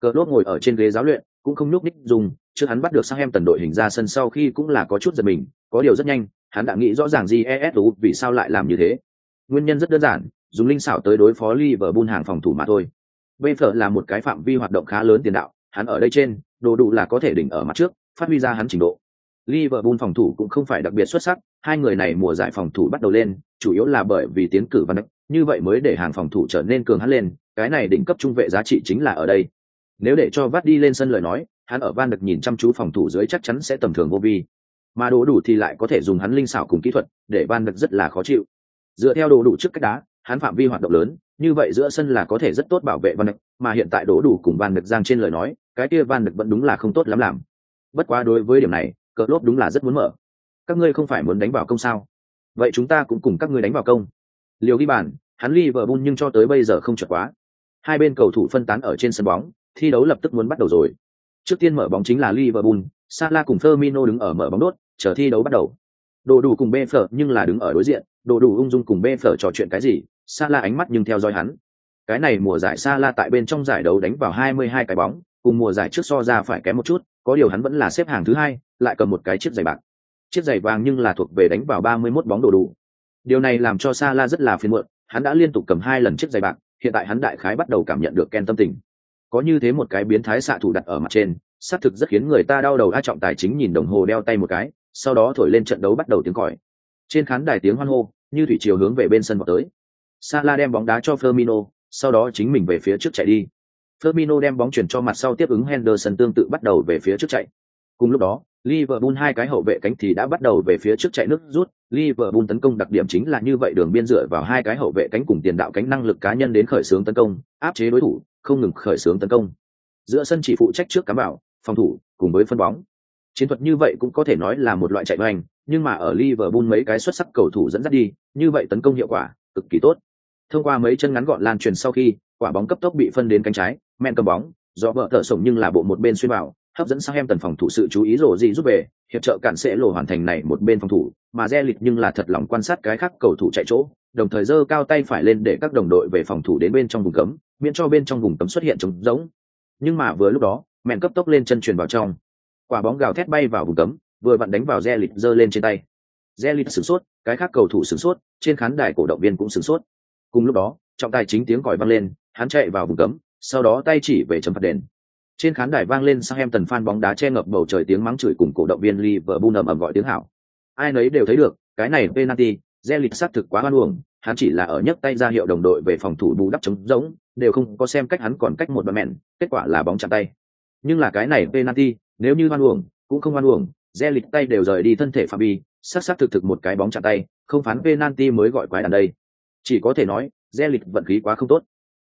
Cờ lốt ngồi ở trên ghế giáo luyện, cũng không nhúc ních dùng, trước hắn bắt được sang em tần đội hình ra sân sau khi cũng là có chút giật mình, có điều rất nhanh, hắn đã nghĩ rõ ràng jesu vì sao lại làm như thế. Nguyên nhân rất đơn giản, dùng linh xảo tới đối phó Liverpool hàng phòng thủ mà thôi. bây giờ là một cái phạm vi hoạt động khá lớn tiền đạo, hắn ở đây trên, đồ đủ là có thể đỉnh ở mặt trước, phát huy ra hắn trình độ. Liverpool phòng thủ cũng không phải đặc biệt xuất sắc, hai người này mùa giải phòng thủ bắt đầu lên, chủ yếu là bởi vì tiến cử văn đức như vậy mới để hàng phòng thủ trở nên cường hắn lên, cái này đỉnh cấp trung vệ giá trị chính là ở đây. Nếu để cho Vắt đi lên sân lời nói, hắn ở Van được nhìn chăm chú phòng thủ dưới chắc chắn sẽ tầm thường vô vi. Mà đồ đủ thì lại có thể dùng hắn linh xảo cùng kỹ thuật, để Van được rất là khó chịu. Dựa theo đồ đủ trước cách đá, hắn phạm vi hoạt động lớn, như vậy giữa sân là có thể rất tốt bảo vệ Van được mà hiện tại đồ đủ cùng Van được giang trên lời nói, cái kia Van được vẫn đúng là không tốt lắm làm. Bất quá đối với điểm này, cờ lốp đúng là rất muốn mở. Các ngươi không phải muốn đánh vào công sao? Vậy chúng ta cũng cùng các ngươi đánh vào công. Liều ghi bàn, hắn Liverpool nhưng cho tới bây giờ không chuẩn quá. Hai bên cầu thủ phân tán ở trên sân bóng, thi đấu lập tức muốn bắt đầu rồi. Trước tiên mở bóng chính là Liverpool, Salah cùng Firmino đứng ở mở bóng đốt, chờ thi đấu bắt đầu. Đồ đủ cùng bê phở nhưng là đứng ở đối diện, đồ đủ ung dung cùng bê phở trò chuyện cái gì, Salah ánh mắt nhưng theo dõi hắn. Cái này mùa giải Salah tại bên trong giải đấu đánh vào 22 cái bóng, cùng mùa giải trước so ra phải kém một chút, có điều hắn vẫn là xếp hàng thứ hai, lại cầm một cái chiếc giày bạc. Chiếc giày vàng nhưng là thuộc về đánh vào 31 bóng đồ đủ. Điều này làm cho Salah rất là phiền muộn, hắn đã liên tục cầm hai lần chiếc giày bạc, hiện tại hắn đại khái bắt đầu cảm nhận được Ken tâm tình. Có như thế một cái biến thái xạ thủ đặt ở mặt trên, xác thực rất khiến người ta đau đầu a trọng tài chính nhìn đồng hồ đeo tay một cái, sau đó thổi lên trận đấu bắt đầu tiếng còi. Trên khán đài tiếng hoan hô, như thủy chiều hướng về bên sân vào tới. Salah đem bóng đá cho Firmino, sau đó chính mình về phía trước chạy đi. Firmino đem bóng chuyển cho mặt sau tiếp ứng Henderson tương tự bắt đầu về phía trước chạy. Cùng lúc đó, Liverpool hai cái hậu vệ cánh thì đã bắt đầu về phía trước chạy nước rút, Liverpool tấn công đặc điểm chính là như vậy đường biên dựa vào hai cái hậu vệ cánh cùng tiền đạo cánh năng lực cá nhân đến khởi xướng tấn công, áp chế đối thủ, không ngừng khởi xướng tấn công. Giữa sân chỉ phụ trách trước cám bảo, phòng thủ, cùng với phân bóng. Chiến thuật như vậy cũng có thể nói là một loại chạy hoành nhưng mà ở Liverpool mấy cái xuất sắc cầu thủ dẫn dắt đi, như vậy tấn công hiệu quả cực kỳ tốt. Thông qua mấy chân ngắn gọn lan truyền sau khi, quả bóng cấp tốc bị phân đến cánh trái men cầm bóng, do vợ thở sổng nhưng là bộ một bên xuyên vào, hấp dẫn sang em tần phòng thủ sự chú ý rổ gì giúp về, hiệp trợ cản sẽ lộ hoàn thành này một bên phòng thủ, mà re lịch nhưng là thật lòng quan sát cái khác cầu thủ chạy chỗ, đồng thời giơ cao tay phải lên để các đồng đội về phòng thủ đến bên trong vùng cấm miễn cho bên trong vùng cấm xuất hiện trống rỗng. Nhưng mà vừa lúc đó mẹn cấp tốc lên chân truyền vào trong. Quả bóng gào thét bay vào vùng cấm vừa vặn đánh vào re lịch giơ lên trên tay. Re lịch sửng sốt cái khác cầu thủ sửng sốt trên khán đài cổ động viên cũng sửng sốt. Cùng lúc đó trọng tài chính tiếng còi vang lên hắn chạy vào vùng cấm sau đó tay chỉ về chấm phạt đền. Trên khán đài vang lên sang em tần phan bóng đá che ngập bầu trời tiếng mắng chửi cùng cổ động viên Liverpool ầm ầm gọi tiếng hảo. Ai nấy đều thấy được, cái này penalty, Zelit sát thực quá hoan uổng, hắn chỉ là ở nhấc tay ra hiệu đồng đội về phòng thủ bù đắp chống giống, đều không có xem cách hắn còn cách một đoạn mẹn, kết quả là bóng chạm tay. Nhưng là cái này penalty, nếu như hoan uổng, cũng không hoan uổng, Zelit tay đều rời đi thân thể phạm vi, sát sát thực thực một cái bóng chạm tay, không phán penalty mới gọi quái đàn đây. Chỉ có thể nói, Zelit vận khí quá không tốt.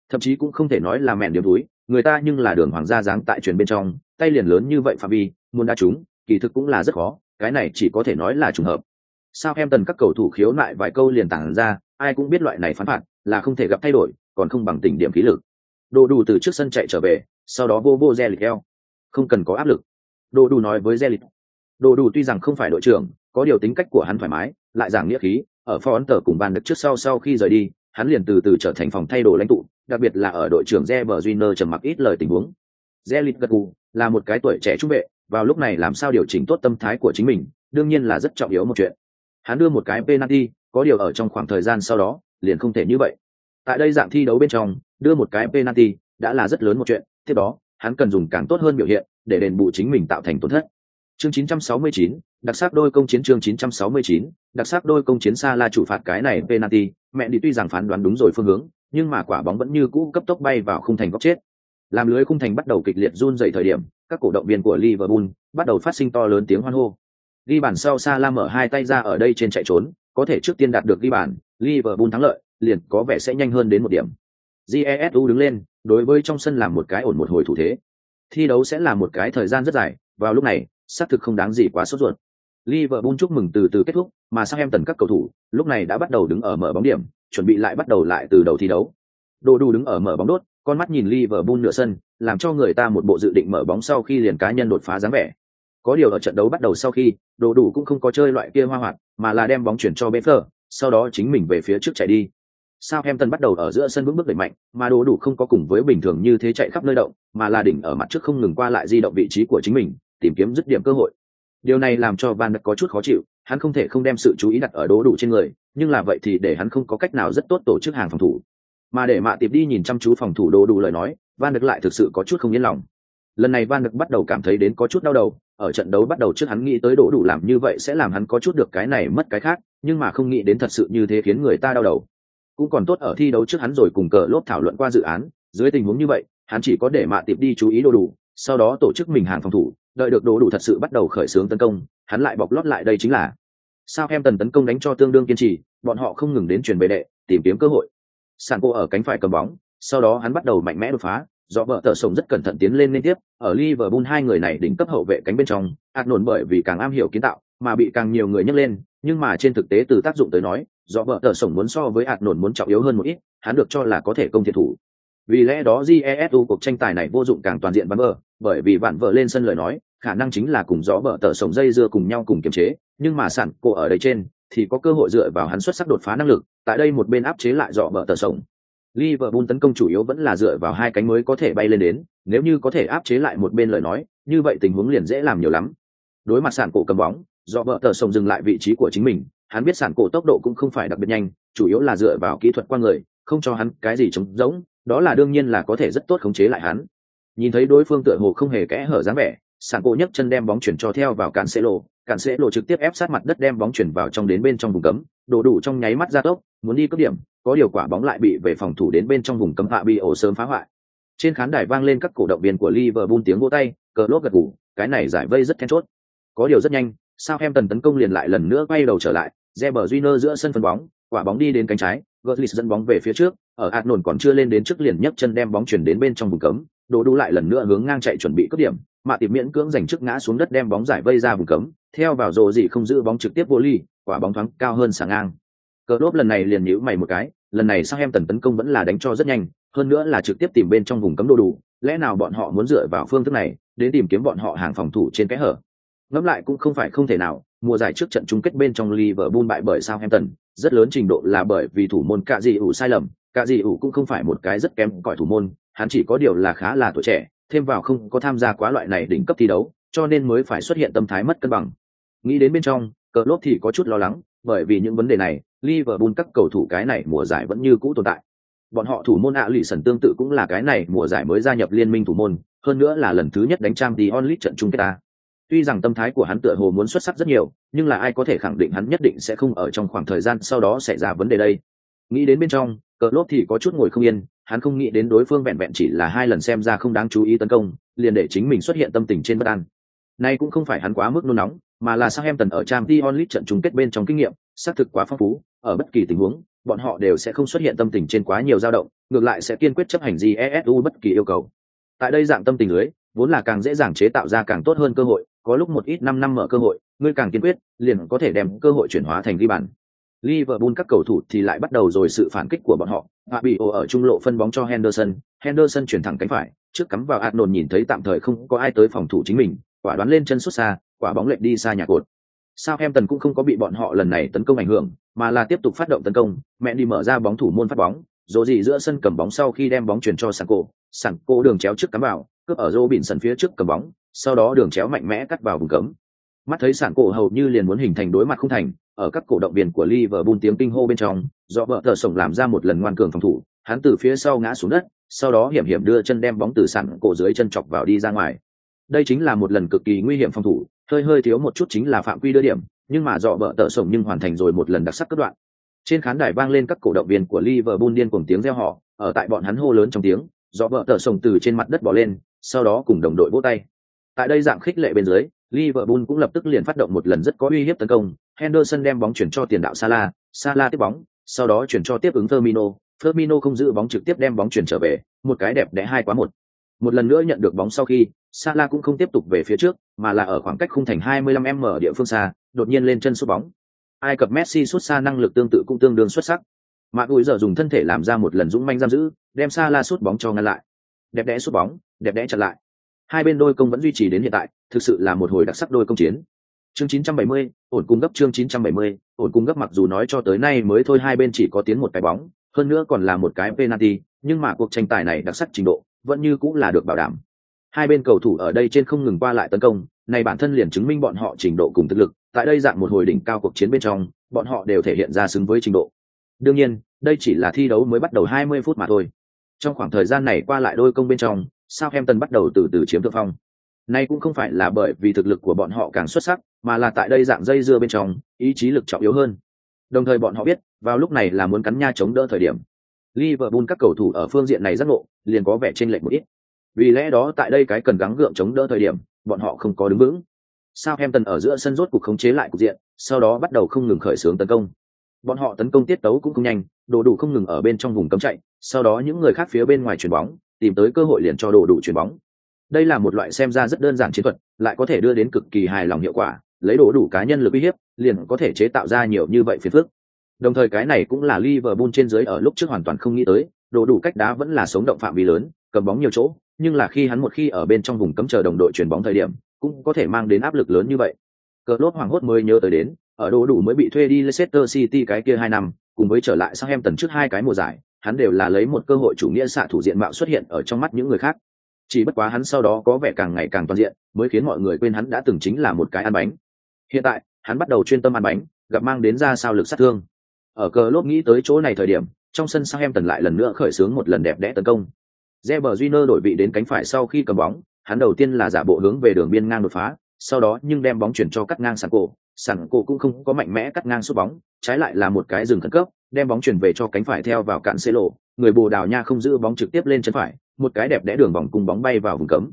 Thậm chí cũng không thể nói là mẹn điểm túi, người ta nhưng là đường hoàng gia dáng tại truyền bên trong tay liền lớn như vậy phạm vi muốn đá chúng kỳ thực cũng là rất khó cái này chỉ có thể nói là trùng hợp sao em tần các cầu thủ khiếu nại vài câu liền tảng ra ai cũng biết loại này phán phạt là không thể gặp thay đổi còn không bằng tỉnh điểm khí lực đồ đủ từ trước sân chạy trở về sau đó vô vô re lịch eo không cần có áp lực đồ đủ nói với re lịch đồ đủ tuy rằng không phải đội trưởng có điều tính cách của hắn thoải mái lại giảng nghĩa khí ở phó ấn tờ cùng ban được trước sau sau khi rời đi hắn liền từ từ trở thành phòng thay đồ lãnh tụ đặc biệt là ở đội trưởng Reber Júnior trầm mặc ít lời tình huống. Zelit gật gù, là một cái tuổi trẻ trung vệ, vào lúc này làm sao điều chỉnh tốt tâm thái của chính mình, đương nhiên là rất trọng yếu một chuyện. Hắn đưa một cái penalty, có điều ở trong khoảng thời gian sau đó, liền không thể như vậy. Tại đây dạng thi đấu bên trong, đưa một cái penalty đã là rất lớn một chuyện, tiếp đó, hắn cần dùng càng tốt hơn biểu hiện để đền bù chính mình tạo thành tổn thất. Chương 969, đặc sắc đôi công chiến chương 969, đặc sắc đôi công chiến xa la chủ phạt cái này penalty, mẹ đi tuy rằng phán đoán đúng rồi phương hướng, nhưng mà quả bóng vẫn như cũ cấp tốc bay vào khung thành góc chết. Làm lưới khung thành bắt đầu kịch liệt run dậy thời điểm, các cổ động viên của Liverpool bắt đầu phát sinh to lớn tiếng hoan hô. Ghi bàn sau Salah mở hai tay ra ở đây trên chạy trốn, có thể trước tiên đạt được ghi bàn, Liverpool thắng lợi, liền có vẻ sẽ nhanh hơn đến một điểm. Jesu đứng lên, đối với trong sân làm một cái ổn một hồi thủ thế. Thi đấu sẽ là một cái thời gian rất dài, vào lúc này, xác thực không đáng gì quá sốt ruột. Liverpool chúc mừng từ từ kết thúc, mà sang em tần các cầu thủ lúc này đã bắt đầu đứng ở mở bóng điểm, chuẩn bị lại bắt đầu lại từ đầu thi đấu. Đồ đủ đứng ở mở bóng đốt, con mắt nhìn Liverpool nửa sân, làm cho người ta một bộ dự định mở bóng sau khi liền cá nhân đột phá dáng vẻ. Có điều ở trận đấu bắt đầu sau khi, Đồ đủ cũng không có chơi loại kia hoa hoạt, mà là đem bóng chuyển cho Befer, sau đó chính mình về phía trước chạy đi. Southampton bắt đầu ở giữa sân vững bước đẩy mạnh, mà Đồ đủ không có cùng với bình thường như thế chạy khắp nơi động, mà là đỉnh ở mặt trước không ngừng qua lại di động vị trí của chính mình, tìm kiếm dứt điểm cơ hội. Điều này làm cho Van Dijk có chút khó chịu, hắn không thể không đem sự chú ý đặt ở Đồ đủ trên người, nhưng là vậy thì để hắn không có cách nào rất tốt tổ chức hàng phòng thủ. Mà để mạ tiệp đi nhìn chăm chú phòng thủ đồ đủ lời nói van Đức lại thực sự có chút không yên lòng. Lần này van Đức bắt đầu cảm thấy đến có chút đau đầu ở trận đấu bắt đầu trước hắn nghĩ tới đồ đủ làm như vậy sẽ làm hắn có chút được cái này mất cái khác nhưng mà không nghĩ đến thật sự như thế khiến người ta đau đầu cũng còn tốt ở thi đấu trước hắn rồi cùng cờ lốp thảo luận qua dự án, dưới tình huống như vậy, hắn chỉ có để mạ tiệp đi chú ý đồ đủ, sau đó tổ chức mình hàng phòng thủ, đợi được đồ đủ thật sự bắt đầu khởi xướng tấn công, hắn lại bọc lót lại đây chính là. Sao em tần tấn công đánh cho tương đương kiên trì, bọn họ không ngừng đến truyền bề đệ, tìm kiếm cơ hội. Sàn cô ở cánh phải cầm bóng, sau đó hắn bắt đầu mạnh mẽ đột phá, do vợ tờ sổng rất cẩn thận tiến lên liên tiếp, ở liverpool hai người này đỉnh cấp hậu vệ cánh bên trong, ạt nổn bởi vì càng am hiểu kiến tạo, mà bị càng nhiều người nhấc lên, nhưng mà trên thực tế từ tác dụng tới nói do vợ tờ sổng muốn so với hạt nổn muốn trọng yếu hơn một ít hắn được cho là có thể công thiệt thủ vì lẽ đó jesu cuộc tranh tài này vô dụng càng toàn diện bắn vợ bởi vì bạn vợ lên sân lời nói khả năng chính là cùng gió vợ tờ sổng dây dưa cùng nhau cùng kiềm chế nhưng mà sản cô ở đây trên thì có cơ hội dựa vào hắn xuất sắc đột phá năng lực, tại đây một bên áp chế lại dọ bờ tờ sống. Liverpool tấn công chủ yếu vẫn là dựa vào hai cánh mới có thể bay lên đến, nếu như có thể áp chế lại một bên lời nói, như vậy tình huống liền dễ làm nhiều lắm. Đối mặt sản cổ cầm bóng, do bờ tờ sống dừng lại vị trí của chính mình, hắn biết sản cổ tốc độ cũng không phải đặc biệt nhanh, chủ yếu là dựa vào kỹ thuật qua người, không cho hắn cái gì chống giống, đó là đương nhiên là có thể rất tốt khống chế lại hắn. Nhìn thấy đối phương tựa hồ không hề kẽ hở dáng vẻ, sản cổ nhấc chân đem bóng chuyển cho theo vào cản lộ cản sẽ lộ trực tiếp ép sát mặt đất đem bóng chuyển vào trong đến bên trong vùng cấm đổ đủ trong nháy mắt ra tốc muốn đi cướp điểm có điều quả bóng lại bị về phòng thủ đến bên trong vùng cấm hạ bị ổ sớm phá hoại trên khán đài vang lên các cổ động viên của Liverpool tiếng vỗ tay cờ lốt gật gù cái này giải vây rất then chốt có điều rất nhanh sao em tần tấn công liền lại lần nữa quay đầu trở lại Reber Júnior giữa sân phân bóng, quả bóng đi đến cánh trái Götze dẫn bóng về phía trước, ở hạt nổn còn chưa lên đến trước liền nhấc chân đem bóng chuyển đến bên trong vùng cấm đồ đủ lại lần nữa hướng ngang chạy chuẩn bị cướp điểm, mạ tiệp miễn cưỡng giành trước ngã xuống đất đem bóng giải vây ra vùng cấm, theo vào rồ gì không giữ bóng trực tiếp vô ly, quả bóng thoáng cao hơn sáng ngang. Cờ đốp lần này liền nhíu mày một cái, lần này sang em tần tấn công vẫn là đánh cho rất nhanh, hơn nữa là trực tiếp tìm bên trong vùng cấm đồ đủ lẽ nào bọn họ muốn dựa vào phương thức này, đến tìm kiếm bọn họ hàng phòng thủ trên cái hở? Ngẫm lại cũng không phải không thể nào mùa giải trước trận chung kết bên trong Liverpool bại bởi Southampton, rất lớn trình độ là bởi vì thủ môn cả gì ủ sai lầm, cả gì ủ cũng không phải một cái rất kém cỏi thủ môn, hắn chỉ có điều là khá là tuổi trẻ, thêm vào không có tham gia quá loại này đỉnh cấp thi đấu, cho nên mới phải xuất hiện tâm thái mất cân bằng. Nghĩ đến bên trong, cờ lốt thì có chút lo lắng, bởi vì những vấn đề này, Liverpool các cầu thủ cái này mùa giải vẫn như cũ tồn tại. Bọn họ thủ môn ạ lì sần tương tự cũng là cái này mùa giải mới gia nhập liên minh thủ môn, hơn nữa là lần thứ nhất đánh trang tí onlit trận chung kết ta. Tuy rằng tâm thái của hắn tựa hồ muốn xuất sắc rất nhiều, nhưng là ai có thể khẳng định hắn nhất định sẽ không ở trong khoảng thời gian sau đó xảy ra vấn đề đây. Nghĩ đến bên trong, cờ lốt thì có chút ngồi không yên, hắn không nghĩ đến đối phương vẹn vẹn chỉ là hai lần xem ra không đáng chú ý tấn công, liền để chính mình xuất hiện tâm tình trên bất an. Nay cũng không phải hắn quá mức nôn nóng, mà là sang em tần ở trang t onlit trận chung kết bên trong kinh nghiệm, xác thực quá phong phú, ở bất kỳ tình huống, bọn họ đều sẽ không xuất hiện tâm tình trên quá nhiều dao động, ngược lại sẽ kiên quyết chấp hành gsu bất kỳ yêu cầu. Tại đây dạng tâm tình lưới, vốn là càng dễ dàng chế tạo ra càng tốt hơn cơ hội, có lúc một ít năm năm mở cơ hội, ngươi càng kiên quyết, liền có thể đem cơ hội chuyển hóa thành ghi bàn. Liverpool các cầu thủ thì lại bắt đầu rồi sự phản kích của bọn họ. Fabio ở trung lộ phân bóng cho Henderson, Henderson chuyển thẳng cánh phải, trước cắm vào Arnold nhìn thấy tạm thời không có ai tới phòng thủ chính mình, quả đoán lên chân xuất xa, quả bóng lệch đi xa nhà cột. Southampton cũng không có bị bọn họ lần này tấn công ảnh hưởng, mà là tiếp tục phát động tấn công, mẹ đi mở ra bóng thủ môn phát bóng, rồi gì giữa sân cầm bóng sau khi đem bóng chuyển cho Sanko, Sanko đường chéo trước cắm vào, cướp ở rô bỉn sân phía trước cầm bóng, sau đó đường chéo mạnh mẽ cắt vào vùng cấm. Mắt thấy Sanko hầu như liền muốn hình thành đối mặt không thành, ở các cổ động viên của Liverpool tiếng kinh hô bên trong, do vợ tờ sổng làm ra một lần ngoan cường phòng thủ, hắn từ phía sau ngã xuống đất, sau đó hiểm hiểm đưa chân đem bóng từ sàn cổ dưới chân chọc vào đi ra ngoài. Đây chính là một lần cực kỳ nguy hiểm phòng thủ, hơi hơi thiếu một chút chính là phạm quy đưa điểm, nhưng mà dọ vợ tợ sổng nhưng hoàn thành rồi một lần đặc sắc cất đoạn. Trên khán đài vang lên các cổ động viên của Liverpool điên cuồng tiếng reo hò, ở tại bọn hắn hô lớn trong tiếng, dọ vợ tợ sổng từ trên mặt đất bò lên, sau đó cùng đồng đội vỗ tay. Tại đây dạng khích lệ bên dưới, Liverpool cũng lập tức liền phát động một lần rất có uy hiếp tấn công, Henderson đem bóng chuyển cho tiền đạo Salah, Salah tiếp bóng, sau đó chuyển cho tiếp ứng Firmino, Firmino không giữ bóng trực tiếp đem bóng chuyển trở về, một cái đẹp đẽ hai quá một. Một lần nữa nhận được bóng sau khi, Salah cũng không tiếp tục về phía trước, mà là ở khoảng cách khung thành 25m địa phương xa, đột nhiên lên chân sút bóng. Ai cập Messi sút xa năng lực tương tự cũng tương đương xuất sắc. Mạc Uy giờ dùng thân thể làm ra một lần dũng manh giam giữ, đem Salah sút bóng cho ngăn lại. Đẹp đẽ sút bóng, đẹp đẽ chặn lại. Hai bên đôi công vẫn duy trì đến hiện tại, thực sự là một hồi đặc sắc đôi công chiến. Chương 970, ổn cung gấp chương 970, ổn cung gấp mặc dù nói cho tới nay mới thôi hai bên chỉ có tiến một cái bóng, hơn nữa còn là một cái penalty, nhưng mà cuộc tranh tài này đặc sắc trình độ vẫn như cũng là được bảo đảm. Hai bên cầu thủ ở đây trên không ngừng qua lại tấn công, này bản thân liền chứng minh bọn họ trình độ cùng thực lực, tại đây dạng một hồi đỉnh cao cuộc chiến bên trong, bọn họ đều thể hiện ra xứng với trình độ. Đương nhiên, đây chỉ là thi đấu mới bắt đầu 20 phút mà thôi. Trong khoảng thời gian này qua lại đôi công bên trong, Southampton bắt đầu từ từ chiếm thượng phong. Nay cũng không phải là bởi vì thực lực của bọn họ càng xuất sắc, mà là tại đây dạng dây dưa bên trong, ý chí lực trọng yếu hơn. Đồng thời bọn họ biết, vào lúc này là muốn cắn nha chống đỡ thời điểm. Liverpool các cầu thủ ở phương diện này rất ngộ, liền có vẻ trên lệch một ít. Vì lẽ đó tại đây cái cần gắng gượng chống đỡ thời điểm, bọn họ không có đứng vững. Southampton ở giữa sân rốt cuộc khống chế lại cục diện, sau đó bắt đầu không ngừng khởi xướng tấn công. Bọn họ tấn công tiết tấu cũng không nhanh, đồ đủ không ngừng ở bên trong vùng cấm chạy, sau đó những người khác phía bên ngoài chuyển bóng, tìm tới cơ hội liền cho đồ đủ chuyển bóng. Đây là một loại xem ra rất đơn giản chiến thuật, lại có thể đưa đến cực kỳ hài lòng hiệu quả, lấy đồ đủ cá nhân lực uy hiếp, liền có thể chế tạo ra nhiều như vậy phiền phức. Đồng thời cái này cũng là Liverpool trên dưới ở lúc trước hoàn toàn không nghĩ tới, đồ đủ cách đá vẫn là sống động phạm vi lớn, cầm bóng nhiều chỗ, nhưng là khi hắn một khi ở bên trong vùng cấm chờ đồng đội chuyển bóng thời điểm, cũng có thể mang đến áp lực lớn như vậy. Cờ lốt hoàng hốt mới nhớ tới đến, ở đồ đủ mới bị thuê đi Leicester City cái kia hai năm, cùng với trở lại Southampton trước hai cái mùa giải, hắn đều là lấy một cơ hội chủ nghĩa xạ thủ diện mạo xuất hiện ở trong mắt những người khác. Chỉ bất quá hắn sau đó có vẻ càng ngày càng toàn diện, mới khiến mọi người quên hắn đã từng chính là một cái ăn bánh. Hiện tại, hắn bắt đầu chuyên tâm ăn bánh, gặp mang đến ra sao lực sát thương. Ở cờ lốt nghĩ tới chỗ này thời điểm, trong sân Southampton lại lần nữa khởi xướng một lần đẹp đẽ tấn công. Reber Júnior đổi vị đến cánh phải sau khi cầm bóng, hắn đầu tiên là giả bộ hướng về đường biên ngang đột phá, sau đó nhưng đem bóng chuyển cho cắt ngang sàn cổ, sàn cổ cũng không có mạnh mẽ cắt ngang sút bóng, trái lại là một cái dừng khẩn cấp, đem bóng chuyển về cho cánh phải theo vào cạn xê lộ, người Bồ Đào Nha không giữ bóng trực tiếp lên chân phải, một cái đẹp đẽ đường vòng cùng bóng bay vào vùng cấm.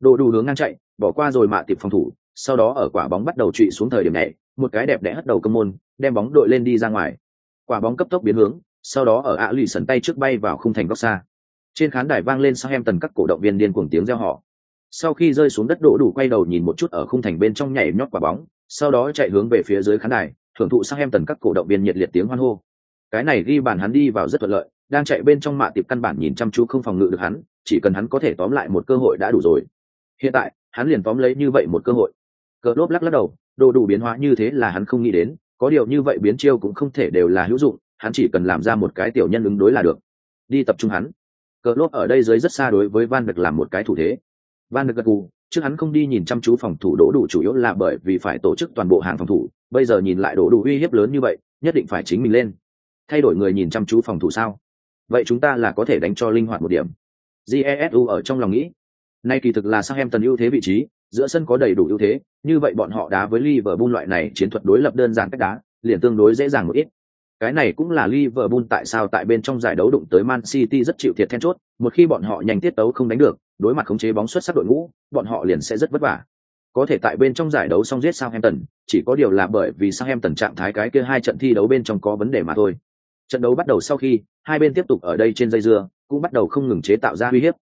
Đồ đủ hướng ngang chạy, bỏ qua rồi mạ tiệp phòng thủ, sau đó ở quả bóng bắt đầu trụy xuống thời điểm này, một cái đẹp đẽ hất đầu cơ môn, đem bóng đội lên đi ra ngoài. Quả bóng cấp tốc biến hướng, sau đó ở ạ lì sần tay trước bay vào khung thành góc xa trên khán đài vang lên sang em tần các cổ động viên điên cuồng tiếng reo họ sau khi rơi xuống đất đổ đủ quay đầu nhìn một chút ở khung thành bên trong nhảy nhót quả bóng sau đó chạy hướng về phía dưới khán đài, thưởng thụ sang em tần các cổ động viên nhiệt liệt tiếng hoan hô. Cái này ghi bàn hắn đi vào rất thuận lợi, đang chạy bên trong mạ tiệp căn bản nhìn chăm chú không phòng ngự được hắn, chỉ cần hắn có thể tóm lại một cơ hội đã đủ rồi. Hiện tại, hắn liền tóm lấy như vậy một cơ hội. Cờ lốp lắc lắc đầu, đồ đủ biến hóa như thế là hắn không nghĩ đến, có điều như vậy biến chiêu cũng không thể đều là hữu dụng, hắn chỉ cần làm ra một cái tiểu nhân ứng đối là được. Đi tập trung hắn. Cờ lốp ở đây dưới rất xa đối với van được làm một cái thủ thế. Van được gật gù trước hắn không đi nhìn chăm chú phòng thủ đỗ đủ chủ yếu là bởi vì phải tổ chức toàn bộ hàng phòng thủ bây giờ nhìn lại đỗ đủ uy hiếp lớn như vậy nhất định phải chính mình lên. Thay đổi người nhìn chăm chú phòng thủ sao? Vậy chúng ta là có thể đánh cho linh hoạt một điểm. Jesu ở trong lòng nghĩ. Nay kỳ thực là sang em tần ưu thế vị trí giữa sân có đầy đủ ưu thế như vậy bọn họ đá với liverpool loại này chiến thuật đối lập đơn giản cách đá liền tương đối dễ dàng một ít. Cái này cũng là Liverpool tại sao tại bên trong giải đấu đụng tới Man City rất chịu thiệt then chốt, một khi bọn họ nhanh tiết tấu không đánh được, đối mặt khống chế bóng xuất sắc đội ngũ, bọn họ liền sẽ rất vất vả. Có thể tại bên trong giải đấu xong giết Southampton, chỉ có điều là bởi vì Southampton trạng thái cái kia hai trận thi đấu bên trong có vấn đề mà thôi. Trận đấu bắt đầu sau khi, hai bên tiếp tục ở đây trên dây dưa, cũng bắt đầu không ngừng chế tạo ra uy hiếp.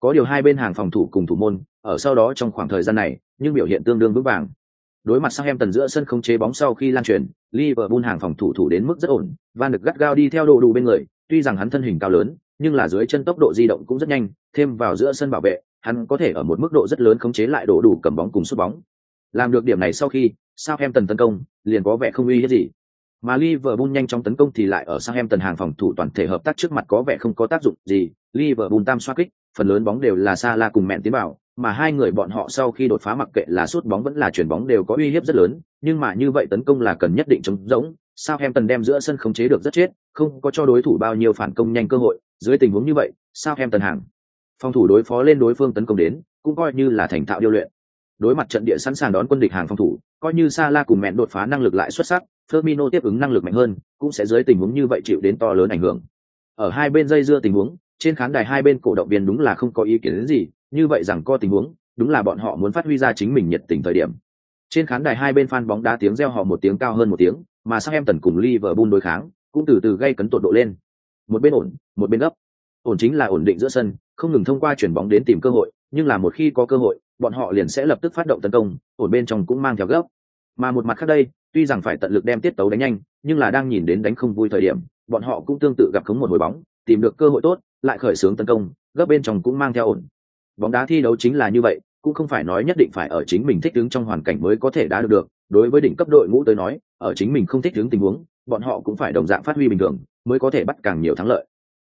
Có điều hai bên hàng phòng thủ cùng thủ môn, ở sau đó trong khoảng thời gian này, nhưng biểu hiện tương đương vững vàng. Đối mặt sang em tần giữa sân không chế bóng sau khi lan truyền, Liverpool hàng phòng thủ thủ đến mức rất ổn, Van được gắt gao đi theo đồ đủ bên người, tuy rằng hắn thân hình cao lớn, nhưng là dưới chân tốc độ di động cũng rất nhanh, thêm vào giữa sân bảo vệ, hắn có thể ở một mức độ rất lớn khống chế lại đổ đủ cầm bóng cùng sút bóng. Làm được điểm này sau khi, Southampton tấn công, liền có vẻ không uy hiếp gì. Mà Liverpool nhanh chóng tấn công thì lại ở Southampton hàng phòng thủ toàn thể hợp tác trước mặt có vẻ không có tác dụng gì, Liverpool tam xoá kích, phần lớn bóng đều là Salah cùng mẹn tiến vào, mà hai người bọn họ sau khi đột phá mặc kệ là sút bóng vẫn là chuyển bóng đều có uy hiếp rất lớn, nhưng mà như vậy tấn công là cần nhất định chống giống, Southampton đem giữa sân khống chế được rất chết, không có cho đối thủ bao nhiêu phản công nhanh cơ hội, dưới tình huống như vậy, sao em tần hàng phòng thủ đối phó lên đối phương tấn công đến, cũng coi như là thành thạo điêu luyện. Đối mặt trận địa sẵn sàng đón quân địch hàng phòng thủ, coi như Salah cùng mẹn đột phá năng lực lại xuất sắc, Firmino tiếp ứng năng lực mạnh hơn, cũng sẽ dưới tình huống như vậy chịu đến to lớn ảnh hưởng. Ở hai bên dây dưa tình huống, trên khán đài hai bên cổ động viên đúng là không có ý kiến đến gì, như vậy rằng co tình huống, đúng là bọn họ muốn phát huy ra chính mình nhiệt tình thời điểm. Trên khán đài hai bên fan bóng đá tiếng reo họ một tiếng cao hơn một tiếng, mà sang em tần cùng Liverpool đối kháng, cũng từ từ gây cấn tột độ lên. Một bên ổn, một bên gấp. Ổn chính là ổn định giữa sân, không ngừng thông qua chuyển bóng đến tìm cơ hội, nhưng là một khi có cơ hội, bọn họ liền sẽ lập tức phát động tấn công, ổn bên trong cũng mang theo gấp. Mà một mặt khác đây, tuy rằng phải tận lực đem tiết tấu đánh nhanh, nhưng là đang nhìn đến đánh không vui thời điểm, bọn họ cũng tương tự gặp khống một hồi bóng, tìm được cơ hội tốt, lại khởi xướng tấn công, gấp bên trong cũng mang theo ổn. Bóng đá thi đấu chính là như vậy, cũng không phải nói nhất định phải ở chính mình thích ứng trong hoàn cảnh mới có thể đá được được. Đối với đỉnh cấp đội ngũ tới nói, ở chính mình không thích ứng tình huống, bọn họ cũng phải đồng dạng phát huy bình thường, mới có thể bắt càng nhiều thắng lợi.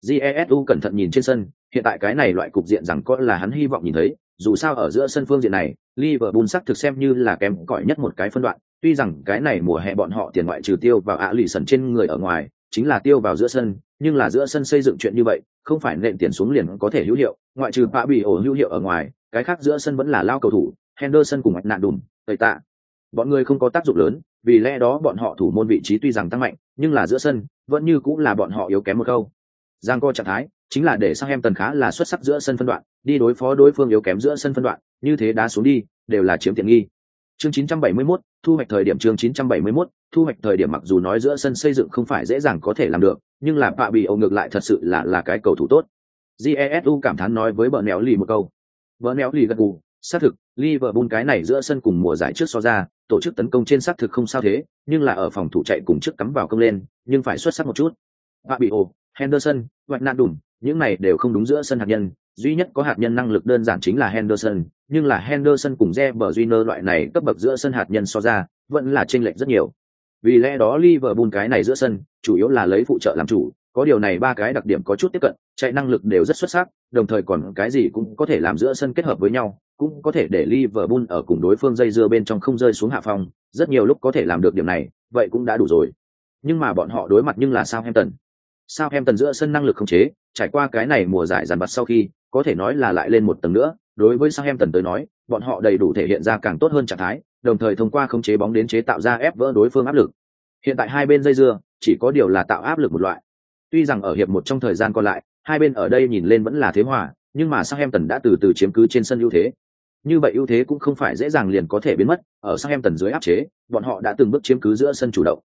Jesu cẩn thận nhìn trên sân, hiện tại cái này loại cục diện rằng có là hắn hy vọng nhìn thấy, dù sao ở giữa sân phương diện này, Liverpool sắc thực xem như là kém cỏi nhất một cái phân đoạn, tuy rằng cái này mùa hè bọn họ tiền ngoại trừ tiêu vào ạ lì sần trên người ở ngoài, chính là tiêu vào giữa sân, nhưng là giữa sân xây dựng chuyện như vậy, không phải nện tiền xuống liền có thể hữu hiệu, ngoại trừ Bạ bị ổ hữu hiệu ở ngoài, cái khác giữa sân vẫn là lao cầu thủ, Henderson cùng mạch nạn đùm, tẩy tạ. Bọn người không có tác dụng lớn, vì lẽ đó bọn họ thủ môn vị trí tuy rằng tăng mạnh, nhưng là giữa sân vẫn như cũng là bọn họ yếu kém một câu. Giang co trạng thái chính là để sang em tần khá là xuất sắc giữa sân phân đoạn, đi đối phó đối phương yếu kém giữa sân phân đoạn, như thế đá xuống đi, đều là chiếm tiện nghi. Chương 971, thu hoạch thời điểm chương 971, thu hoạch thời điểm mặc dù nói giữa sân xây dựng không phải dễ dàng có thể làm được, nhưng là Bạ Bị Âu ngược lại thật sự là là cái cầu thủ tốt. Jesu cảm thán nói với bờ nẻo lì một câu. Bờ nẻo lì gật gù, xác thực, Liverpool cái này giữa sân cùng mùa giải trước so ra, tổ chức tấn công trên xác thực không sao thế, nhưng là ở phòng thủ chạy cùng trước cắm vào công lên, nhưng phải xuất sắc một chút. Fabio, Henderson, Hoạch Nạn Đùm, những này đều không đúng giữa sân hạt nhân, duy nhất có hạt nhân năng lực đơn giản chính là Henderson, nhưng là Henderson cùng Reber loại này cấp bậc giữa sân hạt nhân so ra, vẫn là chênh lệch rất nhiều. Vì lẽ đó Liverpool cái này giữa sân, chủ yếu là lấy phụ trợ làm chủ, có điều này ba cái đặc điểm có chút tiếp cận, chạy năng lực đều rất xuất sắc, đồng thời còn cái gì cũng có thể làm giữa sân kết hợp với nhau, cũng có thể để Liverpool ở cùng đối phương dây dưa bên trong không rơi xuống hạ phong, rất nhiều lúc có thể làm được điểm này, vậy cũng đã đủ rồi. Nhưng mà bọn họ đối mặt nhưng là Southampton. Southampton giữa sân năng lực không chế, trải qua cái này mùa giải dàn vặt sau khi, có thể nói là lại lên một tầng nữa, đối với Southampton tới nói, bọn họ đầy đủ thể hiện ra càng tốt hơn trạng thái, đồng thời thông qua khống chế bóng đến chế tạo ra ép vỡ đối phương áp lực. Hiện tại hai bên dây dưa, chỉ có điều là tạo áp lực một loại. Tuy rằng ở hiệp một trong thời gian còn lại, hai bên ở đây nhìn lên vẫn là thế hòa, nhưng mà Southampton đã từ từ chiếm cứ trên sân ưu thế. Như vậy ưu thế cũng không phải dễ dàng liền có thể biến mất, ở Southampton dưới áp chế, bọn họ đã từng bước chiếm cứ giữa sân chủ động.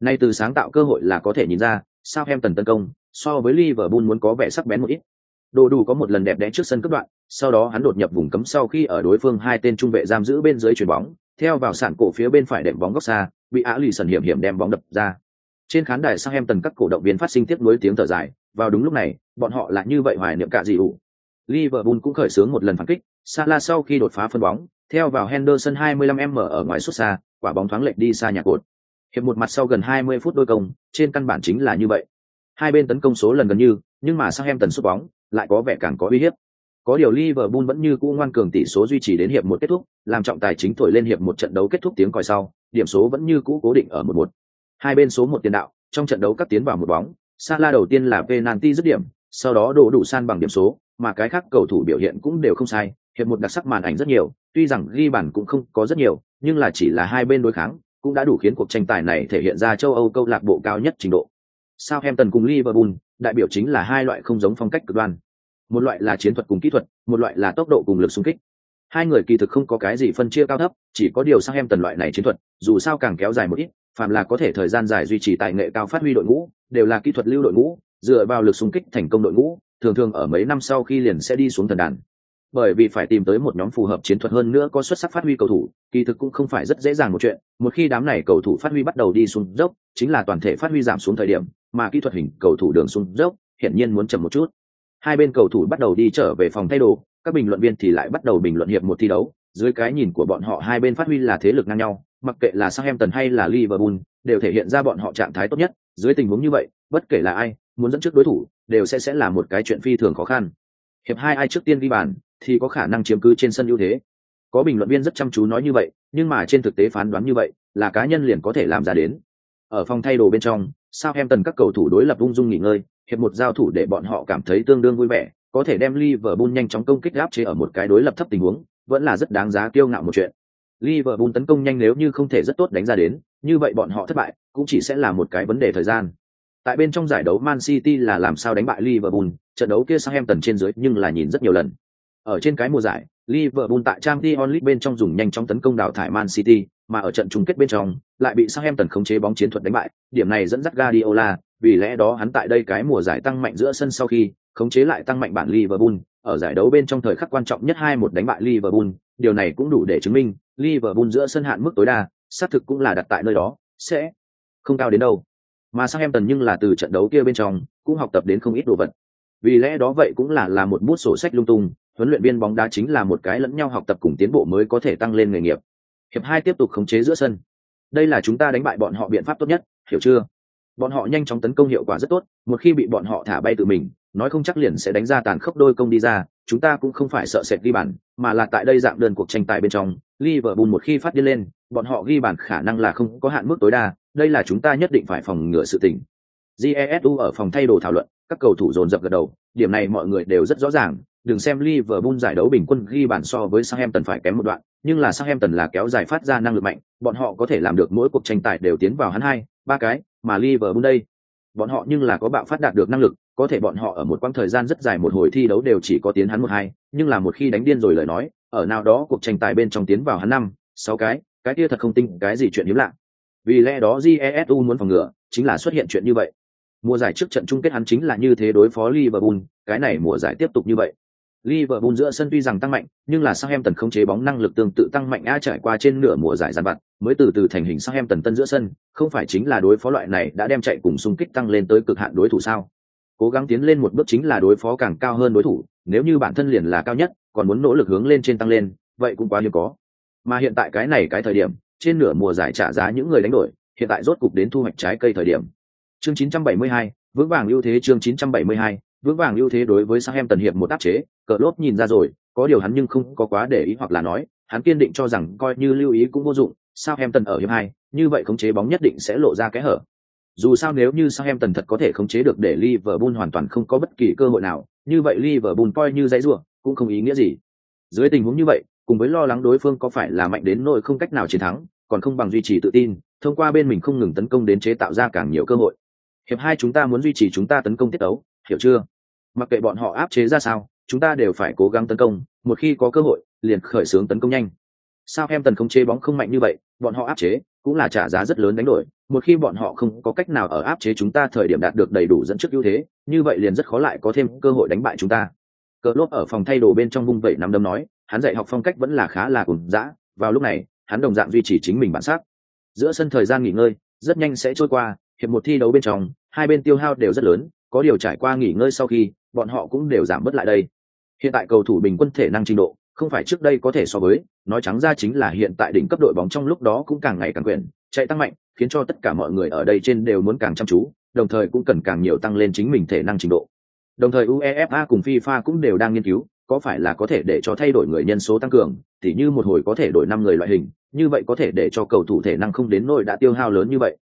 Nay từ sáng tạo cơ hội là có thể nhìn ra, Southampton tấn công, so với Liverpool muốn có vẻ sắc bén một ít. Đồ đủ có một lần đẹp đẽ trước sân cấp đoạn, sau đó hắn đột nhập vùng cấm sau khi ở đối phương hai tên trung vệ giam giữ bên dưới chuyền bóng, theo vào sạn cổ phía bên phải đệm bóng góc xa, bị Á Lì sần hiểm hiểm đem bóng đập ra. Trên khán đài Southampton các cổ động viên phát sinh tiếp nối tiếng thở dài, vào đúng lúc này, bọn họ lại như vậy hoài niệm cả gì ủ. Liverpool cũng khởi xướng một lần phản kích, Salah sau khi đột phá phân bóng, theo vào Henderson 25m ở ngoài xuất xa, quả bóng thoáng lệch đi xa nhà cột. Hiệp một mặt sau gần 20 phút đôi công, trên căn bản chính là như vậy. Hai bên tấn công số lần gần như, nhưng mà Southampton sút bóng, lại có vẻ càng có uy hiếp. Có điều Liverpool vẫn như cũ ngoan cường tỷ số duy trì đến hiệp một kết thúc, làm trọng tài chính thổi lên hiệp một trận đấu kết thúc tiếng còi sau, điểm số vẫn như cũ cố định ở một một. Hai bên số một tiền đạo, trong trận đấu cắt tiến vào một bóng, Salah đầu tiên là penalty dứt điểm, sau đó đổ đủ san bằng điểm số, mà cái khác cầu thủ biểu hiện cũng đều không sai, hiệp một đặc sắc màn ảnh rất nhiều, tuy rằng ghi bàn cũng không có rất nhiều, nhưng là chỉ là hai bên đối kháng, cũng đã đủ khiến cuộc tranh tài này thể hiện ra châu Âu câu lạc bộ cao nhất trình độ. Southampton cùng Liverpool, đại biểu chính là hai loại không giống phong cách cực đoan. Một loại là chiến thuật cùng kỹ thuật, một loại là tốc độ cùng lực xung kích. Hai người kỳ thực không có cái gì phân chia cao thấp, chỉ có điều Southampton loại này chiến thuật, dù sao càng kéo dài một ít, phàm là có thể thời gian dài duy trì tài nghệ cao phát huy đội ngũ, đều là kỹ thuật lưu đội ngũ, dựa vào lực xung kích thành công đội ngũ, thường thường ở mấy năm sau khi liền sẽ đi xuống thần đàn. Bởi vì phải tìm tới một nhóm phù hợp chiến thuật hơn nữa có xuất sắc phát huy cầu thủ kỳ thực cũng không phải rất dễ dàng một chuyện một khi đám này cầu thủ phát huy bắt đầu đi xuống dốc chính là toàn thể phát huy giảm xuống thời điểm mà kỹ thuật hình cầu thủ đường xuống dốc hiển nhiên muốn chậm một chút. Hai bên cầu thủ bắt đầu đi trở về phòng thay đồ các bình luận viên thì lại bắt đầu bình luận hiệp một thi đấu dưới cái nhìn của bọn họ hai bên phát huy là thế lực ngang nhau mặc kệ là Southampton hay là Liverpool, đều thể hiện ra bọn họ trạng thái tốt nhất. Dưới tình huống như vậy, bất kể là ai, muốn dẫn trước đối thủ, đều sẽ sẽ là một cái chuyện phi thường khó khăn. Hiệp hai ai trước tiên ghi bàn, thì có khả năng chiếm cứ trên sân ưu thế. Có bình luận viên rất chăm chú nói như vậy, nhưng mà trên thực tế phán đoán như vậy, là cá nhân liền có thể làm ra đến. Ở phòng thay đồ bên trong, Southampton các cầu thủ đối lập ung dung nghỉ ngơi, hiệp một giao thủ để bọn họ cảm thấy tương đương vui vẻ, có thể đem Liverpool nhanh chóng công kích áp chế ở một cái đối lập thấp tình huống, vẫn là rất đáng giá kiêu ngạo một chuyện. Liverpool tấn công nhanh nếu như không thể rất tốt đánh ra đến như vậy bọn họ thất bại cũng chỉ sẽ là một cái vấn đề thời gian. Tại bên trong giải đấu Man City là làm sao đánh bại Liverpool trận đấu kia sang em tần trên dưới nhưng là nhìn rất nhiều lần. Ở trên cái mùa giải, Liverpool tại Champions League bên trong dùng nhanh chóng tấn công đào thải Man City, mà ở trận chung kết bên trong lại bị Southampton khống chế bóng chiến thuật đánh bại, điểm này dẫn dắt Guardiola, vì lẽ đó hắn tại đây cái mùa giải tăng mạnh giữa sân sau khi khống chế lại tăng mạnh bản Liverpool, ở giải đấu bên trong thời khắc quan trọng nhất hai một đánh bại Liverpool, điều này cũng đủ để chứng minh Liverpool giữa sân hạn mức tối đa, xác thực cũng là đặt tại nơi đó, sẽ không cao đến đâu. Mà các em tần nhưng là từ trận đấu kia bên trong cũng học tập đến không ít đồ vật. Vì lẽ đó vậy cũng là là một bút sổ sách lung tung, huấn luyện viên bóng đá chính là một cái lẫn nhau học tập cùng tiến bộ mới có thể tăng lên nghề nghiệp hiệp hai tiếp tục khống chế giữa sân đây là chúng ta đánh bại bọn họ biện pháp tốt nhất hiểu chưa bọn họ nhanh chóng tấn công hiệu quả rất tốt một khi bị bọn họ thả bay tự mình nói không chắc liền sẽ đánh ra tàn khốc đôi công đi ra chúng ta cũng không phải sợ sệt ghi bàn mà là tại đây dạng đơn cuộc tranh tài bên trong Liverpool một khi phát đi lên bọn họ ghi bàn khả năng là không có hạn mức tối đa đây là chúng ta nhất định phải phòng ngừa sự tình. Jesu ở phòng thay đồ thảo luận các cầu thủ dồn dập gật đầu điểm này mọi người đều rất rõ ràng đừng xem Liverpool giải đấu bình quân ghi bàn so với Southampton phải kém một đoạn, nhưng là Southampton là kéo dài phát ra năng lực mạnh, bọn họ có thể làm được mỗi cuộc tranh tài đều tiến vào hắn hai, ba cái, mà Liverpool đây, bọn họ nhưng là có bạo phát đạt được năng lực, có thể bọn họ ở một quãng thời gian rất dài một hồi thi đấu đều chỉ có tiến hắn một hai, nhưng là một khi đánh điên rồi lời nói, ở nào đó cuộc tranh tài bên trong tiến vào hắn năm, sáu cái, cái kia thật không tin cái gì chuyện hiếm lạ. Vì lẽ đó Jesu muốn phòng ngừa, chính là xuất hiện chuyện như vậy. Mùa giải trước trận chung kết hắn chính là như thế đối phó Liverpool, cái này mùa giải tiếp tục như vậy. Liverpool giữa sân tuy rằng tăng mạnh, nhưng là Southampton không chế bóng năng lực tương tự tăng mạnh a trải qua trên nửa mùa giải giàn vặt, mới từ từ thành hình Southampton tân giữa sân, không phải chính là đối phó loại này đã đem chạy cùng xung kích tăng lên tới cực hạn đối thủ sao? Cố gắng tiến lên một bước chính là đối phó càng cao hơn đối thủ, nếu như bản thân liền là cao nhất, còn muốn nỗ lực hướng lên trên tăng lên, vậy cũng quá hiếm có. Mà hiện tại cái này cái thời điểm, trên nửa mùa giải trả giá những người đánh đổi, hiện tại rốt cục đến thu hoạch trái cây thời điểm. Chương 972, vững vàng ưu thế chương 972, vững vàng ưu thế đối với Southampton hiệp một tác chế, cờ lốp nhìn ra rồi, có điều hắn nhưng không có quá để ý hoặc là nói, hắn kiên định cho rằng coi như lưu ý cũng vô dụng, Southampton ở hiệp hai, như vậy khống chế bóng nhất định sẽ lộ ra cái hở. Dù sao nếu như Southampton thật có thể khống chế được để Liverpool hoàn toàn không có bất kỳ cơ hội nào, như vậy Liverpool coi như dãy rủa, cũng không ý nghĩa gì. Dưới tình huống như vậy, cùng với lo lắng đối phương có phải là mạnh đến nỗi không cách nào chiến thắng, còn không bằng duy trì tự tin, thông qua bên mình không ngừng tấn công đến chế tạo ra càng nhiều cơ hội. Hiệp hai chúng ta muốn duy trì chúng ta tấn công tiết đấu, hiểu chưa? Mặc kệ bọn họ áp chế ra sao, chúng ta đều phải cố gắng tấn công, một khi có cơ hội, liền khởi xướng tấn công nhanh. Sao em tần không chế bóng không mạnh như vậy, bọn họ áp chế, cũng là trả giá rất lớn đánh đổi, một khi bọn họ không có cách nào ở áp chế chúng ta, thời điểm đạt được đầy đủ dẫn trước ưu thế, như vậy liền rất khó lại có thêm cơ hội đánh bại chúng ta. Cờ lốp ở phòng thay đồ bên trong vung vẩy nắm đấm nói, hắn dạy học phong cách vẫn là khá là cùng dã, vào lúc này, hắn đồng dạng duy trì chính mình bản sắc. Giữa sân thời gian nghỉ ngơi, rất nhanh sẽ trôi qua, hiệp một thi đấu bên trong, hai bên tiêu hao đều rất lớn, có điều trải qua nghỉ ngơi sau khi, bọn họ cũng đều giảm bớt lại đây. Hiện tại cầu thủ bình quân thể năng trình độ, không phải trước đây có thể so với, nói trắng ra chính là hiện tại đỉnh cấp đội bóng trong lúc đó cũng càng ngày càng quyền chạy tăng mạnh, khiến cho tất cả mọi người ở đây trên đều muốn càng chăm chú, đồng thời cũng cần càng nhiều tăng lên chính mình thể năng trình độ. Đồng thời uefa cùng fifa cũng đều đang nghiên cứu, có phải là có thể để cho thay đổi người nhân số tăng cường thì như một hồi có thể đổi năm người loại hình, như vậy có thể để cho cầu thủ thể năng không đến nỗi đã tiêu hao lớn như vậy.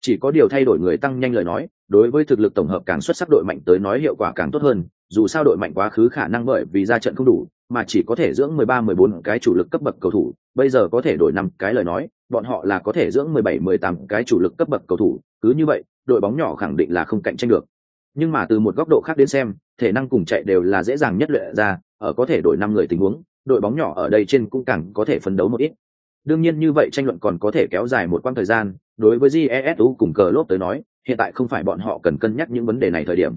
Chỉ có điều thay đổi người tăng nhanh lời nói, đối với thực lực tổng hợp càng xuất sắc đội mạnh tới nói hiệu quả càng tốt hơn dù sao đội mạnh quá khứ khả năng bởi vì ra trận không đủ, mà chỉ có thể dưỡng 13-14 cái chủ lực cấp bậc cầu thủ. Bây giờ có thể đổi năm cái lời nói, bọn họ là có thể dưỡng 17-18 cái chủ lực cấp bậc cầu thủ. Cứ như vậy, đội bóng nhỏ khẳng định là không cạnh tranh được. Nhưng mà từ một góc độ khác đến xem, thể năng cùng chạy đều là dễ dàng nhất luyện ra, ở có thể đổi năm người tình huống, đội bóng nhỏ ở đây trên cũng càng có thể phấn đấu một ít. Đương nhiên như vậy tranh luận còn có thể kéo dài một quãng thời gian, đối với jesu cùng cờ lốp tới nói, hiện tại không phải bọn họ cần cân nhắc những vấn đề này thời điểm.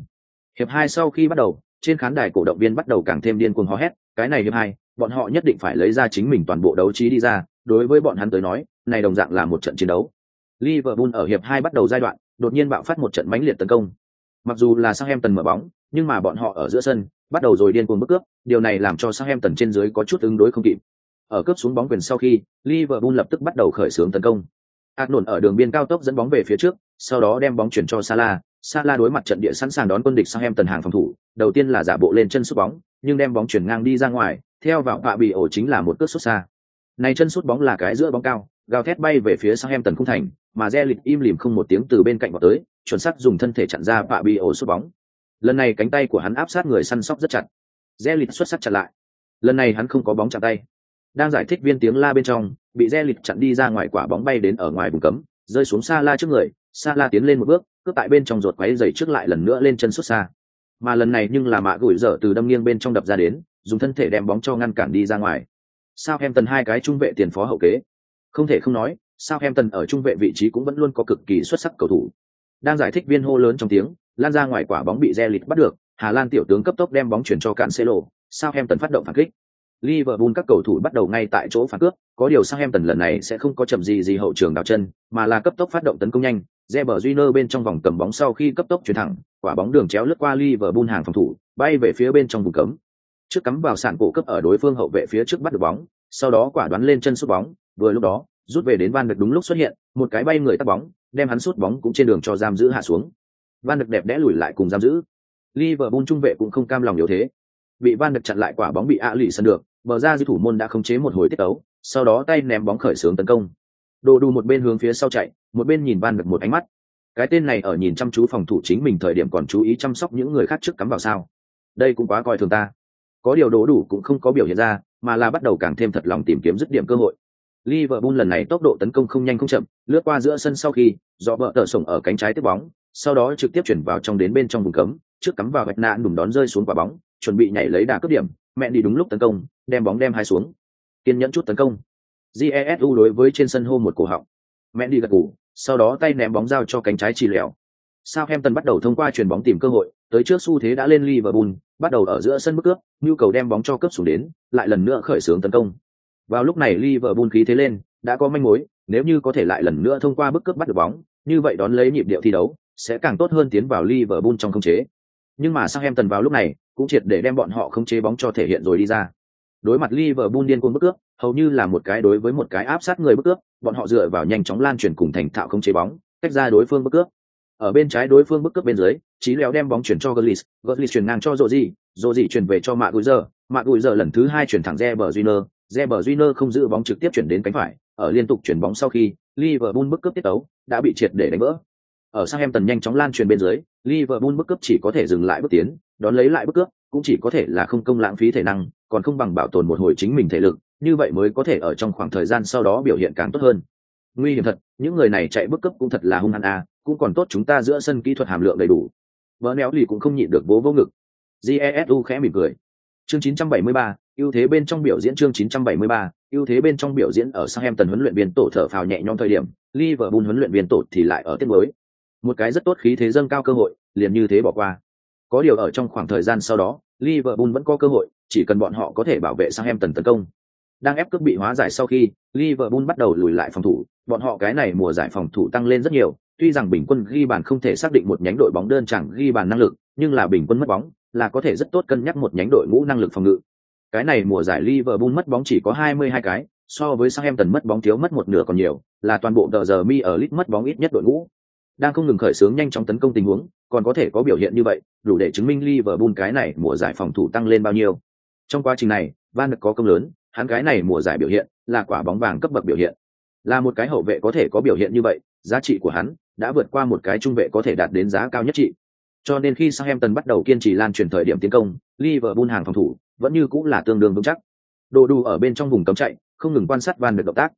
Hiệp hai sau khi bắt đầu trên khán đài cổ động viên bắt đầu càng thêm điên cuồng hò hét, cái này hiệp hai bọn họ nhất định phải lấy ra chính mình toàn bộ đấu trí đi ra, đối với bọn hắn tới nói, này đồng dạng là một trận chiến đấu. Liverpool ở hiệp hai bắt đầu giai đoạn, đột nhiên bạo phát một trận mãnh liệt tấn công. Mặc dù là sang em tần mở bóng, nhưng mà bọn họ ở giữa sân, bắt đầu rồi điên cuồng bức cướp, điều này làm cho sang em tần trên dưới có chút ứng đối không kịp. Ở cướp xuống bóng quyền sau khi, liverpool lập tức bắt đầu khởi xướng tấn công. Arnold ở đường biên cao tốc dẫn bóng về phía trước, sau đó đem bóng chuyển cho Salah Sala đối mặt trận địa sẵn sàng đón quân địch sang em tần hàng phòng thủ, đầu tiên là giả bộ lên chân sút bóng, nhưng đem bóng chuyển ngang đi ra ngoài, theo vào vạ bị ổ chính là một cước sút xa. Này chân sút bóng là cái giữa bóng cao, gào thét bay về phía sang em tần khung thành, mà Zelit im lìm không một tiếng từ bên cạnh vào tới, chuẩn xác dùng thân thể chặn ra vạ bị ổ sút bóng. Lần này cánh tay của hắn áp sát người săn sóc rất chặt. Zelit xuất sắc chặn lại. Lần này hắn không có bóng chạm tay. Đang giải thích viên tiếng la bên trong, bị Zelit chặn đi ra ngoài quả bóng bay đến ở ngoài vùng cấm, rơi xuống xa la trước người Sa la tiến lên một bước cướp tại bên trong ruột quáy dày trước lại lần nữa lên chân xuất xa. Mà lần này nhưng là mạ gửi dở từ đâm nghiêng bên trong đập ra đến, dùng thân thể đem bóng cho ngăn cản đi ra ngoài. Sao em tần hai cái trung vệ tiền phó hậu kế. Không thể không nói sao em tần ở trung vệ vị trí cũng vẫn luôn có cực kỳ xuất sắc cầu thủ. Đang giải thích viên hô lớn trong tiếng, lan ra ngoài quả bóng bị re lịt bắt được, hà lan tiểu tướng cấp tốc đem bóng chuyển cho cạn xê lộ sao em tần phát động phản kích. Liverpool các cầu thủ bắt đầu ngay tại chỗ phản cướp, có điều sang em tần lần này sẽ không có chậm gì gì hậu trường đào chân, mà là cấp tốc phát động tấn công nhanh, Reber Júnior bên trong vòng cầm bóng sau khi cấp tốc chuyển thẳng, quả bóng đường chéo lướt qua Liverpool hàng phòng thủ, bay về phía bên trong vùng cấm. Trước cắm vào sàn cổ cấp ở đối phương hậu vệ phía trước bắt được bóng, sau đó quả đoán lên chân sút bóng, vừa lúc đó, rút về đến Van Đức đúng lúc xuất hiện, một cái bay người tắt bóng, đem hắn sút bóng cũng trên đường cho giam giữ hạ xuống. Van Đức đẹp đẽ lùi lại cùng giam giữ. Liverpool trung vệ cũng không cam lòng yếu thế. Bị Van Đức chặn lại quả bóng bị ạ lì sân được, bờ ra di thủ môn đã khống chế một hồi tiết ấu sau đó tay ném bóng khởi xướng tấn công. Đồ đủ một bên hướng phía sau chạy một bên nhìn van được một ánh mắt. Cái tên này ở nhìn chăm chú phòng thủ chính mình thời điểm còn chú ý chăm sóc những người khác trước cắm vào sao? Đây cũng quá coi thường ta. Có điều đồ đủ cũng không có biểu hiện ra mà là bắt đầu càng thêm thật lòng tìm kiếm dứt điểm cơ hội. Liverpool lần này tốc độ tấn công không nhanh không chậm, lướt qua giữa sân sau khi, do vợ tờ sổng ở cánh trái tiếp bóng, sau đó trực tiếp chuyển vào trong đến bên trong vùng cấm, trước cắm vào gạch nạn đùng đón rơi xuống quả bóng, chuẩn bị nhảy lấy đà cướp điểm, mẹ đi đúng lúc tấn công, đem bóng đem hai xuống. Kiên nhẫn chút tấn công. Jesu đối với trên sân hô một cổ họng. Mẹ đi gật ngủ sau đó tay ném bóng giao cho cánh trái trì lẻo sao em tần bắt đầu thông qua chuyền bóng tìm cơ hội, tới trước xu thế đã lên liverpool, bắt đầu ở giữa sân bức cướp, nhu cầu đem bóng cho cướp xuống đến, lại lần nữa khởi xướng tấn công. Vào lúc này liverpool khí thế lên, đã có manh mối, nếu như có thể lại lần nữa thông qua bức cướp bắt được bóng, như vậy đón lấy nhịp điệu thi đấu, sẽ càng tốt hơn tiến vào liverpool trong không chế. Nhưng mà sang em tần vào lúc này cũng triệt để đem bọn họ không chế bóng cho thể hiện rồi đi ra. Đối mặt Liverpool điên cuồng bức cướp, hầu như là một cái đối với một cái áp sát người bức cướp, bọn họ dựa vào nhanh chóng lan truyền cùng thành thạo không chế bóng, tách ra đối phương bức cướp. Ở bên trái đối phương bức cướp bên dưới, Chí Léo đem bóng chuyển cho Gullis, Gullis chuyển ngang cho Rodri, Rodri chuyển về cho Maguire, Maguire lần thứ hai chuyển thẳng Reber Júnior, Reber Júnior không giữ bóng trực tiếp chuyển đến cánh phải, ở liên tục chuyển bóng sau khi Liverpool bức cướp tiết tấu đã bị triệt để đánh vỡ. Ở sang em tần nhanh chóng lan truyền bên dưới, Liverpool bức cướp chỉ có thể dừng lại bước tiến, đón lấy lại bước cướp, cũng chỉ có thể là không công lãng phí thể năng còn không bằng bảo tồn một hồi chính mình thể lực như vậy mới có thể ở trong khoảng thời gian sau đó biểu hiện càng tốt hơn. Nguy hiểm thật những người này chạy bước cấp cũng thật là hung hăng à cũng còn tốt chúng ta giữa sân kỹ thuật hàm lượng đầy đủ. Vỡ néo lì cũng không nhịn được bố vô ngực. Jesu khẽ mỉm cười. Chương 973, ưu thế bên trong biểu diễn chương 973, ưu thế bên trong biểu diễn ở Southampton huấn luyện viên tổ thở phào nhẹ nhõm thời điểm, Liverpool huấn luyện viên tổ thì lại ở tiết mới. Một cái rất tốt khí thế dâng cao cơ hội, liền như thế bỏ qua. Có điều ở trong khoảng thời gian sau đó, Liverpool vẫn có cơ hội, chỉ cần bọn họ có thể bảo vệ Southampton tấn công. Đang ép cướp bị hóa giải sau khi, Liverpool bắt đầu lùi lại phòng thủ, bọn họ cái này mùa giải phòng thủ tăng lên rất nhiều, tuy rằng bình quân ghi bàn không thể xác định một nhánh đội bóng đơn chẳng ghi bàn năng lực, nhưng là bình quân mất bóng là có thể rất tốt cân nhắc một nhánh đội ngũ năng lực phòng ngự. Cái này mùa giải Liverpool mất bóng chỉ có 22 cái, so với Southampton mất bóng thiếu mất một nửa còn nhiều, là toàn bộ tờ giờ mi ở lit mất bóng ít nhất đội ngũ. Đang không ngừng khởi xướng nhanh chóng tấn công tình huống, còn có thể có biểu hiện như vậy, đủ để chứng minh Liverpool cái này mùa giải phòng thủ tăng lên bao nhiêu. Trong quá trình này, Van Dijk có công lớn, hắn cái này mùa giải biểu hiện là quả bóng vàng cấp bậc biểu hiện. Là một cái hậu vệ có thể có biểu hiện như vậy, giá trị của hắn đã vượt qua một cái trung vệ có thể đạt đến giá cao nhất trị. Cho nên khi Southampton bắt đầu kiên trì lan truyền thời điểm tiến công, Liverpool hàng phòng thủ vẫn như cũng là tương đương vững chắc. Đồ đủ ở bên trong vùng cấm chạy, không ngừng quan sát Van Dijk động tác.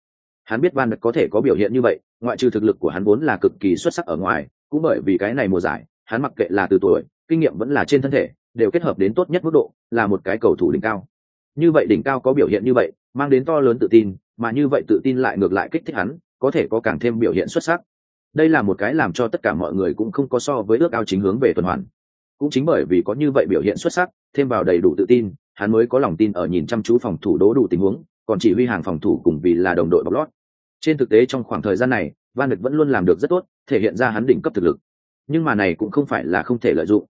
Hắn biết Van Dijk có thể có biểu hiện như vậy, ngoại trừ thực lực của hắn vốn là cực kỳ xuất sắc ở ngoài, cũng bởi vì cái này mùa giải, hắn mặc kệ là từ tuổi, kinh nghiệm vẫn là trên thân thể, đều kết hợp đến tốt nhất mức độ, là một cái cầu thủ đỉnh cao. Như vậy đỉnh cao có biểu hiện như vậy, mang đến to lớn tự tin, mà như vậy tự tin lại ngược lại kích thích hắn, có thể có càng thêm biểu hiện xuất sắc. Đây là một cái làm cho tất cả mọi người cũng không có so với ước ao chính hướng về tuần hoàn. Cũng chính bởi vì có như vậy biểu hiện xuất sắc, thêm vào đầy đủ tự tin, hắn mới có lòng tin ở nhìn chăm chú phòng thủ đố đủ tình huống, còn chỉ huy hàng phòng thủ cùng vì là đồng đội bọc lót. Trên thực tế trong khoảng thời gian này, Van Dijk vẫn luôn làm được rất tốt, thể hiện ra hắn đỉnh cấp thực lực. Nhưng mà này cũng không phải là không thể lợi dụng.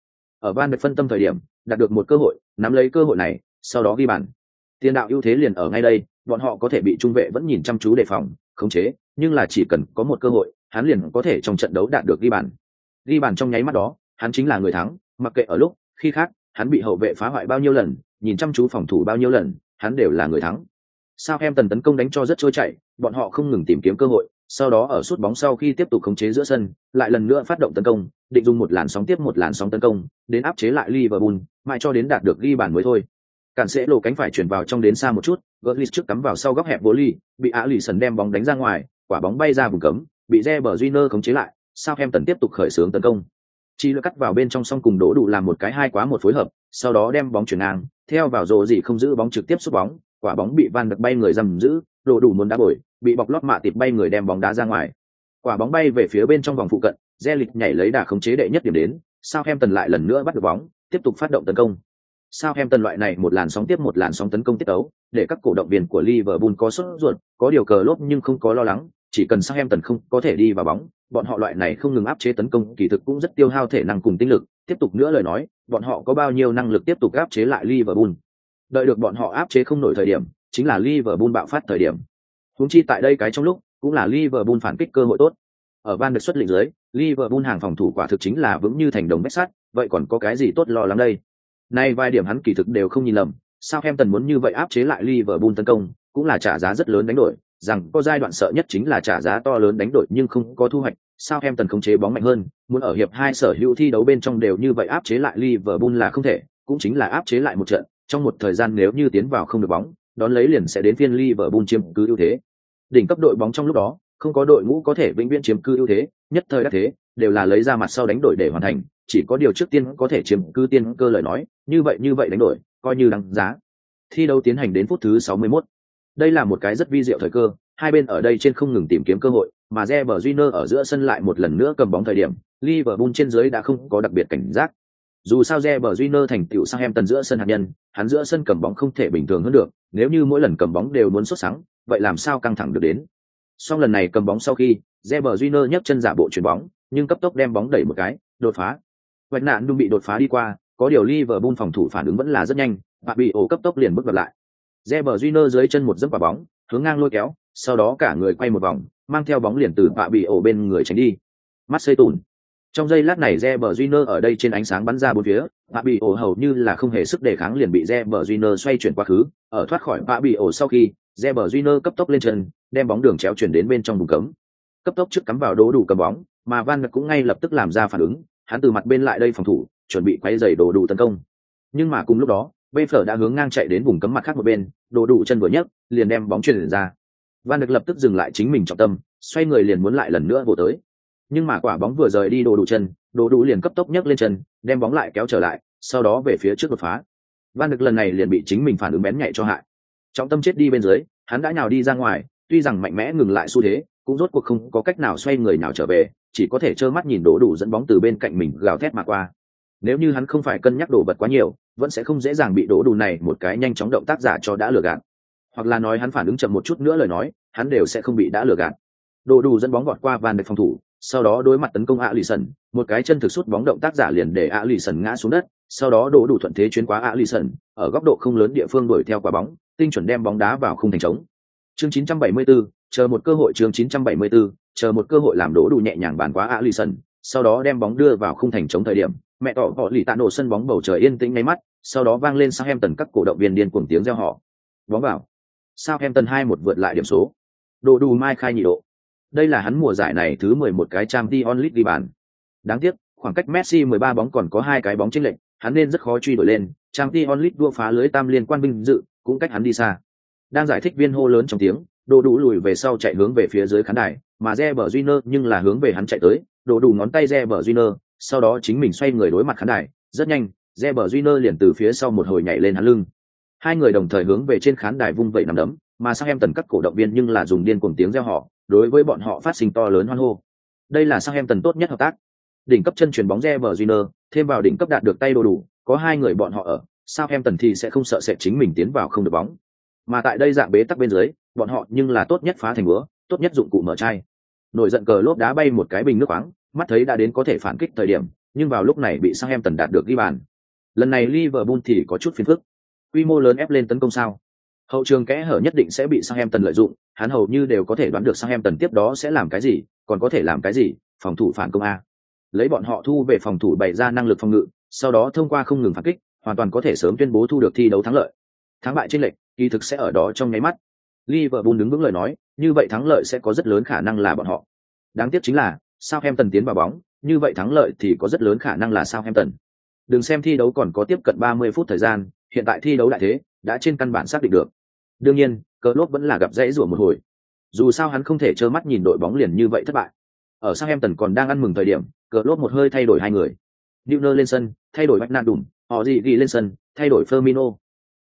Ở Van Dijk phân tâm thời điểm, đạt được một cơ hội, nắm lấy cơ hội này, sau đó ghi bàn. Tiền đạo ưu thế liền ở ngay đây, bọn họ có thể bị trung vệ vẫn nhìn chăm chú đề phòng, khống chế, nhưng là chỉ cần có một cơ hội, hắn liền có thể trong trận đấu đạt được ghi bàn. Ghi bàn trong nháy mắt đó, hắn chính là người thắng, mặc kệ ở lúc, khi khác, hắn bị hậu vệ phá hoại bao nhiêu lần, nhìn chăm chú phòng thủ bao nhiêu lần, hắn đều là người thắng. Sao em tần tấn công đánh cho rất trôi chảy, bọn họ không ngừng tìm kiếm cơ hội, sau đó ở suốt bóng sau khi tiếp tục khống chế giữa sân, lại lần nữa phát động tấn công, định dùng một làn sóng tiếp một làn sóng tấn công, đến áp chế lại Liverpool, mãi cho đến đạt được ghi bàn mới thôi. Cản sẽ lộ cánh phải chuyển vào trong đến xa một chút, Götze trước cắm vào sau góc hẹp vô ly, bị Á Lì Sần đem bóng đánh ra ngoài, quả bóng bay ra vùng cấm, bị Reber Junior khống chế lại, sao em tần tiếp tục khởi xướng tấn công. Chi lựa cắt vào bên trong song cùng đổ đủ làm một cái hai quá một phối hợp, sau đó đem bóng chuyển ngang, theo vào rồ gì không giữ bóng trực tiếp sút bóng, quả bóng bị Van được bay người dầm giữ, đổ đủ muốn đá bồi, bị bọc lót mạ tịt bay người đem bóng đá ra ngoài. Quả bóng bay về phía bên trong vòng phụ cận, Zelik nhảy lấy đà khống chế đệ nhất điểm đến, sao em tần lại lần nữa bắt được bóng, tiếp tục phát động tấn công. Sao em tần loại này một làn sóng tiếp một làn sóng tấn công tiết tấu, để các cổ động viên của Liverpool có sốt ruột, có điều cờ lốp nhưng không có lo lắng, chỉ cần Sao em tần không có thể đi vào bóng, bọn họ loại này không ngừng áp chế tấn công kỳ thực cũng rất tiêu hao thể năng cùng tinh lực, tiếp tục nữa lời nói, bọn họ có bao nhiêu năng lực tiếp tục áp chế lại Liverpool. Đợi được bọn họ áp chế không nổi thời điểm, chính là Liverpool bạo phát thời điểm. Huống chi tại đây cái trong lúc, cũng là Liverpool phản kích cơ hội tốt. Ở ban được xuất lĩnh dưới, Liverpool hàng phòng thủ quả thực chính là vững như thành đồng bách sắt, vậy còn có cái gì tốt lo lắng đây? Nay vài điểm hắn kỳ thực đều không nhìn lầm, Southampton muốn như vậy áp chế lại Liverpool tấn công, cũng là trả giá rất lớn đánh đổi, rằng có giai đoạn sợ nhất chính là trả giá to lớn đánh đổi nhưng không có thu hoạch, Southampton khống chế bóng mạnh hơn, muốn ở hiệp hai sở hữu thi đấu bên trong đều như vậy áp chế lại Liverpool là không thể, cũng chính là áp chế lại một trận, trong một thời gian nếu như tiến vào không được bóng, đón lấy liền sẽ đến phiên Liverpool chiếm cứ ưu thế. Đỉnh cấp đội bóng trong lúc đó, không có đội ngũ có thể vĩnh viễn chiếm cứ ưu thế, nhất thời đã thế, đều là lấy ra mặt sau đánh đổi để hoàn thành, chỉ có điều trước tiên có thể chiếm cứ tiên cơ lời nói, như vậy như vậy đánh đổi, coi như đáng giá. Thi đấu tiến hành đến phút thứ 61. Đây là một cái rất vi diệu thời cơ, hai bên ở đây trên không ngừng tìm kiếm cơ hội, mà Reber Júnior ở giữa sân lại một lần nữa cầm bóng thời điểm, Liverpool trên dưới đã không có đặc biệt cảnh giác. Dù sao Reber Júnior thành tựu sang em tần giữa sân hạt nhân, hắn giữa sân cầm bóng không thể bình thường hơn được, nếu như mỗi lần cầm bóng đều muốn xuất sáng, vậy làm sao căng thẳng được đến. Song lần này cầm bóng sau khi, Reber Júnior nhấc chân giả bộ chuyển bóng, nhưng cấp tốc đem bóng đẩy một cái, đột phá. Vạch nạn đung bị đột phá đi qua, có điều Liverpool phòng thủ phản ứng vẫn là rất nhanh, và bị ổ cấp tốc liền bước lại. Reber Júnior dưới chân một dẫm vào bóng, hướng ngang lôi kéo, sau đó cả người quay một vòng, mang theo bóng liền từ bạ bị ổ bên người tránh đi. Mắt xây tùn. Trong giây lát này Reber Júnior ở đây trên ánh sáng bắn ra bốn phía, bạ bị ổ hầu như là không hề sức đề kháng liền bị Reber Júnior xoay chuyển quá khứ, ở thoát khỏi bạ bị ổ sau khi, Reber Júnior cấp tốc lên chân, đem bóng đường chéo chuyển đến bên trong vùng cấm. Cấp tốc trước cắm vào đố đủ cầm bóng, mà Van cũng ngay lập tức làm ra phản ứng, hắn từ mặt bên lại đây phòng thủ, chuẩn bị quay giày đồ đủ tấn công. Nhưng mà cùng lúc đó, Bê Phở đã hướng ngang chạy đến vùng cấm mặt khác một bên, đồ đủ chân vừa nhấc, liền đem bóng chuyển ra. Van được lập tức dừng lại chính mình trọng tâm, xoay người liền muốn lại lần nữa vồ tới. Nhưng mà quả bóng vừa rời đi đồ đủ chân, đồ đủ liền cấp tốc nhấc lên chân, đem bóng lại kéo trở lại, sau đó về phía trước đột phá. van được lần này liền bị chính mình phản ứng bén nhạy cho hại. Trọng tâm chết đi bên dưới hắn đã nhào đi ra ngoài tuy rằng mạnh mẽ ngừng lại xu thế cũng rốt cuộc không có cách nào xoay người nào trở về chỉ có thể trơ mắt nhìn đổ đủ dẫn bóng từ bên cạnh mình gào thét mà qua. Nếu như hắn không phải cân nhắc đồ vật quá nhiều vẫn sẽ không dễ dàng bị đổ đủ này một cái nhanh chóng động tác giả cho đã lừa gạt. Hoặc là nói hắn phản ứng chậm một chút nữa lời nói hắn đều sẽ không bị đã lừa gạt. Đồ đủ dẫn bóng gọt qua van được phòng thủ sau đó đối mặt tấn công ạ lì sần một cái chân thực sút bóng động tác giả liền để ạ lì sần ngã xuống đất sau đó đổ đủ thuận thế chuyến quá ạ lì sần ở góc độ không lớn địa phương đuổi theo quả bóng tinh chuẩn đem bóng đá vào khung thành trống. Chương 974, chờ một cơ hội chương 974, chờ một cơ hội làm đổ đủ nhẹ nhàng bàn quá ạ lì sần sau đó đem bóng đưa vào khung thành trống thời điểm mẹ tỏ họ lì tạ nổ sân bóng bầu trời yên tĩnh ngay mắt sau đó vang lên sang em tần các cổ động viên điên cuồng tiếng reo họ bóng vào. Sao em tần hai một vượt lại điểm số. Đồ đủ mai khai nhị độ đây là hắn mùa giải này thứ mười một cái trang t onlit đi bàn. Đáng tiếc, khoảng cách messi mười ba bóng còn có hai cái bóng chênh lệch, hắn nên rất khó truy đuổi lên. Trang t onlit đua phá lưới tam liên quan binh dự, cũng cách hắn đi xa. Đang giải thích viên hô lớn trong tiếng đồ đủ lùi về sau chạy hướng về phía dưới khán đài, mà re bờ nhưng là hướng về hắn chạy tới. Đồ đủ ngón tay re bờ sau đó chính mình xoay người đối mặt khán đài. Rất nhanh re bờ liền từ phía sau một hồi nhảy lên hắn lưng. Hai người đồng thời hướng về trên khán đài vung vẩy nằm đấm, mà sang em tần các cổ động viên nhưng là dùng điên cuồng tiếng reo họ đối với bọn họ phát sinh to lớn hoan hô. Đây là sang em tần tốt nhất hợp tác. Đỉnh cấp chân chuyển bóng re bờ junior, thêm vào đỉnh cấp đạt được tay đồ đủ, có hai người bọn họ ở, sao em tần thì sẽ không sợ sẽ chính mình tiến vào không được bóng. Mà tại đây dạng bế tắc bên dưới, bọn họ nhưng là tốt nhất phá thành búa tốt nhất dụng cụ mở chai. Nổi giận cờ lốp đá bay một cái bình nước khoáng, mắt thấy đã đến có thể phản kích thời điểm, nhưng vào lúc này bị sang em tần đạt được ghi bàn. Lần này liverpool thì có chút phiền phức. Quy mô lớn ép lên tấn công sao? Hậu trường kẽ hở nhất định sẽ bị sang em tần lợi dụng, hắn hầu như đều có thể đoán được sang em tần tiếp đó sẽ làm cái gì, còn có thể làm cái gì, phòng thủ phản công a. Lấy bọn họ thu về phòng thủ bày ra năng lực phòng ngự, sau đó thông qua không ngừng phản kích, hoàn toàn có thể sớm tuyên bố thu được thi đấu thắng lợi. Thắng bại trên lệnh kỳ thực sẽ ở đó trong nháy mắt. Liverpool đứng vững lời nói, như vậy thắng lợi sẽ có rất lớn khả năng là bọn họ. Đáng tiếc chính là sao em tần tiến vào bóng, như vậy thắng lợi thì có rất lớn khả năng là sao em tần đừng xem thi đấu còn có tiếp cận 30 phút thời gian, hiện tại thi đấu đại thế, đã trên căn bản xác định được đương nhiên cờ lốt vẫn là gặp dãy rủa một hồi. Dù sao hắn không thể trơ mắt nhìn đội bóng liền như vậy thất bại. Ở sang em tần còn đang ăn mừng thời điểm cờ lốt một hơi thay đổi hai người. Newner lên sân, thay đổi bách nan đùm họ gì ghi lên sân, thay đổi Firmino.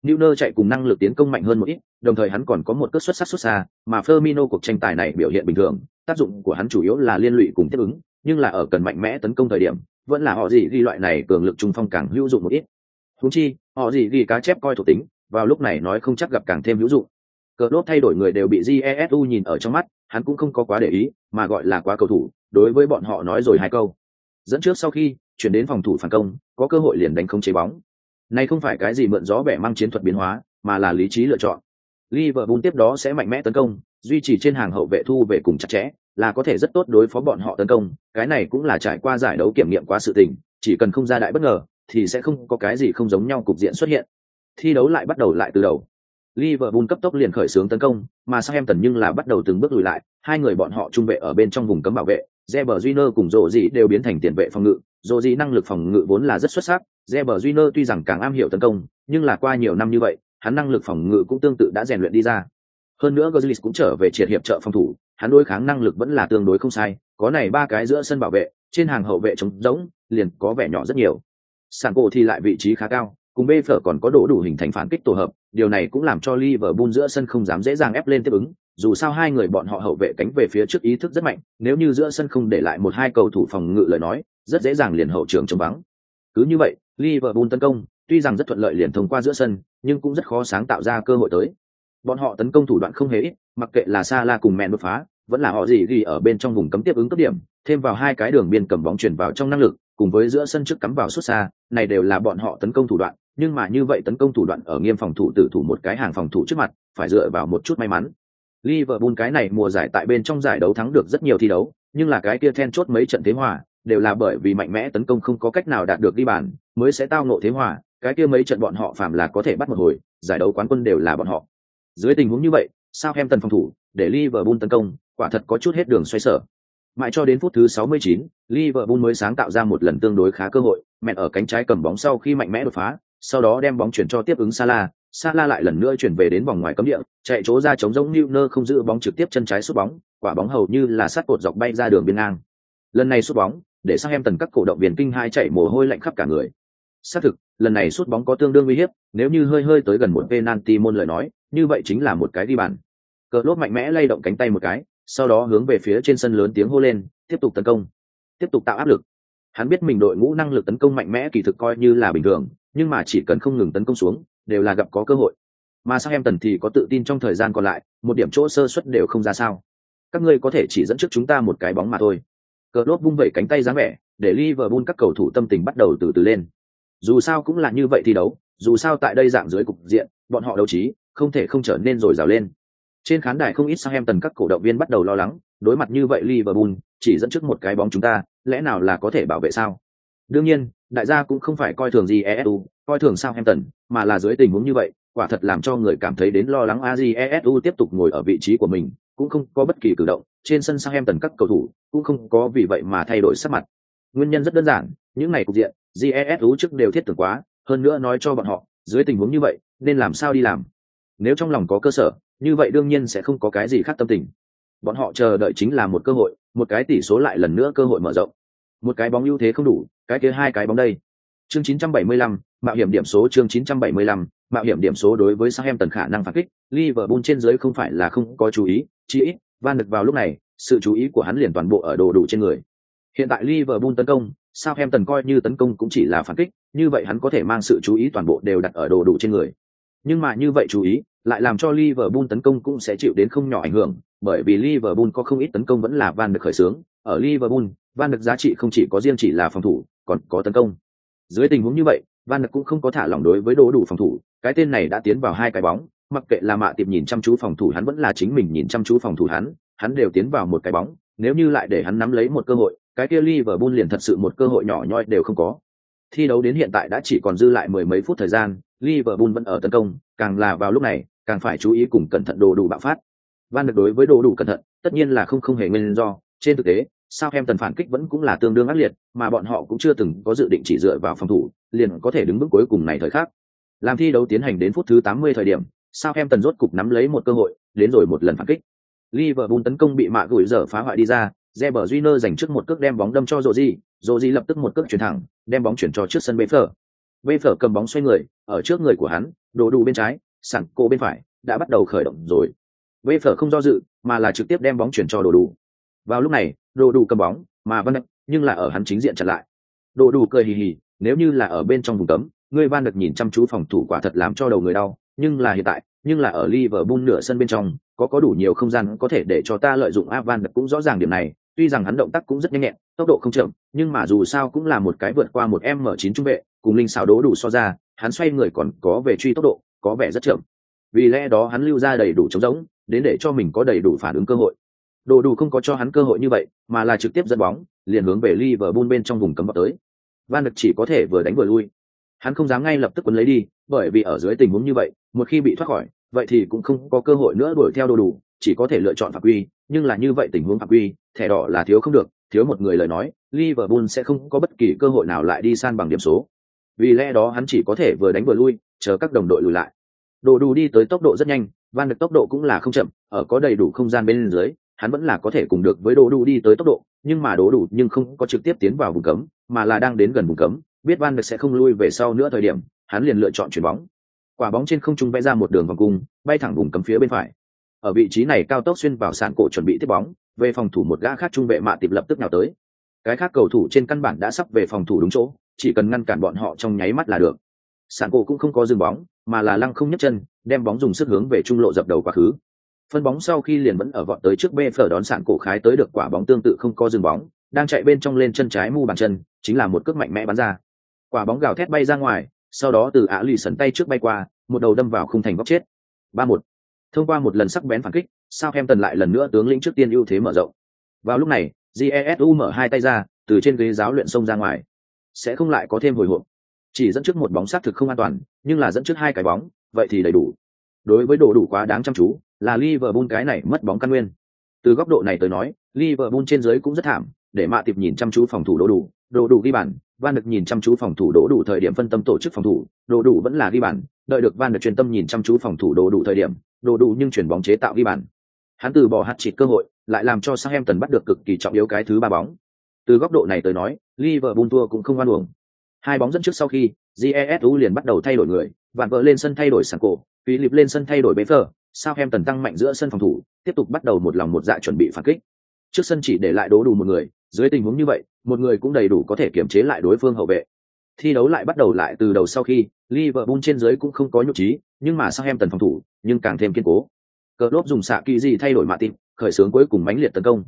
Newner chạy cùng năng lực tiến công mạnh hơn một ít, đồng thời hắn còn có một cất xuất sắc xuất xa, mà Firmino cuộc tranh tài này biểu hiện bình thường, tác dụng của hắn chủ yếu là liên lụy cùng tiếp ứng, nhưng là ở cần mạnh mẽ tấn công thời điểm, vẫn là họ gì ghi loại này cường lực trung phong càng hữu dụng một ít. Húng chi họ gì ghi cá chép coi thuộc tính vào lúc này nói không chắc gặp càng thêm hữu dụng. Cờ lốt thay đổi người đều bị jesu nhìn ở trong mắt, hắn cũng không có quá để ý, mà gọi là quá cầu thủ, đối với bọn họ nói rồi hai câu. Dẫn trước sau khi, chuyển đến phòng thủ phản công, có cơ hội liền đánh không chế bóng. Này không phải cái gì mượn gió bẻ mang chiến thuật biến hóa, mà là lý trí lựa chọn. Liverpool tiếp đó sẽ mạnh mẽ tấn công, duy trì trên hàng hậu vệ thu về cùng chặt chẽ, là có thể rất tốt đối phó bọn họ tấn công, cái này cũng là trải qua giải đấu kiểm nghiệm quá sự tình, chỉ cần không ra đại bất ngờ, thì sẽ không có cái gì không giống nhau cục diện xuất hiện thi đấu lại bắt đầu lại từ đầu Liverpool cấp tốc liền khởi xướng tấn công, mà Southampton nhưng là bắt đầu từng bước lùi lại, hai người bọn họ trung vệ ở bên trong vùng cấm bảo vệ, Reber Júnior cùng Rodri đều biến thành tiền vệ phòng ngự, Rodri năng lực phòng ngự vốn là rất xuất sắc, Reber Júnior tuy rằng càng am hiểu tấn công, nhưng là qua nhiều năm như vậy, hắn năng lực phòng ngự cũng tương tự đã rèn luyện đi ra. Hơn nữa Gozlis cũng trở về triệt hiệp trợ phòng thủ, hắn đối kháng năng lực vẫn là tương đối không sai, có này ba cái giữa sân bảo vệ, trên hàng hậu vệ trống rỗng, liền có vẻ nhỏ rất nhiều. Sàn cổ thì lại vị trí khá cao, cùng bê phở còn có độ đủ hình thành phản kích tổ hợp, điều này cũng làm cho Liverpool giữa sân không dám dễ dàng ép lên tiếp ứng, dù sao hai người bọn họ hậu vệ cánh về phía trước ý thức rất mạnh, nếu như giữa sân không để lại một hai cầu thủ phòng ngự lời nói, rất dễ dàng liền hậu trường chống vắng. Cứ như vậy, Liverpool tấn công, tuy rằng rất thuận lợi liền thông qua giữa sân, nhưng cũng rất khó sáng tạo ra cơ hội tới. Bọn họ tấn công thủ đoạn không hề ít, mặc kệ là Salah cùng mẹn đột phá, vẫn là họ gì ghi ở bên trong vùng cấm tiếp ứng cấp điểm, thêm vào hai cái đường biên cầm bóng chuyển vào trong năng lực, cùng với giữa sân trước cắm vào xuất xa, này đều là bọn họ tấn công thủ đoạn, nhưng mà như vậy tấn công thủ đoạn ở nghiêm phòng thủ tử thủ một cái hàng phòng thủ trước mặt, phải dựa vào một chút may mắn. Liverpool cái này mùa giải tại bên trong giải đấu thắng được rất nhiều thi đấu, nhưng là cái kia then chốt mấy trận thế hòa, đều là bởi vì mạnh mẽ tấn công không có cách nào đạt được đi bàn, mới sẽ tao ngộ thế hòa, cái kia mấy trận bọn họ phạm là có thể bắt một hồi, giải đấu quán quân đều là bọn họ. Dưới tình huống như vậy, sao em tần phòng thủ, để Liverpool tấn công, quả thật có chút hết đường xoay sở. Mãi cho đến phút thứ 69, Liverpool mới sáng tạo ra một lần tương đối khá cơ hội, mẹ ở cánh trái cầm bóng sau khi mạnh mẽ đột phá, sau đó đem bóng chuyển cho tiếp ứng Salah, Salah lại lần nữa chuyển về đến vòng ngoài cấm địa, chạy chỗ ra chống giống Neuer không giữ bóng trực tiếp chân trái sút bóng, quả bóng hầu như là sát cột dọc bay ra đường biên ngang. Lần này sút bóng, để sang em tần các cổ động viên kinh hai chạy mồ hôi lạnh khắp cả người. xác thực lần này sút bóng có tương đương uy hiếp nếu như hơi hơi tới gần một penalty môn lời nói như vậy chính là một cái đi bàn cờ lốt mạnh mẽ lay động cánh tay một cái sau đó hướng về phía trên sân lớn tiếng hô lên, tiếp tục tấn công, tiếp tục tạo áp lực. Hắn biết mình đội ngũ năng lực tấn công mạnh mẽ kỳ thực coi như là bình thường, nhưng mà chỉ cần không ngừng tấn công xuống, đều là gặp có cơ hội. Mà sang em tần thì có tự tin trong thời gian còn lại, một điểm chỗ sơ suất đều không ra sao. Các ngươi có thể chỉ dẫn trước chúng ta một cái bóng mà thôi. Cờ lốp vung vẩy cánh tay dáng vẻ, để Liverpool các cầu thủ tâm tình bắt đầu từ từ lên. Dù sao cũng là như vậy thi đấu, dù sao tại đây dạng dưới cục diện, bọn họ đấu trí, không thể không trở nên rồi rào lên trên khán đài không ít sang em tần các cổ động viên bắt đầu lo lắng, đối mặt như vậy Liverpool, chỉ dẫn trước một cái bóng chúng ta, lẽ nào là có thể bảo vệ sao? Đương nhiên, đại gia cũng không phải coi thường gì esu coi thường sao em tần mà là dưới tình huống như vậy, quả thật làm cho người cảm thấy đến lo lắng ajesu tiếp tục ngồi ở vị trí của mình, cũng không có bất kỳ cử động, trên sân sang em tần các cầu thủ cũng không có vì vậy mà thay đổi sắc mặt. Nguyên nhân rất đơn giản, những ngày cục diện GESU trước đều thiết tưởng quá, hơn nữa nói cho bọn họ, dưới tình huống như vậy, nên làm sao đi làm? Nếu trong lòng có cơ sở như vậy đương nhiên sẽ không có cái gì khác tâm tình bọn họ chờ đợi chính là một cơ hội một cái tỷ số lại lần nữa cơ hội mở rộng một cái bóng ưu thế không đủ cái kia hai cái bóng đây chương 975, mạo hiểm điểm số chương 975, mạo hiểm điểm số đối với Southampton khả năng phản kích, Liverpool trên dưới không phải là không có chú ý, chỉ ít, Van Dijk vào lúc này, sự chú ý của hắn liền toàn bộ ở đồ đủ trên người. Hiện tại Liverpool tấn công, Southampton coi như tấn công cũng chỉ là phản kích, như vậy hắn có thể mang sự chú ý toàn bộ đều đặt ở đồ đủ trên người. Nhưng mà như vậy chú ý, lại làm cho Liverpool tấn công cũng sẽ chịu đến không nhỏ ảnh hưởng, bởi vì Liverpool có không ít tấn công vẫn là Van được khởi xướng, ở Liverpool, Van được giá trị không chỉ có riêng chỉ là phòng thủ, còn có tấn công. Dưới tình huống như vậy, Van được cũng không có thả lỏng đối với đồ đủ phòng thủ, cái tên này đã tiến vào hai cái bóng, mặc kệ là mạ tiệp nhìn chăm chú phòng thủ hắn vẫn là chính mình nhìn chăm chú phòng thủ hắn, hắn đều tiến vào một cái bóng, nếu như lại để hắn nắm lấy một cơ hội, cái kia Liverpool liền thật sự một cơ hội nhỏ nhoi đều không có. Thi đấu đến hiện tại đã chỉ còn dư lại mười mấy phút thời gian, Liverpool vẫn ở tấn công, càng là vào lúc này, càng phải chú ý cùng cẩn thận đồ đủ bạo phát. Van được đối với đồ đủ cẩn thận, tất nhiên là không không hề nguyên do, trên thực tế, sao em tần phản kích vẫn cũng là tương đương ác liệt, mà bọn họ cũng chưa từng có dự định chỉ dựa vào phòng thủ, liền có thể đứng bước cuối cùng này thời khắc. Làm thi đấu tiến hành đến phút thứ 80 thời điểm, sao em tần rốt cục nắm lấy một cơ hội, đến rồi một lần phản kích. Liverpool tấn công bị mạ gửi dở phá hoại đi ra, Reber Júnior giành trước một cước đem bóng đâm cho Rodri, Rodri lập tức một cước chuyển thẳng, đem bóng chuyển cho trước sân Befer. Befer cầm bóng xoay người, ở trước người của hắn, đồ đủ bên trái, sẵn cô bên phải, đã bắt đầu khởi động rồi. Befer không do dự, mà là trực tiếp đem bóng chuyển cho đồ đủ. Vào lúc này, đồ đủ cầm bóng, mà Van nhưng là ở hắn chính diện chặn lại. Đồ đủ cười hì hì, nếu như là ở bên trong vùng cấm, người Van được nhìn chăm chú phòng thủ quả thật làm cho đầu người đau, nhưng là hiện tại, nhưng là ở Liverpool nửa sân bên trong, có có đủ nhiều không gian có thể để cho ta lợi dụng à, Van được cũng rõ ràng điểm này, tuy rằng hắn động tác cũng rất nhanh nhẹn, tốc độ không chậm, nhưng mà dù sao cũng là một cái vượt qua một M9 trung vệ, cùng linh xảo đố đủ so ra, hắn xoay người còn có về truy tốc độ, có vẻ rất chậm. Vì lẽ đó hắn lưu ra đầy đủ chống rỗng, đến để cho mình có đầy đủ phản ứng cơ hội. Đồ đủ không có cho hắn cơ hội như vậy, mà là trực tiếp dẫn bóng, liền hướng về Liverpool bên trong vùng cấm vào tới. Van được chỉ có thể vừa đánh vừa lui. Hắn không dám ngay lập tức quấn lấy đi, bởi vì ở dưới tình huống như vậy, một khi bị thoát khỏi, vậy thì cũng không có cơ hội nữa đuổi theo đồ đủ, chỉ có thể lựa chọn phạm quy, nhưng là như vậy tình huống phạm quy, thẻ đỏ là thiếu không được, thiếu một người lời nói, Liverpool sẽ không có bất kỳ cơ hội nào lại đi san bằng điểm số. Vì lẽ đó hắn chỉ có thể vừa đánh vừa lui, chờ các đồng đội lùi lại. Đồ đủ đi tới tốc độ rất nhanh, Van được tốc độ cũng là không chậm, ở có đầy đủ không gian bên dưới, hắn vẫn là có thể cùng được với Đồ đủ đi tới tốc độ, nhưng mà Đồ đủ nhưng không có trực tiếp tiến vào vùng cấm, mà là đang đến gần vùng cấm, biết Van được sẽ không lui về sau nữa thời điểm, hắn liền lựa chọn chuyển bóng. Quả bóng trên không trung vẽ ra một đường vòng cung, bay thẳng vùng cấm phía bên phải. Ở vị trí này cao tốc xuyên vào sàn cổ chuẩn bị tiếp bóng, về phòng thủ một gã khác trung vệ mạ tịp lập tức nào tới. Cái khác cầu thủ trên căn bản đã sắp về phòng thủ đúng chỗ, chỉ cần ngăn cản bọn họ trong nháy mắt là được. Sàn cổ cũng không có dừng bóng, mà là lăng không nhấc chân, đem bóng dùng sức hướng về trung lộ dập đầu quá khứ. Phân bóng sau khi liền vẫn ở vọt tới trước bê phở đón sàn cổ khái tới được quả bóng tương tự không có dừng bóng, đang chạy bên trong lên chân trái mu bàn chân, chính là một cước mạnh mẽ bắn ra. Quả bóng gào thét bay ra ngoài, sau đó từ ạ lì sần tay trước bay qua, một đầu đâm vào khung thành góc chết. Ba một. Thông qua một lần sắc bén phản kích, Southampton lại lần nữa tướng lĩnh trước tiên ưu thế mở rộng. Vào lúc này, Jesu mở hai tay ra, từ trên ghế giáo luyện xông ra ngoài. Sẽ không lại có thêm hồi hộp. Chỉ dẫn trước một bóng sát thực không an toàn, nhưng là dẫn trước hai cái bóng, vậy thì đầy đủ. Đối với đồ đủ quá đáng chăm chú, là Liverpool cái này mất bóng căn nguyên. Từ góc độ này tới nói, Liverpool trên dưới cũng rất thảm, để mạ tiệp nhìn chăm chú phòng thủ đồ đủ, đồ đủ ghi bàn, Van được nhìn chăm chú phòng thủ đổ đủ thời điểm phân tâm tổ chức phòng thủ, đồ đủ vẫn là ghi bàn, đợi được Van được truyền tâm nhìn chăm chú phòng thủ đồ đủ thời điểm, đồ đủ nhưng chuyển bóng chế tạo ghi bàn. Hắn từ bỏ hạt chịt cơ hội, lại làm cho Southampton bắt được cực kỳ trọng yếu cái thứ ba bóng. Từ góc độ này tới nói, Liverpool thua cũng không oan uổng. Hai bóng dẫn trước sau khi, jesu liền bắt đầu thay đổi người vạn vợ lên sân thay đổi sàn cổ philip lên sân thay đổi bế phở, sao em tần tăng mạnh giữa sân phòng thủ tiếp tục bắt đầu một lòng một dạ chuẩn bị phản kích trước sân chỉ để lại đố đủ một người dưới tình huống như vậy một người cũng đầy đủ có thể kiểm chế lại đối phương hậu vệ thi đấu lại bắt đầu lại từ đầu sau khi liverpool trên dưới cũng không có nhục trí nhưng mà sao em tần phòng thủ nhưng càng thêm kiên cố cờ lốp dùng xạ kỳ gì thay đổi mạ tịp khởi xướng cuối cùng mãnh liệt tấn công.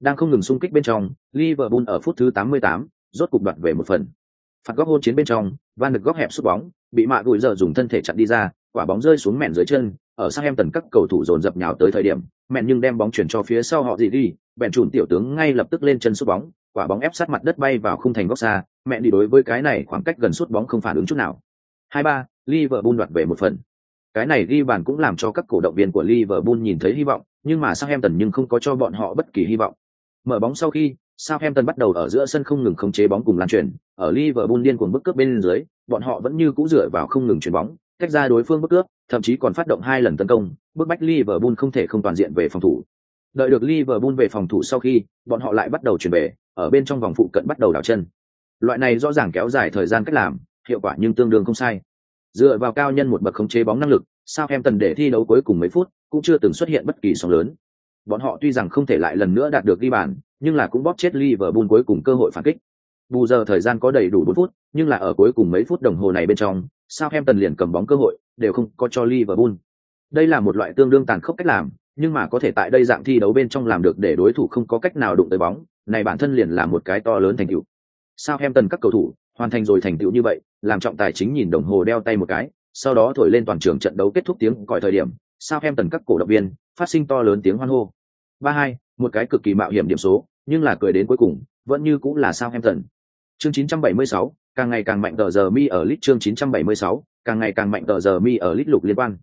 Đang không ngừng xung kích bên trong liverpool ở phút thứ 88, rốt cục đoạt về một phần. Phạt góc hôn chiến bên trong van được góc hẹp sút bóng bị mạ gùi giờ dùng thân thể chặn đi ra quả bóng rơi xuống mẹn dưới chân ở sang em tần các cầu thủ dồn dập nhào tới thời điểm mẹn nhưng đem bóng chuyển cho phía sau họ gì đi bèn chùn tiểu tướng ngay lập tức lên chân sút bóng quả bóng ép sát mặt đất bay vào khung thành góc xa mẹ đi đối với cái này khoảng cách gần sút bóng không phản ứng chút nào. Hai ba liverpool đoạt về một phần cái này ghi bàn cũng làm cho các cổ động viên của liverpool nhìn thấy hy vọng nhưng mà Southampton nhưng không có cho bọn họ bất kỳ hy vọng mở bóng sau khi Southampton bắt đầu ở giữa sân không ngừng khống chế bóng cùng lan truyền, ở Liverpool điên cuồng bức cướp bên dưới, bọn họ vẫn như cũ dựa vào không ngừng chuyển bóng, cách ra đối phương bức cướp, thậm chí còn phát động hai lần tấn công, bức bách Liverpool không thể không toàn diện về phòng thủ. Đợi được Liverpool về phòng thủ sau khi, bọn họ lại bắt đầu chuyển về, ở bên trong vòng phụ cận bắt đầu đảo chân. Loại này rõ ràng kéo dài thời gian cách làm, hiệu quả nhưng tương đương không sai. Dựa vào cao nhân một bậc khống chế bóng năng lực, sao em tần để thi đấu cuối cùng mấy phút, cũng chưa từng xuất hiện bất kỳ sóng lớn. Bọn họ tuy rằng không thể lại lần nữa đạt được ghi bàn, nhưng là cũng bóp chết Liverpool cuối cùng cơ hội phản kích. Bù giờ thời gian có đầy đủ 4 phút, nhưng là ở cuối cùng mấy phút đồng hồ này bên trong, sao em tần liền cầm bóng cơ hội, đều không có cho Liverpool. Đây là một loại tương đương tàn khốc cách làm, nhưng mà có thể tại đây dạng thi đấu bên trong làm được để đối thủ không có cách nào đụng tới bóng, này bản thân liền là một cái to lớn thành tựu. Southampton các cầu thủ hoàn thành rồi thành tựu như vậy, làm trọng tài chính nhìn đồng hồ đeo tay một cái, sau đó thổi lên toàn trường trận đấu kết thúc tiếng còi thời điểm, Southampton các cổ động viên phát sinh to lớn tiếng hoan hô. 3-2, một cái cực kỳ mạo hiểm điểm số, nhưng là cười đến cuối cùng, vẫn như cũng là Southampton. Chương 976, càng ngày càng mạnh tờ giờ mi ở lít chương 976, càng ngày càng mạnh tờ giờ mi ở lít lục liên quan.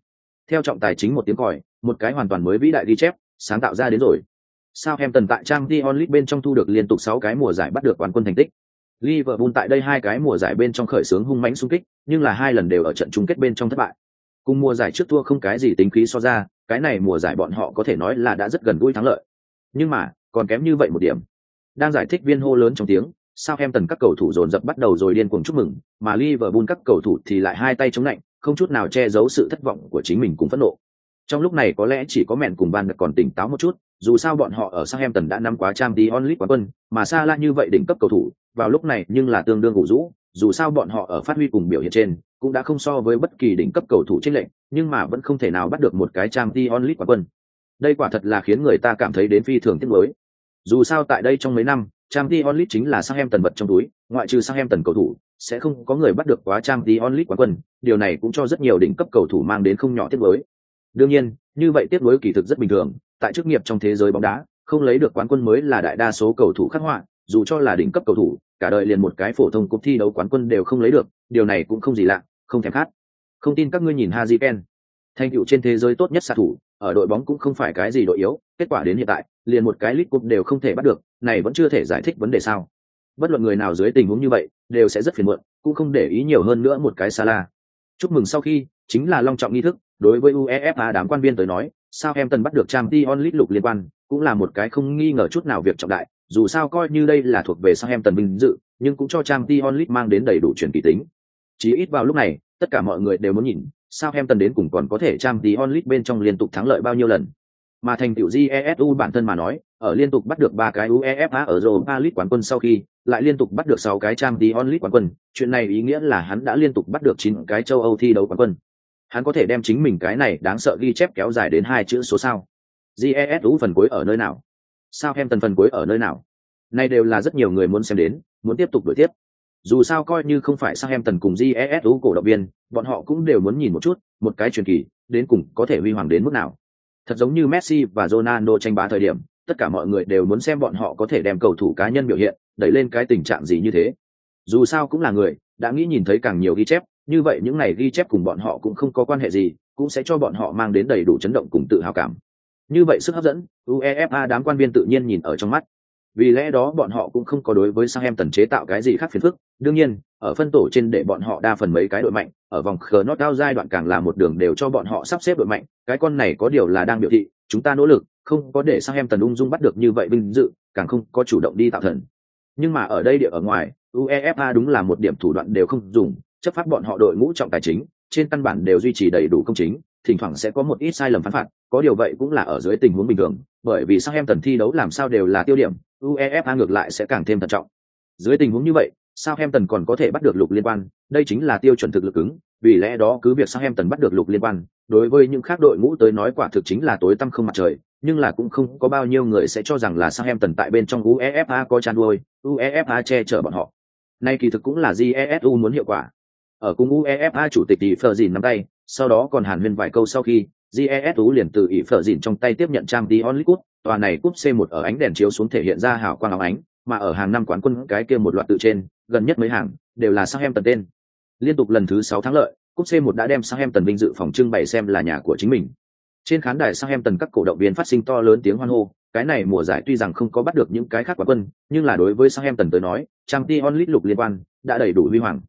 Theo trọng tài chính một tiếng còi, một cái hoàn toàn mới vĩ đại ghi chép, sáng tạo ra đến rồi. Southampton tại trang Dion League bên trong thu được liên tục 6 cái mùa giải bắt được quán quân thành tích. Liverpool tại đây hai cái mùa giải bên trong khởi sướng hung mãnh xung kích, nhưng là hai lần đều ở trận chung kết bên trong thất bại. Cùng mùa giải trước thua không cái gì tính khí so ra, cái này mùa giải bọn họ có thể nói là đã rất gần gũi thắng lợi. Nhưng mà, còn kém như vậy một điểm. Đang giải thích viên hô lớn trong tiếng, Southampton các cầu thủ dồn dập bắt đầu rồi điên cuồng chúc mừng, mà Liverpool các cầu thủ thì lại hai tay chống lạnh, không chút nào che giấu sự thất vọng của chính mình cùng phẫn nộ. Trong lúc này có lẽ chỉ có mẹn cùng Van còn tỉnh táo một chút, dù sao bọn họ ở Southampton đã năm quá trang tí onlit quán quân, mà Salah như vậy đỉnh cấp cầu thủ, vào lúc này nhưng là tương đương ngủ rũ, dù sao bọn họ ở phát huy cùng biểu hiện trên, cũng đã không so với bất kỳ đỉnh cấp cầu thủ trên lệnh, nhưng mà vẫn không thể nào bắt được một cái trang tí onlit quán quân. Đây quả thật là khiến người ta cảm thấy đến phi thường tiếc nuối. Dù sao tại đây trong mấy năm, Champions League chính là Southampton em vật trong túi, ngoại trừ Southampton cầu thủ, sẽ không có người bắt được quá Champions League quán quân, điều này cũng cho rất nhiều đỉnh cấp cầu thủ mang đến không nhỏ tiếc nuối. Đương nhiên, như vậy tiếc nuối kỳ thực rất bình thường, tại chức nghiệp trong thế giới bóng đá, không lấy được quán quân mới là đại đa số cầu thủ khắc họa, dù cho là đỉnh cấp cầu thủ, cả đời liền một cái phổ thông cuộc thi đấu quán quân đều không lấy được, điều này cũng không gì lạ, không thèm khát. Không tin các ngươi nhìn Haji Pen. thành tựu trên thế giới tốt nhất xạ thủ, ở đội bóng cũng không phải cái gì đội yếu, kết quả đến hiện tại, liền một cái lít Cup đều không thể bắt được, này vẫn chưa thể giải thích vấn đề sao? Bất luận người nào dưới tình huống như vậy, đều sẽ rất phiền muộn, cũng không để ý nhiều hơn nữa một cái Salah. Chúc mừng sau khi, chính là long trọng nghi thức, đối với UEFA đám quan viên tới nói, sao em tần bắt được Champions onlit lục liên quan, cũng là một cái không nghi ngờ chút nào việc trọng đại, dù sao coi như đây là thuộc về sao em tần vinh dự, nhưng cũng cho Champions onlit mang đến đầy đủ truyền kỳ tính. Chỉ ít vào lúc này, tất cả mọi người đều muốn nhìn, sao em tần đến cùng còn có thể Champions onlit bên trong liên tục thắng lợi bao nhiêu lần. Mà thành tựu JESU bản thân mà nói, ở liên tục bắt được ba cái UEFA ở Europa League quán quân sau khi, lại liên tục bắt được sáu cái Champions onlit quán quân, chuyện này ý nghĩa là hắn đã liên tục bắt được chín cái châu Âu thi đấu quán quân. Hắn có thể đem chính mình cái này đáng sợ ghi chép kéo dài đến hai chữ số sao. Jesu phần cuối ở nơi nào? Sao em tần phần cuối ở nơi nào? Này đều là rất nhiều người muốn xem đến, muốn tiếp tục đổi tiếp. Dù sao coi như không phải sang em tần cùng Jesu cổ động viên, bọn họ cũng đều muốn nhìn một chút, một cái truyền kỳ, đến cùng có thể huy hoàng đến mức nào. Thật giống như Messi và Ronaldo tranh bá thời điểm, tất cả mọi người đều muốn xem bọn họ có thể đem cầu thủ cá nhân biểu hiện, đẩy lên cái tình trạng gì như thế. Dù sao cũng là người, đã nghĩ nhìn thấy càng nhiều ghi chép, như vậy những này ghi chép cùng bọn họ cũng không có quan hệ gì, cũng sẽ cho bọn họ mang đến đầy đủ chấn động cùng tự hào cảm. Như vậy sức hấp dẫn, UEFA đám quan viên tự nhiên nhìn ở trong mắt. Vì lẽ đó bọn họ cũng không có đối với sang em tần chế tạo cái gì khác phiền phức. Đương nhiên, ở phân tổ trên để bọn họ đa phần mấy cái đội mạnh, ở vòng knockout giai đoạn càng là một đường đều cho bọn họ sắp xếp đội mạnh, cái con này có điều là đang biểu thị, chúng ta nỗ lực, không có để sang em tần ung dung bắt được như vậy vinh dự, càng không có chủ động đi tạo thần. Nhưng mà ở đây địa ở ngoài, UEFA đúng là một điểm thủ đoạn đều không dùng, chấp pháp bọn họ đội ngũ trọng tài chính, trên căn bản đều duy trì đầy đủ công chính, thỉnh thoảng sẽ có một ít sai lầm phán phạt, có điều vậy cũng là ở dưới tình huống bình thường, bởi vì sao em tần thi đấu làm sao đều là tiêu điểm, uefa ngược lại sẽ càng thêm thận trọng. Dưới tình huống như vậy sao em tần còn có thể bắt được lục liên quan, đây chính là tiêu chuẩn thực lực ứng vì lẽ đó cứ việc sao em tần bắt được lục liên quan, đối với những khác đội ngũ tới nói quả thực chính là tối tăm không mặt trời, nhưng là cũng không có bao nhiêu người sẽ cho rằng là sao em tần tại bên trong uefa có chăn nuôi, uefa che chở bọn họ. Nay kỳ thực cũng là jesu muốn hiệu quả ở cùng uefa chủ tịch tỷ phờ dìn nắm tay, sau đó còn hàn huyên vài câu sau khi jesu liền từ ỷ phờ dìn trong tay tiếp nhận trang đi onlit cup, tòa này cúp c 1 ở ánh đèn chiếu xuống thể hiện ra hào quang áo ánh, mà ở hàng năm quán quân cái kia một loạt tự trên, gần nhất mấy hàng, đều là sang em tần tên. Liên tục lần thứ sáu thắng lợi, cúp c 1 đã đem sang em tần vinh dự phòng trưng bày xem là nhà của chính mình. Trên khán đài sang em tần các cổ động viên phát sinh to lớn tiếng hoan hô, cái này mùa giải tuy rằng không có bắt được những cái khác quán quân, nhưng là đối với sang em tần tới nói, trang t onlit lục liên quan, đã đầy đủ huy hoàng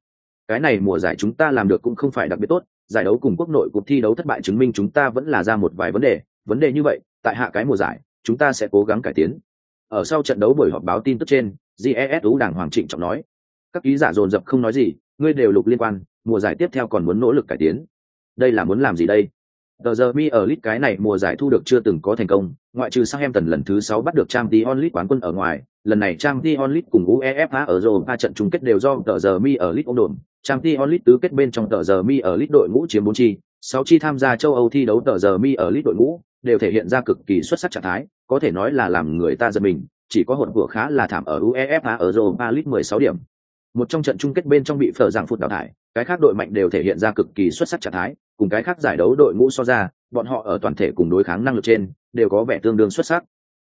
cái này mùa giải chúng ta làm được cũng không phải đặc biệt tốt, giải đấu cùng quốc nội cuộc thi đấu thất bại chứng minh chúng ta vẫn là ra một vài vấn đề vấn đề như vậy, tại hạ cái mùa giải, chúng ta sẽ cố gắng cải tiến. Ở sau trận đấu buổi họp báo tin tức trên jesu đảng hoàng trịnh trọng nói, các ký giả dồn dập không nói gì, ngươi đều lục liên quan, mùa giải tiếp theo còn muốn nỗ lực cải tiến. Đây là muốn làm gì đây? Tờ giờ mi ở lit cái này mùa giải thu được chưa từng có thành công, ngoại trừ sang em tần lần thứ sáu bắt được trang t onlit quán quân ở ngoài, lần này trang t onlit cùng uefa ở ba trận chung kết đều do tờ giờ mi ở lit ông đồn trang Ti onlit tứ kết bên trong tờ giờ mi ở lit đội ngũ chiếm bốn chi, sáu chi tham gia châu âu thi đấu tờ giờ mi ở lit đội ngũ đều thể hiện ra cực kỳ xuất sắc trạng thái, có thể nói là làm người ta giật mình, chỉ có hụt của khá là thảm ở uefa ở ba lit 16 điểm. Một trong trận chung kết bên trong bị phở dạng phụt đào thải, cái khác đội mạnh đều thể hiện ra cực kỳ xuất sắc trạng thái, cùng cái khác giải đấu đội ngũ so ra, bọn họ ở toàn thể cùng đối kháng năng lực trên, đều có vẻ tương đương xuất sắc.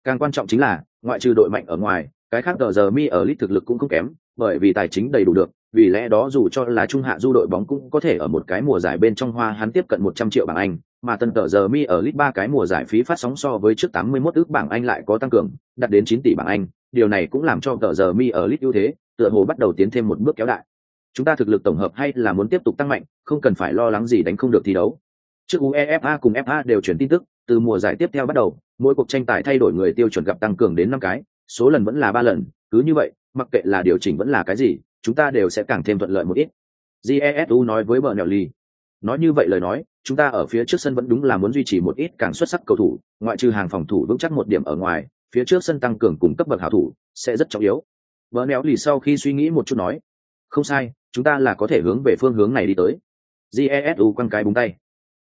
Càng quan trọng chính là, ngoại trừ đội mạnh ở ngoài, cái khác tờ giờ mi ở lit thực lực cũng không kém, bởi vì tài chính đầy đủ được vì lẽ đó dù cho là trung hạ du đội bóng cũng có thể ở một cái mùa giải bên trong hoa hắn tiếp cận một trăm triệu bảng Anh, mà tân tờ giờ mi ở lit ba cái mùa giải phí phát sóng so với trước tám mươi 81 ước bảng Anh lại có tăng cường, đạt đến chín tỷ bảng Anh, điều này cũng làm cho tờ giờ mi ở lit ưu thế, tựa hồ bắt đầu tiến thêm một bước kéo đại. Chúng ta thực lực tổng hợp hay là muốn tiếp tục tăng mạnh, không cần phải lo lắng gì đánh không được thi đấu. Trước UEFA cùng FA đều chuyển tin tức, từ mùa giải tiếp theo bắt đầu, mỗi cuộc tranh tài thay đổi người tiêu chuẩn gặp tăng cường đến năm cái, số lần vẫn là ba lần, cứ như vậy, mặc kệ là điều chỉnh vẫn là cái gì, chúng ta đều sẽ càng thêm thuận lợi một ít. Jesu nói với bờ nèo ly. Nói như vậy lời nói, chúng ta ở phía trước sân vẫn đúng là muốn duy trì một ít càng xuất sắc cầu thủ, ngoại trừ hàng phòng thủ vững chắc một điểm ở ngoài, phía trước sân tăng cường cùng cấp bậc hảo thủ sẽ rất trọng yếu. Bờ nèo lì sau khi suy nghĩ một chút nói, không sai, chúng ta là có thể hướng về phương hướng này đi tới. Jesu quăng cái búng tay.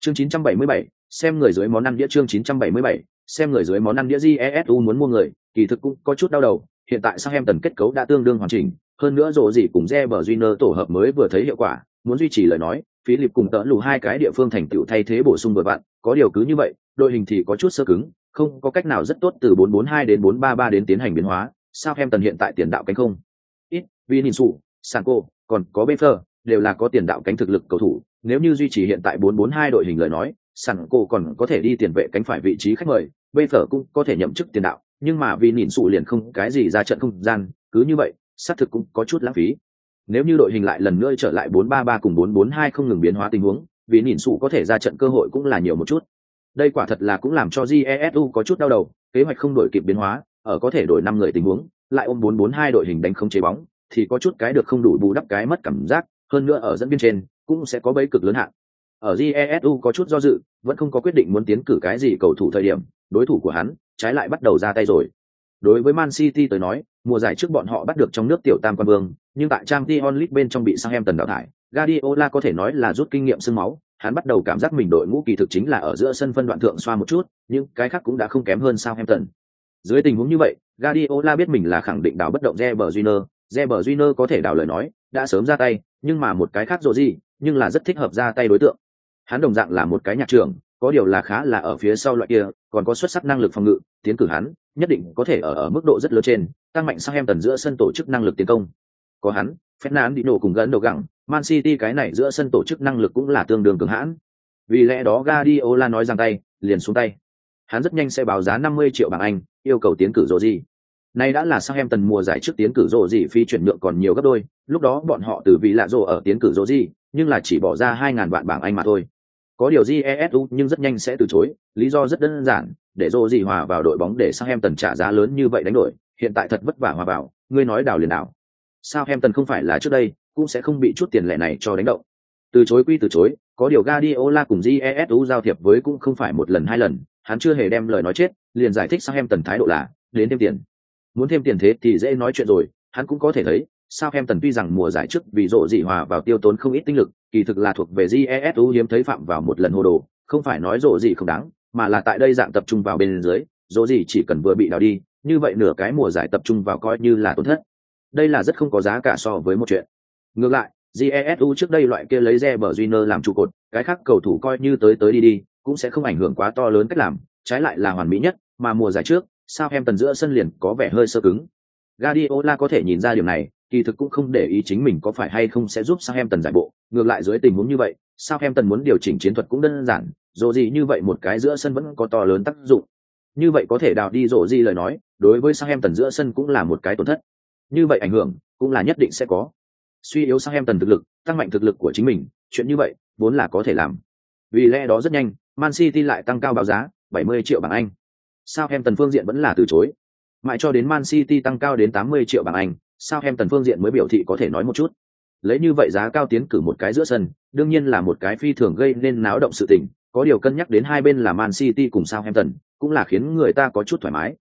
Chương 977, xem người dưới món ăn đĩa chương 977, xem người dưới món ăn đĩa Jesu muốn mua người, kỳ thực cũng có chút đau đầu, hiện tại sang em tần kết cấu đã tương đương hoàn chỉnh, hơn nữa rộ gì cùng Reber Júnior tổ hợp mới vừa thấy hiệu quả, muốn duy trì lời nói, Philip cùng tớ lù hai cái địa phương thành tựu thay thế bổ sung vừa bạn, có điều cứ như vậy, đội hình thì có chút sơ cứng, không có cách nào rất tốt từ 442 đến 433 đến tiến hành biến hóa, sao em tần hiện tại tiền đạo cánh không? Ít, Vinicius, Sancho, còn có Befer, đều là có tiền đạo cánh thực lực cầu thủ, nếu như duy trì hiện tại 442 đội hình lời nói, Sancho còn có thể đi tiền vệ cánh phải vị trí khách mời, Befer cũng có thể nhậm chức tiền đạo, nhưng mà vì nhìn sụ liền không cái gì ra trận không gian cứ như vậy xác thực cũng có chút lãng phí. Nếu như đội hình lại lần nữa trở lại 4-3-3 cùng 4-4-2 không ngừng biến hóa tình huống, vì nhìn sụ có thể ra trận cơ hội cũng là nhiều một chút. Đây quả thật là cũng làm cho jesu có chút đau đầu, kế hoạch không đổi kịp biến hóa, ở có thể đổi năm người tình huống, lại ôm 4-4-2 đội hình đánh không chế bóng, thì có chút cái được không đủ bù đắp cái mất cảm giác, hơn nữa ở dẫn biên trên, cũng sẽ có bấy cực lớn hạn. Ở jesu có chút do dự, vẫn không có quyết định muốn tiến cử cái gì cầu thủ thời điểm, đối thủ của hắn trái lại bắt đầu ra tay rồi. Đối với Man City tới nói, mùa giải trước bọn họ bắt được trong nước tiểu tam quan vương, nhưng tại Champions League bên trong bị Southampton đào thải, Guardiola có thể nói là rút kinh nghiệm xương máu, hắn bắt đầu cảm giác mình đội ngũ kỳ thực chính là ở giữa sân phân đoạn thượng xoa một chút, nhưng cái khác cũng đã không kém hơn Southampton. Dưới tình huống như vậy, Guardiola biết mình là khẳng định đảo bất động Reber Júnior, Reber Júnior có thể đảo lời nói, đã sớm ra tay, nhưng mà một cái khác rồi gì, nhưng là rất thích hợp ra tay đối tượng. Hắn đồng dạng là một cái nhạc trưởng, có điều là khá là ở phía sau loại kia, còn có xuất sắc năng lực phòng ngự, tiến cử hắn, nhất định có thể ở ở mức độ rất lớn trên, tăng mạnh sang em tần giữa sân tổ chức năng lực tiến công. Có hắn, Fernandinho cùng gần đầu gặng, Man City cái này giữa sân tổ chức năng lực cũng là tương đương cường hãn. Vì lẽ đó Guardiola nói rằng tay, liền xuống tay. Hắn rất nhanh sẽ báo giá 50 triệu bảng Anh, yêu cầu tiến cử Rodri. Này đã là sang em tần mùa giải trước tiến cử Rodri phi chuyển nhượng còn nhiều gấp đôi, lúc đó bọn họ từ vị lạ rồ ở tiến cử Rodri, nhưng là chỉ bỏ ra 2000 vạn bảng Anh mà thôi có điều jesu nhưng rất nhanh sẽ từ chối lý do rất đơn giản để dô gì hòa vào đội bóng để sao em tần trả giá lớn như vậy đánh đổi hiện tại thật vất vả hòa vào ngươi nói đào liền đảo sao em tần không phải là trước đây cũng sẽ không bị chút tiền lệ này cho đánh động. Từ chối quy từ chối, có điều Guardiola cùng Jesu giao thiệp với cũng không phải một lần hai lần, hắn chưa hề đem lời nói chết, liền giải thích sang em tần thái độ là đến thêm tiền. Muốn thêm tiền thế thì dễ nói chuyện rồi, hắn cũng có thể thấy, sao em tần tuy rằng mùa giải trước vì rộ dị hòa vào tiêu tốn không ít tinh lực, kỳ thực là thuộc về Jesu hiếm thấy phạm vào một lần hồ đồ, không phải nói rộ gì không đáng, mà là tại đây dạng tập trung vào bên dưới, rộ gì chỉ cần vừa bị đào đi, như vậy nửa cái mùa giải tập trung vào coi như là tổn thất. Đây là rất không có giá cả so với một chuyện. Ngược lại, jesu trước đây loại kia lấy Reber Junior làm trụ cột, cái khác cầu thủ coi như tới tới đi đi, cũng sẽ không ảnh hưởng quá to lớn cách làm, trái lại là hoàn mỹ nhất, mà mùa giải trước, Southampton giữa sân liền có vẻ hơi sơ cứng. Guardiola có thể nhìn ra điều này, kỳ thực cũng không để ý chính mình có phải hay không sẽ giúp Southampton giải bộ, ngược lại dưới tình huống như vậy, Southampton muốn điều chỉnh chiến thuật cũng đơn giản, dù gì như vậy một cái giữa sân vẫn có to lớn tác dụng. Như vậy có thể đào đi rổ gì lời nói, đối với Southampton giữa sân cũng là một cái tổn thất. Như vậy ảnh hưởng cũng là nhất định sẽ có suy yếu sang em tần thực lực tăng mạnh thực lực của chính mình chuyện như vậy vốn là có thể làm vì lẽ đó rất nhanh man city lại tăng cao báo giá 70 triệu bảng anh sao em tần phương diện vẫn là từ chối mãi cho đến man city tăng cao đến 80 triệu bảng anh sao em tần phương diện mới biểu thị có thể nói một chút lấy như vậy giá cao tiến cử một cái giữa sân đương nhiên là một cái phi thường gây nên náo động sự tình có điều cân nhắc đến hai bên là man city cùng sao em tần cũng là khiến người ta có chút thoải mái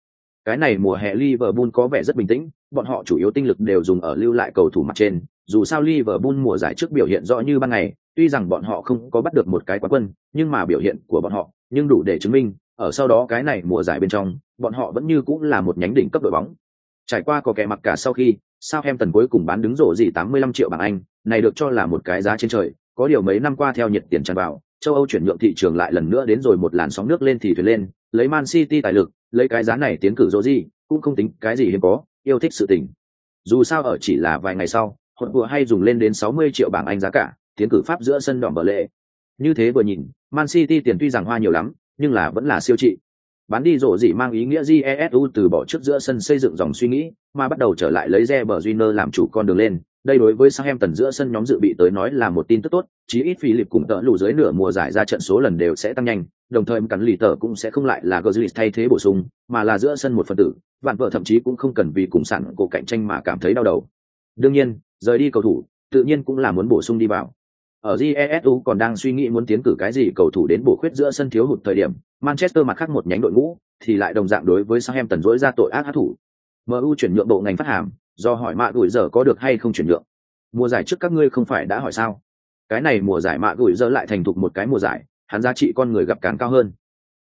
cái này mùa hè Liverpool có vẻ rất bình tĩnh, bọn họ chủ yếu tinh lực đều dùng ở lưu lại cầu thủ mặt trên, dù sao Liverpool mùa giải trước biểu hiện rõ như ban ngày, tuy rằng bọn họ không có bắt được một cái quán quân, nhưng mà biểu hiện của bọn họ, nhưng đủ để chứng minh, ở sau đó cái này mùa giải bên trong, bọn họ vẫn như cũng là một nhánh đỉnh cấp đội bóng. Trải qua có kẻ mặc cả sau khi, Southampton cuối cùng bán đứng rổ gì 85 triệu bảng Anh, này được cho là một cái giá trên trời, có điều mấy năm qua theo nhiệt tiền tràn vào, châu Âu chuyển nhượng thị trường lại lần nữa đến rồi một làn sóng nước lên thì thuyền lên, lấy Man City tài lực, lấy cái giá này tiến cử rổ gì, cũng không tính cái gì hiếm có, yêu thích sự tình. Dù sao ở chỉ là vài ngày sau, hột vừa hay dùng lên đến 60 triệu bảng Anh giá cả, tiến cử Pháp giữa sân đỏm bờ lệ. Như thế vừa nhìn, Man City tiền tuy rằng hoa nhiều lắm, nhưng là vẫn là siêu trị. Bán đi rổ gì mang ý nghĩa Jesu từ bỏ trước giữa sân xây dựng dòng suy nghĩ, mà bắt đầu trở lại lấy Reber Junior làm chủ con đường lên. Đây đối với Southampton giữa sân nhóm dự bị tới nói là một tin tức tốt, chí ít Philip cùng tợ lù dưới nửa mùa giải ra trận số lần đều sẽ tăng nhanh, đồng thời cắn lì tờ cũng sẽ không lại là Gozlis thay thế bổ sung, mà là giữa sân một phần tử, vạn vợ thậm chí cũng không cần vì cùng sản cổ cạnh tranh mà cảm thấy đau đầu. Đương nhiên, rời đi cầu thủ, tự nhiên cũng là muốn bổ sung đi vào. Ở Jesu còn đang suy nghĩ muốn tiến cử cái gì cầu thủ đến bổ khuyết giữa sân thiếu hụt thời điểm, Manchester mặt khác một nhánh đội ngũ thì lại đồng dạng đối với Southampton rỗi ra tội ác hát thủ. MU chuyển nhượng bộ ngành phát hàm, do hỏi mạ gửi giờ có được hay không chuyển nhượng. Mùa giải trước các ngươi không phải đã hỏi sao? Cái này mùa giải mạ gửi giờ lại thành thục một cái mùa giải, hắn giá trị con người gặp càng cao hơn.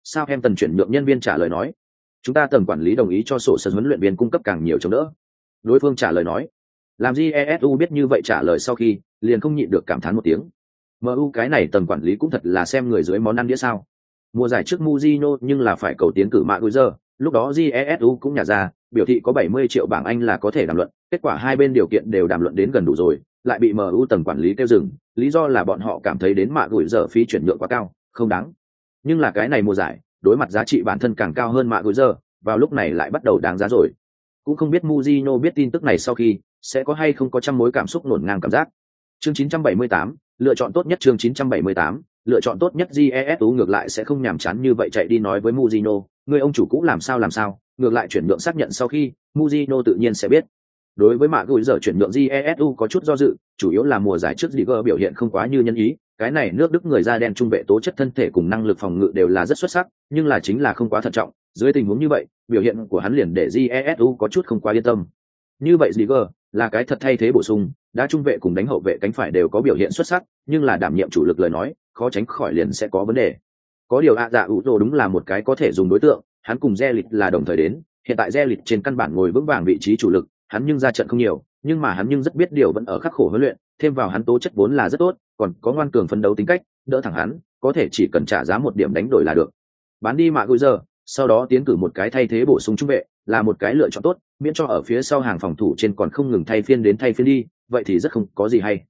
Southampton chuyển nhượng nhân viên trả lời nói, chúng ta tầng quản lý đồng ý cho sổ sân huấn luyện viên cung cấp càng nhiều chống đỡ. Đối phương trả lời nói, làm jesu biết như vậy trả lời sau khi liền không nhịn được cảm thán một tiếng. Mu cái này tầm quản lý cũng thật là xem người dưới món ăn đĩa sao. Mùa giải trước Mujino nhưng là phải cầu tiến cử mạ gối giờ lúc đó jesu cũng nhả ra, biểu thị có 70 triệu bảng anh là có thể đàm luận, kết quả hai bên điều kiện đều đàm luận đến gần đủ rồi, lại bị mu tầng quản lý kêu dừng, lý do là bọn họ cảm thấy đến mạ gửi giờ phí chuyển nhượng quá cao, không đáng. Nhưng là cái này mùa giải, đối mặt giá trị bản thân càng cao hơn mạ gửi giờ vào lúc này lại bắt đầu đáng giá rồi. Cũng không biết Mujino biết tin tức này sau khi sẽ có hay không có trăm mối cảm xúc nổn ngang cảm giác chương 978, lựa chọn tốt nhất chương 978, lựa chọn tốt nhất jesu ngược lại sẽ không nhàm chán như vậy chạy đi nói với muzino người ông chủ cũng làm sao làm sao? Ngược lại chuyển nhượng xác nhận sau khi muzino tự nhiên sẽ biết. Đối với mạ gửi giờ chuyển nhượng jesu có chút do dự chủ yếu là mùa giải trước Liga biểu hiện không quá như nhân ý. Cái này nước đức người da đen trung vệ tố chất thân thể cùng năng lực phòng ngự đều là rất xuất sắc nhưng là chính là không quá thận trọng. Dưới tình huống như vậy biểu hiện của hắn liền để jesu có chút không quá yên tâm. Như vậy Liga là cái thật thay thế bổ sung, đã trung vệ cùng đánh hậu vệ cánh phải đều có biểu hiện xuất sắc, nhưng là đảm nhiệm chủ lực lời nói, khó tránh khỏi liền sẽ có vấn đề. Có điều ạ dạ ủ rồ đúng là một cái có thể dùng đối tượng, hắn cùng re lịch là đồng thời đến, hiện tại re lịch trên căn bản ngồi vững vàng vị trí chủ lực, hắn nhưng ra trận không nhiều, nhưng mà hắn nhưng rất biết điều vẫn ở khắc khổ huấn luyện, thêm vào hắn tố chất vốn là rất tốt, còn có ngoan cường phấn đấu tính cách, đỡ thẳng hắn, có thể chỉ cần trả giá một điểm đánh đổi là được. Bán đi mạ gối giờ sau đó tiến cử một cái thay thế bổ sung trung vệ, là một cái lựa chọn tốt miễn cho ở phía sau hàng phòng thủ trên còn không ngừng thay phiên đến thay phiên đi, vậy thì rất không có gì hay.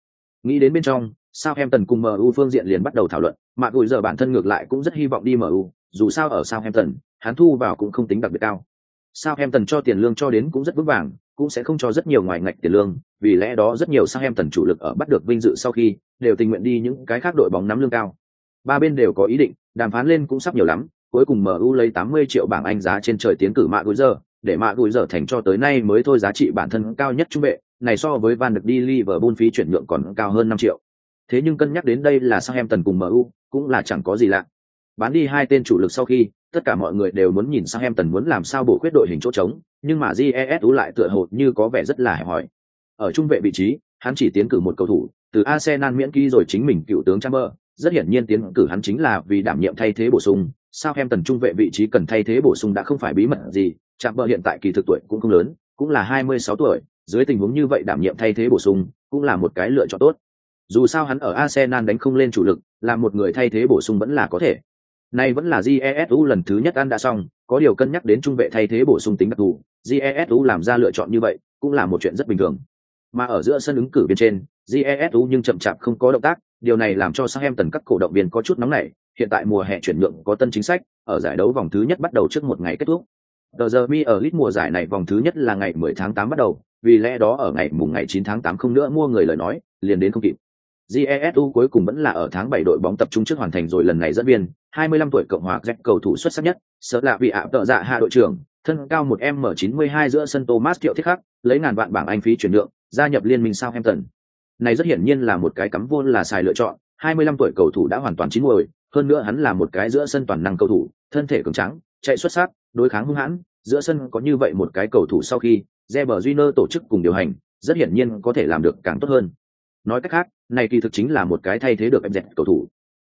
Nghĩ đến bên trong sao em tần cùng mu phương diện liền bắt đầu thảo luận mạ gùi giờ bản thân ngược lại cũng rất hy vọng đi mu dù sao ở sao em tần hắn thu vào cũng không tính đặc biệt cao. Sao em tần cho tiền lương cho đến cũng rất vững vàng, cũng sẽ không cho rất nhiều ngoài ngạch tiền lương, vì lẽ đó rất nhiều sao em tần chủ lực ở bắt được vinh dự sau khi, đều tình nguyện đi những cái khác đội bóng nắm lương cao. Ba bên đều có ý định, đàm phán lên cũng sắp nhiều lắm, cuối cùng mu lấy 80 triệu bảng anh giá trên trời tiến cử mạ gùi giờ để mạ gùi giờ thành cho tới nay mới thôi giá trị bản thân cao nhất trung vệ này so với Van được đi Liverpool phí chuyển nhượng còn cao hơn 5 triệu. Thế nhưng cân nhắc đến đây là sao em tần cùng MU, cũng là chẳng có gì lạ. Bán đi hai tên chủ lực sau khi, tất cả mọi người đều muốn nhìn sao em tần muốn làm sao bổ khuyết đội hình chỗ trống, nhưng mà GESU lại tựa hồ như có vẻ rất là hài hỏi. Ở trung vệ vị trí, hắn chỉ tiến cử một cầu thủ, từ Arsenal miễn ký rồi chính mình cựu tướng Chamber, rất hiển nhiên tiến cử hắn chính là vì đảm nhiệm thay thế bổ sung, Southampton trung vệ vị trí cần thay thế bổ sung đã không phải bí mật gì, Chamber hiện tại kỳ thực tuổi cũng không lớn, cũng là 26 tuổi, dưới tình huống như vậy đảm nhiệm thay thế bổ sung, cũng là một cái lựa chọn tốt. Dù sao hắn ở Arsenal đánh không lên chủ lực, là một người thay thế bổ sung vẫn là có thể. Nay vẫn là GESU lần thứ nhất ăn đã xong, có điều cân nhắc đến trung vệ thay thế bổ sung tính đặc thù, GESU làm ra lựa chọn như vậy, cũng là một chuyện rất bình thường. Mà ở giữa sân ứng cử bên trên, GESU nhưng chậm chạp không có động tác, điều này làm cho Southampton các cổ động viên có chút nóng nảy, hiện tại mùa hè chuyển nhượng có tân chính sách, ở giải đấu vòng thứ nhất bắt đầu trước một ngày kết thúc. Tờ giờ mi ở lít mùa giải này vòng thứ nhất là ngày 10 tháng 8 bắt đầu, vì lẽ đó ở ngày mùng ngày 9 tháng 8 không nữa mua người lời nói, liền đến không kịp. Jesu cuối cùng vẫn là ở tháng 7 đội bóng tập trung trước hoàn thành rồi lần này dẫn viên, 25 tuổi Cộng hòa Jack cầu thủ xuất sắc nhất, sợ là vị ạ tợ dạ hạ đội trưởng, thân cao 1m92 giữa sân Thomas Thiệu Thiết Khắc, lấy ngàn vạn bảng Anh phí chuyển nhượng, gia nhập liên minh Southampton. Này rất hiển nhiên là một cái cắm vôn là xài lựa chọn, 25 tuổi cầu thủ đã hoàn toàn chín muồi, hơn nữa hắn là một cái giữa sân toàn năng cầu thủ, thân thể cường tráng, chạy xuất sắc, đối kháng hung hãn, giữa sân có như vậy một cái cầu thủ sau khi Reber Júnior tổ chức cùng điều hành, rất hiển nhiên có thể làm được càng tốt hơn. Nói cách khác, này kỳ thực chính là một cái thay thế được em dẹt cầu thủ.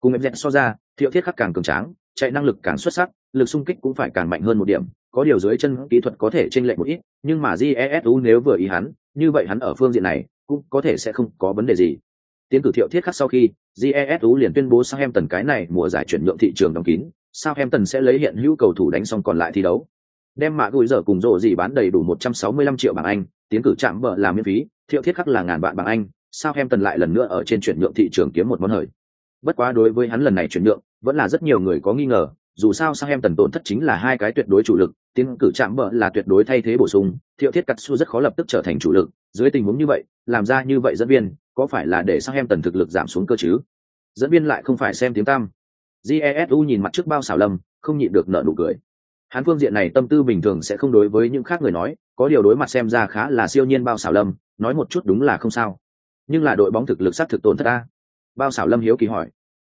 Cùng em dẹt so ra, Thiệu Thiết khắc càng cường tráng, chạy năng lực càng xuất sắc, lực xung kích cũng phải càng mạnh hơn một điểm, có điều dưới chân kỹ thuật có thể chênh lệch một ít, nhưng mà Jesu nếu vừa ý hắn, như vậy hắn ở phương diện này cũng có thể sẽ không có vấn đề gì. Tiến cử Thiệu Thiết khắc sau khi, Jesu liền tuyên bố sang em tần cái này mùa giải chuyển nhượng thị trường đóng kín, Southampton sẽ lấy hiện hữu cầu thủ đánh xong còn lại thi đấu. Đem mạ gùi giờ cùng rộ gì bán đầy đủ 165 triệu bảng Anh, tiến cử chạm bờ là miễn phí, Thiệu Thiết khắc là ngàn bạn bảng Anh, Southampton lại lần nữa ở trên chuyển nhượng thị trường kiếm một món hời. Bất quá đối với hắn lần này chuyển nhượng, vẫn là rất nhiều người có nghi ngờ, dù sao Southampton tổn thất chính là hai cái tuyệt đối chủ lực, tiến cử chạm bờ là tuyệt đối thay thế bổ sung, Thiệu Thiết Cắt Su rất khó lập tức trở thành chủ lực, dưới tình huống như vậy, làm ra như vậy dẫn viên, có phải là để Southampton thực lực giảm xuống cơ chứ? Dẫn viên lại không phải xem tiếng tăm. Jesu nhìn mặt trước bao xảo lâm, không nhịn được nở nụ cười. Hắn phương diện này tâm tư bình thường sẽ không đối với những khác người nói, có điều đối mặt xem ra khá là siêu nhiên bao xảo lâm, nói một chút đúng là không sao. Nhưng là đội bóng thực lực sát thực tổn thất ta. Bao xảo lâm hiếu kỳ hỏi.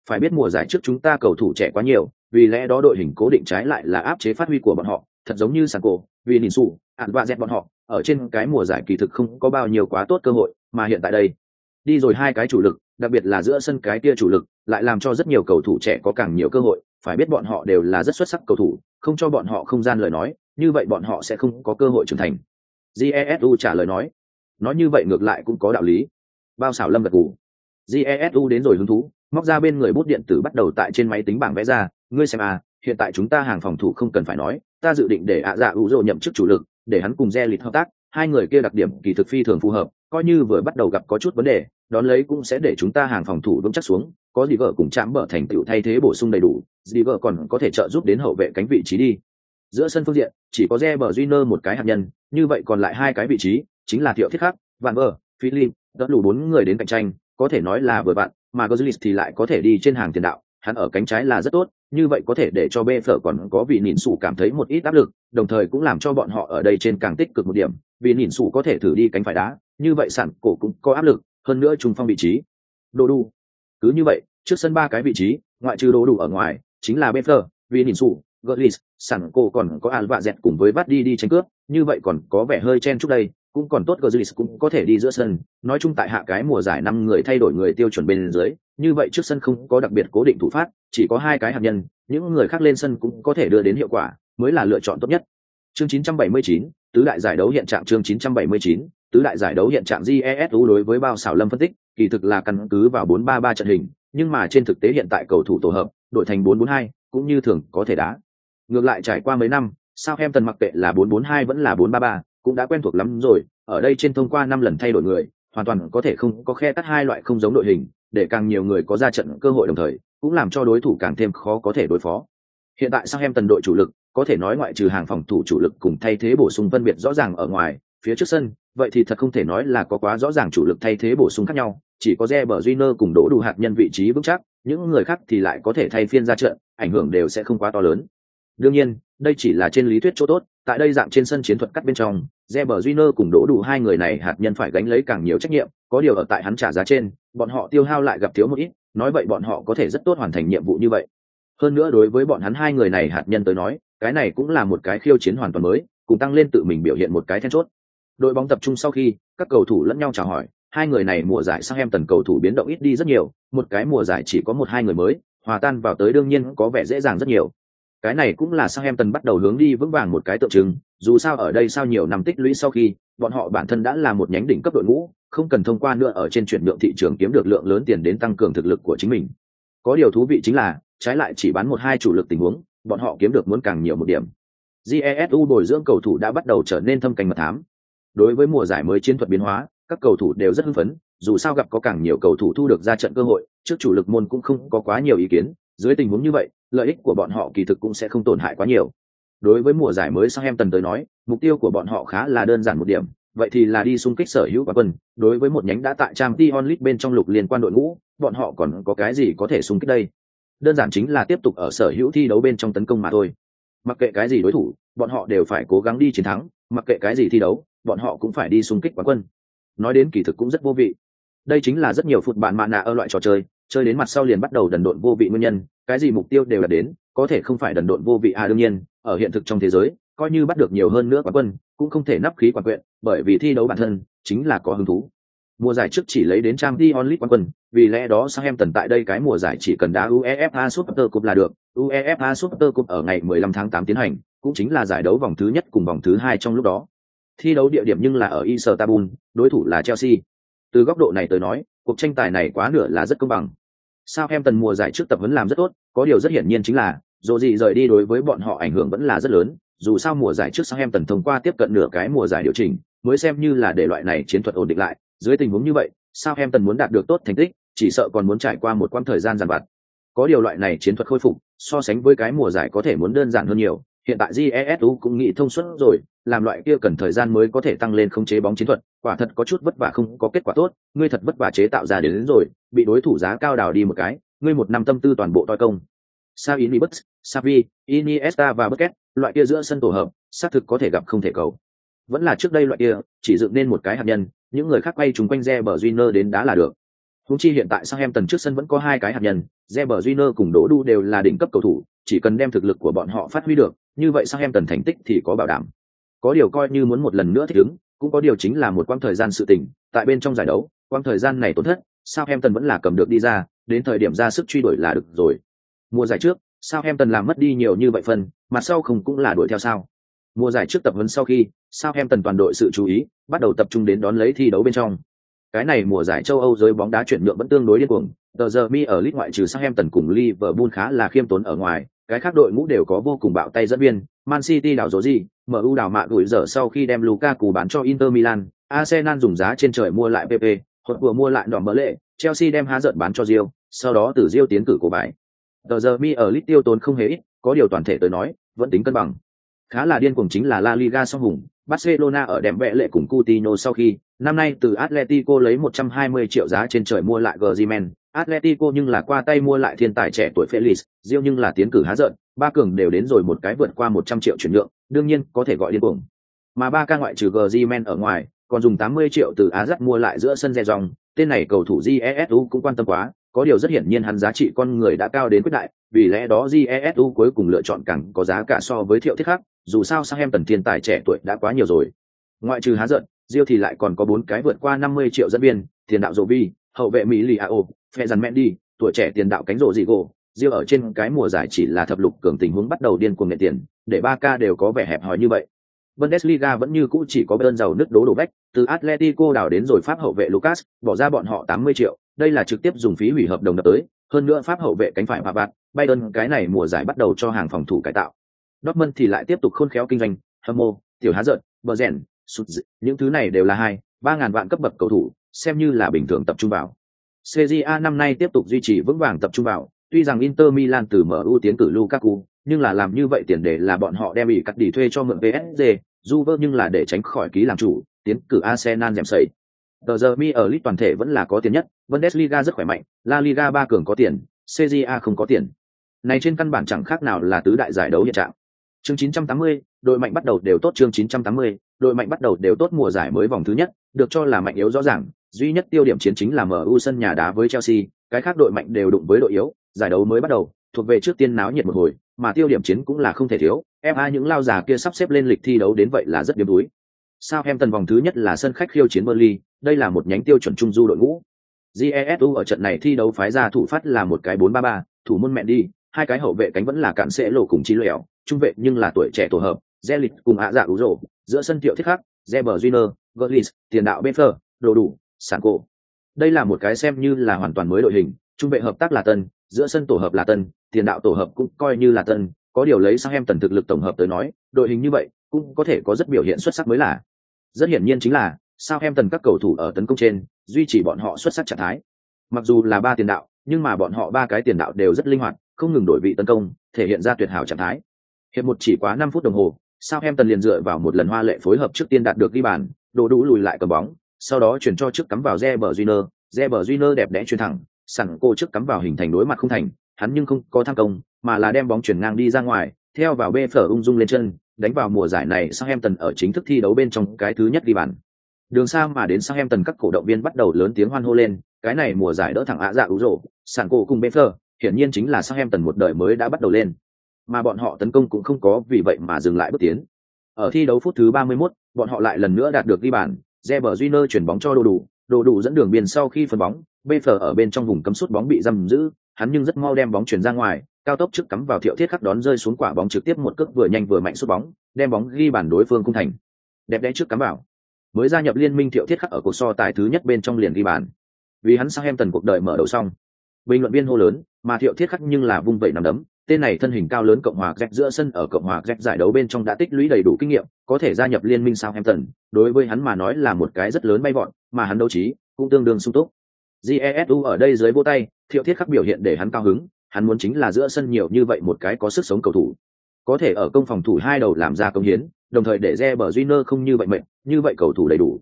Phải biết mùa giải trước chúng ta cầu thủ trẻ quá nhiều vì lẽ đó đội hình cố định trái lại là áp chế phát huy của bọn họ thật giống như sàn cổ vì nhìn xù ạn và dẹt bọn họ ở trên cái mùa giải kỳ thực không có bao nhiêu quá tốt cơ hội mà hiện tại đây đi rồi hai cái chủ lực đặc biệt là giữa sân cái kia chủ lực, lại làm cho rất nhiều cầu thủ trẻ có càng nhiều cơ hội, phải biết bọn họ đều là rất xuất sắc cầu thủ, không cho bọn họ không gian lời nói, như vậy bọn họ sẽ không có cơ hội trưởng thành. Jesu trả lời nói nói như vậy ngược lại cũng có đạo lý. Bao xảo lâm gật gù. Jesu đến rồi hứng thú, móc ra bên người bút điện tử bắt đầu tại trên máy tính bảng vẽ ra, ngươi xem à hiện tại chúng ta hàng phòng thủ không cần phải nói, ta dự định để ạ dạ ủ rộ nhậm chức chủ lực, để hắn cùng re lịch hợp tác, hai người kia đặc điểm kỳ thực phi thường phù hợp, coi như vừa bắt đầu gặp có chút vấn đề đón lấy cũng sẽ để chúng ta hàng phòng thủ vững chắc xuống, có gì vợ cùng chạm bở thành tựu thay thế bổ sung đầy đủ, gì vợ còn có thể trợ giúp đến hậu vệ cánh vị trí đi. Giữa sân phương diện, chỉ có reber junior một cái hạt nhân, như vậy còn lại hai cái vị trí, chính là thiệu thiết khắc vạn bờ philip, đỡ đủ bốn người đến cạnh tranh, có thể nói là vừa bạn mà Gozlis thì lại có thể đi trên hàng tiền đạo, hắn ở cánh trái là rất tốt, như vậy có thể để cho bê phở còn có vị nhìn sủ cảm thấy một ít áp lực, đồng thời cũng làm cho bọn họ ở đây trên càng tích cực một điểm vì nhìn sủ có thể thử đi cánh phải đá, như vậy sản cổ cũng có áp lực hơn nữa trung phong vị trí. Đồ đủ. Cứ như vậy trước sân ba cái vị trí ngoại trừ đồ đủ ở ngoài chính là Benfer, Vinicius, Gullis, nhìn sủ còn có Alba dẹt cùng với vắt đi đi tranh cướp, như vậy còn có vẻ hơi chen chúc đây, cũng còn tốt Gullis cũng có thể đi giữa sân, nói chung tại hạ cái mùa giải năm người thay đổi người tiêu chuẩn bên dưới, như vậy trước sân không có đặc biệt cố định thủ phát, chỉ có hai cái hạt nhân, những người khác lên sân cũng có thể đưa đến hiệu quả, mới là lựa chọn tốt nhất. Chương 979, tứ đại giải đấu hiện trạng chương 979, tứ đại giải đấu hiện trạng GESU đối với bao xảo lâm phân tích, kỳ thực là căn cứ vào 4-3-3 trận hình, nhưng mà trên thực tế hiện tại cầu thủ tổ hợp, đổi thành 4-4-2, cũng như thường có thể đá. Ngược lại trải qua mấy năm, Southampton mặc kệ là 4-4-2 vẫn là 4-3-3, cũng đã quen thuộc lắm rồi ở đây trên thông qua năm lần thay đổi người hoàn toàn có thể không có khe cắt hai loại không giống đội hình để càng nhiều người có ra trận cơ hội đồng thời cũng làm cho đối thủ càng thêm khó có thể đối phó hiện tại sang em tần đội chủ lực có thể nói ngoại trừ hàng phòng thủ chủ lực cùng thay thế bổ sung phân biệt rõ ràng ở ngoài phía trước sân vậy thì thật không thể nói là có quá rõ ràng chủ lực thay thế bổ sung khác nhau chỉ có re bờ duy nơ cùng đỗ đủ hạt nhân vị trí vững chắc những người khác thì lại có thể thay phiên ra trận ảnh hưởng đều sẽ không quá to lớn Đương nhiên, đây chỉ là trên lý thuyết chỗ tốt, tại đây dạng trên sân chiến thuật cắt bên trong, Reber nơ cùng đỗ đủ hai người này hạt nhân phải gánh lấy càng nhiều trách nhiệm, có điều ở tại hắn trả giá trên, bọn họ tiêu hao lại gặp thiếu một ít, nói vậy bọn họ có thể rất tốt hoàn thành nhiệm vụ như vậy. Hơn nữa đối với bọn hắn hai người này hạt nhân tới nói, cái này cũng là một cái khiêu chiến hoàn toàn mới, cùng tăng lên tự mình biểu hiện một cái then chốt. Đội bóng tập trung sau khi, các cầu thủ lẫn nhau chào hỏi, hai người này mùa giải sang em tần cầu thủ biến động ít đi rất nhiều, một cái mùa giải chỉ có một hai người mới, hòa tan vào tới đương nhiên có vẻ dễ dàng rất nhiều. Cái này cũng là sang em tần bắt đầu hướng đi vững vàng một cái tượng trưng, dù sao ở đây sau nhiều năm tích lũy sau khi, bọn họ bản thân đã là một nhánh đỉnh cấp đội ngũ, không cần thông qua nữa ở trên chuyển nhượng thị trường kiếm được lượng lớn tiền đến tăng cường thực lực của chính mình. Có điều thú vị chính là, trái lại chỉ bán một hai chủ lực tình huống, bọn họ kiếm được muốn càng nhiều một điểm. Jesu bồi dưỡng cầu thủ đã bắt đầu trở nên thâm canh mật thám. Đối với mùa giải mới chiến thuật biến hóa, các cầu thủ đều rất hưng phấn, dù sao gặp có càng nhiều cầu thủ thu được ra trận cơ hội, trước chủ lực môn cũng không có quá nhiều ý kiến, dưới tình huống như vậy, lợi ích của bọn họ kỳ thực cũng sẽ không tổn hại quá nhiều. Đối với mùa giải mới sang em tần tới nói, mục tiêu của bọn họ khá là đơn giản một điểm, vậy thì là đi xung kích sở hữu và quân. Đối với một nhánh đã tại trang Tion League bên trong lục liên quan đội ngũ, bọn họ còn có cái gì có thể xung kích đây? Đơn giản chính là tiếp tục ở sở hữu thi đấu bên trong tấn công mà thôi. Mặc kệ cái gì đối thủ, bọn họ đều phải cố gắng đi chiến thắng, mặc kệ cái gì thi đấu, bọn họ cũng phải đi xung kích quán quân. Nói đến kỳ thực cũng rất vô vị. Đây chính là rất nhiều phụt bạn mạn nạ ở loại trò chơi, chơi đến mặt sau liền bắt đầu đần độn vô vị nguyên nhân, cái gì mục tiêu đều là đến, có thể không phải đần độn vô vị à đương nhiên, ở hiện thực trong thế giới, coi như bắt được nhiều hơn nữa quán quân, cũng không thể nắp khí quán quyện, bởi vì thi đấu bản thân chính là có hứng thú. Mùa giải trước chỉ lấy đến trang Dion League quán quân, vì lẽ đó Southampton tại đây cái mùa giải chỉ cần đá UEFA Super Cup là được. UEFA Super Cup ở ngày 15 tháng 8 tiến hành, cũng chính là giải đấu vòng thứ nhất cùng vòng thứ hai trong lúc đó. Thi đấu địa điểm nhưng là ở Istanbul, đối thủ là Chelsea. Từ góc độ này tới nói, cuộc tranh tài này quá nửa là rất công bằng. Southampton mùa giải trước tập huấn làm rất tốt, có điều rất hiển nhiên chính là, dù gì rời đi đối với bọn họ ảnh hưởng vẫn là rất lớn, dù sao mùa giải trước Southampton thông qua tiếp cận nửa cái mùa giải điều chỉnh, mới xem như là để loại này chiến thuật ổn định lại, dưới tình huống như vậy, Southampton muốn đạt được tốt thành tích, chỉ sợ còn muốn trải qua một quãng thời gian giàn vặt. Có điều loại này chiến thuật khôi phục, so sánh với cái mùa giải có thể muốn đơn giản hơn nhiều, hiện tại jesu cũng nghĩ thông suốt rồi làm loại kia cần thời gian mới có thể tăng lên khống chế bóng chiến thuật quả thật có chút vất vả không có kết quả tốt ngươi thật vất vả chế tạo ra đến, đến rồi bị đối thủ giá cao đào đi một cái ngươi một năm tâm tư toàn bộ toi công. Sao inibus savi iniesta và bucket loại kia giữa sân tổ hợp xác thực có thể gặp không thể cầu. Vẫn là trước đây loại kia chỉ dựng nên một cái hạt nhân những người khác quay chúng quanh re bờ Junior đến đá là được. Húng chi hiện tại Southampton trước sân vẫn có hai cái hạt nhân, Reber Júnior cùng Đỗ Đu đều là đỉnh cấp cầu thủ, chỉ cần đem thực lực của bọn họ phát huy được, như vậy Southampton thành tích thì có bảo đảm. Có điều coi như muốn một lần nữa thích ứng, cũng có điều chính là một quãng thời gian sự tình, tại bên trong giải đấu, quãng thời gian này tổn thất, Southampton vẫn là cầm được đi ra, đến thời điểm ra sức truy đuổi là được rồi. Mùa giải trước, Southampton làm mất đi nhiều như vậy phần, mà sau không cũng là đuổi theo sao? Mùa giải trước tập huấn sau khi, Southampton toàn đội sự chú ý, bắt đầu tập trung đến đón lấy thi đấu bên trong cái này mùa giải châu Âu giới bóng đá chuyển nhượng vẫn tương đối điên cuồng. Tờ giờ mi ở lít ngoại trừ Southampton cùng Liverpool khá là khiêm tốn ở ngoài, cái khác đội ngũ đều có vô cùng bạo tay dẫn viên. Man City đảo dỗ gì, MU đảo mạ gửi dở sau khi đem Lukaku bán cho Inter Milan, Arsenal dùng giá trên trời mua lại PP, hoặc vừa mua lại đòn mỡ lệ, Chelsea đem há giận bán cho Rio, sau đó từ Rio tiến cử cổ bài. Tờ giờ mi ở lít tiêu tốn không hề ít, có điều toàn thể tới nói, vẫn tính cân bằng. Khá là điên cuồng chính là La Liga song hùng, Barcelona ở đệm vẽ lệ cùng Coutinho sau khi, năm nay từ Atletico lấy 120 triệu giá trên trời mua lại Griezmann, Atletico nhưng là qua tay mua lại thiên tài trẻ tuổi Felix, Rio nhưng là tiến cử há giận, ba cường đều đến rồi một cái vượt qua 100 triệu chuyển nhượng, đương nhiên có thể gọi điên cuồng. Mà ba ca ngoại trừ Griezmann ở ngoài, còn dùng 80 triệu từ Ajax mua lại giữa sân Rejong, tên này cầu thủ Jesu cũng quan tâm quá, có điều rất hiển nhiên hắn giá trị con người đã cao đến quyết đại, vì lẽ đó Jesu cuối cùng lựa chọn càng có giá cả so với Thiệu Thiết khác, dù sao sang em tần thiên tài trẻ tuổi đã quá nhiều rồi. Ngoại trừ há giận Diêu thì lại còn có bốn cái vượt qua năm mươi triệu dẫn viên tiền đạo rộ vi hậu vệ mỹ lì a ô phe dằn mendy tuổi trẻ tiền đạo cánh rộ dị gỗ. Diêu ở trên cái mùa giải chỉ là thập lục cường tình huống bắt đầu điên cuồng nghệ tiền để ba ca đều có vẻ hẹp hòi như vậy. Bundesliga vẫn như cũ chỉ có đơn giàu nước đố đổ bách, từ Atletico đảo đến rồi Pháp hậu vệ Lucas, bỏ ra bọn họ 80 triệu, đây là trực tiếp dùng phí hủy hợp đồng đập tới, hơn nữa Pháp hậu vệ cánh phải Pavard, Bayern cái này mùa giải bắt đầu cho hàng phòng thủ cải tạo. Dortmund thì lại tiếp tục khôn khéo kinh doanh, hâm mộ, tiểu há giận, bờ rèn, sụt dị. những thứ này đều là hai, ba ngàn vạn cấp bậc cầu thủ, xem như là bình thường tập trung vào. CJA năm nay tiếp tục duy trì vững vàng tập trung vào, tuy rằng Inter Milan từ mở ưu tiến cử Lukaku, nhưng là làm như vậy tiền đề là bọn họ đem bị cắt đi thuê cho mượn PSG, Juve nhưng là để tránh khỏi ký làm chủ, tiến cử Arsenal dèm sẩy. Tờ giờ mi ở list toàn thể vẫn là có tiền nhất, Bundesliga rất khỏe mạnh, La Liga ba cường có tiền, CJA không có tiền. Này trên căn bản chẳng khác nào là tứ đại giải đấu hiện trạng, Chương 980, đội mạnh bắt đầu đều tốt chương 980, đội mạnh bắt đầu đều tốt mùa giải mới vòng thứ nhất, được cho là mạnh yếu rõ ràng, duy nhất tiêu điểm chiến chính là MU sân nhà đá với Chelsea, cái khác đội mạnh đều đụng với đội yếu, giải đấu mới bắt đầu, thuộc về trước tiên náo nhiệt một hồi, mà tiêu điểm chiến cũng là không thể thiếu, FA những lao già kia sắp xếp lên lịch thi đấu đến vậy là rất điểm đuối. Southampton vòng thứ nhất là sân khách khiêu chiến Burnley, đây là một nhánh tiêu chuẩn trung du đội ngũ. GESU ở trận này thi đấu phái ra thủ phát là một cái 4-3-3, thủ môn mẹ đi, hai cái hậu vệ cánh vẫn là cản sẽ lộ cùng chi lẻo, trung vệ nhưng là tuổi trẻ tổ hợp, Zelit cùng ạ dạ ủ rổ, giữa sân tiểu thiết khắc, Zeber Junior, Gullis, tiền đạo Benfer, đồ đủ, sản cổ. Đây là một cái xem như là hoàn toàn mới đội hình, trung vệ hợp tác là tân, giữa sân tổ hợp là tân, tiền đạo tổ hợp cũng coi như là tân, có điều lấy sang em tần thực lực tổng hợp tới nói, đội hình như vậy cũng có thể có rất biểu hiện xuất sắc mới là. Rất hiển nhiên chính là sao em tần các cầu thủ ở tấn công trên duy trì bọn họ xuất sắc trạng thái. Mặc dù là ba tiền đạo, nhưng mà bọn họ ba cái tiền đạo đều rất linh hoạt, không ngừng đổi vị tấn công, thể hiện ra tuyệt hảo trạng thái. Hiệp một chỉ quá năm phút đồng hồ, sao em tần liền dựa vào một lần hoa lệ phối hợp trước tiên đạt được ghi bàn, đồ đủ lùi lại cầm bóng, sau đó chuyển cho trước cắm vào Reber Júnior, Reber Júnior đẹp đẽ chuyền thẳng, sẵn cô trước cắm vào hình thành đối mặt không thành, hắn nhưng không có tham công, mà là đem bóng chuyển ngang đi ra ngoài, theo vào bê phở ung dung lên chân, đánh vào mùa giải này Southampton ở chính thức thi đấu bên trong cái thứ nhất ghi bàn. Đường xa mà đến Southampton các cổ động viên bắt đầu lớn tiếng hoan hô lên, cái này mùa giải đỡ thẳng ạ dạ ú rổ, sẵn cô cùng bê phở, hiển nhiên chính là Southampton một đời mới đã bắt đầu lên. Mà bọn họ tấn công cũng không có vì vậy mà dừng lại bước tiến. Ở thi đấu phút thứ 31, bọn họ lại lần nữa đạt được ghi bàn, Reber Júnior chuyển bóng cho đồ đủ, đồ đủ dẫn đường biên sau khi phân bóng, BF ở bên trong vùng cấm sút bóng bị giam giữ, hắn nhưng rất mau đem bóng chuyển ra ngoài, cao tốc trước cắm vào thiệu thiết khắc đón rơi xuống quả bóng trực tiếp một cước vừa nhanh vừa mạnh sút bóng, đem bóng ghi bàn đối phương cung thành. Đẹp đẽ trước cắm vào. Mới gia nhập liên minh thiệu thiết khắc ở cuộc so tài thứ nhất bên trong liền ghi bàn. Vì hắn sang em tần cuộc đời mở đầu xong. Bình luận viên hô lớn, mà thiệu thiết khắc nhưng là vung vẩy nằm đấm, tên này thân hình cao lớn cộng hòa Jack giữa sân ở cộng hòa Jack giải đấu bên trong đã tích lũy đầy đủ kinh nghiệm, có thể gia nhập liên minh Southampton, đối với hắn mà nói là một cái rất lớn bay vọn mà hắn đấu trí cũng tương đương sung túc. Jesu ở đây dưới vô tay, Thiệu Thiết khắc biểu hiện để hắn cao hứng, hắn muốn chính là giữa sân nhiều như vậy một cái có sức sống cầu thủ. Có thể ở công phòng thủ hai đầu làm ra công hiến, đồng thời để gieo bờ junior không như vậy mệnh, như vậy cầu thủ đầy đủ.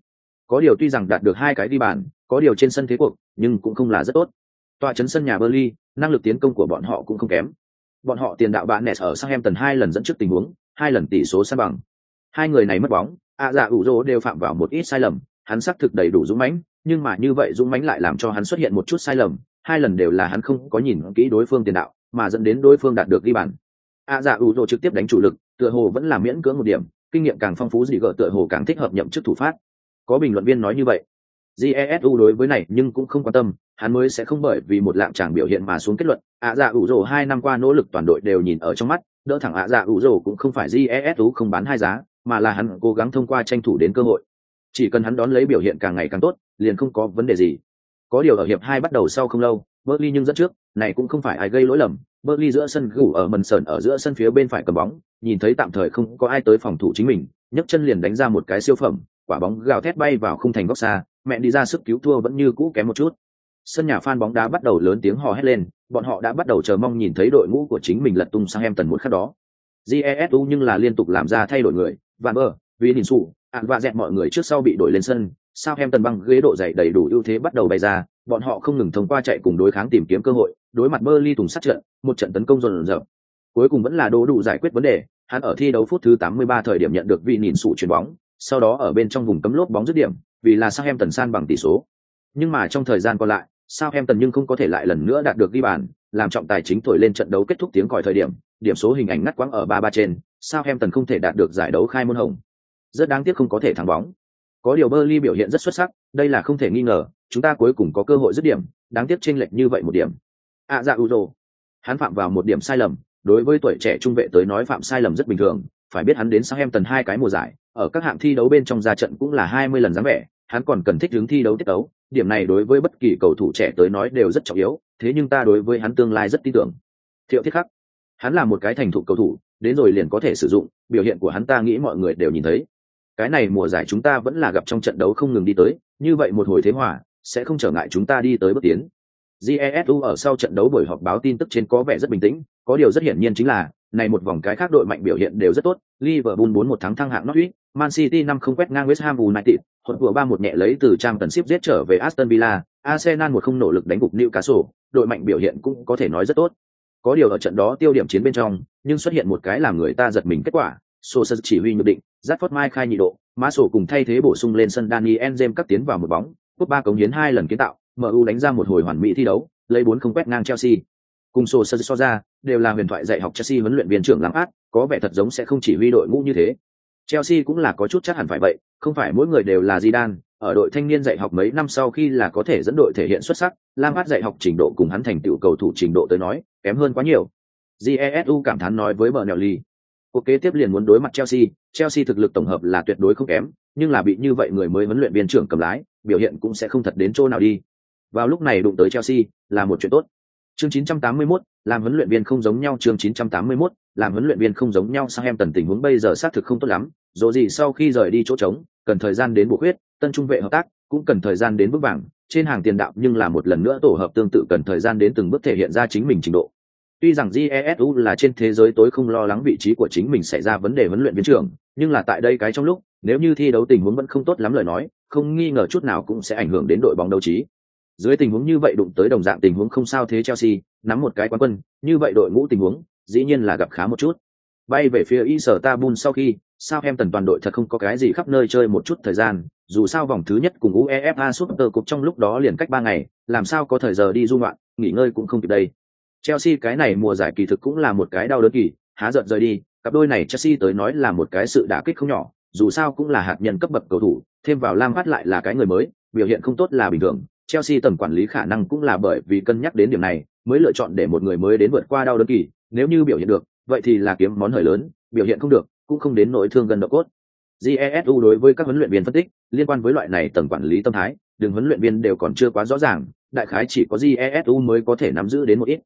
Có điều tuy rằng đạt được hai cái đi bàn, có điều trên sân thế cuộc, nhưng cũng không là rất tốt. Tòa chấn sân nhà Burnley, năng lực tiến công của bọn họ cũng không kém. Bọn họ tiền đạo bạn Nes ở Southampton hai lần dẫn trước tình huống, hai lần tỷ số san bằng. Hai người này mất bóng, A Dạ rô đều phạm vào một ít sai lầm, hắn xác thực đầy đủ dũng mãnh, nhưng mà như vậy dũng mãnh lại làm cho hắn xuất hiện một chút sai lầm, hai lần đều là hắn không có nhìn kỹ đối phương tiền đạo, mà dẫn đến đối phương đạt được ghi bàn. A Dạ rô trực tiếp đánh chủ lực, tựa hồ vẫn là miễn cưỡng một điểm, kinh nghiệm càng phong phú gì gỡ tựa hồ càng thích hợp nhậm chức thủ phát. Có bình luận viên nói như vậy. Jesu đối với này nhưng cũng không quan tâm, hắn mới sẽ không bởi vì một lạm chàng biểu hiện mà xuống kết luận. Ạ dạ ủ rồ hai năm qua nỗ lực toàn đội đều nhìn ở trong mắt đỡ thẳng ạ dạ ủ rồ cũng không phải jesu không bán hai giá mà là hắn cố gắng thông qua tranh thủ đến cơ hội. Chỉ cần hắn đón lấy biểu hiện càng ngày càng tốt liền không có vấn đề gì. Có điều ở hiệp hai bắt đầu sau không lâu Burnley nhưng dẫn trước này cũng không phải ai gây lỗi lầm. Burnley giữa sân gủ ở mần sờn ở giữa sân phía bên phải cầm bóng nhìn thấy tạm thời không có ai tới phòng thủ chính mình nhấc chân liền đánh ra một cái siêu phẩm quả bóng gào thét bay vào khung thành góc xa mẹ đi ra sức cứu thua vẫn như cũ kém một chút. Sân nhà fan bóng đá bắt đầu lớn tiếng hò hét lên, bọn họ đã bắt đầu chờ mong nhìn thấy đội ngũ của chính mình lật tung sang em tần một khắc đó. Jesu nhưng là liên tục làm ra thay đổi người, van bơ vì nhìn ạn và dẹt mọi người trước sau bị đổi lên sân sao em tần băng ghế độ dày đầy đủ ưu thế bắt đầu bày ra, bọn họ không ngừng thông qua chạy cùng đối kháng tìm kiếm cơ hội, đối mặt bơ ly tùng sát trận, một trận tấn công dồn dập cuối cùng vẫn là đố đủ giải quyết vấn đề, hắn ở thi đấu phút thứ 83 thời điểm nhận được vị nhìn sụ chuyền bóng, sau đó ở bên trong vùng cấm lốp bóng dứt điểm vì là sao em tần san bằng tỷ số. Nhưng mà trong thời gian còn lại sao em tần nhưng không có thể lại lần nữa đạt được ghi bàn, làm trọng tài chính thổi lên trận đấu kết thúc tiếng còi thời điểm điểm số hình ảnh ngắt quãng ở ba ba trên sao em tần không thể đạt được giải đấu khai môn hồng. Rất đáng tiếc không có thể thắng bóng. Có điều Burnley biểu hiện rất xuất sắc, đây là không thể nghi ngờ, chúng ta cuối cùng có cơ hội dứt điểm, đáng tiếc chênh lệch như vậy một điểm. À dạ uzo hắn phạm vào một điểm sai lầm, đối với tuổi trẻ trung vệ tới nói phạm sai lầm rất bình thường, phải biết hắn đến sang em tần hai cái mùa giải ở các hạng thi đấu bên trong ra trận cũng là hai mươi lần dáng vẻ, hắn còn cần thích ứng thi đấu tiết đấu điểm này đối với bất kỳ cầu thủ trẻ tới nói đều rất trọng yếu, thế nhưng ta đối với hắn tương lai rất tin tưởng. Thiệu thiết khắc, hắn là một cái thành thục cầu thủ, đến rồi liền có thể sử dụng, biểu hiện của hắn ta nghĩ mọi người đều nhìn thấy. Cái này mùa giải chúng ta vẫn là gặp trong trận đấu không ngừng đi tới, như vậy một hồi thế hòa, sẽ không trở ngại chúng ta đi tới bước tiến. Jesu ở sau trận đấu buổi họp báo tin tức trên có vẻ rất bình tĩnh, có điều rất hiển nhiên chính là, này một vòng cái khác đội mạnh biểu hiện đều rất tốt, liverpool bốn một thắng thăng hạng norwich man city năm không quét ngang west ham united hột vừa ba một nhẹ lấy từ trang tần ship giết trở về aston villa, arsenal một không nỗ lực đánh gục newcastle, đội mạnh biểu hiện cũng có thể nói rất tốt. Có điều ở trận đó tiêu điểm chiến bên trong, nhưng xuất hiện một cái làm người ta giật mình kết quả, Sosa chỉ huy nhược định giáp mai khai nhị độ mã sổ cùng thay thế bổ sung lên sân daniel james cắt tiến vào một bóng, cúp ba cống hiến hai lần kiến tạo mu đánh ra một hồi hoàn mỹ thi đấu, lấy bốn không quét ngang chelsea. Cùng Sosa so ra, đều là huyền thoại dạy học chelsea huấn luyện viên trưởng lắm át có vẻ thật giống sẽ không chỉ huy đội ngũ như thế chelsea cũng là có chút chắc hẳn phải vậy không phải mỗi người đều là Zidane, ở đội thanh niên dạy học mấy năm sau khi là có thể dẫn đội thể hiện xuất sắc, Lam dạy học trình độ cùng hắn thành tựu cầu thủ trình độ tới nói, kém hơn quá nhiều. Jesu cảm thán nói với Bernelli. Cuộc kế tiếp liền muốn đối mặt Chelsea, Chelsea thực lực tổng hợp là tuyệt đối không kém, nhưng là bị như vậy người mới huấn luyện viên trưởng cầm lái, biểu hiện cũng sẽ không thật đến chỗ nào đi. Vào lúc này đụng tới Chelsea, là một chuyện tốt. Chương 981, làm huấn luyện viên không giống nhau chương 981, làm huấn luyện viên không giống nhau sang em tần tình huống bây giờ xác thực không tốt lắm, dù gì sau khi rời đi chỗ trống, cần thời gian đến bổ huyết, tân trung vệ hợp tác, cũng cần thời gian đến bước vàng, trên hàng tiền đạo nhưng là một lần nữa tổ hợp tương tự cần thời gian đến từng bước thể hiện ra chính mình trình độ. Tuy rằng Jesu là trên thế giới tối không lo lắng vị trí của chính mình xảy ra vấn đề huấn luyện viên trưởng, nhưng là tại đây cái trong lúc, nếu như thi đấu tình huống vẫn không tốt lắm lời nói, không nghi ngờ chút nào cũng sẽ ảnh hưởng đến đội bóng đấu trí. Dưới tình huống như vậy đụng tới đồng dạng tình huống không sao thế Chelsea, nắm một cái quán quân, như vậy đội ngũ tình huống, dĩ nhiên là gặp khá một chút. Bay về phía Istanbul sau khi, sao em tần toàn đội thật không có cái gì khắp nơi chơi một chút thời gian, dù sao vòng thứ nhất cùng UEFA Super Cup trong lúc đó liền cách ba ngày, làm sao có thời giờ đi du ngoạn, nghỉ ngơi cũng không kịp đây. Chelsea cái này mùa giải kỳ thực cũng là một cái đau đớn kỳ, há giận rời đi, cặp đôi này Chelsea tới nói là một cái sự đả kích không nhỏ, dù sao cũng là hạt nhân cấp bậc cầu thủ, thêm vào Lam Phát lại là cái người mới, biểu hiện không tốt là bình thường. Chelsea tầm quản lý khả năng cũng là bởi vì cân nhắc đến điểm này, mới lựa chọn để một người mới đến vượt qua đau đớn kỳ, nếu như biểu hiện được, vậy thì là kiếm món hời lớn, biểu hiện không được, cũng không đến nỗi thương gần độ cốt. GESU đối với các huấn luyện viên phân tích, liên quan với loại này tầng quản lý tâm thái, đường huấn luyện viên đều còn chưa quá rõ ràng, đại khái chỉ có GESU mới có thể nắm giữ đến một ít.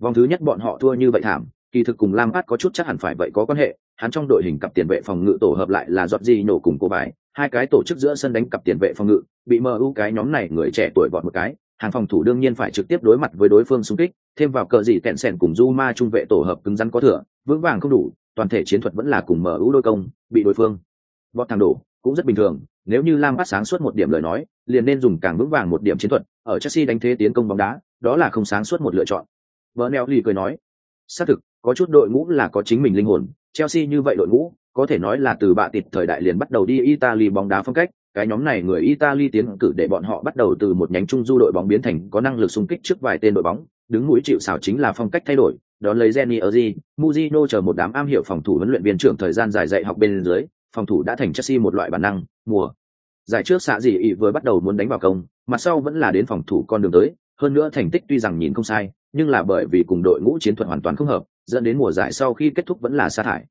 Vòng thứ nhất bọn họ thua như vậy thảm, kỳ thực cùng Lam Lampard có chút chắc hẳn phải vậy có quan hệ, hắn trong đội hình cặp tiền vệ phòng ngự tổ hợp lại là Giọt nổ cùng cô bài, hai cái tổ chức giữa sân đánh cặp tiền vệ phòng ngự, bị MU cái nhóm này người trẻ tuổi vọt một cái, hàng phòng thủ đương nhiên phải trực tiếp đối mặt với đối phương xung kích, thêm vào cờ gì tẹn sẻn cùng Zuma trung vệ tổ hợp cứng rắn có thừa, vững vàng không đủ, toàn thể chiến thuật vẫn là cùng MU đôi công, bị đối phương vọt thẳng đổ, cũng rất bình thường, nếu như Lam bắt sáng suốt một điểm lời nói, liền nên dùng càng vững vàng một điểm chiến thuật, ở Chelsea đánh thế tiến công bóng đá, đó là không sáng suốt một lựa chọn. Bernelli cười nói, xác thực, có chút đội ngũ là có chính mình linh hồn, Chelsea như vậy đội ngũ, có thể nói là từ bạ tịt thời đại liền bắt đầu đi Italy bóng đá phong cách, cái nhóm này người Italy tiến cử để bọn họ bắt đầu từ một nhánh trung du đội bóng biến thành có năng lực xung kích trước vài tên đội bóng, đứng mũi chịu sào chính là phong cách thay đổi, đón lấy Jenny Erzi, Mujino chờ một đám am hiểu phòng thủ huấn luyện viên trưởng thời gian dài dạy học bên dưới, phòng thủ đã thành Chelsea một loại bản năng, mùa. Giải trước xạ gì ý vừa bắt đầu muốn đánh vào công, mặt sau vẫn là đến phòng thủ con đường tới, hơn nữa thành tích tuy rằng nhìn không sai, nhưng là bởi vì cùng đội ngũ chiến thuật hoàn toàn không hợp, dẫn đến mùa giải sau khi kết thúc vẫn là sa thải.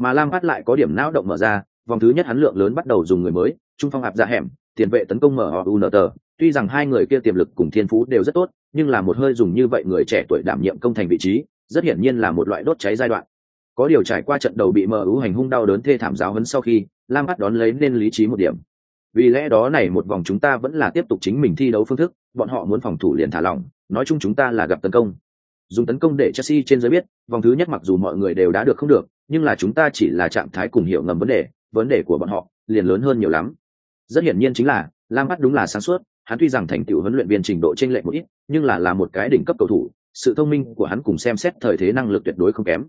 Mà Lam Phát lại có điểm não động mở ra, vòng thứ nhất hắn lượng lớn bắt đầu dùng người mới, trung phong hạp ra dạ hẻm, tiền vệ tấn công mở họ UNT, tuy rằng hai người kia tiềm lực cùng thiên phú đều rất tốt, nhưng là một hơi dùng như vậy người trẻ tuổi đảm nhiệm công thành vị trí, rất hiển nhiên là một loại đốt cháy giai đoạn. Có điều trải qua trận đầu bị mở ưu hành hung đau đớn thê thảm giáo hấn sau khi, Lam bắt đón lấy nên lý trí một điểm. Vì lẽ đó này một vòng chúng ta vẫn là tiếp tục chính mình thi đấu phương thức, bọn họ muốn phòng thủ liền thả lỏng, nói chung chúng ta là gặp tấn công. Dùng tấn công để Chelsea trên giới biết, vòng thứ nhất mặc dù mọi người đều đã được không được, nhưng là chúng ta chỉ là trạng thái cùng hiểu ngầm vấn đề, vấn đề của bọn họ liền lớn hơn nhiều lắm. Rất hiển nhiên chính là, Lam bắt đúng là sáng suốt, hắn tuy rằng thành tựu huấn luyện viên trình độ trên lệch một ít, nhưng là là một cái đỉnh cấp cầu thủ, sự thông minh của hắn cùng xem xét thời thế năng lực tuyệt đối không kém.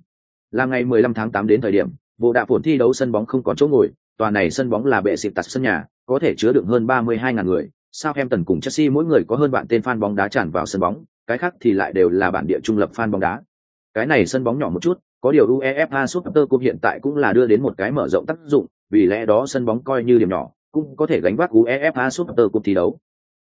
Là ngày 15 tháng 8 đến thời điểm, bộ đạ phồn thi đấu sân bóng không còn chỗ ngồi, tòa này sân bóng là bệ xịp tạt sân nhà, có thể chứa được hơn 32.000 người. tần cùng Chelsea mỗi người có hơn bạn tên fan bóng đá tràn vào sân bóng, cái khác thì lại đều là bản địa trung lập fan bóng đá. Cái này sân bóng nhỏ một chút, có điều UEFA Super Cup hiện tại cũng là đưa đến một cái mở rộng tác dụng, vì lẽ đó sân bóng coi như điểm nhỏ, cũng có thể gánh vác UEFA Super Cup thi đấu.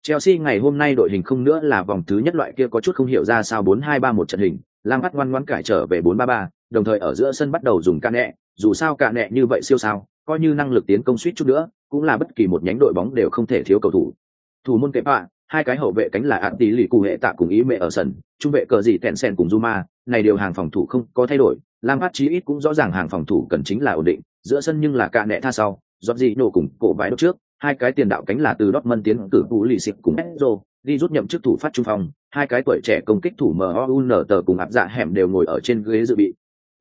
Chelsea ngày hôm nay đội hình không nữa là vòng thứ nhất loại kia có chút không hiểu ra sao 4-2-3-1 trận hình, Lam bắt ngoan ngoãn cải trở về 4-3-3, đồng thời ở giữa sân bắt đầu dùng ca nẹ, dù sao ca nẹ như vậy siêu sao, coi như năng lực tiến công suýt chút nữa, cũng là bất kỳ một nhánh đội bóng đều không thể thiếu cầu thủ. Thủ môn kẹp bạ, hai cái hậu vệ cánh là ạn tí lì cụ hệ tạ cùng ý mẹ ở sân, trung vệ cờ gì tẹn sen cùng Zuma, này điều hàng phòng thủ không có thay đổi, Lam phát chí ít cũng rõ ràng hàng phòng thủ cần chính là ổn định, giữa sân nhưng là cả nẹ tha sau, giọt gì nổ cùng cổ bãi đốt trước, hai cái tiền đạo cánh là từ Dortmund tiến cử Vũ Lì Xịp cùng Enzo, đi rút nhậm chức thủ phát trung phòng. hai cái tuổi trẻ công kích thủ MOUN tờ cùng áp dạ hẻm đều ngồi ở trên ghế dự bị.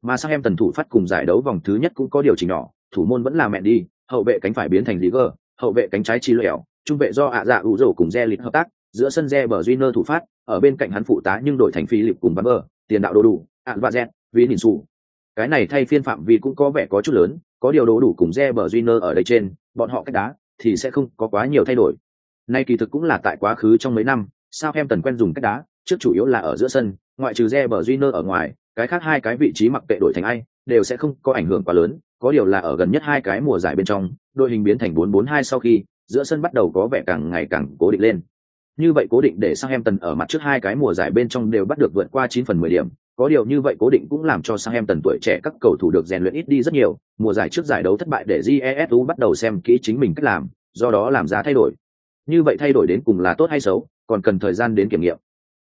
Mà sang em tần thủ phát cùng giải đấu vòng thứ nhất cũng có điều chỉnh nhỏ, thủ môn vẫn là mẹ đi, hậu vệ cánh phải biến thành Liger, hậu vệ cánh trái chi lẻo, trung vệ do ạ dạ ủ rổ cùng Re lịch hợp tác, giữa sân Re bờ Junior thủ phát, ở bên cạnh hắn phụ tá nhưng đổi thành Philip cùng Bamber, tiền đạo đồ đủ, ạn và Zen, vì nhìn xù. cái này thay phiên phạm vi cũng có vẻ có chút lớn có điều đồ đủ cùng Reber Júnior ở đây trên bọn họ cách đá thì sẽ không có quá nhiều thay đổi nay kỳ thực cũng là tại quá khứ trong mấy năm sao em tần quen dùng cách đá trước chủ yếu là ở giữa sân ngoại trừ Reber Júnior ở ngoài cái khác hai cái vị trí mặc kệ đổi thành ai đều sẽ không có ảnh hưởng quá lớn có điều là ở gần nhất hai cái mùa giải bên trong đội hình biến thành 4-4-2 sau khi giữa sân bắt đầu có vẻ càng ngày càng cố định lên như vậy cố định để sang em tần ở mặt trước hai cái mùa giải bên trong đều bắt được vượt qua 9 phần 10 điểm. Có điều như vậy cố định cũng làm cho sang em tần tuổi trẻ các cầu thủ được rèn luyện ít đi rất nhiều. Mùa giải trước giải đấu thất bại để jesu bắt đầu xem kỹ chính mình cách làm, do đó làm ra thay đổi. Như vậy thay đổi đến cùng là tốt hay xấu, còn cần thời gian đến kiểm nghiệm.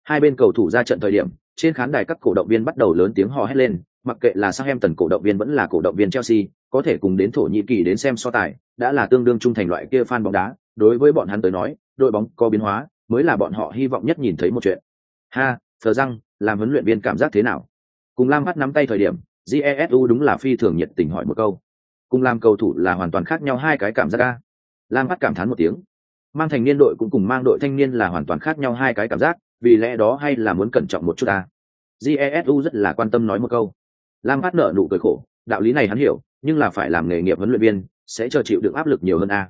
Hai bên cầu thủ ra trận thời điểm, trên khán đài các cổ động viên bắt đầu lớn tiếng hò hét lên, mặc kệ là sang em tần cổ động viên vẫn là cổ động viên chelsea, có thể cùng đến thổ nhĩ kỳ đến xem so tài, đã là tương đương trung thành loại kia fan bóng đá. Đối với bọn hắn tới nói, đội bóng có biến hóa mới là bọn họ hy vọng nhất nhìn thấy một chuyện. Ha, thờ răng, làm huấn luyện viên cảm giác thế nào? Cùng lam bắt nắm tay thời điểm jesu đúng là phi thường nhiệt tình hỏi một câu. Cùng làm cầu thủ là hoàn toàn khác nhau hai cái cảm giác ca lam bắt cảm thán một tiếng. Mang thành niên đội cũng cùng mang đội thanh niên là hoàn toàn khác nhau hai cái cảm giác, vì lẽ đó hay là muốn cẩn trọng một chút ta jesu rất là quan tâm nói một câu. Lam bắt nợ nụ cười khổ, đạo lý này hắn hiểu, nhưng là phải làm nghề nghiệp huấn luyện viên, sẽ chờ chịu được áp lực nhiều hơn a.